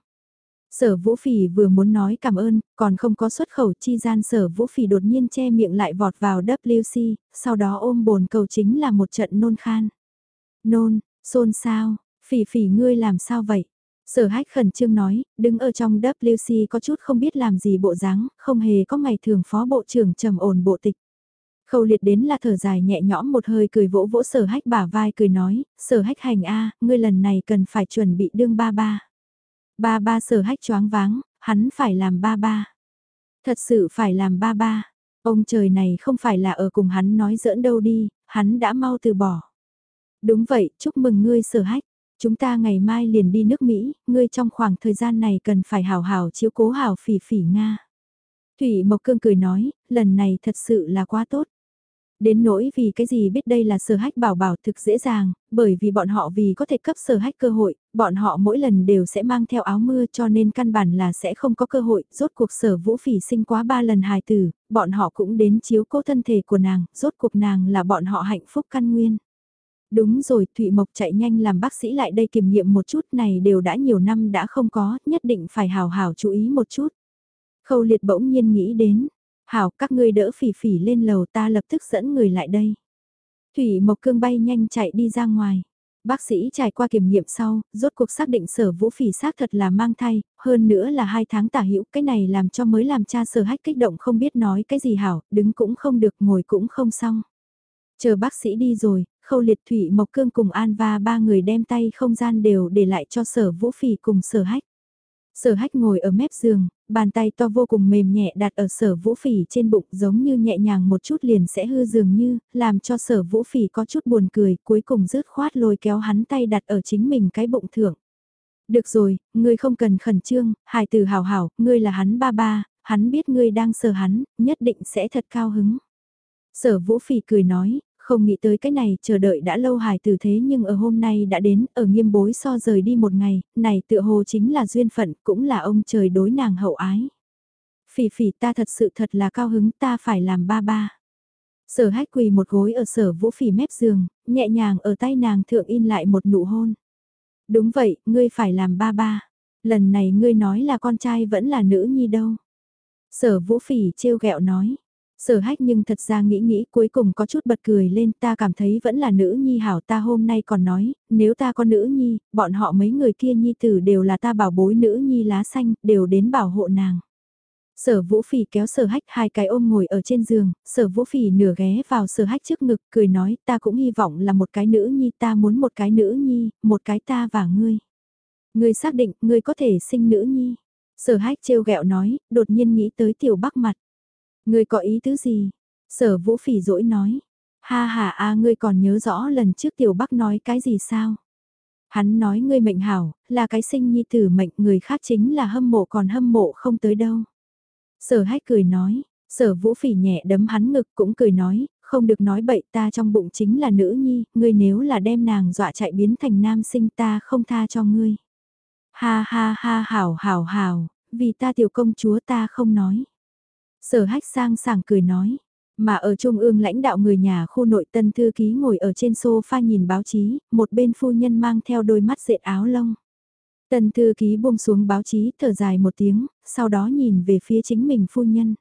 Sở vũ phỉ vừa muốn nói cảm ơn, còn không có xuất khẩu chi gian sở vũ phỉ đột nhiên che miệng lại vọt vào WC, sau đó ôm bồn cầu chính là một trận nôn khan. Nôn, xôn sao, phỉ phỉ ngươi làm sao vậy? Sở hách khẩn trương nói, đứng ở trong WC có chút không biết làm gì bộ dáng, không hề có ngày thường phó bộ trưởng trầm ổn bộ tịch. Khâu liệt đến là thở dài nhẹ nhõm một hơi cười vỗ vỗ sở hách bả vai cười nói, sở hách hành a ngươi lần này cần phải chuẩn bị đương ba ba. Ba ba sở hách choáng váng, hắn phải làm ba ba. Thật sự phải làm ba ba. Ông trời này không phải là ở cùng hắn nói giỡn đâu đi, hắn đã mau từ bỏ. Đúng vậy, chúc mừng ngươi sở hách. Chúng ta ngày mai liền đi nước Mỹ, ngươi trong khoảng thời gian này cần phải hào hào chiếu cố hào phỉ phỉ Nga. Thủy Mộc Cương cười nói, lần này thật sự là quá tốt. Đến nỗi vì cái gì biết đây là sở hách bảo bảo thực dễ dàng, bởi vì bọn họ vì có thể cấp sở hách cơ hội, bọn họ mỗi lần đều sẽ mang theo áo mưa cho nên căn bản là sẽ không có cơ hội, rốt cuộc sở vũ phỉ sinh quá ba lần hài tử, bọn họ cũng đến chiếu cố thân thể của nàng, rốt cuộc nàng là bọn họ hạnh phúc căn nguyên. Đúng rồi, Thụy Mộc chạy nhanh làm bác sĩ lại đây kiểm nghiệm một chút này đều đã nhiều năm đã không có, nhất định phải hào hào chú ý một chút. Khâu liệt bỗng nhiên nghĩ đến, hảo các ngươi đỡ phỉ phỉ lên lầu ta lập tức dẫn người lại đây. Thủy Mộc Cương bay nhanh chạy đi ra ngoài. Bác sĩ trải qua kiểm nghiệm sau, rốt cuộc xác định sở vũ phỉ xác thật là mang thai, hơn nữa là hai tháng tả hữu cái này làm cho mới làm cha sở hách kích động không biết nói cái gì hảo, đứng cũng không được ngồi cũng không xong. Chờ bác sĩ đi rồi, khâu liệt thủy mộc cương cùng an và ba người đem tay không gian đều để lại cho sở vũ phỉ cùng sở hách. Sở hách ngồi ở mép giường, bàn tay to vô cùng mềm nhẹ đặt ở sở vũ phỉ trên bụng giống như nhẹ nhàng một chút liền sẽ hư dường như, làm cho sở vũ phỉ có chút buồn cười, cuối cùng rứt khoát lôi kéo hắn tay đặt ở chính mình cái bụng thượng. Được rồi, ngươi không cần khẩn trương, hài tử hào hảo, ngươi là hắn ba ba, hắn biết ngươi đang sờ hắn, nhất định sẽ thật cao hứng. Sở vũ phỉ cười nói, không nghĩ tới cái này chờ đợi đã lâu hài từ thế nhưng ở hôm nay đã đến, ở nghiêm bối so rời đi một ngày, này tựa hồ chính là duyên phận, cũng là ông trời đối nàng hậu ái. Phỉ phỉ ta thật sự thật là cao hứng ta phải làm ba ba. Sở hách quỳ một gối ở sở vũ phỉ mép giường, nhẹ nhàng ở tay nàng thượng in lại một nụ hôn. Đúng vậy, ngươi phải làm ba ba. Lần này ngươi nói là con trai vẫn là nữ nhi đâu. Sở vũ phỉ trêu ghẹo nói. Sở hách nhưng thật ra nghĩ nghĩ cuối cùng có chút bật cười lên ta cảm thấy vẫn là nữ nhi hảo ta hôm nay còn nói, nếu ta có nữ nhi, bọn họ mấy người kia nhi tử đều là ta bảo bối nữ nhi lá xanh, đều đến bảo hộ nàng. Sở vũ phỉ kéo sở hách hai cái ôm ngồi ở trên giường, sở vũ phỉ nửa ghé vào sở hách trước ngực cười nói ta cũng hy vọng là một cái nữ nhi ta muốn một cái nữ nhi, một cái ta và ngươi. Ngươi xác định ngươi có thể sinh nữ nhi. Sở hách trêu ghẹo nói, đột nhiên nghĩ tới tiểu bắc mặt. Ngươi có ý tứ gì? Sở vũ phỉ dỗi nói. Ha ha a ngươi còn nhớ rõ lần trước tiểu bắc nói cái gì sao? Hắn nói ngươi mệnh hảo, là cái sinh nhi tử mệnh người khác chính là hâm mộ còn hâm mộ không tới đâu. Sở hách cười nói, sở vũ phỉ nhẹ đấm hắn ngực cũng cười nói, không được nói bậy ta trong bụng chính là nữ nhi, ngươi nếu là đem nàng dọa chạy biến thành nam sinh ta không tha cho ngươi. Ha ha ha hảo hảo hảo, vì ta tiểu công chúa ta không nói. Sở hách sang sảng cười nói. Mà ở trung ương lãnh đạo người nhà khu nội tân thư ký ngồi ở trên sofa nhìn báo chí, một bên phu nhân mang theo đôi mắt dệt áo lông. Tân thư ký buông xuống báo chí thở dài một tiếng, sau đó nhìn về phía chính mình phu nhân.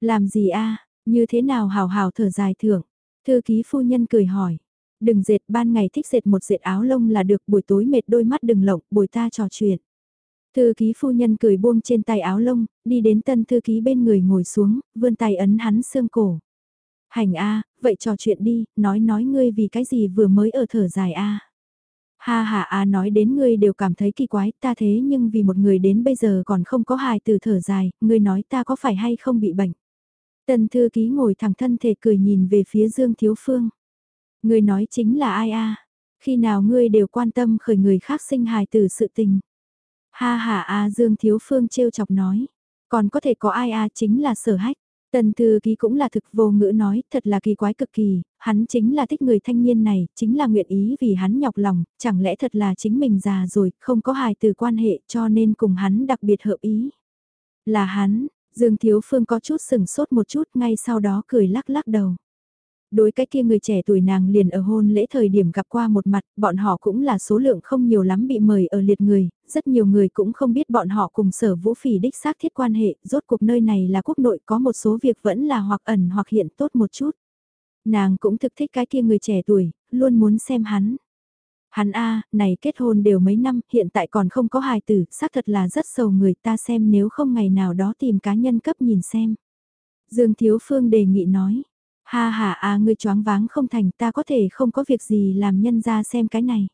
Làm gì a như thế nào hào hào thở dài thưởng? Thư ký phu nhân cười hỏi. Đừng dệt ban ngày thích dệt một dệt áo lông là được buổi tối mệt đôi mắt đừng lộng buổi ta trò chuyện. Thư ký phu nhân cười buông trên tay áo lông, đi đến tân thư ký bên người ngồi xuống, vươn tay ấn hắn xương cổ. Hành a, vậy trò chuyện đi, nói nói ngươi vì cái gì vừa mới ở thở dài a. Ha ha a nói đến ngươi đều cảm thấy kỳ quái, ta thế nhưng vì một người đến bây giờ còn không có hài từ thở dài, ngươi nói ta có phải hay không bị bệnh. Tân thư ký ngồi thẳng thân thể cười nhìn về phía Dương Thiếu Phương. Ngươi nói chính là ai a? Khi nào ngươi đều quan tâm khởi người khác sinh hài từ sự tình. Ha ha a Dương Thiếu Phương trêu chọc nói. Còn có thể có ai a chính là sở hách. Tần thư ký cũng là thực vô ngữ nói, thật là kỳ quái cực kỳ, hắn chính là thích người thanh niên này, chính là nguyện ý vì hắn nhọc lòng, chẳng lẽ thật là chính mình già rồi, không có hài từ quan hệ cho nên cùng hắn đặc biệt hợp ý. Là hắn, Dương Thiếu Phương có chút sừng sốt một chút ngay sau đó cười lắc lắc đầu đối cái kia người trẻ tuổi nàng liền ở hôn lễ thời điểm gặp qua một mặt, bọn họ cũng là số lượng không nhiều lắm bị mời ở liệt người, rất nhiều người cũng không biết bọn họ cùng sở vũ phỉ đích xác thiết quan hệ, rốt cuộc nơi này là quốc nội có một số việc vẫn là hoặc ẩn hoặc hiện tốt một chút. Nàng cũng thực thích cái kia người trẻ tuổi, luôn muốn xem hắn. Hắn A, này kết hôn đều mấy năm, hiện tại còn không có hài tử, xác thật là rất sầu người ta xem nếu không ngày nào đó tìm cá nhân cấp nhìn xem. Dương Thiếu Phương đề nghị nói, Ha ha à ngươi choáng váng không thành ta có thể không có việc gì làm nhân ra xem cái này.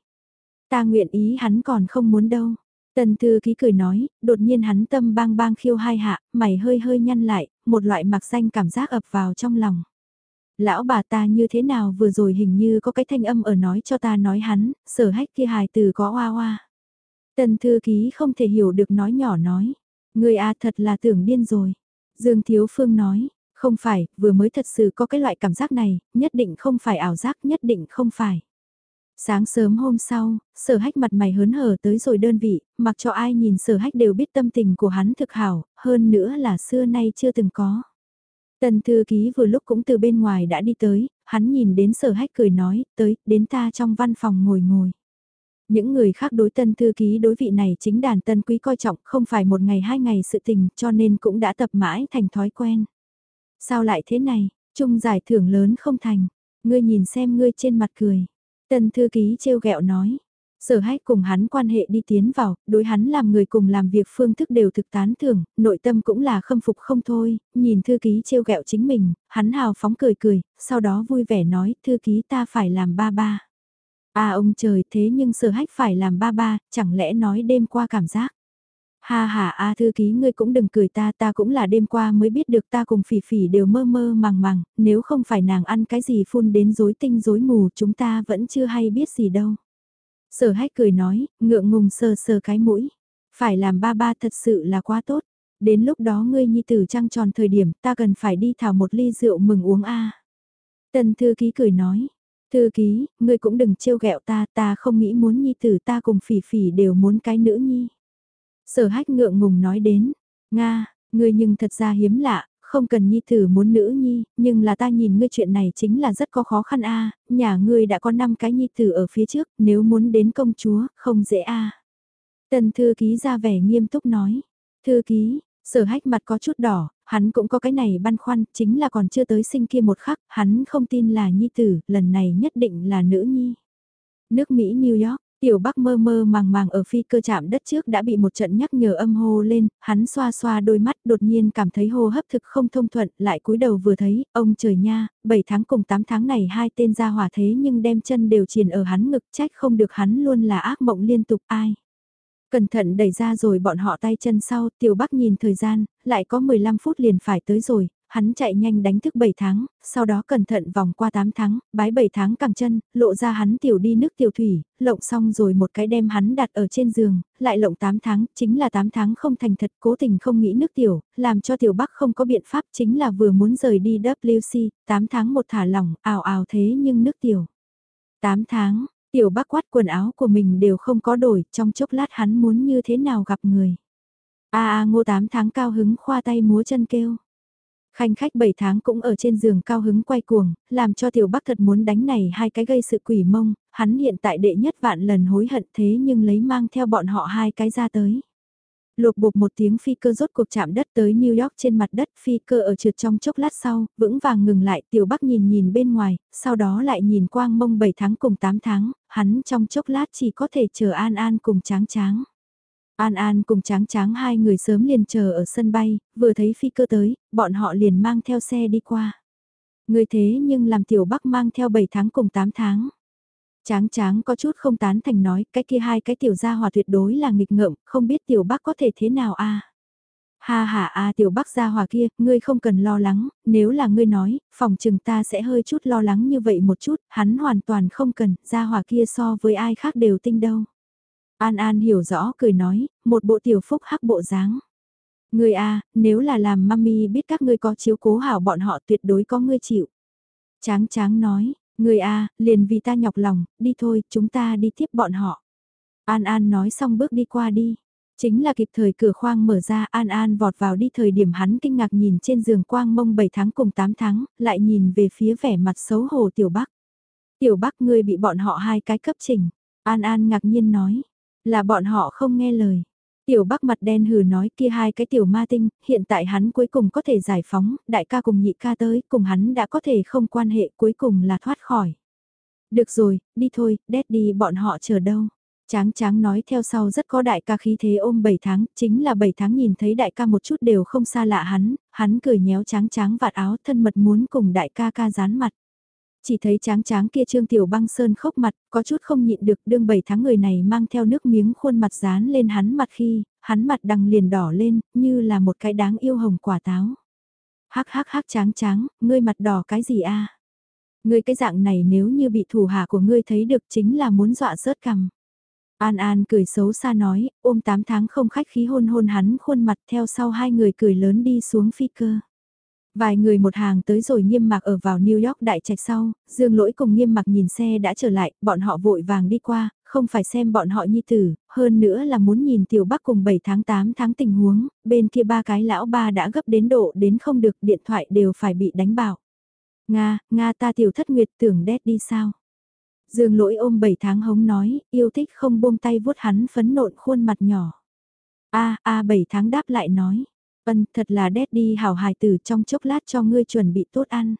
Ta nguyện ý hắn còn không muốn đâu. Tần thư ký cười nói, đột nhiên hắn tâm bang bang khiêu hai hạ, mày hơi hơi nhăn lại, một loại mặc xanh cảm giác ập vào trong lòng. Lão bà ta như thế nào vừa rồi hình như có cái thanh âm ở nói cho ta nói hắn, sở hách kia hài từ có hoa hoa. Tần thư ký không thể hiểu được nói nhỏ nói, người à thật là tưởng điên rồi. Dương Thiếu Phương nói, không phải, vừa mới thật sự có cái loại cảm giác này, nhất định không phải ảo giác, nhất định không phải. Sáng sớm hôm sau, sở hách mặt mày hớn hở tới rồi đơn vị, mặc cho ai nhìn sở hách đều biết tâm tình của hắn thực hảo, hơn nữa là xưa nay chưa từng có. Tần thư ký vừa lúc cũng từ bên ngoài đã đi tới, hắn nhìn đến sở hách cười nói, tới, đến ta trong văn phòng ngồi ngồi. Những người khác đối tân thư ký đối vị này chính đàn tân quý coi trọng không phải một ngày hai ngày sự tình cho nên cũng đã tập mãi thành thói quen. Sao lại thế này, chung giải thưởng lớn không thành, ngươi nhìn xem ngươi trên mặt cười. Tần thư ký trêu ghẹo nói. Sở hách cùng hắn quan hệ đi tiến vào, đối hắn làm người cùng làm việc phương thức đều thực tán thưởng, nội tâm cũng là khâm phục không thôi, nhìn thư ký trêu ghẹo chính mình, hắn hào phóng cười cười, sau đó vui vẻ nói, thư ký ta phải làm ba ba. À ông trời thế nhưng sở hách phải làm ba ba, chẳng lẽ nói đêm qua cảm giác. Ha ha a thư ký ngươi cũng đừng cười ta ta cũng là đêm qua mới biết được ta cùng phỉ phỉ đều mơ mơ màng màng, nếu không phải nàng ăn cái gì phun đến rối tinh rối mù chúng ta vẫn chưa hay biết gì đâu. Sở hách cười nói, ngượng ngùng sờ sờ cái mũi. Phải làm ba ba thật sự là quá tốt. Đến lúc đó ngươi nhi tử trăng tròn thời điểm ta cần phải đi thảo một ly rượu mừng uống a. Tần thư ký cười nói, thư ký, ngươi cũng đừng trêu ghẹo ta, ta không nghĩ muốn nhi tử ta cùng phỉ phỉ đều muốn cái nữ nhi. Sở hách ngượng ngùng nói đến, Nga, ngươi nhưng thật ra hiếm lạ, không cần nhi thử muốn nữ nhi, nhưng là ta nhìn ngươi chuyện này chính là rất có khó khăn a nhà ngươi đã có 5 cái nhi tử ở phía trước, nếu muốn đến công chúa, không dễ a Tần thư ký ra vẻ nghiêm túc nói, thư ký, sở hách mặt có chút đỏ, hắn cũng có cái này băn khoăn, chính là còn chưa tới sinh kia một khắc, hắn không tin là nhi tử, lần này nhất định là nữ nhi. Nước Mỹ New York, Tiểu Bắc mơ mơ màng màng ở phi cơ chạm đất trước đã bị một trận nhắc nhở âm hô lên, hắn xoa xoa đôi mắt đột nhiên cảm thấy hô hấp thực không thông thuận, lại cúi đầu vừa thấy, ông trời nha, 7 tháng cùng 8 tháng này hai tên ra hỏa thế nhưng đem chân đều triền ở hắn ngực trách không được hắn luôn là ác mộng liên tục ai. Cẩn thận đẩy ra rồi bọn họ tay chân sau, tiểu bắc nhìn thời gian, lại có 15 phút liền phải tới rồi, hắn chạy nhanh đánh thức 7 tháng, sau đó cẩn thận vòng qua 8 tháng, bái 7 tháng cẳng chân, lộ ra hắn tiểu đi nước tiểu thủy, lộng xong rồi một cái đem hắn đặt ở trên giường, lại lộng 8 tháng, chính là 8 tháng không thành thật, cố tình không nghĩ nước tiểu, làm cho tiểu bắc không có biện pháp chính là vừa muốn rời đi WC, 8 tháng một thả lỏng, ào ào thế nhưng nước tiểu. 8 tháng, tiểu bắc quát quần áo của mình đều không có đổi, trong chốc lát hắn muốn như thế nào gặp người. A a ngô 8 tháng cao hứng khoa tay múa chân kêu. Khanh khách 7 tháng cũng ở trên giường cao hứng quay cuồng, làm cho tiểu bắc thật muốn đánh này hai cái gây sự quỷ mông, hắn hiện tại đệ nhất vạn lần hối hận thế nhưng lấy mang theo bọn họ hai cái ra tới. Lột bột một tiếng phi cơ rốt cuộc chạm đất tới New York trên mặt đất phi cơ ở trượt trong chốc lát sau, vững vàng ngừng lại tiểu bắc nhìn nhìn bên ngoài, sau đó lại nhìn quang mông 7 tháng cùng 8 tháng, hắn trong chốc lát chỉ có thể chờ an an cùng tráng tráng. An An cùng Tráng Tráng hai người sớm liền chờ ở sân bay, vừa thấy phi cơ tới, bọn họ liền mang theo xe đi qua. Người thế nhưng làm Tiểu Bắc mang theo 7 tháng cùng 8 tháng. Tráng Tráng có chút không tán thành nói, cái kia hai cái Tiểu Gia Hòa tuyệt đối là nghịch ngợm, không biết Tiểu Bắc có thể thế nào a Ha ha a Tiểu Bắc Gia Hòa kia, ngươi không cần lo lắng, nếu là ngươi nói, phòng trừng ta sẽ hơi chút lo lắng như vậy một chút, hắn hoàn toàn không cần, Gia Hòa kia so với ai khác đều tinh đâu. An An hiểu rõ cười nói, một bộ tiểu phúc hắc bộ dáng. người a, nếu là làm mami biết các ngươi có chiếu cố hảo bọn họ tuyệt đối có ngươi chịu. Tráng tráng nói, người a, liền vì ta nhọc lòng, đi thôi, chúng ta đi tiếp bọn họ. An An nói xong bước đi qua đi. Chính là kịp thời cửa khoang mở ra An An vọt vào đi thời điểm hắn kinh ngạc nhìn trên giường quang mông 7 tháng cùng 8 tháng, lại nhìn về phía vẻ mặt xấu hổ tiểu bắc. Tiểu bắc ngươi bị bọn họ hai cái cấp chỉnh. An An ngạc nhiên nói, là bọn họ không nghe lời. Tiểu bắc mặt đen hừ nói kia hai cái tiểu ma tinh, hiện tại hắn cuối cùng có thể giải phóng, đại ca cùng nhị ca tới, cùng hắn đã có thể không quan hệ cuối cùng là thoát khỏi. Được rồi, đi thôi, đi bọn họ chờ đâu. Tráng tráng nói theo sau rất có đại ca khí thế ôm 7 tháng, chính là 7 tháng nhìn thấy đại ca một chút đều không xa lạ hắn, hắn cười nhéo tráng tráng vạt áo thân mật muốn cùng đại ca ca dán mặt. Chỉ thấy tráng tráng kia trương tiểu băng sơn khốc mặt, có chút không nhịn được đương 7 tháng người này mang theo nước miếng khuôn mặt dán lên hắn mặt khi, hắn mặt đằng liền đỏ lên, như là một cái đáng yêu hồng quả táo. Hắc hắc hắc tráng tráng, ngươi mặt đỏ cái gì a? Ngươi cái dạng này nếu như bị thủ hạ của ngươi thấy được chính là muốn dọa rớt cằm. An An cười xấu xa nói, ôm 8 tháng không khách khí hôn hôn hắn khuôn mặt theo sau hai người cười lớn đi xuống phi cơ. Vài người một hàng tới rồi nghiêm mặc ở vào New York đại trạch sau, dương lỗi cùng nghiêm mặc nhìn xe đã trở lại, bọn họ vội vàng đi qua, không phải xem bọn họ nhi tử, hơn nữa là muốn nhìn tiểu bắc cùng 7 tháng 8 tháng tình huống, bên kia ba cái lão ba đã gấp đến độ đến không được điện thoại đều phải bị đánh bảo. Nga, Nga ta tiểu thất nguyệt tưởng đét đi sao? Dương lỗi ôm 7 tháng hống nói, yêu thích không buông tay vuốt hắn phấn nộn khuôn mặt nhỏ. a a 7 tháng đáp lại nói, ân thật là đét đi hảo hài tử trong chốc lát cho ngươi chuẩn bị tốt ăn.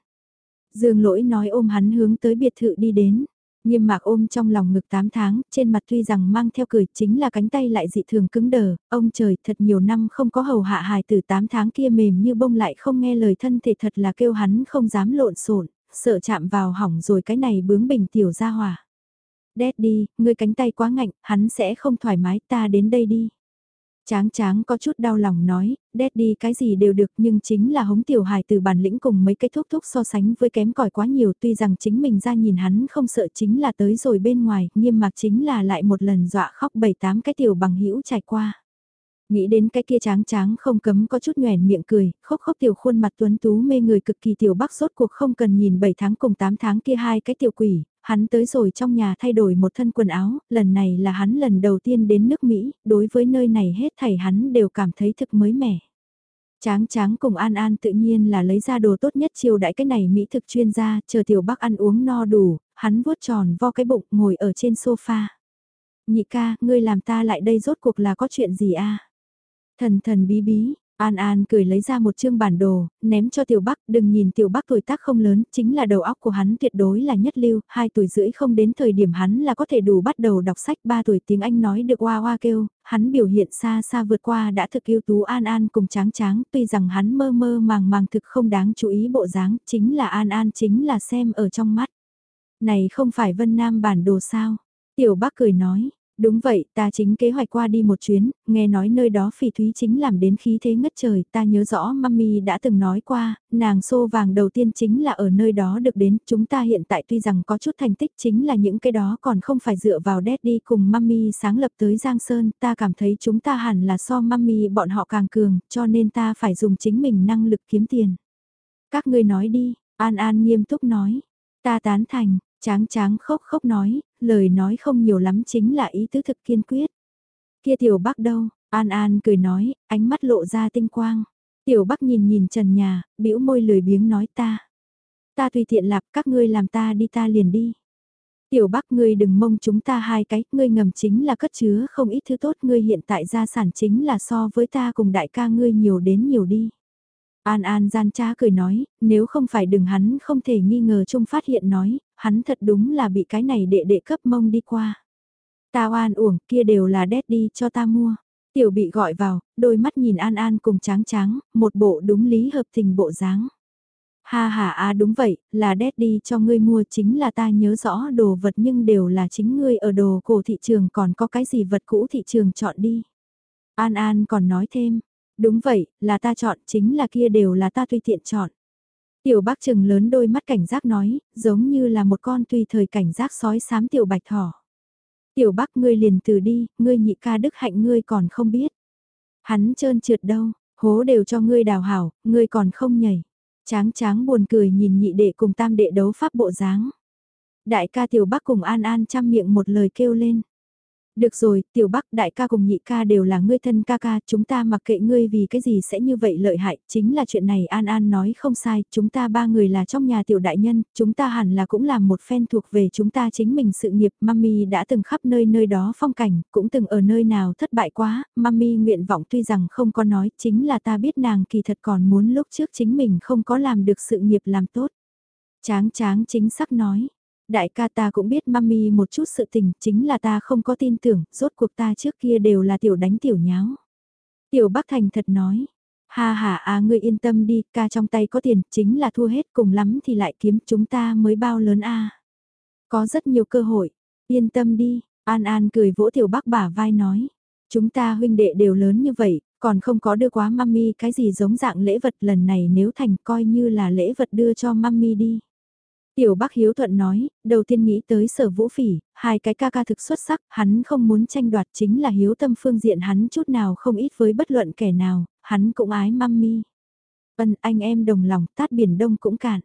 Dương lỗi nói ôm hắn hướng tới biệt thự đi đến. Nghiêm mạc ôm trong lòng ngực 8 tháng, trên mặt tuy rằng mang theo cười chính là cánh tay lại dị thường cứng đờ, ông trời thật nhiều năm không có hầu hạ hài từ 8 tháng kia mềm như bông lại không nghe lời thân thể thật là kêu hắn không dám lộn xộn sợ chạm vào hỏng rồi cái này bướng bình tiểu ra hòa. đi ngươi cánh tay quá ngạnh, hắn sẽ không thoải mái ta đến đây đi. Tráng tráng có chút đau lòng nói, Daddy cái gì đều được nhưng chính là hống tiểu hài từ bản lĩnh cùng mấy cái thúc thúc so sánh với kém cỏi quá nhiều tuy rằng chính mình ra nhìn hắn không sợ chính là tới rồi bên ngoài, nghiêm mặc chính là lại một lần dọa khóc bảy tám cái tiểu bằng hữu trải qua. Nghĩ đến cái kia tráng tráng không cấm có chút nhoèn miệng cười, khóc khóc tiểu khuôn mặt tuấn tú mê người cực kỳ tiểu bắc sốt cuộc không cần nhìn 7 tháng cùng 8 tháng kia hai cái tiểu quỷ, hắn tới rồi trong nhà thay đổi một thân quần áo, lần này là hắn lần đầu tiên đến nước Mỹ, đối với nơi này hết thảy hắn đều cảm thấy thực mới mẻ. Tráng tráng cùng An An tự nhiên là lấy ra đồ tốt nhất chiều đãi cái này Mỹ thực chuyên gia, chờ tiểu bác ăn uống no đủ, hắn vuốt tròn vo cái bụng ngồi ở trên sofa. Nhị ca, ngươi làm ta lại đây rốt cuộc là có chuyện gì a Thần thần bí bí, An An cười lấy ra một chương bản đồ, ném cho Tiểu Bắc, đừng nhìn Tiểu Bắc tuổi tác không lớn, chính là đầu óc của hắn tuyệt đối là nhất lưu, 2 tuổi rưỡi không đến thời điểm hắn là có thể đủ bắt đầu đọc sách 3 tuổi tiếng Anh nói được oa oa kêu, hắn biểu hiện xa xa vượt qua đã thực yêu tú An An cùng tráng tráng, tuy rằng hắn mơ mơ màng màng thực không đáng chú ý bộ dáng, chính là An An chính là xem ở trong mắt. Này không phải Vân Nam bản đồ sao? Tiểu Bắc cười nói, Đúng vậy, ta chính kế hoạch qua đi một chuyến, nghe nói nơi đó phỉ thúy chính làm đến khí thế ngất trời, ta nhớ rõ mami đã từng nói qua, nàng xô vàng đầu tiên chính là ở nơi đó được đến, chúng ta hiện tại tuy rằng có chút thành tích chính là những cái đó còn không phải dựa vào daddy cùng mami sáng lập tới Giang Sơn, ta cảm thấy chúng ta hẳn là so mami bọn họ càng cường, cho nên ta phải dùng chính mình năng lực kiếm tiền. Các ngươi nói đi, An An nghiêm túc nói, ta tán thành, Tráng tráng khóc khóc nói, lời nói không nhiều lắm chính là ý tứ thực kiên quyết. Kia tiểu bắc đâu, An An cười nói, ánh mắt lộ ra tinh quang. Tiểu bắc nhìn nhìn trần nhà, bĩu môi lười biếng nói ta. Ta tùy tiện lạp các ngươi làm ta đi ta liền đi. Tiểu bắc ngươi đừng mông chúng ta hai cái, ngươi ngầm chính là cất chứa không ít thứ tốt ngươi hiện tại gia sản chính là so với ta cùng đại ca ngươi nhiều đến nhiều đi. An An gian cha cười nói, nếu không phải đừng hắn không thể nghi ngờ chung phát hiện nói, hắn thật đúng là bị cái này đệ đệ cấp mông đi qua. Ta oan uổng kia đều là đét đi cho ta mua. Tiểu bị gọi vào, đôi mắt nhìn An An cùng tráng tráng, một bộ đúng lý hợp tình bộ dáng. Ha ha à đúng vậy, là đét đi cho ngươi mua chính là ta nhớ rõ đồ vật nhưng đều là chính ngươi ở đồ cổ thị trường còn có cái gì vật cũ thị trường chọn đi. An An còn nói thêm, Đúng vậy, là ta chọn, chính là kia đều là ta tùy tiện chọn. Tiểu bác trừng lớn đôi mắt cảnh giác nói, giống như là một con tùy thời cảnh giác sói xám tiểu bạch thỏ. Tiểu bác ngươi liền từ đi, ngươi nhị ca đức hạnh ngươi còn không biết. Hắn trơn trượt đâu, Hố đều cho ngươi đào hảo, ngươi còn không nhảy. Tráng tráng buồn cười nhìn nhị đệ cùng tam đệ đấu pháp bộ dáng. Đại ca tiểu bắc cùng an an chăm miệng một lời kêu lên. Được rồi, tiểu bắc đại ca cùng nhị ca đều là ngươi thân ca ca, chúng ta mặc kệ ngươi vì cái gì sẽ như vậy lợi hại, chính là chuyện này An An nói không sai, chúng ta ba người là trong nhà tiểu đại nhân, chúng ta hẳn là cũng làm một phen thuộc về chúng ta chính mình sự nghiệp, mami đã từng khắp nơi nơi đó phong cảnh, cũng từng ở nơi nào thất bại quá, mami nguyện vọng tuy rằng không có nói, chính là ta biết nàng kỳ thật còn muốn lúc trước chính mình không có làm được sự nghiệp làm tốt. Tráng tráng chính xác nói Đại ca ta cũng biết mami một chút sự tình, chính là ta không có tin tưởng, rốt cuộc ta trước kia đều là tiểu đánh tiểu nháo. Tiểu Bắc Thành thật nói, ha ha à ngươi yên tâm đi, ca trong tay có tiền, chính là thua hết cùng lắm thì lại kiếm chúng ta mới bao lớn a Có rất nhiều cơ hội, yên tâm đi, An An cười vỗ tiểu Bắc bả vai nói. Chúng ta huynh đệ đều lớn như vậy, còn không có đưa quá mami cái gì giống dạng lễ vật lần này nếu thành coi như là lễ vật đưa cho mami đi. Tiểu Bắc Hiếu Thuận nói, đầu tiên nghĩ tới sở vũ phỉ, hai cái ca ca thực xuất sắc, hắn không muốn tranh đoạt chính là hiếu tâm phương diện hắn chút nào không ít với bất luận kẻ nào, hắn cũng ái mami. Vân anh em đồng lòng tát biển đông cũng cạn.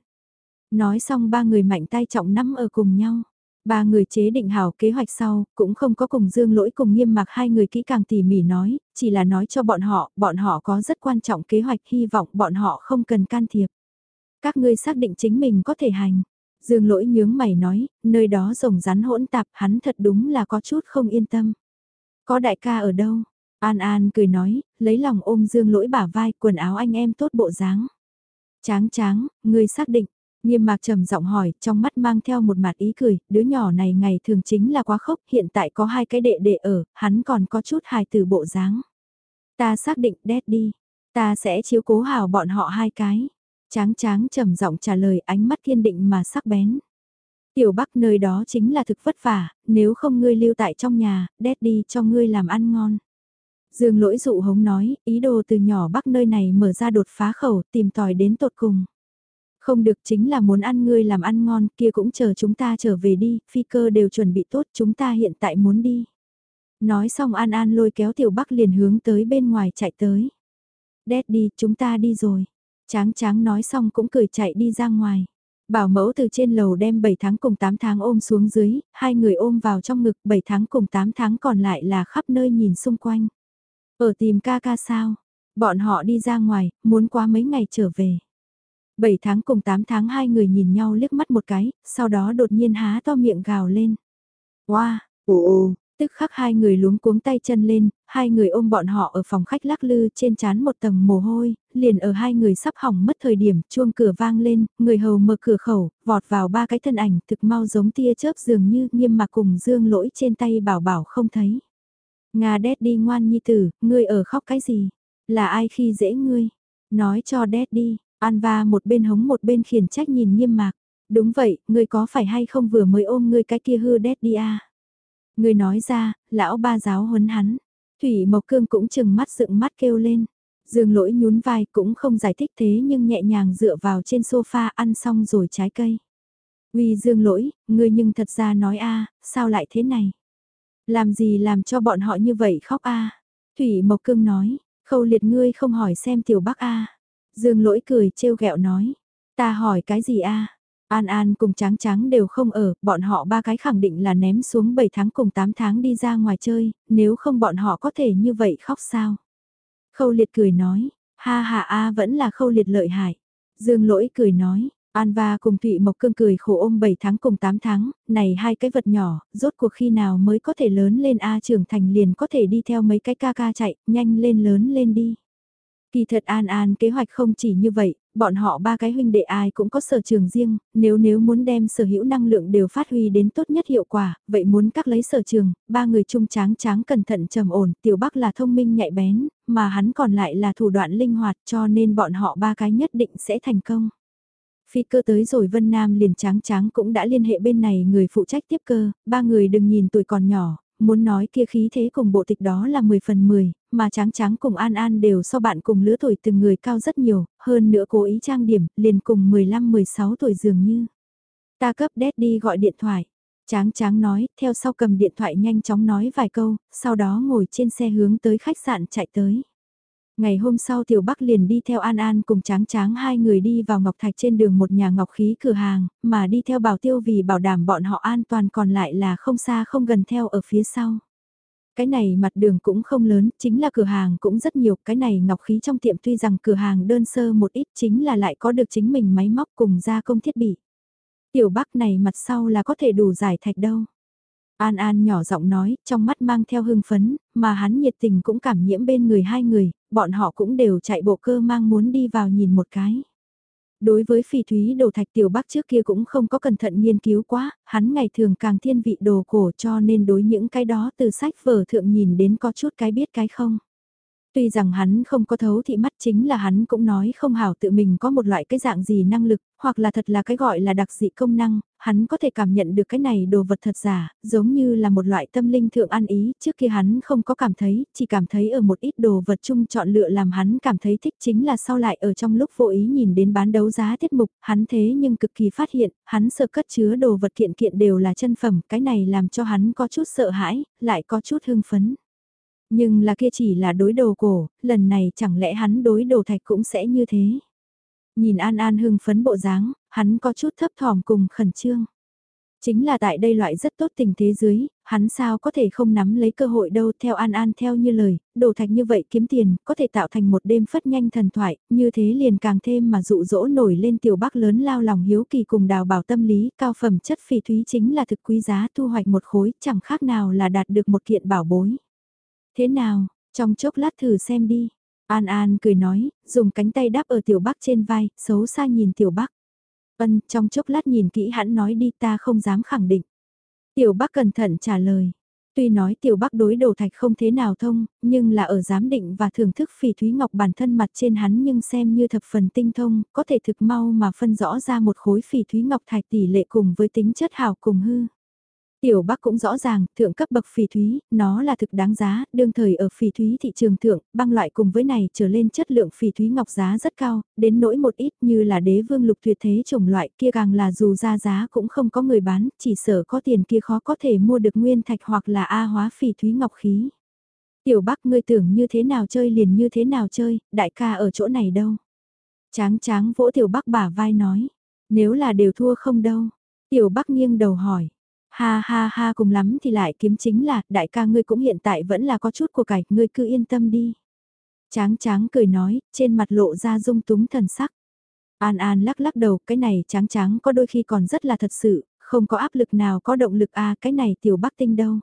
Nói xong ba người mạnh tay trọng nắm ở cùng nhau. Ba người chế định hảo kế hoạch sau, cũng không có cùng dương lỗi cùng nghiêm mặc hai người kỹ càng tỉ mỉ nói, chỉ là nói cho bọn họ, bọn họ có rất quan trọng kế hoạch hy vọng bọn họ không cần can thiệp. Các ngươi xác định chính mình có thể hành. Dương lỗi nhướng mày nói, nơi đó rồng rắn hỗn tạp hắn thật đúng là có chút không yên tâm. Có đại ca ở đâu? An An cười nói, lấy lòng ôm dương lỗi bả vai quần áo anh em tốt bộ dáng. Tráng tráng, ngươi xác định. Nghiêm mạc trầm giọng hỏi, trong mắt mang theo một mặt ý cười, đứa nhỏ này ngày thường chính là quá khốc, hiện tại có hai cái đệ đệ ở, hắn còn có chút hài từ bộ dáng. Ta xác định đét đi, ta sẽ chiếu cố hào bọn họ hai cái. Tráng tráng trầm giọng trả lời ánh mắt kiên định mà sắc bén. Tiểu Bắc nơi đó chính là thực vất vả, nếu không ngươi lưu tại trong nhà, đét đi cho ngươi làm ăn ngon. Dương lỗi dụ hống nói, ý đồ từ nhỏ Bắc nơi này mở ra đột phá khẩu, tìm tòi đến tột cùng. Không được chính là muốn ăn ngươi làm ăn ngon, kia cũng chờ chúng ta trở về đi, phi cơ đều chuẩn bị tốt, chúng ta hiện tại muốn đi. Nói xong An An lôi kéo Tiểu Bắc liền hướng tới bên ngoài chạy tới. Đét đi, chúng ta đi rồi. Tráng tráng nói xong cũng cười chạy đi ra ngoài. Bảo mẫu từ trên lầu đem 7 tháng cùng 8 tháng ôm xuống dưới, hai người ôm vào trong ngực 7 tháng cùng 8 tháng còn lại là khắp nơi nhìn xung quanh. Ở tìm ca ca sao? Bọn họ đi ra ngoài, muốn qua mấy ngày trở về. 7 tháng cùng 8 tháng hai người nhìn nhau liếc mắt một cái, sau đó đột nhiên há to miệng gào lên. Wow, ồ ồ, Tức khắc hai người luống cuống tay chân lên, hai người ôm bọn họ ở phòng khách lắc lư trên chán một tầng mồ hôi, liền ở hai người sắp hỏng mất thời điểm, chuông cửa vang lên, người hầu mở cửa khẩu, vọt vào ba cái thân ảnh thực mau giống tia chớp dường như nghiêm mặc cùng dương lỗi trên tay bảo bảo không thấy. Nga đét đi ngoan nhi tử, ngươi ở khóc cái gì? Là ai khi dễ ngươi? Nói cho đét đi, An va một bên hống một bên khiển trách nhìn nghiêm mạc. Đúng vậy, ngươi có phải hay không vừa mới ôm ngươi cái kia hư đét đi à? Người nói ra, lão ba giáo huấn hắn. Thủy Mộc Cương cũng chừng mắt dựng mắt kêu lên. Dương lỗi nhún vai cũng không giải thích thế nhưng nhẹ nhàng dựa vào trên sofa ăn xong rồi trái cây. Vì dương lỗi, ngươi nhưng thật ra nói a sao lại thế này? Làm gì làm cho bọn họ như vậy khóc a Thủy Mộc Cương nói, khâu liệt ngươi không hỏi xem tiểu bắc a Dương lỗi cười trêu ghẹo nói, ta hỏi cái gì a An An cùng Tráng Tráng đều không ở, bọn họ ba cái khẳng định là ném xuống 7 tháng cùng 8 tháng đi ra ngoài chơi, nếu không bọn họ có thể như vậy khóc sao? Khâu liệt cười nói, ha ha a vẫn là khâu liệt lợi hại. Dương lỗi cười nói, An và cùng Thụy Mộc Cương cười khổ ôm 7 tháng cùng 8 tháng, này hai cái vật nhỏ, rốt cuộc khi nào mới có thể lớn lên A trưởng thành liền có thể đi theo mấy cái ca ca chạy, nhanh lên lớn lên đi. Kỳ thật An An kế hoạch không chỉ như vậy, bọn họ ba cái huynh đệ ai cũng có sở trường riêng, nếu nếu muốn đem sở hữu năng lượng đều phát huy đến tốt nhất hiệu quả, vậy muốn các lấy sở trường, ba người chung tráng tráng cẩn thận trầm ổn, tiểu bắc là thông minh nhạy bén, mà hắn còn lại là thủ đoạn linh hoạt cho nên bọn họ ba cái nhất định sẽ thành công. Phi cơ tới rồi Vân Nam liền tráng tráng cũng đã liên hệ bên này người phụ trách tiếp cơ, ba người đừng nhìn tuổi còn nhỏ, muốn nói kia khí thế cùng bộ tịch đó là 10 phần 10, mà tráng tráng cùng An An đều so bạn cùng lứa tuổi từng người cao rất nhiều, hơn nữa cố ý trang điểm, liền cùng 15-16 tuổi dường như. Ta cấp đi gọi điện thoại. Tráng tráng nói, theo sau cầm điện thoại nhanh chóng nói vài câu, sau đó ngồi trên xe hướng tới khách sạn chạy tới. Ngày hôm sau Tiểu Bắc liền đi theo An An cùng Tráng Tráng hai người đi vào Ngọc Thạch trên đường một nhà ngọc khí cửa hàng, mà đi theo Bảo Tiêu vì bảo đảm bọn họ an toàn còn lại là không xa không gần theo ở phía sau. Cái này mặt đường cũng không lớn, chính là cửa hàng cũng rất nhiều, cái này ngọc khí trong tiệm tuy rằng cửa hàng đơn sơ một ít chính là lại có được chính mình máy móc cùng gia công thiết bị. Tiểu Bắc này mặt sau là có thể đủ giải thạch đâu. An An nhỏ giọng nói, trong mắt mang theo hưng phấn, mà hắn nhiệt tình cũng cảm nhiễm bên người hai người, bọn họ cũng đều chạy bộ cơ mang muốn đi vào nhìn một cái. Đối với phỉ thúy đồ thạch tiểu bắc trước kia cũng không có cẩn thận nghiên cứu quá, hắn ngày thường càng thiên vị đồ cổ cho nên đối những cái đó từ sách vở thượng nhìn đến có chút cái biết cái không. Tuy rằng hắn không có thấu thị mắt chính là hắn cũng nói không hảo tự mình có một loại cái dạng gì năng lực, hoặc là thật là cái gọi là đặc dị công năng, hắn có thể cảm nhận được cái này đồ vật thật giả, giống như là một loại tâm linh thượng ăn ý, trước kia hắn không có cảm thấy, chỉ cảm thấy ở một ít đồ vật chung chọn lựa làm hắn cảm thấy thích chính là sau lại ở trong lúc vô ý nhìn đến bán đấu giá tiết mục, hắn thế nhưng cực kỳ phát hiện, hắn sợ cất chứa đồ vật kiện kiện đều là chân phẩm, cái này làm cho hắn có chút sợ hãi, lại có chút hưng phấn. Nhưng là kia chỉ là đối đồ cổ, lần này chẳng lẽ hắn đối đồ thạch cũng sẽ như thế. Nhìn An An hưng phấn bộ dáng, hắn có chút thấp thỏm cùng khẩn trương. Chính là tại đây loại rất tốt tình thế dưới, hắn sao có thể không nắm lấy cơ hội đâu theo An An theo như lời, đồ thạch như vậy kiếm tiền, có thể tạo thành một đêm phất nhanh thần thoại, như thế liền càng thêm mà dụ dỗ nổi lên tiểu bắc lớn lao lòng hiếu kỳ cùng đào bảo tâm lý, cao phẩm chất phỉ thúy chính là thực quý giá thu hoạch một khối, chẳng khác nào là đạt được một kiện bảo bối. Thế nào, trong chốc lát thử xem đi. An An cười nói, dùng cánh tay đáp ở tiểu bắc trên vai, xấu xa nhìn tiểu bắc. Ân, trong chốc lát nhìn kỹ hãn nói đi ta không dám khẳng định. Tiểu bắc cẩn thận trả lời. Tuy nói tiểu bắc đối đồ thạch không thế nào thông, nhưng là ở giám định và thưởng thức phỉ thúy ngọc bản thân mặt trên hắn nhưng xem như thập phần tinh thông, có thể thực mau mà phân rõ ra một khối phỉ thúy ngọc thạch tỷ lệ cùng với tính chất hảo cùng hư. Tiểu Bắc cũng rõ ràng, thượng cấp bậc phỉ thúy, nó là thực đáng giá, đương thời ở phỉ thúy thị trường thượng, băng loại cùng với này trở lên chất lượng phỉ thúy ngọc giá rất cao, đến nỗi một ít như là đế vương lục tuyệt thế chủng loại kia càng là dù ra giá cũng không có người bán, chỉ sở có tiền kia khó có thể mua được nguyên thạch hoặc là A hóa phỉ thúy ngọc khí. Tiểu Bắc ngươi tưởng như thế nào chơi liền như thế nào chơi, đại ca ở chỗ này đâu. Tráng tráng vỗ Tiểu Bắc bả vai nói, nếu là đều thua không đâu. Tiểu Bắc nghiêng đầu hỏi, Ha ha ha cùng lắm thì lại kiếm chính là, đại ca ngươi cũng hiện tại vẫn là có chút của cải, ngươi cứ yên tâm đi. Tráng tráng cười nói, trên mặt lộ ra dung túng thần sắc. An An lắc lắc đầu, cái này tráng tráng có đôi khi còn rất là thật sự, không có áp lực nào có động lực à, cái này tiểu bắc tinh đâu.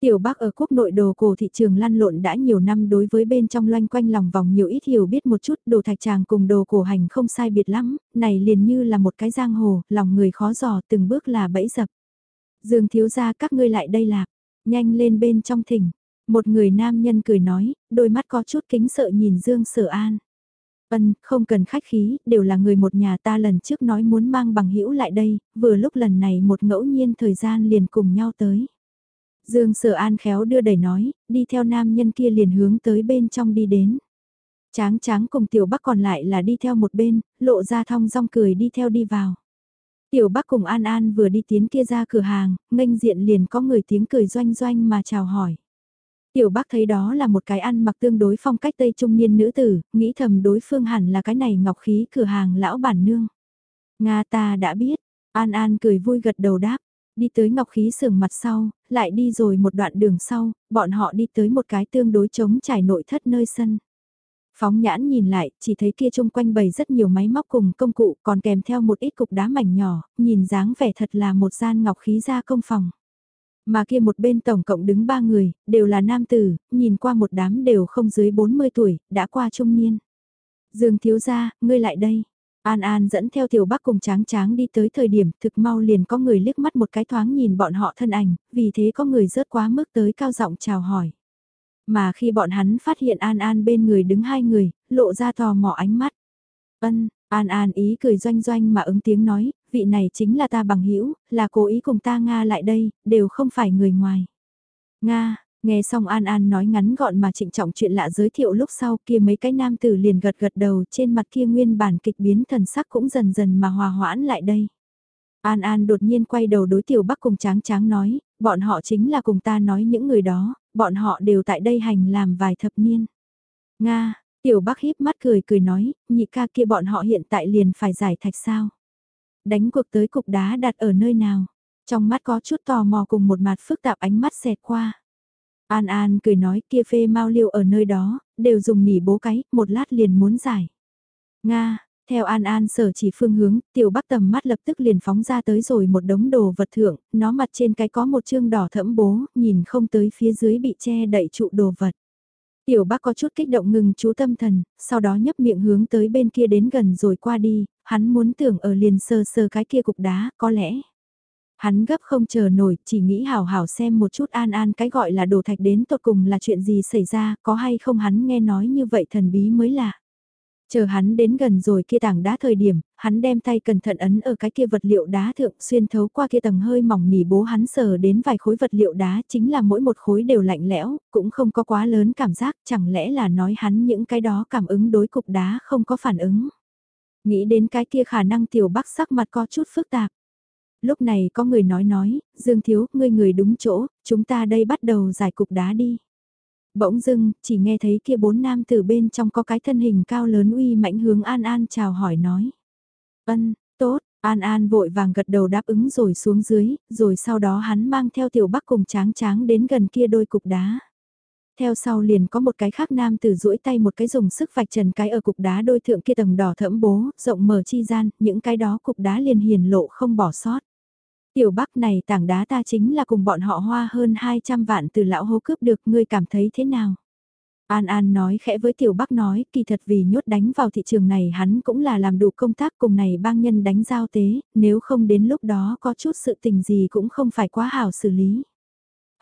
Tiểu Bắc ở quốc nội đồ cổ thị trường lăn lộn đã nhiều năm đối với bên trong loanh quanh lòng vòng nhiều ít hiểu biết một chút đồ thạch tràng cùng đồ cổ hành không sai biệt lắm, này liền như là một cái giang hồ, lòng người khó dò từng bước là bẫy dập. Dương thiếu gia các ngươi lại đây lạc, nhanh lên bên trong thỉnh. Một người nam nhân cười nói, đôi mắt có chút kính sợ nhìn Dương Sở An. Ân, không cần khách khí, đều là người một nhà ta lần trước nói muốn mang bằng hữu lại đây, vừa lúc lần này một ngẫu nhiên thời gian liền cùng nhau tới. Dương Sở An khéo đưa đẩy nói, đi theo nam nhân kia liền hướng tới bên trong đi đến. Tráng tráng cùng tiểu bắc còn lại là đi theo một bên, lộ ra thong rong cười đi theo đi vào. Tiểu Bắc cùng An An vừa đi tiến kia ra cửa hàng, nghênh diện liền có người tiếng cười doanh doanh mà chào hỏi. Tiểu Bắc thấy đó là một cái ăn mặc tương đối phong cách Tây Trung niên nữ tử, nghĩ thầm đối phương hẳn là cái này ngọc khí cửa hàng lão bản nương. Nga ta đã biết, An An cười vui gật đầu đáp, đi tới ngọc khí sưởng mặt sau, lại đi rồi một đoạn đường sau, bọn họ đi tới một cái tương đối trống trải nội thất nơi sân. Phóng nhãn nhìn lại, chỉ thấy kia chung quanh bày rất nhiều máy móc cùng công cụ còn kèm theo một ít cục đá mảnh nhỏ, nhìn dáng vẻ thật là một gian ngọc khí gia công phòng. Mà kia một bên tổng cộng đứng ba người, đều là nam tử, nhìn qua một đám đều không dưới 40 tuổi, đã qua trung niên. Dương thiếu gia, ngươi lại đây. An An dẫn theo tiểu bắc cùng tráng tráng đi tới thời điểm thực mau liền có người liếc mắt một cái thoáng nhìn bọn họ thân ảnh, vì thế có người rớt quá mức tới cao giọng chào hỏi. Mà khi bọn hắn phát hiện An An bên người đứng hai người, lộ ra tò mò ánh mắt. Ân, An An ý cười doanh doanh mà ứng tiếng nói, vị này chính là ta bằng hữu là cố ý cùng ta Nga lại đây, đều không phải người ngoài. Nga, nghe xong An An nói ngắn gọn mà trịnh trọng chuyện lạ giới thiệu lúc sau kia mấy cái nam tử liền gật gật đầu trên mặt kia nguyên bản kịch biến thần sắc cũng dần dần mà hòa hoãn lại đây. An An đột nhiên quay đầu đối tiểu bắc cùng tráng tráng nói, bọn họ chính là cùng ta nói những người đó, bọn họ đều tại đây hành làm vài thập niên. Nga, Tiểu Bắc híp mắt cười cười nói, nhị ca kia bọn họ hiện tại liền phải giải thạch sao. Đánh cuộc tới cục đá đặt ở nơi nào. Trong mắt có chút tò mò cùng một mặt phức tạp ánh mắt xẹt qua. An An cười nói kia phê mau liêu ở nơi đó, đều dùng nỉ bố cái, một lát liền muốn giải. Nga, theo An An sở chỉ phương hướng, tiểu bắc tầm mắt lập tức liền phóng ra tới rồi một đống đồ vật thượng, nó mặt trên cái có một chương đỏ thẫm bố, nhìn không tới phía dưới bị che đậy trụ đồ vật. Tiểu bác có chút kích động ngừng chú tâm thần, sau đó nhấp miệng hướng tới bên kia đến gần rồi qua đi, hắn muốn tưởng ở liền sơ sơ cái kia cục đá, có lẽ. Hắn gấp không chờ nổi, chỉ nghĩ hào hào xem một chút an an cái gọi là đồ thạch đến tột cùng là chuyện gì xảy ra, có hay không hắn nghe nói như vậy thần bí mới lạ. Chờ hắn đến gần rồi kia tảng đá thời điểm, hắn đem tay cẩn thận ấn ở cái kia vật liệu đá thượng xuyên thấu qua kia tầng hơi mỏng nỉ bố hắn sờ đến vài khối vật liệu đá chính là mỗi một khối đều lạnh lẽo, cũng không có quá lớn cảm giác, chẳng lẽ là nói hắn những cái đó cảm ứng đối cục đá không có phản ứng. Nghĩ đến cái kia khả năng tiểu bắc sắc mặt có chút phức tạp. Lúc này có người nói nói, Dương Thiếu, ngươi người đúng chỗ, chúng ta đây bắt đầu giải cục đá đi. Bỗng dưng, chỉ nghe thấy kia bốn nam từ bên trong có cái thân hình cao lớn uy mãnh hướng An An chào hỏi nói. Ân, tốt, An An vội vàng gật đầu đáp ứng rồi xuống dưới, rồi sau đó hắn mang theo tiểu bắc cùng tráng tráng đến gần kia đôi cục đá. Theo sau liền có một cái khác nam từ duỗi tay một cái dùng sức vạch trần cái ở cục đá đôi thượng kia tầng đỏ thẫm bố, rộng mở chi gian, những cái đó cục đá liền hiền lộ không bỏ sót. Tiểu Bắc này tảng đá ta chính là cùng bọn họ hoa hơn 200 vạn từ lão hố cướp được ngươi cảm thấy thế nào? An An nói khẽ với Tiểu Bắc nói kỳ thật vì nhốt đánh vào thị trường này hắn cũng là làm đủ công tác cùng này bang nhân đánh giao tế, nếu không đến lúc đó có chút sự tình gì cũng không phải quá hảo xử lý.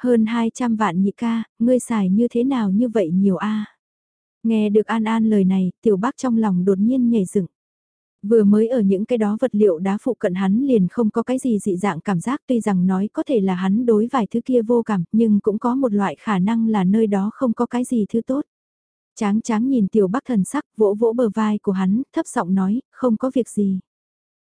Hơn 200 vạn nhị ca, ngươi xài như thế nào như vậy nhiều a Nghe được An An lời này, Tiểu Bắc trong lòng đột nhiên nhảy dựng. Vừa mới ở những cái đó vật liệu đá phụ cận hắn liền không có cái gì dị dạng cảm giác, tuy rằng nói có thể là hắn đối vài thứ kia vô cảm, nhưng cũng có một loại khả năng là nơi đó không có cái gì thứ tốt. Tráng tráng nhìn tiểu bắc thần sắc, vỗ vỗ bờ vai của hắn, thấp giọng nói, không có việc gì.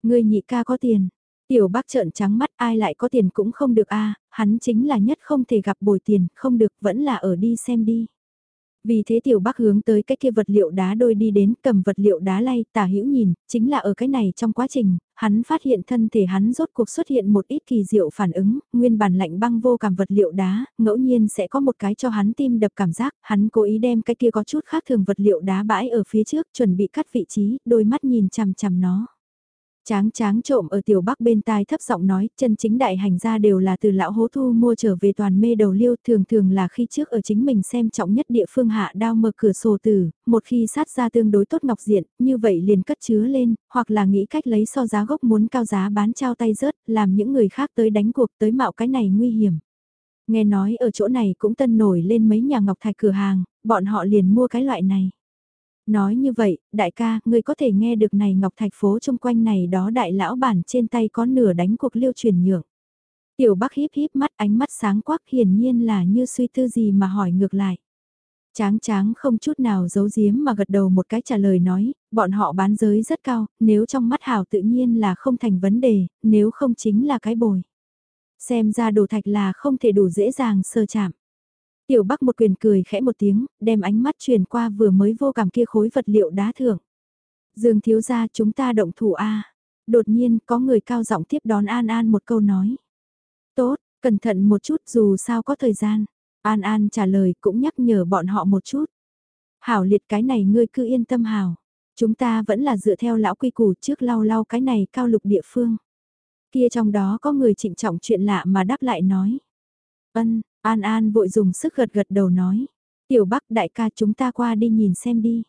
Người nhị ca có tiền. Tiểu bác trợn trắng mắt, ai lại có tiền cũng không được a, hắn chính là nhất không thể gặp bồi tiền, không được, vẫn là ở đi xem đi. Vì thế tiểu bắc hướng tới cái kia vật liệu đá đôi đi đến cầm vật liệu đá lay tả hữu nhìn, chính là ở cái này trong quá trình, hắn phát hiện thân thể hắn rốt cuộc xuất hiện một ít kỳ diệu phản ứng, nguyên bản lạnh băng vô cảm vật liệu đá, ngẫu nhiên sẽ có một cái cho hắn tim đập cảm giác, hắn cố ý đem cái kia có chút khác thường vật liệu đá bãi ở phía trước chuẩn bị cắt vị trí, đôi mắt nhìn chằm chằm nó. Tráng tráng trộm ở tiểu bắc bên tai thấp giọng nói, chân chính đại hành gia đều là từ lão hố thu mua trở về toàn mê đầu liêu, thường thường là khi trước ở chính mình xem trọng nhất địa phương hạ đao mở cửa sổ tử, một khi sát ra tương đối tốt ngọc diện, như vậy liền cất chứa lên, hoặc là nghĩ cách lấy so giá gốc muốn cao giá bán trao tay rớt, làm những người khác tới đánh cuộc tới mạo cái này nguy hiểm. Nghe nói ở chỗ này cũng tân nổi lên mấy nhà ngọc thạch cửa hàng, bọn họ liền mua cái loại này. Nói như vậy, đại ca, ngươi có thể nghe được này Ngọc Thạch phố chung quanh này đó đại lão bản trên tay có nửa đánh cuộc liêu truyền nhượng. Tiểu Bắc híp híp mắt ánh mắt sáng quắc hiển nhiên là như suy tư gì mà hỏi ngược lại. Tráng tráng không chút nào giấu giếm mà gật đầu một cái trả lời nói, bọn họ bán giới rất cao, nếu trong mắt hảo tự nhiên là không thành vấn đề, nếu không chính là cái bồi. Xem ra đồ thạch là không thể đủ dễ dàng sơ chạm. Tiểu Bắc một quyền cười khẽ một tiếng, đem ánh mắt truyền qua vừa mới vô cảm kia khối vật liệu đá thưởng. Dương thiếu gia chúng ta động thủ A. Đột nhiên có người cao giọng tiếp đón An An một câu nói. Tốt, cẩn thận một chút dù sao có thời gian. An An trả lời cũng nhắc nhở bọn họ một chút. Hảo liệt cái này ngươi cứ yên tâm hảo. Chúng ta vẫn là dựa theo lão quy củ trước lau lau cái này cao lục địa phương. Kia trong đó có người trịnh trọng chuyện lạ mà đáp lại nói. Ân, An An vội dùng sức gật gật đầu nói. Tiểu Bắc đại ca chúng ta qua đi nhìn xem đi.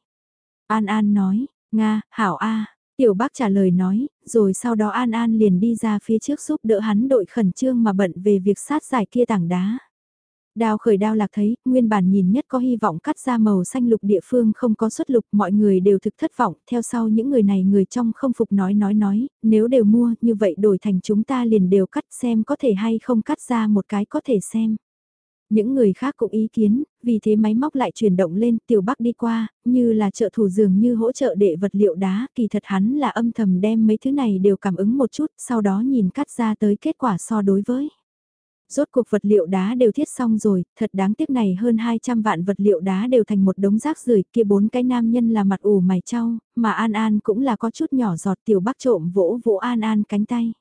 An An nói, Nga, Hảo A. Tiểu Bắc trả lời nói, rồi sau đó An An liền đi ra phía trước giúp đỡ hắn đội khẩn trương mà bận về việc sát giải kia tảng đá. Đào khởi đao lạc thấy, nguyên bản nhìn nhất có hy vọng cắt ra màu xanh lục địa phương không có xuất lục, mọi người đều thực thất vọng, theo sau những người này người trong không phục nói nói nói, nếu đều mua như vậy đổi thành chúng ta liền đều cắt xem có thể hay không cắt ra một cái có thể xem. Những người khác cũng ý kiến, vì thế máy móc lại chuyển động lên, tiểu bắc đi qua, như là trợ thủ dường như hỗ trợ đệ vật liệu đá, kỳ thật hắn là âm thầm đem mấy thứ này đều cảm ứng một chút, sau đó nhìn cắt ra tới kết quả so đối với. Rốt cuộc vật liệu đá đều thiết xong rồi, thật đáng tiếc này hơn 200 vạn vật liệu đá đều thành một đống rác rưởi kia bốn cái nam nhân là mặt ủ mày trao, mà An An cũng là có chút nhỏ giọt tiểu bắc trộm vỗ vỗ An An cánh tay.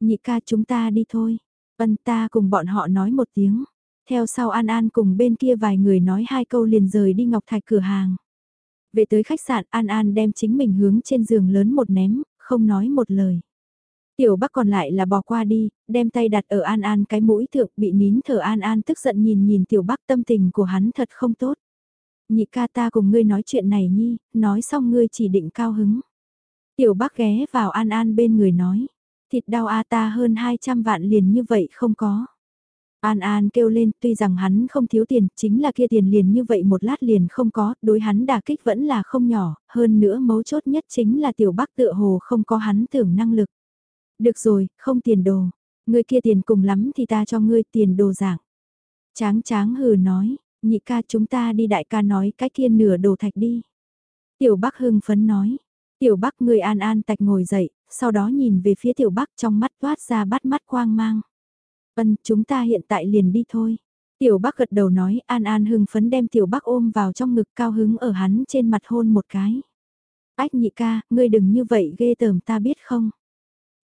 Nhị ca chúng ta đi thôi, ân ta cùng bọn họ nói một tiếng. Theo sau An An cùng bên kia vài người nói hai câu liền rời đi Ngọc Thạch cửa hàng. Về tới khách sạn An An đem chính mình hướng trên giường lớn một ném, không nói một lời. Tiểu Bắc còn lại là bỏ qua đi, đem tay đặt ở An An cái mũi thượng bị nín thở An An tức giận nhìn nhìn Tiểu Bắc tâm tình của hắn thật không tốt. Nhị ca ta cùng ngươi nói chuyện này nhi, nói xong ngươi chỉ định cao hứng. Tiểu Bắc ghé vào An An bên người nói, thịt đau a ta hơn 200 vạn liền như vậy không có. An An kêu lên tuy rằng hắn không thiếu tiền, chính là kia tiền liền như vậy một lát liền không có, đối hắn đả kích vẫn là không nhỏ, hơn nữa mấu chốt nhất chính là tiểu bắc tựa hồ không có hắn tưởng năng lực. Được rồi, không tiền đồ. Người kia tiền cùng lắm thì ta cho ngươi tiền đồ dạng. Tráng tráng hừ nói, nhị ca chúng ta đi đại ca nói cái kia nửa đồ thạch đi. Tiểu Bắc hưng phấn nói. Tiểu Bắc người an an tạch ngồi dậy, sau đó nhìn về phía Tiểu Bắc trong mắt toát ra bắt mắt quang mang. Ân, chúng ta hiện tại liền đi thôi. Tiểu Bắc gật đầu nói an an hưng phấn đem Tiểu Bắc ôm vào trong ngực cao hứng ở hắn trên mặt hôn một cái. Ách nhị ca, ngươi đừng như vậy ghê tởm ta biết không?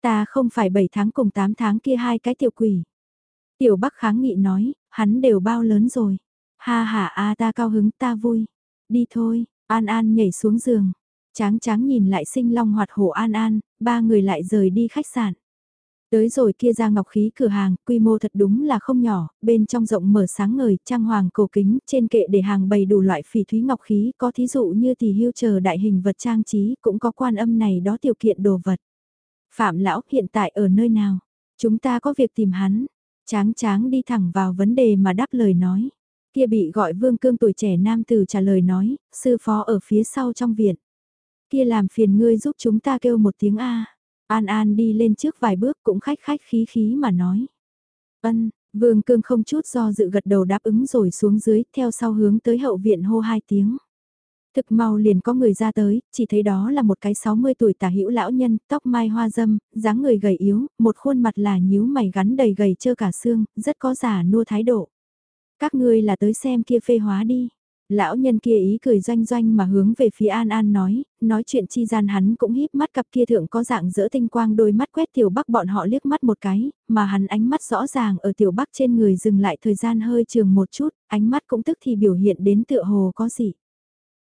Ta không phải 7 tháng cùng 8 tháng kia hai cái tiểu quỷ. Tiểu Bắc kháng nghị nói, hắn đều bao lớn rồi. Ha ha a ta cao hứng ta vui. Đi thôi, An An nhảy xuống giường. Tráng tráng nhìn lại sinh long hoạt hổ An An, ba người lại rời đi khách sạn. Tới rồi kia ra ngọc khí cửa hàng, quy mô thật đúng là không nhỏ, bên trong rộng mở sáng ngời, trang hoàng cổ kính, trên kệ để hàng bày đủ loại phỉ thúy ngọc khí, có thí dụ như tỷ hưu chờ đại hình vật trang trí, cũng có quan âm này đó tiểu kiện đồ vật. Phạm lão hiện tại ở nơi nào? Chúng ta có việc tìm hắn. Tráng tráng đi thẳng vào vấn đề mà đáp lời nói. Kia bị gọi vương cương tuổi trẻ nam tử trả lời nói, sư phó ở phía sau trong viện. Kia làm phiền ngươi giúp chúng ta kêu một tiếng A. An An đi lên trước vài bước cũng khách khách khí khí mà nói. Ân, vương cương không chút do dự gật đầu đáp ứng rồi xuống dưới theo sau hướng tới hậu viện hô hai tiếng. Thực mau liền có người ra tới, chỉ thấy đó là một cái 60 tuổi tả hữu lão nhân, tóc mai hoa dâm, dáng người gầy yếu, một khuôn mặt là nhíu mày gắn đầy gầy trơ cả xương, rất có giả nua thái độ. Các ngươi là tới xem kia phê hóa đi. Lão nhân kia ý cười doanh doanh mà hướng về phía An An nói, nói chuyện chi gian hắn cũng híp mắt cặp kia thượng có dạng giữa tinh quang đôi mắt quét tiểu bắc bọn họ liếc mắt một cái, mà hắn ánh mắt rõ ràng ở tiểu bắc trên người dừng lại thời gian hơi trường một chút, ánh mắt cũng tức thì biểu hiện đến tựa hồ có gì.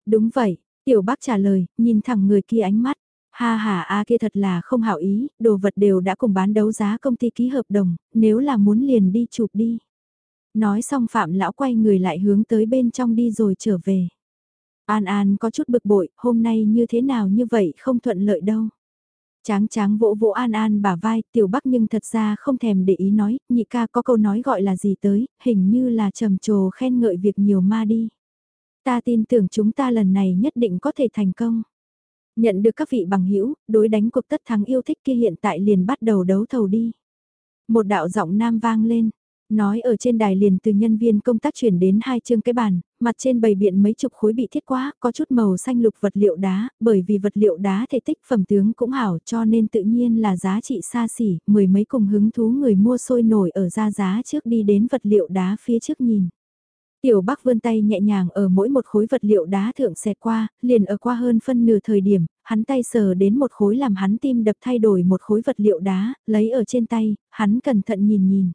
Đúng vậy, tiểu bắc trả lời, nhìn thẳng người kia ánh mắt. Ha ha a kia thật là không hảo ý, đồ vật đều đã cùng bán đấu giá công ty ký hợp đồng, nếu là muốn liền đi chụp đi. Nói xong phạm lão quay người lại hướng tới bên trong đi rồi trở về. An An có chút bực bội, hôm nay như thế nào như vậy không thuận lợi đâu. Tráng tráng vỗ vỗ An An bả vai, tiểu bắc nhưng thật ra không thèm để ý nói, nhị ca có câu nói gọi là gì tới, hình như là trầm trồ khen ngợi việc nhiều ma đi. Ta tin tưởng chúng ta lần này nhất định có thể thành công. Nhận được các vị bằng hữu đối đánh cuộc tất thắng yêu thích kia hiện tại liền bắt đầu đấu thầu đi. Một đạo giọng nam vang lên, nói ở trên đài liền từ nhân viên công tác chuyển đến hai chương cái bàn, mặt trên bày biện mấy chục khối bị thiết quá, có chút màu xanh lục vật liệu đá, bởi vì vật liệu đá thể tích phẩm tướng cũng hảo cho nên tự nhiên là giá trị xa xỉ, mười mấy cùng hứng thú người mua sôi nổi ở ra giá trước đi đến vật liệu đá phía trước nhìn. Tiểu Bắc vươn tay nhẹ nhàng ở mỗi một khối vật liệu đá thượng xẹt qua, liền ở qua hơn phân nửa thời điểm, hắn tay sờ đến một khối làm hắn tim đập thay đổi một khối vật liệu đá, lấy ở trên tay, hắn cẩn thận nhìn nhìn.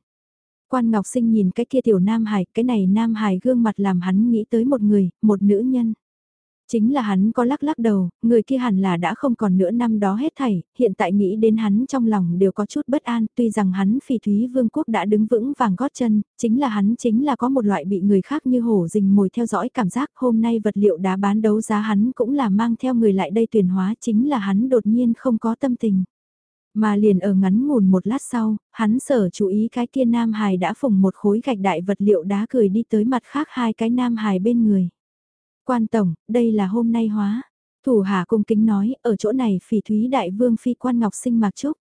Quan Ngọc Sinh nhìn cái kia tiểu Nam Hải, cái này Nam Hải gương mặt làm hắn nghĩ tới một người, một nữ nhân. Chính là hắn có lắc lắc đầu, người kia hẳn là đã không còn nữa năm đó hết thảy, hiện tại nghĩ đến hắn trong lòng đều có chút bất an, tuy rằng hắn phỉ thúy vương quốc đã đứng vững vàng gót chân, chính là hắn chính là có một loại bị người khác như hổ rình mồi theo dõi cảm giác hôm nay vật liệu đá bán đấu giá hắn cũng là mang theo người lại đây tuyển hóa chính là hắn đột nhiên không có tâm tình. Mà liền ở ngắn ngủn một lát sau, hắn sở chú ý cái kia nam hài đã phùng một khối gạch đại vật liệu đá cười đi tới mặt khác hai cái nam hài bên người. Quan tổng, đây là hôm nay hóa. Thủ hạ cung kính nói, ở chỗ này phỉ thúy đại vương phi quan ngọc sinh mặc trúc.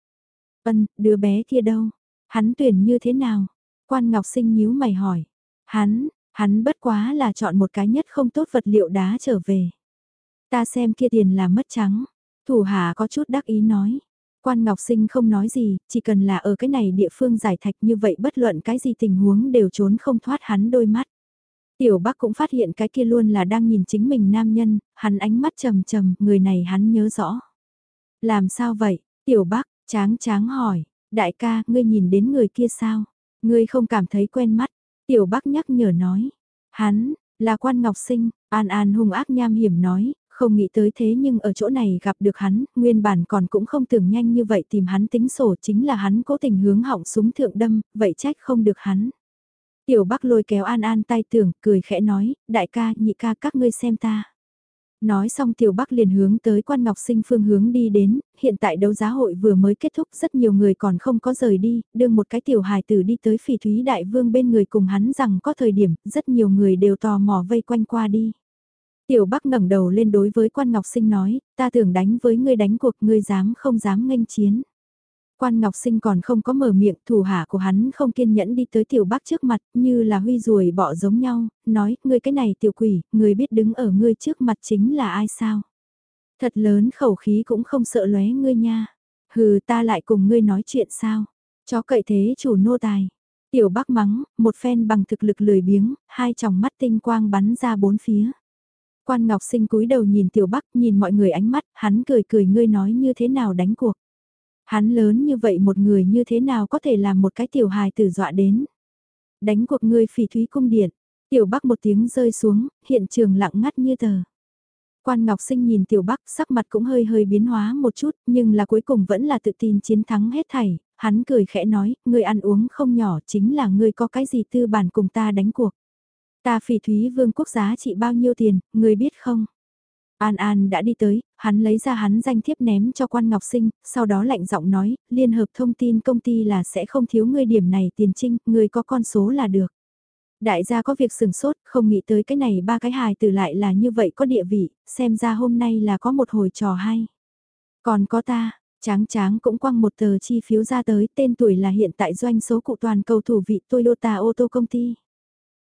Ân, đứa bé kia đâu? Hắn tuyển như thế nào? Quan ngọc sinh nhíu mày hỏi. Hắn, hắn bất quá là chọn một cái nhất không tốt vật liệu đá trở về. Ta xem kia tiền là mất trắng. Thủ hạ có chút đắc ý nói. Quan Ngọc Sinh không nói gì, chỉ cần là ở cái này địa phương giải thạch như vậy bất luận cái gì tình huống đều trốn không thoát hắn đôi mắt. Tiểu Bắc cũng phát hiện cái kia luôn là đang nhìn chính mình nam nhân, hắn ánh mắt trầm trầm, người này hắn nhớ rõ. Làm sao vậy? Tiểu Bắc, tráng tráng hỏi, đại ca, ngươi nhìn đến người kia sao? Ngươi không cảm thấy quen mắt? Tiểu Bắc nhắc nhở nói, hắn, là quan ngọc sinh, an an hung ác nham hiểm nói, không nghĩ tới thế nhưng ở chỗ này gặp được hắn, nguyên bản còn cũng không tưởng nhanh như vậy tìm hắn tính sổ chính là hắn cố tình hướng họng súng thượng đâm, vậy trách không được hắn. Tiểu Bắc lôi kéo An An tay tưởng, cười khẽ nói, đại ca, nhị ca các ngươi xem ta. Nói xong Tiểu Bắc liền hướng tới quan ngọc sinh phương hướng đi đến, hiện tại đấu giá hội vừa mới kết thúc rất nhiều người còn không có rời đi, đưa một cái tiểu hài tử đi tới phỉ thúy đại vương bên người cùng hắn rằng có thời điểm, rất nhiều người đều tò mò vây quanh qua đi. Tiểu Bắc ngẩng đầu lên đối với quan ngọc sinh nói, ta tưởng đánh với ngươi đánh cuộc ngươi dám không dám nghênh chiến. Quan Ngọc Sinh còn không có mở miệng, thủ hạ của hắn không kiên nhẫn đi tới tiểu Bắc trước mặt, như là huy ruồi bọ giống nhau, nói, ngươi cái này tiểu quỷ, ngươi biết đứng ở ngươi trước mặt chính là ai sao? Thật lớn khẩu khí cũng không sợ lóe ngươi nha. Hừ ta lại cùng ngươi nói chuyện sao? Chó cậy thế chủ nô tài. Tiểu Bắc mắng, một phen bằng thực lực lười biếng, hai tròng mắt tinh quang bắn ra bốn phía. Quan Ngọc Sinh cúi đầu nhìn Tiểu Bắc, nhìn mọi người ánh mắt, hắn cười cười ngươi nói như thế nào đánh cuộc. Hắn lớn như vậy một người như thế nào có thể làm một cái tiểu hài tử dọa đến. Đánh cuộc ngươi phỉ thúy cung điện, tiểu bắc một tiếng rơi xuống, hiện trường lặng ngắt như tờ. Quan Ngọc Sinh nhìn tiểu bắc sắc mặt cũng hơi hơi biến hóa một chút, nhưng là cuối cùng vẫn là tự tin chiến thắng hết thảy. Hắn cười khẽ nói, ngươi ăn uống không nhỏ chính là ngươi có cái gì tư bản cùng ta đánh cuộc. Ta phỉ thúy vương quốc giá trị bao nhiêu tiền, người biết không? An An đã đi tới, hắn lấy ra hắn danh thiếp ném cho quan ngọc sinh, sau đó lạnh giọng nói, liên hợp thông tin công ty là sẽ không thiếu ngươi điểm này tiền trinh, người có con số là được. Đại gia có việc sừng sốt, không nghĩ tới cái này ba cái hài từ lại là như vậy có địa vị, xem ra hôm nay là có một hồi trò hay. Còn có ta, tráng tráng cũng quăng một tờ chi phiếu ra tới, tên tuổi là hiện tại doanh số cụ toàn cầu thủ vị Toyota ô tô công ty.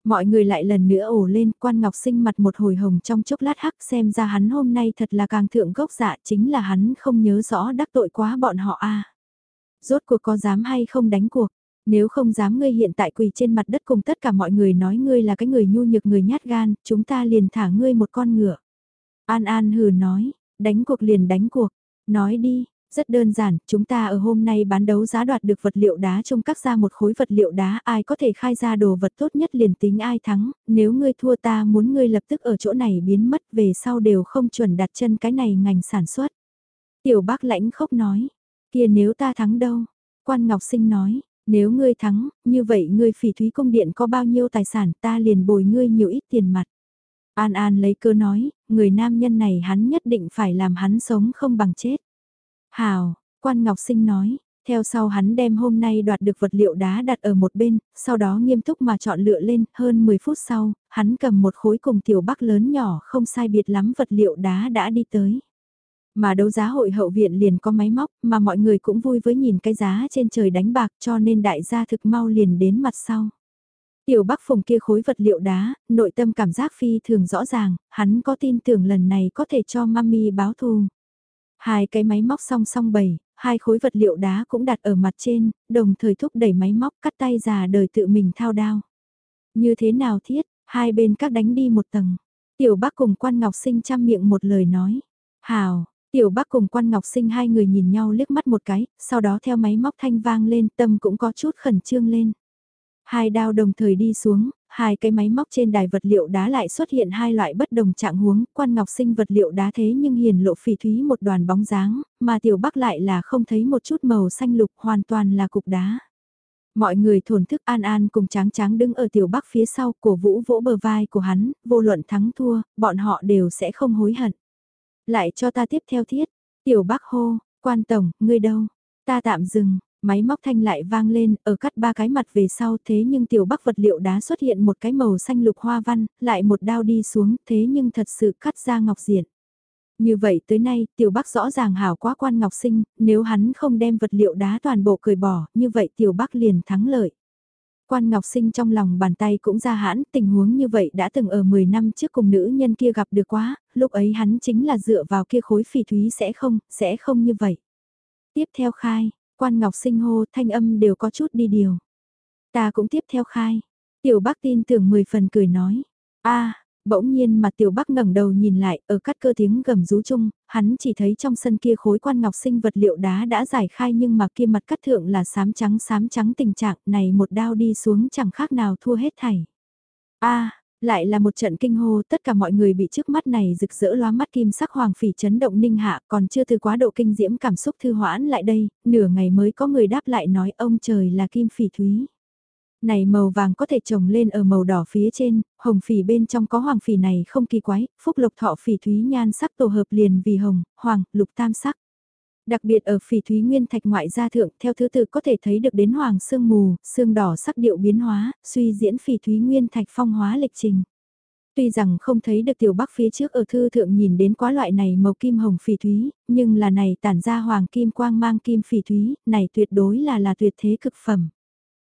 Mọi người lại lần nữa ổ lên, quan ngọc sinh mặt một hồi hồng trong chốc lát hắc xem ra hắn hôm nay thật là càng thượng gốc dạ chính là hắn không nhớ rõ đắc tội quá bọn họ a. Rốt cuộc có dám hay không đánh cuộc, nếu không dám ngươi hiện tại quỳ trên mặt đất cùng tất cả mọi người nói ngươi là cái người nhu nhược người nhát gan, chúng ta liền thả ngươi một con ngựa. An An hừ nói, đánh cuộc liền đánh cuộc, nói đi, rất đơn giản, chúng ta ở hôm nay bán đấu giá đoạt được vật liệu đá trong các ra một khối vật liệu đá ai có thể khai ra đồ vật tốt nhất liền tính ai thắng, nếu ngươi thua ta muốn ngươi lập tức ở chỗ này biến mất về sau đều không chuẩn đặt chân cái này ngành sản xuất. Tiểu bác lãnh khốc nói, kia nếu ta thắng đâu? Quan Ngọc Sinh nói, nếu ngươi thắng, như vậy ngươi phỉ thúy công điện có bao nhiêu tài sản ta liền bồi ngươi nhiều ít tiền mặt. An An lấy cơ nói, người nam nhân này hắn nhất định phải làm hắn sống không bằng chết. Hào, quan Ngọc Sinh nói, theo sau hắn đem hôm nay đoạt được vật liệu đá đặt ở một bên, sau đó nghiêm túc mà chọn lựa lên, hơn 10 phút sau, hắn cầm một khối cùng tiểu bắc lớn nhỏ không sai biệt lắm vật liệu đá đã đi tới. Mà đấu giá hội hậu viện liền có máy móc, mà mọi người cũng vui với nhìn cái giá trên trời đánh bạc cho nên đại gia thực mau liền đến mặt sau. Tiểu Bắc Phùng kia khối vật liệu đá, nội tâm cảm giác phi thường rõ ràng, hắn có tin tưởng lần này có thể cho mami báo thù. Hai cái máy móc song song bầy, hai khối vật liệu đá cũng đặt ở mặt trên, đồng thời thúc đẩy máy móc cắt tay già đời tự mình thao đao. Như thế nào thiết, hai bên các đánh đi một tầng. Tiểu bác cùng quan ngọc sinh chăm miệng một lời nói. Hào, tiểu bác cùng quan ngọc sinh hai người nhìn nhau liếc mắt một cái, sau đó theo máy móc thanh vang lên tâm cũng có chút khẩn trương lên. Hai đao đồng thời đi xuống, hai cái máy móc trên đài vật liệu đá lại xuất hiện hai loại bất đồng trạng huống, quan ngọc sinh vật liệu đá thế nhưng hiền lộ phỉ thúy một đoàn bóng dáng, mà tiểu bắc lại là không thấy một chút màu xanh lục hoàn toàn là cục đá. Mọi người thổn thức an an cùng tráng tráng đứng ở tiểu bắc phía sau cổ vũ vỗ bờ vai của hắn, vô luận thắng thua, bọn họ đều sẽ không hối hận. Lại cho ta tiếp theo thiết, tiểu bắc hô, quan tổng, ngươi đâu, ta tạm dừng, Máy móc thanh lại vang lên, ở cắt ba cái mặt về sau thế nhưng tiểu bắc vật liệu đá xuất hiện một cái màu xanh lục hoa văn, lại một đao đi xuống thế nhưng thật sự cắt ra ngọc diện. Như vậy tới nay, tiểu bắc rõ ràng hảo quá quan ngọc sinh, nếu hắn không đem vật liệu đá toàn bộ cười bỏ, như vậy tiểu bắc liền thắng lợi. Quan Ngọc Sinh trong lòng bàn tay cũng ra hãn, tình huống như vậy đã từng ở 10 năm trước cùng nữ nhân kia gặp được quá, lúc ấy hắn chính là dựa vào kia khối phỉ thúy sẽ không, sẽ không như vậy. tiếp theo khai, quan ngọc sinh hô thanh âm đều có chút đi điều. Ta cũng tiếp theo khai. Tiểu Bắc tin tưởng 10 phần cười nói. a bỗng nhiên mà Tiểu Bắc ngẩng đầu nhìn lại, ở cắt cơ tiếng gầm rú chung, hắn chỉ thấy trong sân kia khối quan ngọc sinh vật liệu đá đã giải khai nhưng mà kia mặt cắt thượng là sám trắng sám trắng tình trạng này một đao đi xuống chẳng khác nào thua hết thảy. a lại là một trận kinh hô, tất cả mọi người bị trước mắt này rực rỡ loa mắt kim sắc hoàng phỉ chấn động ninh hạ, còn chưa từ quá độ kinh diễm cảm xúc thư hoãn lại đây, nửa ngày mới có người đáp lại nói ông trời là kim phỉ thúy. Này màu vàng có thể trồng lên ở màu đỏ phía trên, hồng phỉ bên trong có hoàng phỉ này không kỳ quái, phúc lục thọ phỉ thúy nhan sắc tổ hợp liền vì hồng, hoàng, lục tam sắc. Đặc biệt ở phỉ thúy nguyên thạch ngoại gia thượng theo thứ tự có thể thấy được đến hoàng sương mù, sương đỏ sắc điệu biến hóa, suy diễn phỉ thúy nguyên thạch phong hóa lịch trình. Tuy rằng không thấy được tiểu bắc phía trước ở thư thượng nhìn đến quá loại này màu kim hồng phỉ thúy, nhưng là này tản ra hoàng kim quang mang kim phỉ thúy, này tuyệt đối là là tuyệt thế cực phẩm.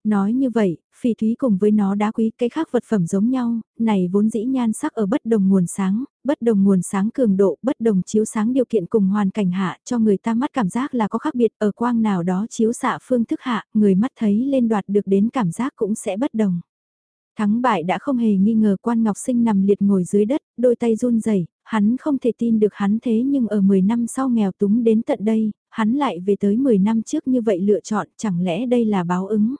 Nói như vậy, phỉ thúy cùng với nó đá quý cái khác vật phẩm giống nhau, này vốn dĩ nhan sắc ở bất đồng nguồn sáng, bất đồng nguồn sáng cường độ, bất đồng chiếu sáng điều kiện cùng hoàn cảnh hạ cho người ta mắt cảm giác là có khác biệt ở quang nào đó chiếu xạ phương thức hạ, người mắt thấy lên đoạt được đến cảm giác cũng sẽ bất đồng. Thắng bại đã không hề nghi ngờ quan ngọc sinh nằm liệt ngồi dưới đất, đôi tay run rẩy hắn không thể tin được hắn thế nhưng ở 10 năm sau nghèo túng đến tận đây, hắn lại về tới 10 năm trước như vậy lựa chọn, chẳng lẽ đây là báo ứng.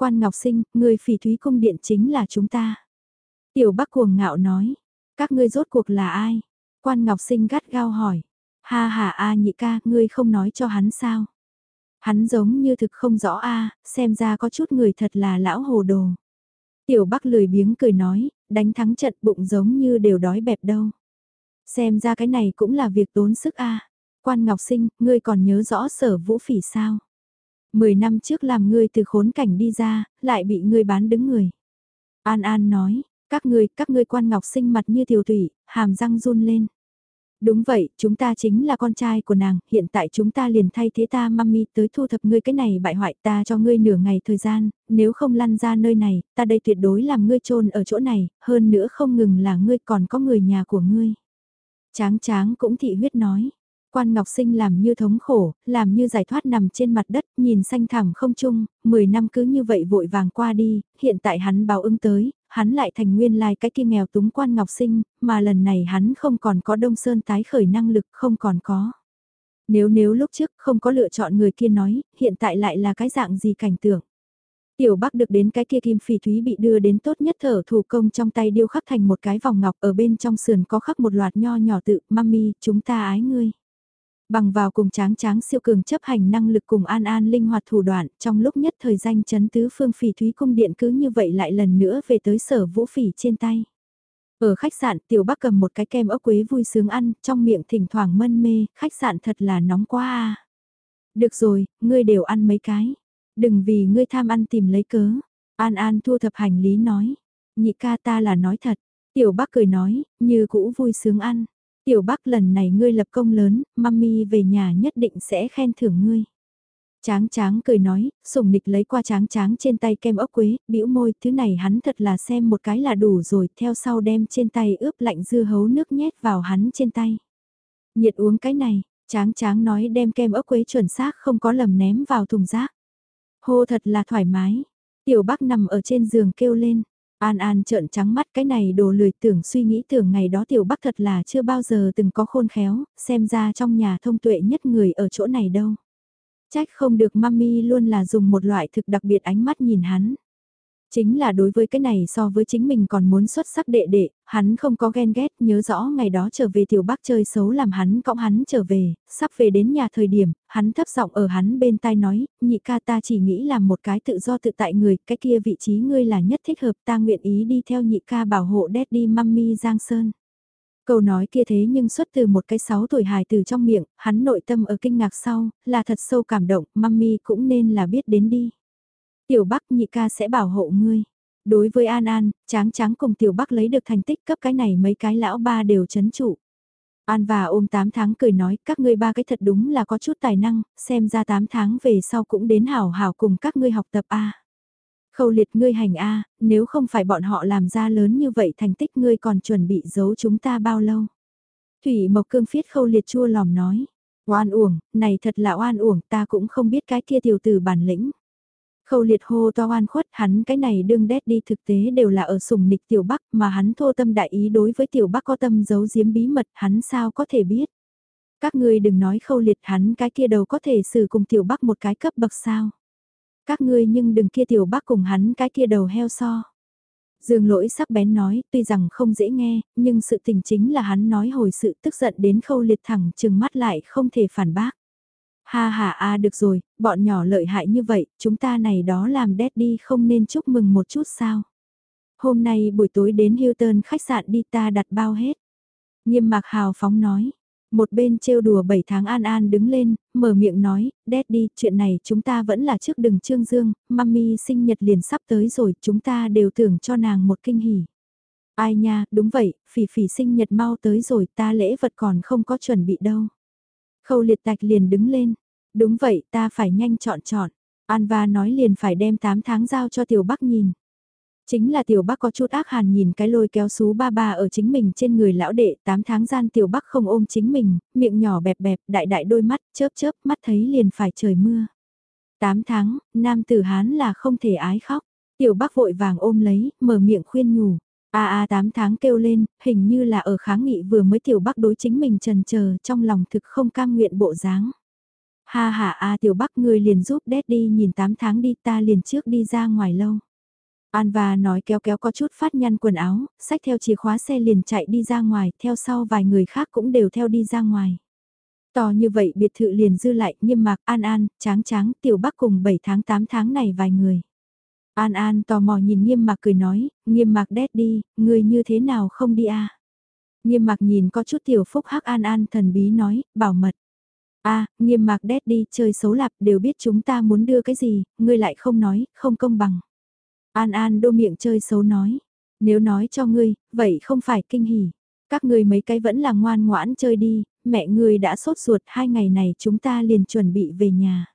Quan Ngọc Sinh, người phỉ thúy cung điện chính là chúng ta. Tiểu Bắc cuồng ngạo nói, các ngươi rốt cuộc là ai? Quan Ngọc Sinh gắt gao hỏi, ha ha a nhị ca, ngươi không nói cho hắn sao? Hắn giống như thực không rõ a, xem ra có chút người thật là lão hồ đồ. Tiểu Bắc lười biếng cười nói, đánh thắng trận bụng giống như đều đói bẹp đâu. Xem ra cái này cũng là việc tốn sức a. Quan Ngọc Sinh, ngươi còn nhớ rõ sở vũ phỉ sao? Mười năm trước làm ngươi từ khốn cảnh đi ra, lại bị ngươi bán đứng người. An An nói, các ngươi, các ngươi quan ngọc sinh mặt như tiểu thủy, hàm răng run lên. Đúng vậy, chúng ta chính là con trai của nàng, hiện tại chúng ta liền thay thế ta mami tới thu thập ngươi cái này bại hoại ta cho ngươi nửa ngày thời gian, nếu không lăn ra nơi này, ta đây tuyệt đối làm ngươi trôn ở chỗ này, hơn nữa không ngừng là ngươi còn có người nhà của ngươi. Tráng tráng cũng thị huyết nói, Quan Ngọc Sinh làm như thống khổ, làm như giải thoát nằm trên mặt đất, nhìn xanh thẳm không chung, 10 năm cứ như vậy vội vàng qua đi, hiện tại hắn báo ứng tới, hắn lại thành nguyên lai cái kia nghèo túng Quan Ngọc Sinh, mà lần này hắn không còn có Đông Sơn tái khởi năng lực, không còn có. Nếu nếu lúc trước không có lựa chọn người kia nói, hiện tại lại là cái dạng gì cảnh tượng. Tiểu Bắc được đến cái kia kim phỉ thúy bị đưa đến tốt nhất thở thủ công trong tay điêu khắc thành một cái vòng ngọc ở bên trong sườn có khắc một loạt nho nhỏ tự, mami, chúng ta ái ngươi. Bằng vào cùng tráng tráng siêu cường chấp hành năng lực cùng an an linh hoạt thủ đoạn, trong lúc nhất thời danh chấn tứ phương phỉ thúy cung điện cứ như vậy lại lần nữa về tới sở vũ phỉ trên tay. Ở khách sạn tiểu bắc cầm một cái kem ốc quế vui sướng ăn, trong miệng thỉnh thoảng mân mê, khách sạn thật là nóng quá à. Được rồi, ngươi đều ăn mấy cái. Đừng vì ngươi tham ăn tìm lấy cớ. An An thu thập hành lý nói. Nhị ca ta là nói thật. Tiểu Bắc cười nói, như cũ vui sướng ăn. Tiểu Bắc lần này ngươi lập công lớn, mami về nhà nhất định sẽ khen thưởng ngươi. Tráng tráng cười nói, sùng nịch lấy qua tráng tráng trên tay kem ốc quế, bĩu môi, thứ này hắn thật là xem một cái là đủ rồi, theo sau đem trên tay ướp lạnh dưa hấu nước nhét vào hắn trên tay. Nhiệt uống cái này, tráng tráng nói đem kem ốc quế chuẩn xác không có lầm ném vào thùng rác. Hô thật là thoải mái, tiểu bác nằm ở trên giường kêu lên, An An trợn trắng mắt cái này đồ lười tưởng suy nghĩ tưởng ngày đó tiểu bắc thật là chưa bao giờ từng có khôn khéo, xem ra trong nhà thông tuệ nhất người ở chỗ này đâu. Trách không được mami luôn là dùng một loại thực đặc biệt ánh mắt nhìn hắn. Chính là đối với cái này so với chính mình còn muốn xuất sắc đệ đệ, hắn không có ghen ghét, nhớ rõ ngày đó trở về tiểu bác chơi xấu làm hắn cõng hắn trở về, sắp về đến nhà thời điểm, hắn thấp giọng ở hắn bên tai nói, nhị ca ta chỉ nghĩ làm một cái tự do tự tại người, cái kia vị trí ngươi là nhất thích hợp ta nguyện ý đi theo nhị ca bảo hộ daddy mummy Giang Sơn. Câu nói kia thế nhưng xuất từ một cái sáu tuổi hài từ trong miệng, hắn nội tâm ở kinh ngạc sau, là thật sâu cảm động, mummy cũng nên là biết đến đi. Tiểu Bắc nhị ca sẽ bảo hộ ngươi. Đối với An An, tráng tráng cùng Tiểu Bắc lấy được thành tích cấp cái này mấy cái lão ba đều chấn trụ. An và ôm 8 tháng cười nói các ngươi ba cái thật đúng là có chút tài năng, xem ra 8 tháng về sau cũng đến hảo hảo cùng các ngươi học tập A. Khâu liệt ngươi hành A, nếu không phải bọn họ làm ra lớn như vậy thành tích ngươi còn chuẩn bị giấu chúng ta bao lâu. Thủy Mộc Cương phiết khâu liệt chua lòm nói, Oan uổng, này thật là oan uổng, ta cũng không biết cái kia tiểu tử bản lĩnh. Khâu liệt hô to oan khuất, hắn cái này đương đét đi thực tế đều là ở sùng nịch tiểu bắc mà hắn thô tâm đại ý đối với tiểu bắc có tâm giấu giếm bí mật, hắn sao có thể biết. Các ngươi đừng nói khâu liệt hắn cái kia đầu có thể xử cùng tiểu bắc một cái cấp bậc sao. Các ngươi nhưng đừng kia tiểu bắc cùng hắn cái kia đầu heo so. Dương lỗi sắc bén nói, tuy rằng không dễ nghe, nhưng sự tình chính là hắn nói hồi sự tức giận đến khâu liệt thẳng chừng mắt lại không thể phản bác. Ha ha a được rồi, bọn nhỏ lợi hại như vậy, chúng ta này đó làm đét đi không nên chúc mừng một chút sao. Hôm nay buổi tối đến Hilton khách sạn đi ta đặt bao hết. Nghiêm mạc hào phóng nói, một bên trêu đùa 7 tháng An An đứng lên, mở miệng nói, Daddy, chuyện này chúng ta vẫn là trước đừng trương dương, mami sinh nhật liền sắp tới rồi, chúng ta đều tưởng cho nàng một kinh hỉ. Ai nha, đúng vậy, phỉ phỉ sinh nhật mau tới rồi, ta lễ vật còn không có chuẩn bị đâu. Khâu liệt tạch liền đứng lên, đúng vậy, ta phải nhanh chọn chọn. Anva nói liền phải đem 8 tháng giao cho tiểu bắc nhìn. Chính là tiểu bắc có chút ác hàn nhìn cái lôi kéo xú ba ba ở chính mình trên người lão đệ, 8 tháng gian tiểu bắc không ôm chính mình, miệng nhỏ bẹp bẹp, đại đại đôi mắt, chớp chớp, mắt thấy liền phải trời mưa. 8 tháng, nam tử Hán là không thể ái khóc, tiểu bắc vội vàng ôm lấy, mở miệng khuyên nhủ. A a 8 tháng kêu lên, hình như là ở kháng nghị vừa mới tiểu bắc đối chính mình trần chờ trong lòng thực không cam nguyện bộ dáng. Ha ha a tiểu bắc người liền giúp đi nhìn 8 tháng đi ta liền trước đi ra ngoài lâu. An và nói kéo kéo có chút phát nhăn quần áo, xách theo chìa khóa xe liền chạy đi ra ngoài, theo sau vài người khác cũng đều theo đi ra ngoài. To như vậy biệt thự liền dư lại, nghiêm mạc, an an, tráng tráng, tiểu bắc cùng 7 tháng 8 tháng này vài người. An an tò mò nhìn nghiêm mạc cười nói, nghiêm mạc đét đi, người như thế nào không đi à? Nghiêm mạc nhìn có chút tiểu phúc hắc an an thần bí nói, bảo mật. a à, nghiêm mạc đét đi, chơi xấu lạp, đều biết chúng ta muốn đưa cái gì, ngươi lại không nói, không công bằng. An An đô miệng chơi xấu nói. Nếu nói cho ngươi, vậy không phải kinh hỉ. Các ngươi mấy cái vẫn là ngoan ngoãn chơi đi, mẹ ngươi đã sốt ruột hai ngày này chúng ta liền chuẩn bị về nhà.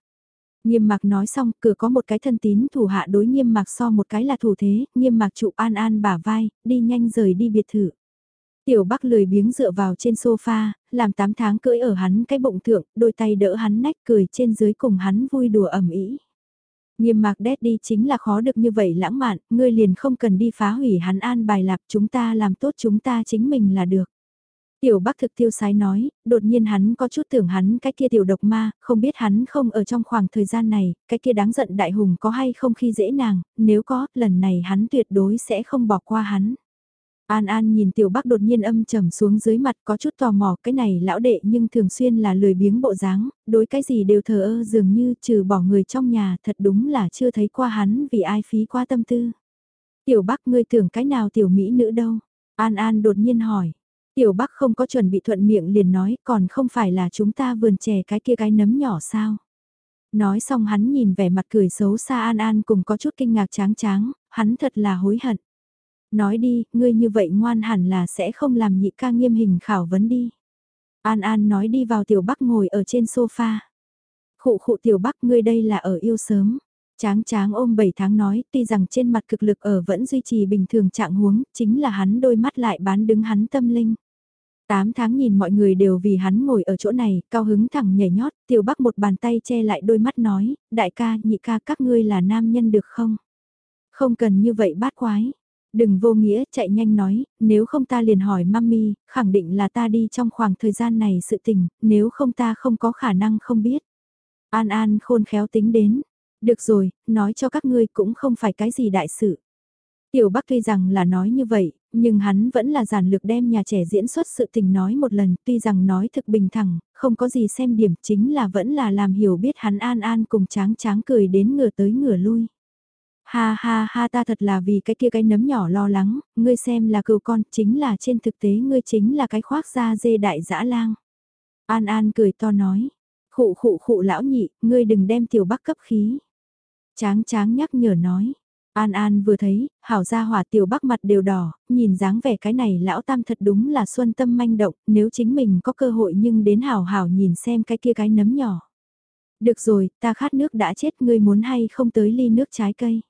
Nghiêm mạc nói xong, cửa có một cái thân tín thủ hạ đối nghiêm mạc so một cái là thủ thế, nghiêm mạc trụ an an bả vai, đi nhanh rời đi biệt thự. Tiểu Bắc lười biếng dựa vào trên sofa, làm 8 tháng cưỡi ở hắn cái bụng thượng, đôi tay đỡ hắn nách cười trên dưới cùng hắn vui đùa ẩm ý. Nghiêm mạc đét đi chính là khó được như vậy lãng mạn, ngươi liền không cần đi phá hủy hắn an bài lạp chúng ta làm tốt chúng ta chính mình là được. Tiểu Bắc thực tiêu sái nói, đột nhiên hắn có chút tưởng hắn cái kia tiểu độc ma, không biết hắn không ở trong khoảng thời gian này, cái kia đáng giận đại hùng có hay không khi dễ nàng, nếu có, lần này hắn tuyệt đối sẽ không bỏ qua hắn. An An nhìn tiểu bắc đột nhiên âm trầm xuống dưới mặt có chút tò mò cái này lão đệ nhưng thường xuyên là lười biếng bộ dáng, đối cái gì đều thờ ơ dường như trừ bỏ người trong nhà thật đúng là chưa thấy qua hắn vì ai phí qua tâm tư. Tiểu bắc ngươi tưởng cái nào tiểu mỹ nữ đâu? An An đột nhiên hỏi. Tiểu bắc không có chuẩn bị thuận miệng liền nói còn không phải là chúng ta vườn chè cái kia cái nấm nhỏ sao? Nói xong hắn nhìn vẻ mặt cười xấu xa An An cùng có chút kinh ngạc tráng tráng, hắn thật là hối hận. Nói đi, ngươi như vậy ngoan hẳn là sẽ không làm nhị ca nghiêm hình khảo vấn đi. An An nói đi vào tiểu bắc ngồi ở trên sofa. Khụ khụ tiểu bắc ngươi đây là ở yêu sớm. Tráng tráng ôm 7 tháng nói, tuy rằng trên mặt cực lực ở vẫn duy trì bình thường trạng huống, chính là hắn đôi mắt lại bán đứng hắn tâm linh tám tháng nhìn mọi người đều vì hắn ngồi ở chỗ này, cao hứng thẳng nhảy nhót, tiểu bắc một bàn tay che lại đôi mắt nói, đại ca, nhị ca các ngươi là nam nhân được không? Không cần như vậy bát quái. Đừng vô nghĩa, chạy nhanh nói, nếu không ta liền hỏi mami, khẳng định là ta đi trong khoảng thời gian này sự tình, nếu không ta không có khả năng không biết. An An khôn khéo tính đến. Được rồi, nói cho các ngươi cũng không phải cái gì đại sự. Tiểu Bắc tuy rằng là nói như vậy, nhưng hắn vẫn là giản lược đem nhà trẻ diễn xuất sự tình nói một lần, tuy rằng nói thực bình thẳng, không có gì xem điểm chính là vẫn là làm hiểu biết hắn An An cùng tráng tráng cười đến ngửa tới ngửa lui. Ha ha ha ta thật là vì cái kia cái nấm nhỏ lo lắng, ngươi xem là cừu con, chính là trên thực tế ngươi chính là cái khoác da dê đại dã lang. An An cười to nói, khụ khụ khụ lão nhị, ngươi đừng đem tiểu bắc cấp khí. Tráng tráng nhắc nhở nói, An An vừa thấy, hảo ra hỏa tiểu bắc mặt đều đỏ, nhìn dáng vẻ cái này lão tam thật đúng là xuân tâm manh động, nếu chính mình có cơ hội nhưng đến hảo hảo nhìn xem cái kia cái nấm nhỏ. Được rồi, ta khát nước đã chết ngươi muốn hay không tới ly nước trái cây.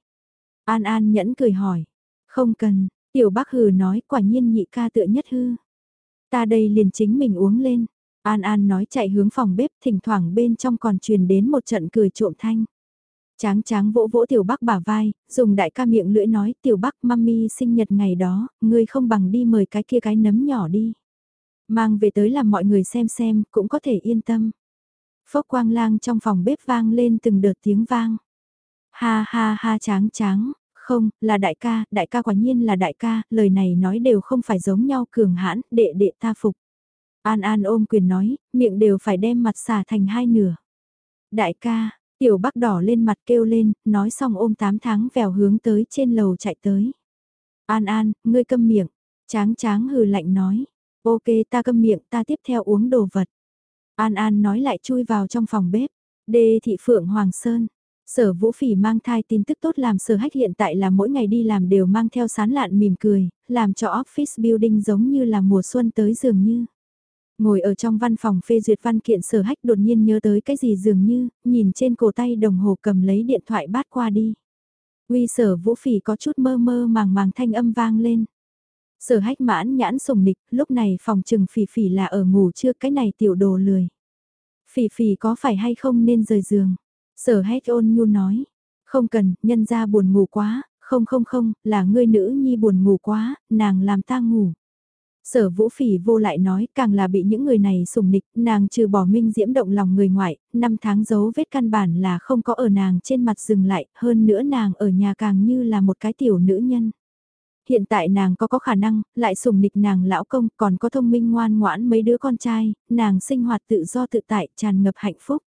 An An nhẫn cười hỏi. Không cần, tiểu bác hừ nói quả nhiên nhị ca tựa nhất hư. Ta đây liền chính mình uống lên. An An nói chạy hướng phòng bếp, thỉnh thoảng bên trong còn truyền đến một trận cười trộm thanh. Tráng tráng vỗ vỗ tiểu bắc bả vai, dùng đại ca miệng lưỡi nói tiểu bắc mami sinh nhật ngày đó, ngươi không bằng đi mời cái kia cái nấm nhỏ đi. Mang về tới làm mọi người xem xem, cũng có thể yên tâm. Phốc quang lang trong phòng bếp vang lên từng đợt tiếng vang. Ha ha ha tráng tráng, không, là đại ca, đại ca quả nhiên là đại ca, lời này nói đều không phải giống nhau cường hãn, đệ đệ ta phục. An An ôm quyền nói, miệng đều phải đem mặt xả thành hai nửa. Đại ca, tiểu bắc đỏ lên mặt kêu lên, nói xong ôm 8 tháng vèo hướng tới trên lầu chạy tới. An An, ngươi câm miệng, tráng tráng hừ lạnh nói, ok ta câm miệng ta tiếp theo uống đồ vật. An An nói lại chui vào trong phòng bếp, đê thị phượng Hoàng Sơn. Sở Vũ Phỉ mang thai tin tức tốt làm sở hách hiện tại là mỗi ngày đi làm đều mang theo sán lạn mỉm cười, làm cho office building giống như là mùa xuân tới dường như. Ngồi ở trong văn phòng phê duyệt văn kiện sở hách đột nhiên nhớ tới cái gì dường như, nhìn trên cổ tay đồng hồ cầm lấy điện thoại bát qua đi. Uy sở Vũ Phỉ có chút mơ mơ màng màng thanh âm vang lên. Sở hách mãn nhãn sùng nịch, lúc này phòng trừng phỉ phỉ là ở ngủ chưa cái này tiểu đồ lười. Phỉ phỉ có phải hay không nên rời giường? Sở hách ôn nhu nói, không cần, nhân ra buồn ngủ quá, không không không, là ngươi nữ nhi buồn ngủ quá, nàng làm ta ngủ. Sở vũ phỉ vô lại nói, càng là bị những người này sùng nịch, nàng trừ bỏ minh diễm động lòng người ngoại, năm tháng dấu vết căn bản là không có ở nàng trên mặt dừng lại, hơn nữa nàng ở nhà càng như là một cái tiểu nữ nhân. Hiện tại nàng có có khả năng, lại sùng nịch nàng lão công, còn có thông minh ngoan ngoãn mấy đứa con trai, nàng sinh hoạt tự do tự tại, tràn ngập hạnh phúc.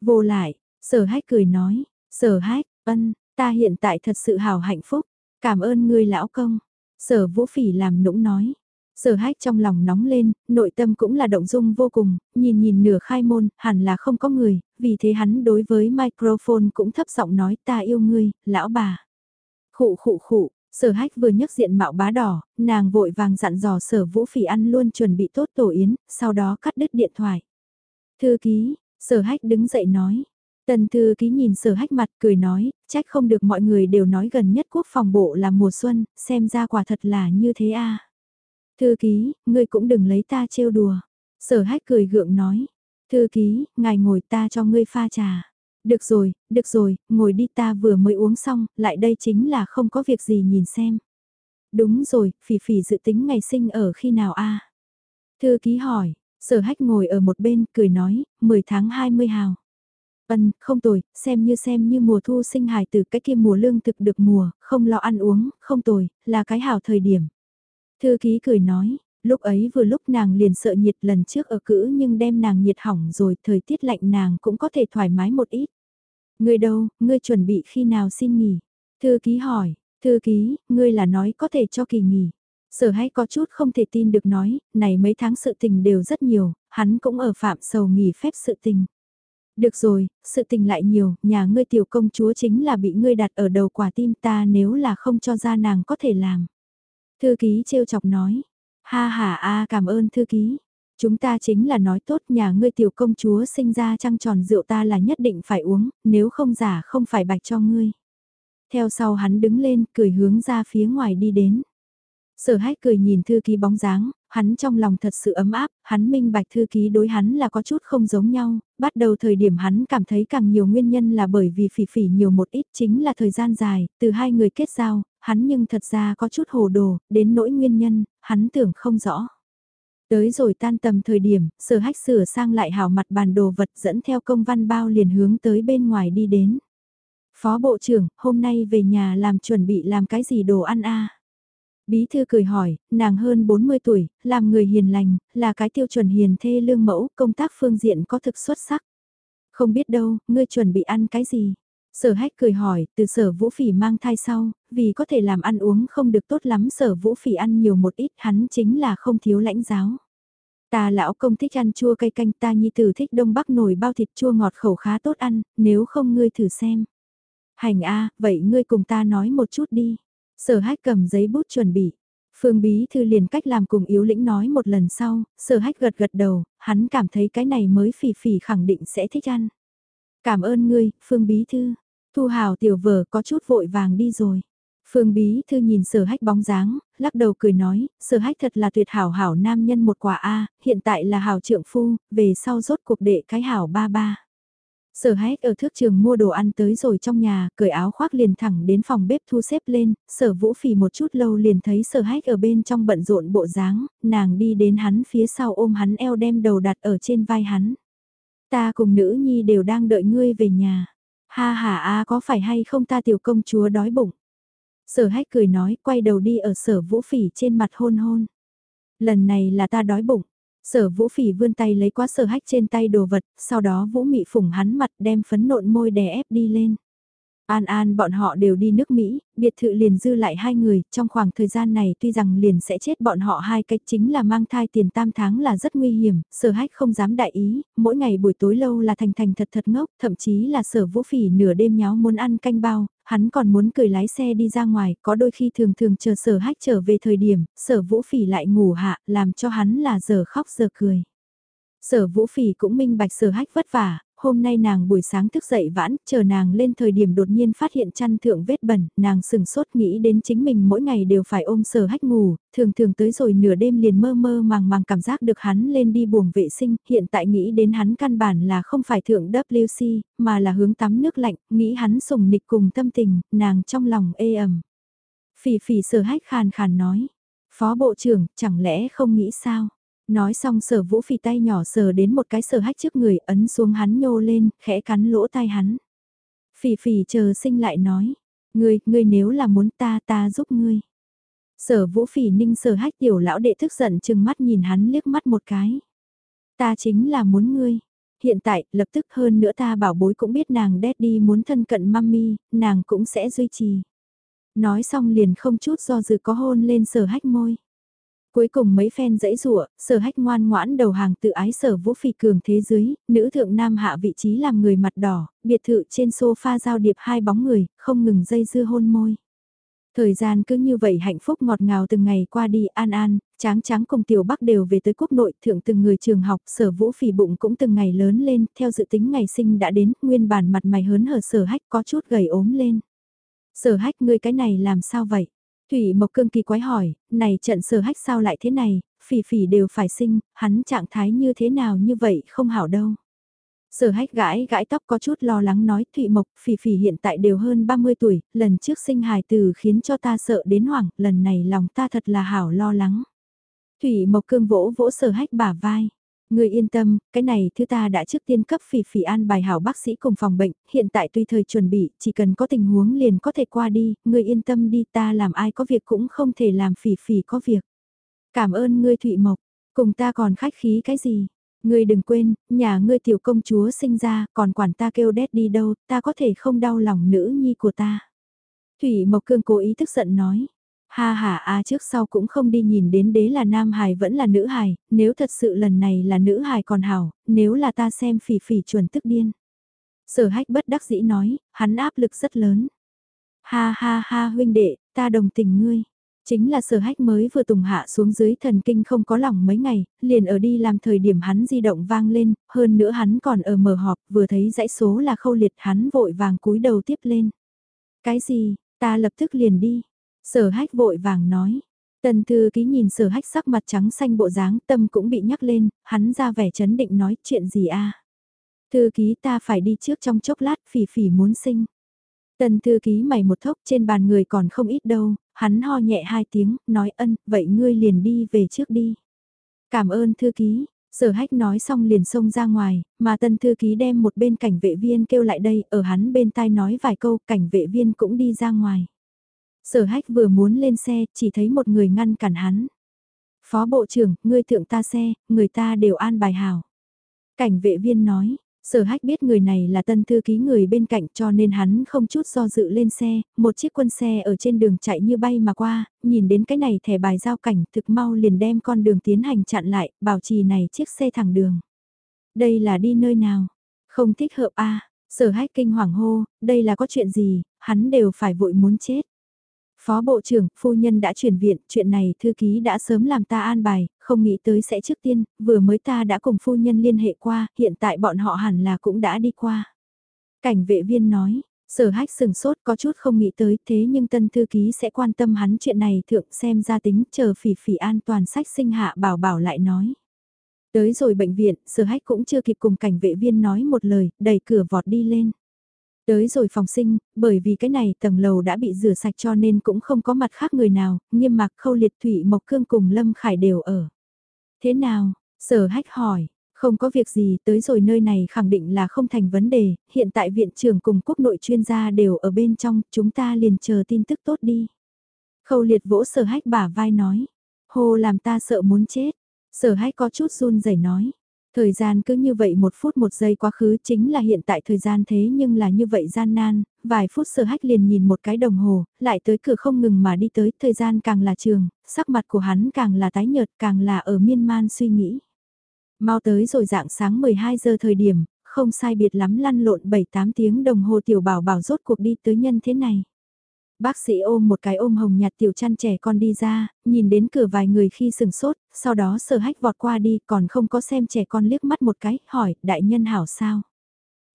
Vô lại, Sở hách cười nói, sở hách, ân, ta hiện tại thật sự hào hạnh phúc, cảm ơn ngươi lão công. Sở vũ phỉ làm nũng nói. Sở hách trong lòng nóng lên, nội tâm cũng là động dung vô cùng, nhìn nhìn nửa khai môn, hẳn là không có người, vì thế hắn đối với microphone cũng thấp giọng nói ta yêu ngươi, lão bà. Khụ khụ khụ, sở hách vừa nhấc diện mạo bá đỏ, nàng vội vàng dặn dò sở vũ phỉ ăn luôn chuẩn bị tốt tổ yến, sau đó cắt đứt điện thoại. Thư ký, sở hách đứng dậy nói, Tần thư ký nhìn sở hách mặt cười nói, trách không được mọi người đều nói gần nhất quốc phòng bộ là mùa xuân, xem ra quả thật là như thế a. Thư ký, ngươi cũng đừng lấy ta trêu đùa. Sở hách cười gượng nói, thư ký, ngài ngồi ta cho ngươi pha trà. Được rồi, được rồi, ngồi đi ta vừa mới uống xong, lại đây chính là không có việc gì nhìn xem. Đúng rồi, phỉ phỉ dự tính ngày sinh ở khi nào a? Thư ký hỏi, sở hách ngồi ở một bên, cười nói, 10 tháng 20 hào. Ân, không tồi, xem như xem như mùa thu sinh hài từ cái kia mùa lương thực được mùa, không lo ăn uống, không tồi, là cái hảo thời điểm. Thư ký cười nói, lúc ấy vừa lúc nàng liền sợ nhiệt lần trước ở cữ nhưng đem nàng nhiệt hỏng rồi, thời tiết lạnh nàng cũng có thể thoải mái một ít. Ngươi đâu, ngươi chuẩn bị khi nào xin nghỉ? Thư ký hỏi, thư ký, ngươi là nói có thể cho kỳ nghỉ. Sở hay có chút không thể tin được nói, này mấy tháng sự tình đều rất nhiều, hắn cũng ở phạm sầu nghỉ phép sự tình. Được rồi, sự tình lại nhiều, nhà ngươi tiểu công chúa chính là bị ngươi đặt ở đầu quả tim ta nếu là không cho ra nàng có thể làm. Thư ký trêu chọc nói, ha ha a cảm ơn thư ký. Chúng ta chính là nói tốt nhà ngươi tiểu công chúa sinh ra trăng tròn rượu ta là nhất định phải uống, nếu không giả không phải bạch cho ngươi. Theo sau hắn đứng lên cười hướng ra phía ngoài đi đến. Sở hách cười nhìn thư ký bóng dáng, hắn trong lòng thật sự ấm áp, hắn minh bạch thư ký đối hắn là có chút không giống nhau, bắt đầu thời điểm hắn cảm thấy càng nhiều nguyên nhân là bởi vì phỉ phỉ nhiều một ít chính là thời gian dài, từ hai người kết giao, hắn nhưng thật ra có chút hồ đồ, đến nỗi nguyên nhân, hắn tưởng không rõ. Tới rồi tan tầm thời điểm, sở hách sửa sang lại hào mặt bàn đồ vật dẫn theo công văn bao liền hướng tới bên ngoài đi đến. Phó Bộ trưởng, hôm nay về nhà làm chuẩn bị làm cái gì đồ ăn a Bí thư cười hỏi, nàng hơn 40 tuổi, làm người hiền lành, là cái tiêu chuẩn hiền thê lương mẫu, công tác phương diện có thực xuất sắc. Không biết đâu, ngươi chuẩn bị ăn cái gì? Sở hách cười hỏi, từ sở vũ phỉ mang thai sau, vì có thể làm ăn uống không được tốt lắm sở vũ phỉ ăn nhiều một ít hắn chính là không thiếu lãnh giáo. Ta lão công thích ăn chua cay canh ta nhi tử thích đông bắc nổi bao thịt chua ngọt khẩu khá tốt ăn, nếu không ngươi thử xem. Hành a vậy ngươi cùng ta nói một chút đi. Sở hách cầm giấy bút chuẩn bị. Phương Bí Thư liền cách làm cùng yếu lĩnh nói một lần sau, sở hách gật gật đầu, hắn cảm thấy cái này mới phỉ phỉ khẳng định sẽ thích ăn. Cảm ơn ngươi, Phương Bí Thư. Thu hào tiểu vở có chút vội vàng đi rồi. Phương Bí Thư nhìn sở hách bóng dáng, lắc đầu cười nói, sở hách thật là tuyệt hảo hảo nam nhân một quả A, hiện tại là hảo trượng phu, về sau rốt cuộc đệ cái hảo ba ba. Sở hách ở thước trường mua đồ ăn tới rồi trong nhà, cởi áo khoác liền thẳng đến phòng bếp thu xếp lên, sở vũ phì một chút lâu liền thấy sở hách ở bên trong bận rộn bộ dáng, nàng đi đến hắn phía sau ôm hắn eo đem đầu đặt ở trên vai hắn. Ta cùng nữ nhi đều đang đợi ngươi về nhà. Ha ha a có phải hay không ta tiểu công chúa đói bụng. Sở hách cười nói, quay đầu đi ở sở vũ phỉ trên mặt hôn hôn. Lần này là ta đói bụng. Sở vũ phỉ vươn tay lấy qua sở hách trên tay đồ vật, sau đó vũ mị phủng hắn mặt đem phấn nộn môi đè ép đi lên. An An bọn họ đều đi nước Mỹ, biệt thự liền dư lại hai người, trong khoảng thời gian này tuy rằng liền sẽ chết bọn họ hai cách chính là mang thai tiền tam tháng là rất nguy hiểm, sở hách không dám đại ý, mỗi ngày buổi tối lâu là thành thành thật thật ngốc, thậm chí là sở vũ phỉ nửa đêm nháo muốn ăn canh bao, hắn còn muốn cười lái xe đi ra ngoài, có đôi khi thường thường chờ sở hách trở về thời điểm, sở vũ phỉ lại ngủ hạ, làm cho hắn là giờ khóc giờ cười. Sở vũ phỉ cũng minh bạch sở hách vất vả, hôm nay nàng buổi sáng thức dậy vãn, chờ nàng lên thời điểm đột nhiên phát hiện chăn thượng vết bẩn, nàng sừng sốt nghĩ đến chính mình mỗi ngày đều phải ôm sờ hách ngủ, thường thường tới rồi nửa đêm liền mơ mơ màng màng cảm giác được hắn lên đi buồng vệ sinh, hiện tại nghĩ đến hắn căn bản là không phải thượng WC, mà là hướng tắm nước lạnh, nghĩ hắn sùng nịch cùng tâm tình, nàng trong lòng ê ẩm. Phỉ phỉ sờ hách khàn khàn nói, phó bộ trưởng, chẳng lẽ không nghĩ sao? Nói xong sở vũ phì tay nhỏ sờ đến một cái sờ hách trước người ấn xuống hắn nhô lên, khẽ cắn lỗ tai hắn. phì phì chờ sinh lại nói, ngươi, ngươi nếu là muốn ta ta giúp ngươi. Sở vũ phỉ ninh sở hách tiểu lão đệ thức giận chừng mắt nhìn hắn liếc mắt một cái. Ta chính là muốn ngươi. Hiện tại, lập tức hơn nữa ta bảo bối cũng biết nàng đi muốn thân cận mami, nàng cũng sẽ duy trì. Nói xong liền không chút do dự có hôn lên sở hách môi. Cuối cùng mấy phen dãy rủa, sở hách ngoan ngoãn đầu hàng tự ái sở vũ phỉ cường thế dưới, nữ thượng nam hạ vị trí làm người mặt đỏ, biệt thự trên sofa giao điệp hai bóng người, không ngừng dây dưa hôn môi. Thời gian cứ như vậy hạnh phúc ngọt ngào từng ngày qua đi an an, tráng tráng cùng tiểu bắc đều về tới quốc nội thượng từng người trường học sở vũ phỉ bụng cũng từng ngày lớn lên theo dự tính ngày sinh đã đến nguyên bản mặt mày hớn hở sở hách có chút gầy ốm lên. Sở hách ngươi cái này làm sao vậy? Thủy Mộc Cương kỳ quái hỏi, này trận sở hách sao lại thế này, phỉ phỉ đều phải sinh, hắn trạng thái như thế nào như vậy không hảo đâu. Sở hách gãi gãi tóc có chút lo lắng nói Thụy Mộc phỉ phỉ hiện tại đều hơn 30 tuổi, lần trước sinh hài từ khiến cho ta sợ đến hoảng, lần này lòng ta thật là hảo lo lắng. Thủy Mộc Cương vỗ vỗ sở hách bả vai. Người yên tâm, cái này thứ ta đã trước tiên cấp phỉ phỉ an bài hảo bác sĩ cùng phòng bệnh, hiện tại tùy thời chuẩn bị, chỉ cần có tình huống liền có thể qua đi, người yên tâm đi ta làm ai có việc cũng không thể làm phỉ phỉ có việc. Cảm ơn ngươi Thụy Mộc, cùng ta còn khách khí cái gì? Ngươi đừng quên, nhà ngươi tiểu công chúa sinh ra, còn quản ta kêu đét đi đâu, ta có thể không đau lòng nữ nhi của ta. Thủy Mộc Cương cố ý tức giận nói, Ha ha a trước sau cũng không đi nhìn đến đế là nam hài vẫn là nữ hài, nếu thật sự lần này là nữ hài còn hảo, nếu là ta xem phỉ phỉ chuẩn tức điên. Sở hách bất đắc dĩ nói, hắn áp lực rất lớn. Ha ha ha huynh đệ, ta đồng tình ngươi. Chính là sở hách mới vừa tùng hạ xuống dưới thần kinh không có lòng mấy ngày, liền ở đi làm thời điểm hắn di động vang lên, hơn nữa hắn còn ở mở họp vừa thấy dãy số là khâu liệt hắn vội vàng cúi đầu tiếp lên. Cái gì, ta lập tức liền đi, Sở hách vội vàng nói. Tần thư ký nhìn sở hách sắc mặt trắng xanh bộ dáng tâm cũng bị nhắc lên, hắn ra vẻ chấn định nói chuyện gì a Thư ký ta phải đi trước trong chốc lát phỉ phỉ muốn sinh. Tần thư ký mày một thốc trên bàn người còn không ít đâu, hắn ho nhẹ hai tiếng, nói ân, vậy ngươi liền đi về trước đi. Cảm ơn thư ký, sở hách nói xong liền xông ra ngoài, mà Tân thư ký đem một bên cảnh vệ viên kêu lại đây, ở hắn bên tai nói vài câu, cảnh vệ viên cũng đi ra ngoài. Sở hách vừa muốn lên xe, chỉ thấy một người ngăn cản hắn. Phó bộ trưởng, ngươi thượng ta xe, người ta đều an bài hảo. Cảnh vệ viên nói, sở hách biết người này là tân thư ký người bên cạnh cho nên hắn không chút do dự lên xe, một chiếc quân xe ở trên đường chạy như bay mà qua, nhìn đến cái này thẻ bài giao cảnh thực mau liền đem con đường tiến hành chặn lại, bảo trì này chiếc xe thẳng đường. Đây là đi nơi nào? Không thích hợp a sở hách kinh hoàng hô, đây là có chuyện gì, hắn đều phải vội muốn chết. Phó Bộ trưởng, phu nhân đã chuyển viện, chuyện này thư ký đã sớm làm ta an bài, không nghĩ tới sẽ trước tiên, vừa mới ta đã cùng phu nhân liên hệ qua, hiện tại bọn họ hẳn là cũng đã đi qua. Cảnh vệ viên nói, Sở hách sừng sốt có chút không nghĩ tới thế nhưng tân thư ký sẽ quan tâm hắn chuyện này thượng xem ra tính chờ phỉ phỉ an toàn sách sinh hạ bảo bảo lại nói. Tới rồi bệnh viện, sở hách cũng chưa kịp cùng cảnh vệ viên nói một lời, đẩy cửa vọt đi lên. Tới rồi phòng sinh, bởi vì cái này tầng lầu đã bị rửa sạch cho nên cũng không có mặt khác người nào, nghiêm mạc khâu liệt thủy Mộc Cương cùng Lâm Khải đều ở. Thế nào? Sở hách hỏi, không có việc gì tới rồi nơi này khẳng định là không thành vấn đề, hiện tại viện trưởng cùng quốc nội chuyên gia đều ở bên trong, chúng ta liền chờ tin tức tốt đi. Khâu liệt vỗ sở hách bả vai nói, hồ làm ta sợ muốn chết, sở hách có chút run rẩy nói. Thời gian cứ như vậy một phút một giây quá khứ chính là hiện tại thời gian thế nhưng là như vậy gian nan, vài phút sở hách liền nhìn một cái đồng hồ, lại tới cửa không ngừng mà đi tới, thời gian càng là trường, sắc mặt của hắn càng là tái nhợt càng là ở miên man suy nghĩ. Mau tới rồi dạng sáng 12 giờ thời điểm, không sai biệt lắm lăn lộn 7-8 tiếng đồng hồ tiểu bảo bảo rốt cuộc đi tới nhân thế này. Bác sĩ ôm một cái ôm hồng nhạt tiểu chăn trẻ con đi ra, nhìn đến cửa vài người khi sừng sốt, sau đó sờ hách vọt qua đi còn không có xem trẻ con liếc mắt một cái, hỏi, đại nhân hảo sao?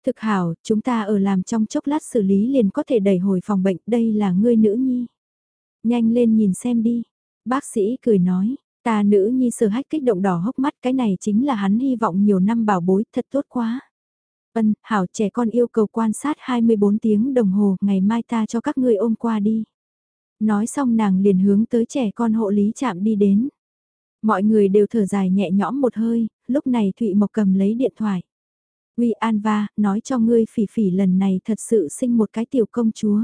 Thực hảo, chúng ta ở làm trong chốc lát xử lý liền có thể đẩy hồi phòng bệnh, đây là ngươi nữ nhi. Nhanh lên nhìn xem đi. Bác sĩ cười nói, Ta nữ nhi sờ hách kích động đỏ hốc mắt cái này chính là hắn hy vọng nhiều năm bảo bối thật tốt quá. Ân, hảo trẻ con yêu cầu quan sát 24 tiếng đồng hồ, ngày mai ta cho các ngươi ôm qua đi. Nói xong nàng liền hướng tới trẻ con hộ lý chạm đi đến. Mọi người đều thở dài nhẹ nhõm một hơi, lúc này Thụy Mộc cầm lấy điện thoại. Uy Anva, nói cho ngươi phỉ phỉ lần này thật sự sinh một cái tiểu công chúa.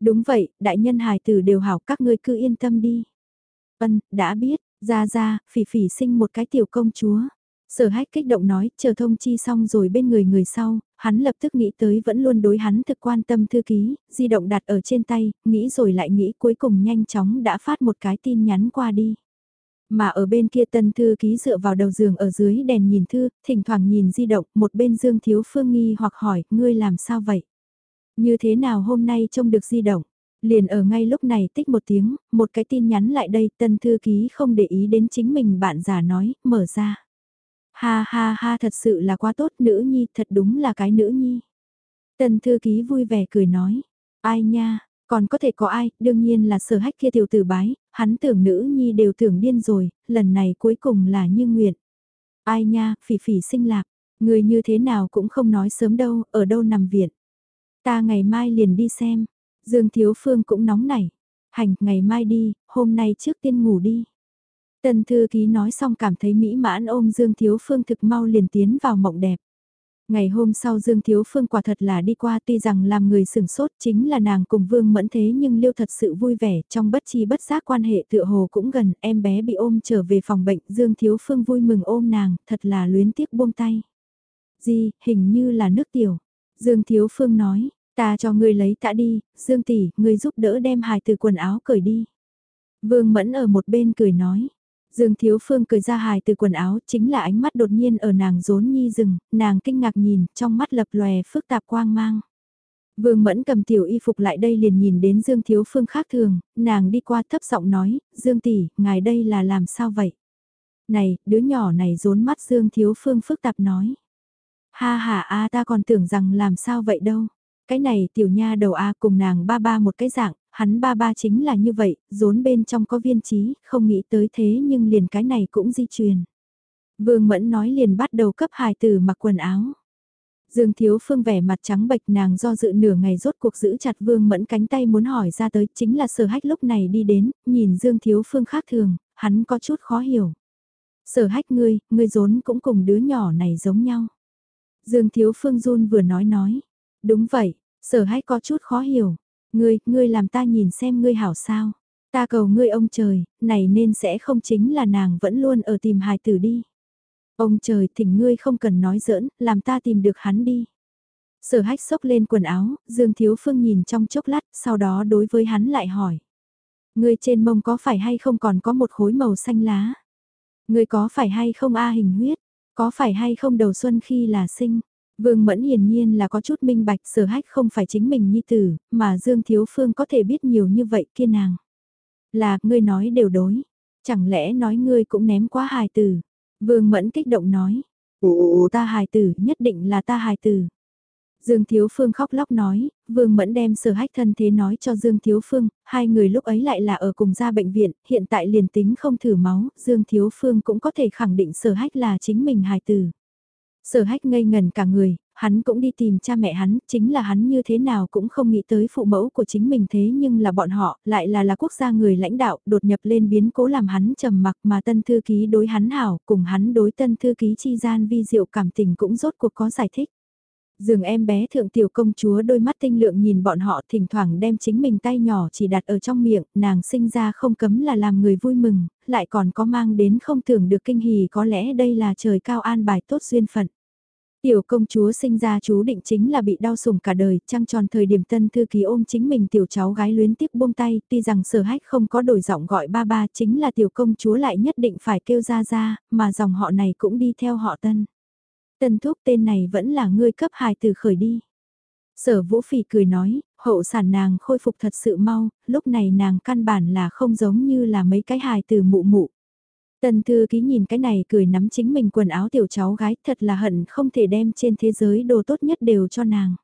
Đúng vậy, đại nhân hài tử đều hảo các ngươi cứ yên tâm đi. Ân, đã biết, ra ra, phỉ phỉ sinh một cái tiểu công chúa. Sở hách kích động nói, chờ thông chi xong rồi bên người người sau, hắn lập tức nghĩ tới vẫn luôn đối hắn thực quan tâm thư ký, di động đặt ở trên tay, nghĩ rồi lại nghĩ cuối cùng nhanh chóng đã phát một cái tin nhắn qua đi. Mà ở bên kia tân thư ký dựa vào đầu giường ở dưới đèn nhìn thư, thỉnh thoảng nhìn di động, một bên Dương Thiếu Phương nghi hoặc hỏi, ngươi làm sao vậy? Như thế nào hôm nay trông được di động? Liền ở ngay lúc này tích một tiếng, một cái tin nhắn lại đây, tân thư ký không để ý đến chính mình bạn già nói, mở ra. Ha ha ha thật sự là quá tốt nữ nhi, thật đúng là cái nữ nhi. Tần thư ký vui vẻ cười nói, ai nha, còn có thể có ai, đương nhiên là sở hách kia tiểu tử bái, hắn tưởng nữ nhi đều tưởng điên rồi, lần này cuối cùng là như nguyện. Ai nha, phỉ phỉ sinh lạc, người như thế nào cũng không nói sớm đâu, ở đâu nằm viện. Ta ngày mai liền đi xem, Dương Thiếu Phương cũng nóng nảy. Hành, ngày mai đi, hôm nay trước tiên ngủ đi. Tần thư ký nói xong cảm thấy mỹ mãn ôm Dương Thiếu Phương thực mau liền tiến vào mộng đẹp. Ngày hôm sau Dương Thiếu Phương quả thật là đi qua tuy rằng làm người sửng sốt chính là nàng cùng Vương Mẫn thế nhưng Liêu thật sự vui vẻ trong bất chi bất giác quan hệ tựa hồ cũng gần em bé bị ôm trở về phòng bệnh Dương Thiếu Phương vui mừng ôm nàng thật là luyến tiếc buông tay. Gì, hình như là nước tiểu. Dương Thiếu Phương nói, Ta cho ngươi lấy tạ đi, Dương tỷ, ngươi giúp đỡ đem hài từ quần áo cởi đi. Vương Mẫn ở một bên cười nói. Dương Thiếu Phương cười ra hài từ quần áo chính là ánh mắt đột nhiên ở nàng rốn nhi rừng, nàng kinh ngạc nhìn, trong mắt lập lòe phức tạp quang mang. Vương Mẫn cầm tiểu y phục lại đây liền nhìn đến Dương Thiếu Phương khác thường, nàng đi qua thấp giọng nói, Dương tỷ, ngài đây là làm sao vậy? Này, đứa nhỏ này rốn mắt Dương Thiếu Phương phức tạp nói. Ha ha a ta còn tưởng rằng làm sao vậy đâu. Cái này tiểu nha đầu A cùng nàng ba ba một cái dạng, hắn ba ba chính là như vậy, rốn bên trong có viên trí, không nghĩ tới thế nhưng liền cái này cũng di truyền. Vương Mẫn nói liền bắt đầu cấp hài tử mặc quần áo. Dương Thiếu Phương vẻ mặt trắng bệch nàng do dự nửa ngày rốt cuộc giữ chặt Vương Mẫn cánh tay muốn hỏi ra tới chính là sở hách lúc này đi đến, nhìn Dương Thiếu Phương khác thường, hắn có chút khó hiểu. Sở hách ngươi, ngươi rốn cũng cùng đứa nhỏ này giống nhau. Dương Thiếu Phương run vừa nói nói, Đúng vậy, sở hách có chút khó hiểu. Ngươi, ngươi làm ta nhìn xem ngươi hảo sao. Ta cầu ngươi ông trời, này nên sẽ không chính là nàng vẫn luôn ở tìm hài tử đi. Ông trời thỉnh ngươi không cần nói giỡn, làm ta tìm được hắn đi. Sở hách xốc lên quần áo, Dương Thiếu Phương nhìn trong chốc lát, sau đó đối với hắn lại hỏi. Ngươi trên mông có phải hay không còn có một khối màu xanh lá? Ngươi có phải hay không A hình huyết? Có phải hay không đầu xuân khi là sinh? Vương Mẫn hiển nhiên là có chút minh bạch sở hách không phải chính mình nhi tử, mà Dương Thiếu Phương có thể biết nhiều như vậy kia nàng. Là, ngươi nói đều đối. Chẳng lẽ nói ngươi cũng ném quá hài tử. Vương Mẫn kích động nói. Ồ, ta hài tử, nhất định là ta hài tử. Dương Thiếu Phương khóc lóc nói, Vương Mẫn đem sở hách thân thế nói cho Dương Thiếu Phương, hai người lúc ấy lại là ở cùng ra bệnh viện, hiện tại liền tính không thử máu, Dương Thiếu Phương cũng có thể khẳng định sở hách là chính mình hài tử. Sở hách ngây ngần cả người, hắn cũng đi tìm cha mẹ hắn, chính là hắn như thế nào cũng không nghĩ tới phụ mẫu của chính mình thế nhưng là bọn họ, lại là là quốc gia người lãnh đạo, đột nhập lên biến cố làm hắn trầm mặc mà tân thư ký đối hắn hảo, cùng hắn đối tân thư ký chi gian vi diệu cảm tình cũng rốt cuộc có giải thích. Dường em bé thượng tiểu công chúa đôi mắt tinh lượng nhìn bọn họ thỉnh thoảng đem chính mình tay nhỏ chỉ đặt ở trong miệng, nàng sinh ra không cấm là làm người vui mừng, lại còn có mang đến không tưởng được kinh hỉ có lẽ đây là trời cao an bài tốt duyên phận. Tiểu công chúa sinh ra chú định chính là bị đau sủng cả đời, trăng tròn thời điểm tân thư ký ôm chính mình tiểu cháu gái luyến tiếc buông tay, tuy rằng sở hách không có đổi giọng gọi ba ba chính là tiểu công chúa lại nhất định phải kêu ra ra, mà dòng họ này cũng đi theo họ tân. Tân thúc tên này vẫn là ngươi cấp hài từ khởi đi. Sở vũ phỉ cười nói, hậu sản nàng khôi phục thật sự mau, lúc này nàng căn bản là không giống như là mấy cái hài từ mụ mụ. Tần thư ký nhìn cái này cười nắm chính mình quần áo tiểu cháu gái thật là hận không thể đem trên thế giới đồ tốt nhất đều cho nàng.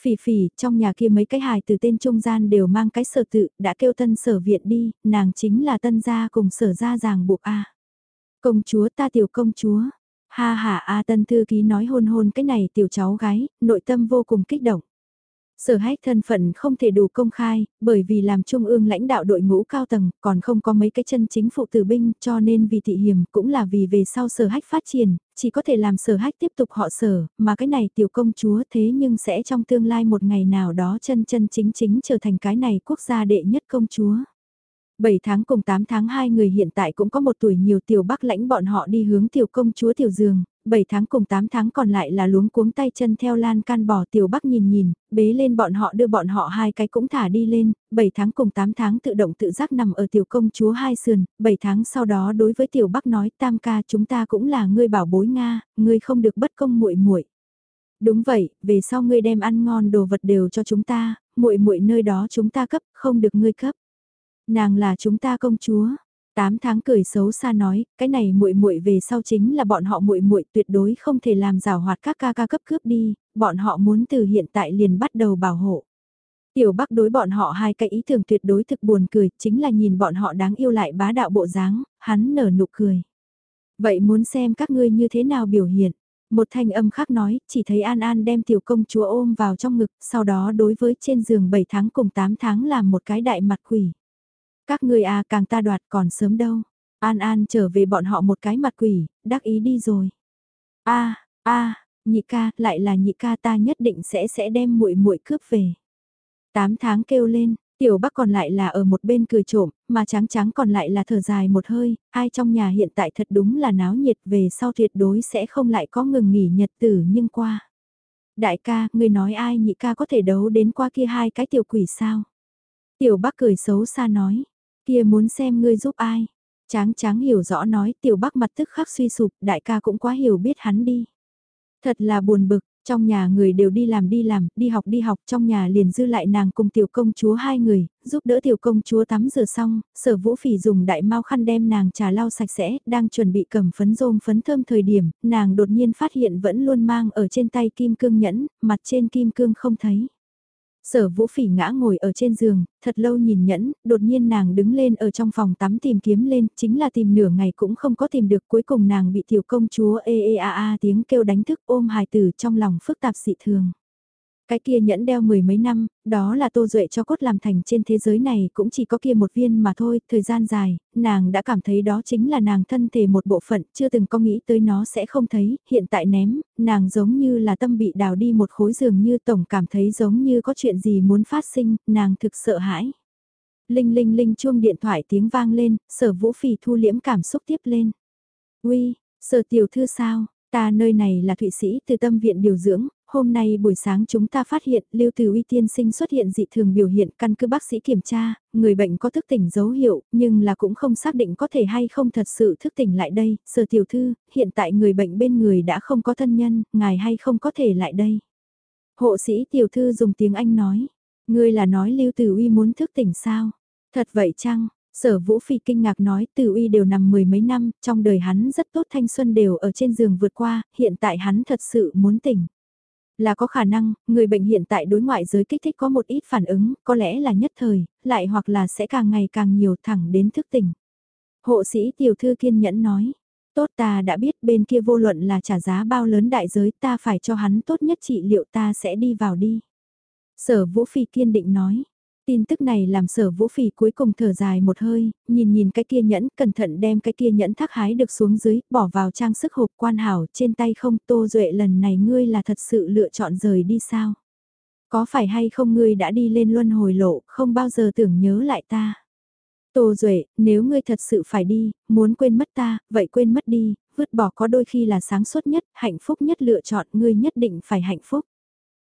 Phỉ phỉ, trong nhà kia mấy cái hài từ tên trung gian đều mang cái sở tự, đã kêu tân sở viện đi, nàng chính là tân gia cùng sở gia ràng buộc a Công chúa ta tiểu công chúa, Ha ha A tân thư ký nói hôn hôn cái này tiểu cháu gái, nội tâm vô cùng kích động. Sở hách thân phận không thể đủ công khai, bởi vì làm trung ương lãnh đạo đội ngũ cao tầng, còn không có mấy cái chân chính phụ tử binh, cho nên vì thị hiểm cũng là vì về sau sở hách phát triển, chỉ có thể làm sở hách tiếp tục họ sở, mà cái này tiểu công chúa thế nhưng sẽ trong tương lai một ngày nào đó chân chân chính chính trở thành cái này quốc gia đệ nhất công chúa. 7 tháng cùng 8 tháng hai người hiện tại cũng có một tuổi nhiều tiểu bắc lãnh bọn họ đi hướng tiểu công chúa tiểu giường, 7 tháng cùng 8 tháng còn lại là luống cuống tay chân theo lan can bò tiểu bắc nhìn nhìn, bế lên bọn họ đưa bọn họ hai cái cũng thả đi lên, 7 tháng cùng 8 tháng tự động tự giác nằm ở tiểu công chúa hai sườn, 7 tháng sau đó đối với tiểu bắc nói tam ca chúng ta cũng là ngươi bảo bối Nga, ngươi không được bất công muội muội Đúng vậy, về sau ngươi đem ăn ngon đồ vật đều cho chúng ta, muội muội nơi đó chúng ta cấp, không được ngươi cấp. Nàng là chúng ta công chúa. Tám tháng cười xấu xa nói, cái này muội muội về sau chính là bọn họ muội muội tuyệt đối không thể làm rào hoạt các ca ca cấp cướp đi, bọn họ muốn từ hiện tại liền bắt đầu bảo hộ. Tiểu Bắc đối bọn họ hai cái ý tưởng tuyệt đối thực buồn cười, chính là nhìn bọn họ đáng yêu lại bá đạo bộ dáng, hắn nở nụ cười. Vậy muốn xem các ngươi như thế nào biểu hiện? Một thanh âm khác nói, chỉ thấy An An đem tiểu công chúa ôm vào trong ngực, sau đó đối với trên giường 7 tháng cùng 8 tháng làm một cái đại mặt quỷ. Các người à càng ta đoạt còn sớm đâu. An An trở về bọn họ một cái mặt quỷ, đắc ý đi rồi. a a nhị ca, lại là nhị ca ta nhất định sẽ sẽ đem muội muội cướp về. Tám tháng kêu lên, tiểu bắc còn lại là ở một bên cười trộm, mà trắng trắng còn lại là thở dài một hơi, ai trong nhà hiện tại thật đúng là náo nhiệt về sau tuyệt đối sẽ không lại có ngừng nghỉ nhật tử nhưng qua. Đại ca, người nói ai nhị ca có thể đấu đến qua kia hai cái tiểu quỷ sao? Tiểu bắc cười xấu xa nói, Kia muốn xem ngươi giúp ai. Tráng tráng hiểu rõ nói tiểu bắc mặt tức khắc suy sụp, đại ca cũng quá hiểu biết hắn đi. Thật là buồn bực, trong nhà người đều đi làm đi làm, đi học đi học, trong nhà liền dư lại nàng cùng tiểu công chúa hai người, giúp đỡ tiểu công chúa tắm rửa xong, sở vũ phỉ dùng đại mau khăn đem nàng trà lau sạch sẽ, đang chuẩn bị cầm phấn rôm phấn thơm thời điểm, nàng đột nhiên phát hiện vẫn luôn mang ở trên tay kim cương nhẫn, mặt trên kim cương không thấy. Sở vũ phỉ ngã ngồi ở trên giường, thật lâu nhìn nhẫn, đột nhiên nàng đứng lên ở trong phòng tắm tìm kiếm lên, chính là tìm nửa ngày cũng không có tìm được cuối cùng nàng bị tiểu công chúa ê ê a a tiếng kêu đánh thức ôm hài tử trong lòng phức tạp dị thường. Cái kia nhẫn đeo mười mấy năm, đó là tô duệ cho cốt làm thành trên thế giới này cũng chỉ có kia một viên mà thôi, thời gian dài, nàng đã cảm thấy đó chính là nàng thân thể một bộ phận, chưa từng có nghĩ tới nó sẽ không thấy, hiện tại ném, nàng giống như là tâm bị đào đi một khối giường như tổng cảm thấy giống như có chuyện gì muốn phát sinh, nàng thực sợ hãi. Linh linh linh chuông điện thoại tiếng vang lên, sở vũ phì thu liễm cảm xúc tiếp lên. Uy, sở tiểu thư sao, ta nơi này là Thụy Sĩ từ tâm viện điều dưỡng, hôm nay buổi sáng chúng ta phát hiện Lưu Từ Uy tiên sinh xuất hiện dị thường biểu hiện căn cứ bác sĩ kiểm tra, người bệnh có thức tỉnh dấu hiệu, nhưng là cũng không xác định có thể hay không thật sự thức tỉnh lại đây, sở tiểu thư, hiện tại người bệnh bên người đã không có thân nhân, ngài hay không có thể lại đây. Hộ sĩ tiểu thư dùng tiếng Anh nói, người là nói Lưu Từ Uy muốn thức tỉnh sao? Thật vậy chăng? Sở Vũ Phi kinh ngạc nói Từ Uy đều nằm mười mấy năm, trong đời hắn rất tốt thanh xuân đều ở trên giường vượt qua, hiện tại hắn thật sự muốn tỉnh. Là có khả năng, người bệnh hiện tại đối ngoại giới kích thích có một ít phản ứng, có lẽ là nhất thời, lại hoặc là sẽ càng ngày càng nhiều thẳng đến thức tỉnh. Hộ sĩ tiểu thư kiên nhẫn nói, tốt ta đã biết bên kia vô luận là trả giá bao lớn đại giới ta phải cho hắn tốt nhất trị liệu ta sẽ đi vào đi. Sở Vũ Phi kiên định nói, Tin tức này làm sở vũ phỉ cuối cùng thở dài một hơi, nhìn nhìn cái kia nhẫn, cẩn thận đem cái kia nhẫn thác hái được xuống dưới, bỏ vào trang sức hộp quan hảo trên tay không tô duệ lần này ngươi là thật sự lựa chọn rời đi sao? Có phải hay không ngươi đã đi lên luân hồi lộ, không bao giờ tưởng nhớ lại ta? Tô Duệ, nếu ngươi thật sự phải đi, muốn quên mất ta, vậy quên mất đi, vứt bỏ có đôi khi là sáng suốt nhất, hạnh phúc nhất lựa chọn, ngươi nhất định phải hạnh phúc.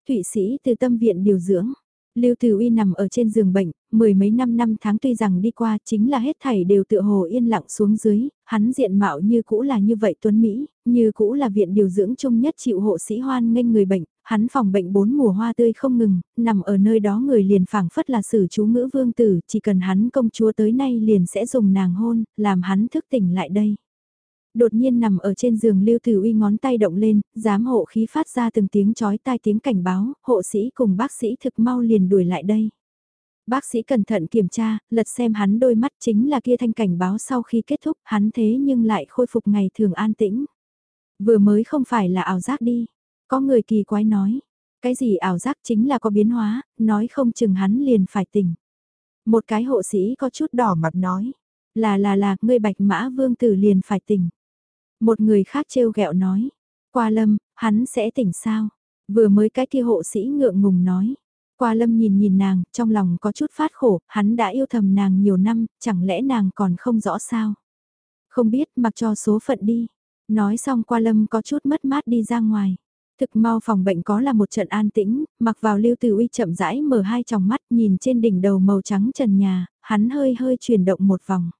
Thụy sĩ từ tâm viện điều dưỡng. Lưu Tử Uy nằm ở trên giường bệnh, mười mấy năm năm tháng tuy rằng đi qua chính là hết thảy đều tựa hồ yên lặng xuống dưới, hắn diện mạo như cũ là như vậy tuấn Mỹ, như cũ là viện điều dưỡng chung nhất chịu hộ sĩ hoan nghênh người bệnh, hắn phòng bệnh bốn mùa hoa tươi không ngừng, nằm ở nơi đó người liền phảng phất là sử chú ngữ vương tử, chỉ cần hắn công chúa tới nay liền sẽ dùng nàng hôn, làm hắn thức tỉnh lại đây đột nhiên nằm ở trên giường Lưu Tử Uy ngón tay động lên, giám hộ khí phát ra từng tiếng chói tai tiếng cảnh báo, hộ sĩ cùng bác sĩ thực mau liền đuổi lại đây. Bác sĩ cẩn thận kiểm tra, lật xem hắn đôi mắt chính là kia thanh cảnh báo sau khi kết thúc, hắn thế nhưng lại khôi phục ngày thường an tĩnh. Vừa mới không phải là ảo giác đi. Có người kỳ quái nói, cái gì ảo giác chính là có biến hóa, nói không chừng hắn liền phải tỉnh. Một cái hộ sĩ có chút đỏ mặt nói, là là là, ngươi bạch mã vương tử liền phải tỉnh. Một người khác trêu ghẹo nói, qua lâm, hắn sẽ tỉnh sao? Vừa mới cái kia hộ sĩ ngượng ngùng nói. Qua lâm nhìn nhìn nàng, trong lòng có chút phát khổ, hắn đã yêu thầm nàng nhiều năm, chẳng lẽ nàng còn không rõ sao? Không biết, mặc cho số phận đi. Nói xong qua lâm có chút mất mát đi ra ngoài. Thực mau phòng bệnh có là một trận an tĩnh, mặc vào lưu tử uy chậm rãi mở hai tròng mắt nhìn trên đỉnh đầu màu trắng trần nhà, hắn hơi hơi chuyển động một vòng.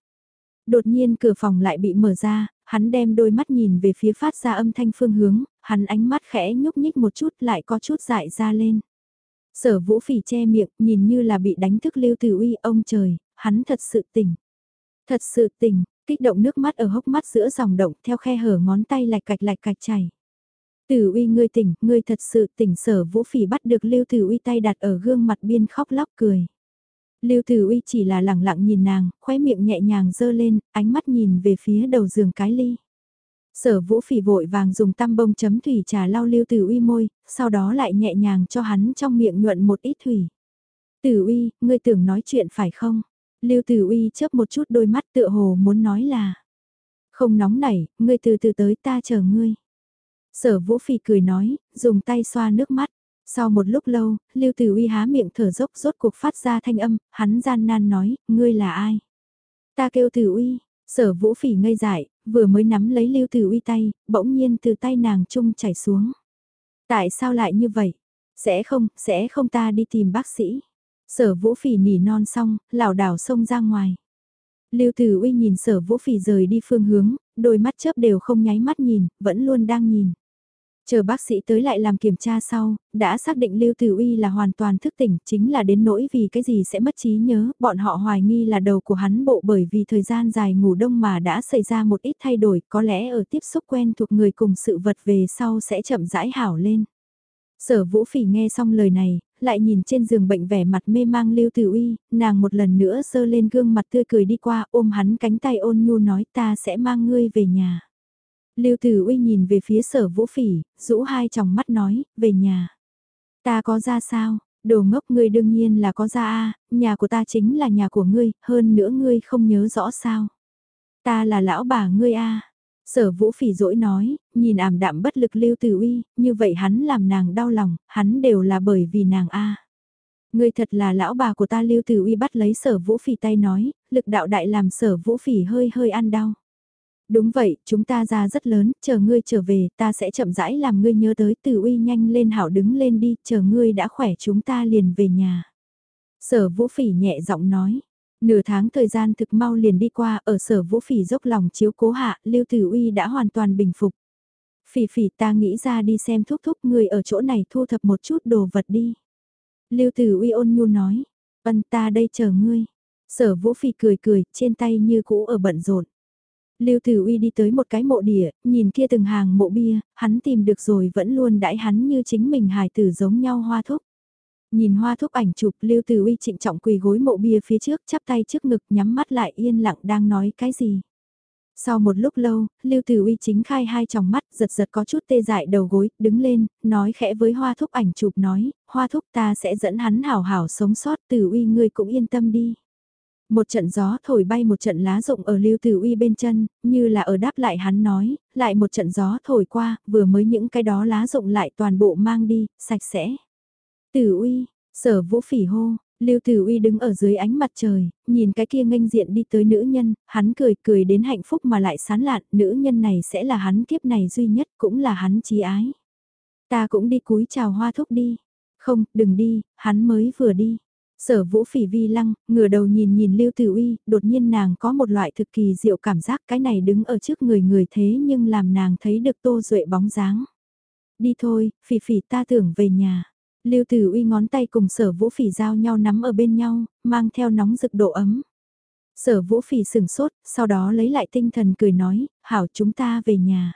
Đột nhiên cửa phòng lại bị mở ra, hắn đem đôi mắt nhìn về phía phát ra âm thanh phương hướng, hắn ánh mắt khẽ nhúc nhích một chút lại có chút dại ra lên. Sở vũ phỉ che miệng, nhìn như là bị đánh thức lưu tử uy ông trời, hắn thật sự tỉnh. Thật sự tỉnh, kích động nước mắt ở hốc mắt giữa dòng động theo khe hở ngón tay lạch cạch lạch cạch chảy. Tử uy ngươi tỉnh, ngươi thật sự tỉnh sở vũ phỉ bắt được lưu tử uy tay đặt ở gương mặt biên khóc lóc cười. Lưu Tử Uy chỉ là lẳng lặng nhìn nàng, khóe miệng nhẹ nhàng dơ lên, ánh mắt nhìn về phía đầu giường cái ly. Sở Vũ Phỉ vội vàng dùng tăm bông chấm thủy trà lau Lưu Tử Uy môi, sau đó lại nhẹ nhàng cho hắn trong miệng nhuận một ít thủy. Tử Uy, ngươi tưởng nói chuyện phải không? Lưu Tử Uy chớp một chút đôi mắt tựa hồ muốn nói là Không nóng nảy, ngươi từ từ tới ta chờ ngươi. Sở Vũ Phỉ cười nói, dùng tay xoa nước mắt. Sau một lúc lâu, Lưu Tử Uy há miệng thở dốc rốt cuộc phát ra thanh âm, hắn gian nan nói, ngươi là ai? Ta kêu Tử Uy, sở vũ phỉ ngây dại, vừa mới nắm lấy Lưu Tử Uy tay, bỗng nhiên từ tay nàng trung chảy xuống. Tại sao lại như vậy? Sẽ không, sẽ không ta đi tìm bác sĩ. Sở vũ phỉ nỉ non xong, lảo đảo xông ra ngoài. Lưu Tử Uy nhìn sở vũ phỉ rời đi phương hướng, đôi mắt chớp đều không nháy mắt nhìn, vẫn luôn đang nhìn. Chờ bác sĩ tới lại làm kiểm tra sau, đã xác định Lưu Tử Uy là hoàn toàn thức tỉnh, chính là đến nỗi vì cái gì sẽ mất trí nhớ, bọn họ hoài nghi là đầu của hắn bộ bởi vì thời gian dài ngủ đông mà đã xảy ra một ít thay đổi, có lẽ ở tiếp xúc quen thuộc người cùng sự vật về sau sẽ chậm rãi hảo lên. Sở Vũ Phỉ nghe xong lời này, lại nhìn trên giường bệnh vẻ mặt mê mang Lưu Tử Uy, nàng một lần nữa sơ lên gương mặt tươi cười đi qua ôm hắn cánh tay ôn nhu nói ta sẽ mang ngươi về nhà. Lưu Tử Uy nhìn về phía sở vũ phỉ, rũ hai tròng mắt nói, về nhà. Ta có ra sao, đồ ngốc ngươi đương nhiên là có ra a nhà của ta chính là nhà của ngươi, hơn nữa ngươi không nhớ rõ sao. Ta là lão bà ngươi a Sở vũ phỉ dỗi nói, nhìn ảm đạm bất lực Lưu Tử Uy, như vậy hắn làm nàng đau lòng, hắn đều là bởi vì nàng a Ngươi thật là lão bà của ta Lưu Tử Uy bắt lấy sở vũ phỉ tay nói, lực đạo đại làm sở vũ phỉ hơi hơi ăn đau. Đúng vậy, chúng ta ra rất lớn, chờ ngươi trở về, ta sẽ chậm rãi làm ngươi nhớ tới từ uy nhanh lên hảo đứng lên đi, chờ ngươi đã khỏe chúng ta liền về nhà. Sở vũ phỉ nhẹ giọng nói, nửa tháng thời gian thực mau liền đi qua, ở sở vũ phỉ dốc lòng chiếu cố hạ, lưu Từ uy đã hoàn toàn bình phục. Phỉ phỉ ta nghĩ ra đi xem thúc thúc người ở chỗ này thu thập một chút đồ vật đi. Lưu Từ uy ôn nhu nói, vân ta đây chờ ngươi. Sở vũ phỉ cười cười, trên tay như cũ ở bận rộn. Lưu Tử Uy đi tới một cái mộ địa, nhìn kia từng hàng mộ bia, hắn tìm được rồi vẫn luôn đãi hắn như chính mình hài tử giống nhau hoa thúc. Nhìn hoa thúc ảnh chụp Lưu Tử Uy trịnh trọng quỳ gối mộ bia phía trước chắp tay trước ngực nhắm mắt lại yên lặng đang nói cái gì. Sau một lúc lâu, Lưu Tử Uy chính khai hai tròng mắt, giật giật có chút tê dại đầu gối, đứng lên, nói khẽ với Hoa Thúc ảnh chụp nói, Hoa Thúc ta sẽ dẫn hắn hảo hảo sống sót, Tử Uy ngươi cũng yên tâm đi. Một trận gió thổi bay một trận lá rụng ở Lưu Tử Uy bên chân, như là ở đáp lại hắn nói, lại một trận gió thổi qua, vừa mới những cái đó lá rụng lại toàn bộ mang đi, sạch sẽ. Tử Uy, sở vũ phỉ hô, Lưu Tử Uy đứng ở dưới ánh mặt trời, nhìn cái kia nghênh diện đi tới nữ nhân, hắn cười cười đến hạnh phúc mà lại sán lạn, nữ nhân này sẽ là hắn kiếp này duy nhất, cũng là hắn chí ái. Ta cũng đi cúi chào hoa thúc đi. Không, đừng đi, hắn mới vừa đi. Sở vũ phỉ vi lăng, ngửa đầu nhìn nhìn Lưu Tử Uy, đột nhiên nàng có một loại thực kỳ diệu cảm giác cái này đứng ở trước người người thế nhưng làm nàng thấy được tô duệ bóng dáng. Đi thôi, phỉ phỉ ta tưởng về nhà. Lưu Tử Uy ngón tay cùng sở vũ phỉ giao nhau nắm ở bên nhau, mang theo nóng rực độ ấm. Sở vũ phỉ sừng sốt, sau đó lấy lại tinh thần cười nói, hảo chúng ta về nhà.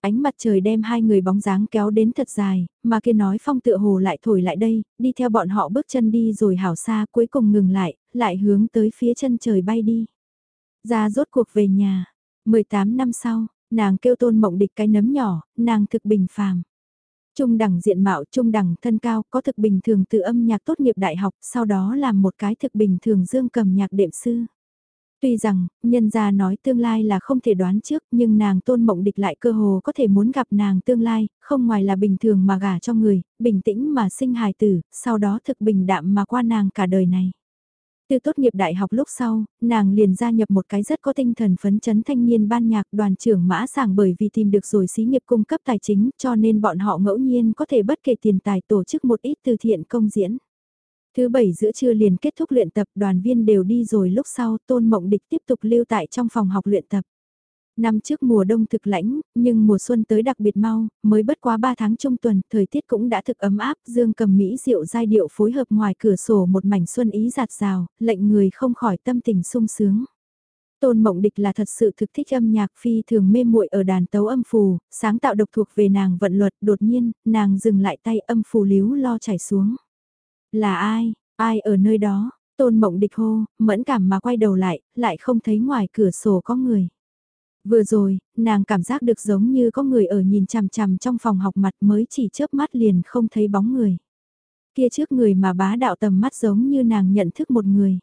Ánh mặt trời đem hai người bóng dáng kéo đến thật dài, mà kia nói phong tựa hồ lại thổi lại đây, đi theo bọn họ bước chân đi rồi hảo xa cuối cùng ngừng lại, lại hướng tới phía chân trời bay đi. Ra rốt cuộc về nhà, 18 năm sau, nàng kêu tôn mộng địch cái nấm nhỏ, nàng thực bình phàm. Trung đẳng diện mạo, trung đẳng thân cao, có thực bình thường từ âm nhạc tốt nghiệp đại học, sau đó làm một cái thực bình thường dương cầm nhạc đệm sư. Tuy rằng, nhân gia nói tương lai là không thể đoán trước, nhưng nàng tôn mộng địch lại cơ hồ có thể muốn gặp nàng tương lai, không ngoài là bình thường mà gả cho người, bình tĩnh mà sinh hài tử, sau đó thực bình đạm mà qua nàng cả đời này. Từ tốt nghiệp đại học lúc sau, nàng liền gia nhập một cái rất có tinh thần phấn chấn thanh niên ban nhạc đoàn trưởng mã sàng bởi vì tìm được rồi xí nghiệp cung cấp tài chính cho nên bọn họ ngẫu nhiên có thể bất kể tiền tài tổ chức một ít từ thiện công diễn. Thứ bảy giữa trưa liền kết thúc luyện tập đoàn viên đều đi rồi lúc sau tôn mộng địch tiếp tục lưu tại trong phòng học luyện tập. Năm trước mùa đông thực lãnh, nhưng mùa xuân tới đặc biệt mau, mới bất quá 3 tháng trung tuần, thời tiết cũng đã thực ấm áp, dương cầm mỹ rượu giai điệu phối hợp ngoài cửa sổ một mảnh xuân ý giạt rào, lệnh người không khỏi tâm tình sung sướng. Tôn Mộng Địch là thật sự thực thích âm nhạc phi thường mê muội ở đàn tấu âm phù, sáng tạo độc thuộc về nàng vận luật, đột nhiên, nàng dừng lại tay âm phù líu lo chảy xuống. Là ai, ai ở nơi đó, Tôn Mộng Địch hô, mẫn cảm mà quay đầu lại, lại không thấy ngoài cửa sổ có người. Vừa rồi, nàng cảm giác được giống như có người ở nhìn chằm chằm trong phòng học mặt mới chỉ chớp mắt liền không thấy bóng người. Kia trước người mà bá đạo tầm mắt giống như nàng nhận thức một người.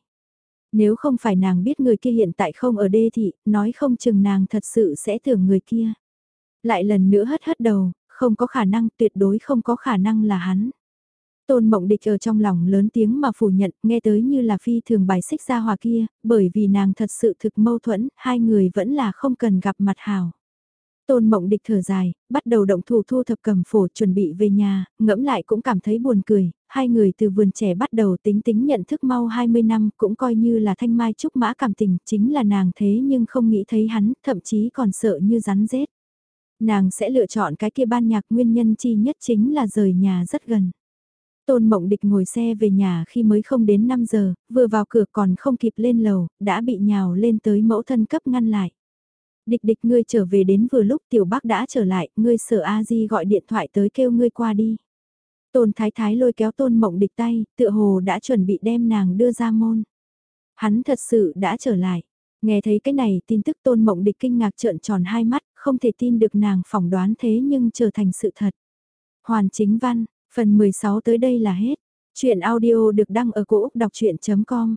Nếu không phải nàng biết người kia hiện tại không ở đê thị, nói không chừng nàng thật sự sẽ tưởng người kia. Lại lần nữa hất hất đầu, không có khả năng, tuyệt đối không có khả năng là hắn. Tôn mộng địch ở trong lòng lớn tiếng mà phủ nhận, nghe tới như là phi thường bài xích ra hòa kia, bởi vì nàng thật sự thực mâu thuẫn, hai người vẫn là không cần gặp mặt hào. Tôn mộng địch thở dài, bắt đầu động thủ thu thập cầm phổ chuẩn bị về nhà, ngẫm lại cũng cảm thấy buồn cười, hai người từ vườn trẻ bắt đầu tính tính nhận thức mau 20 năm cũng coi như là thanh mai trúc mã cảm tình, chính là nàng thế nhưng không nghĩ thấy hắn, thậm chí còn sợ như rắn rết. Nàng sẽ lựa chọn cái kia ban nhạc nguyên nhân chi nhất chính là rời nhà rất gần. Tôn Mộng Địch ngồi xe về nhà khi mới không đến 5 giờ, vừa vào cửa còn không kịp lên lầu, đã bị nhào lên tới mẫu thân cấp ngăn lại. Địch địch ngươi trở về đến vừa lúc tiểu bác đã trở lại, ngươi sợ a di gọi điện thoại tới kêu ngươi qua đi. Tôn Thái Thái lôi kéo Tôn Mộng Địch tay, tựa hồ đã chuẩn bị đem nàng đưa ra môn. Hắn thật sự đã trở lại. Nghe thấy cái này tin tức Tôn Mộng Địch kinh ngạc trợn tròn hai mắt, không thể tin được nàng phỏng đoán thế nhưng trở thành sự thật. Hoàn chính văn, Phần 16 tới đây là hết. Chuyện audio được đăng ở cổ Úc đọc chuyện.com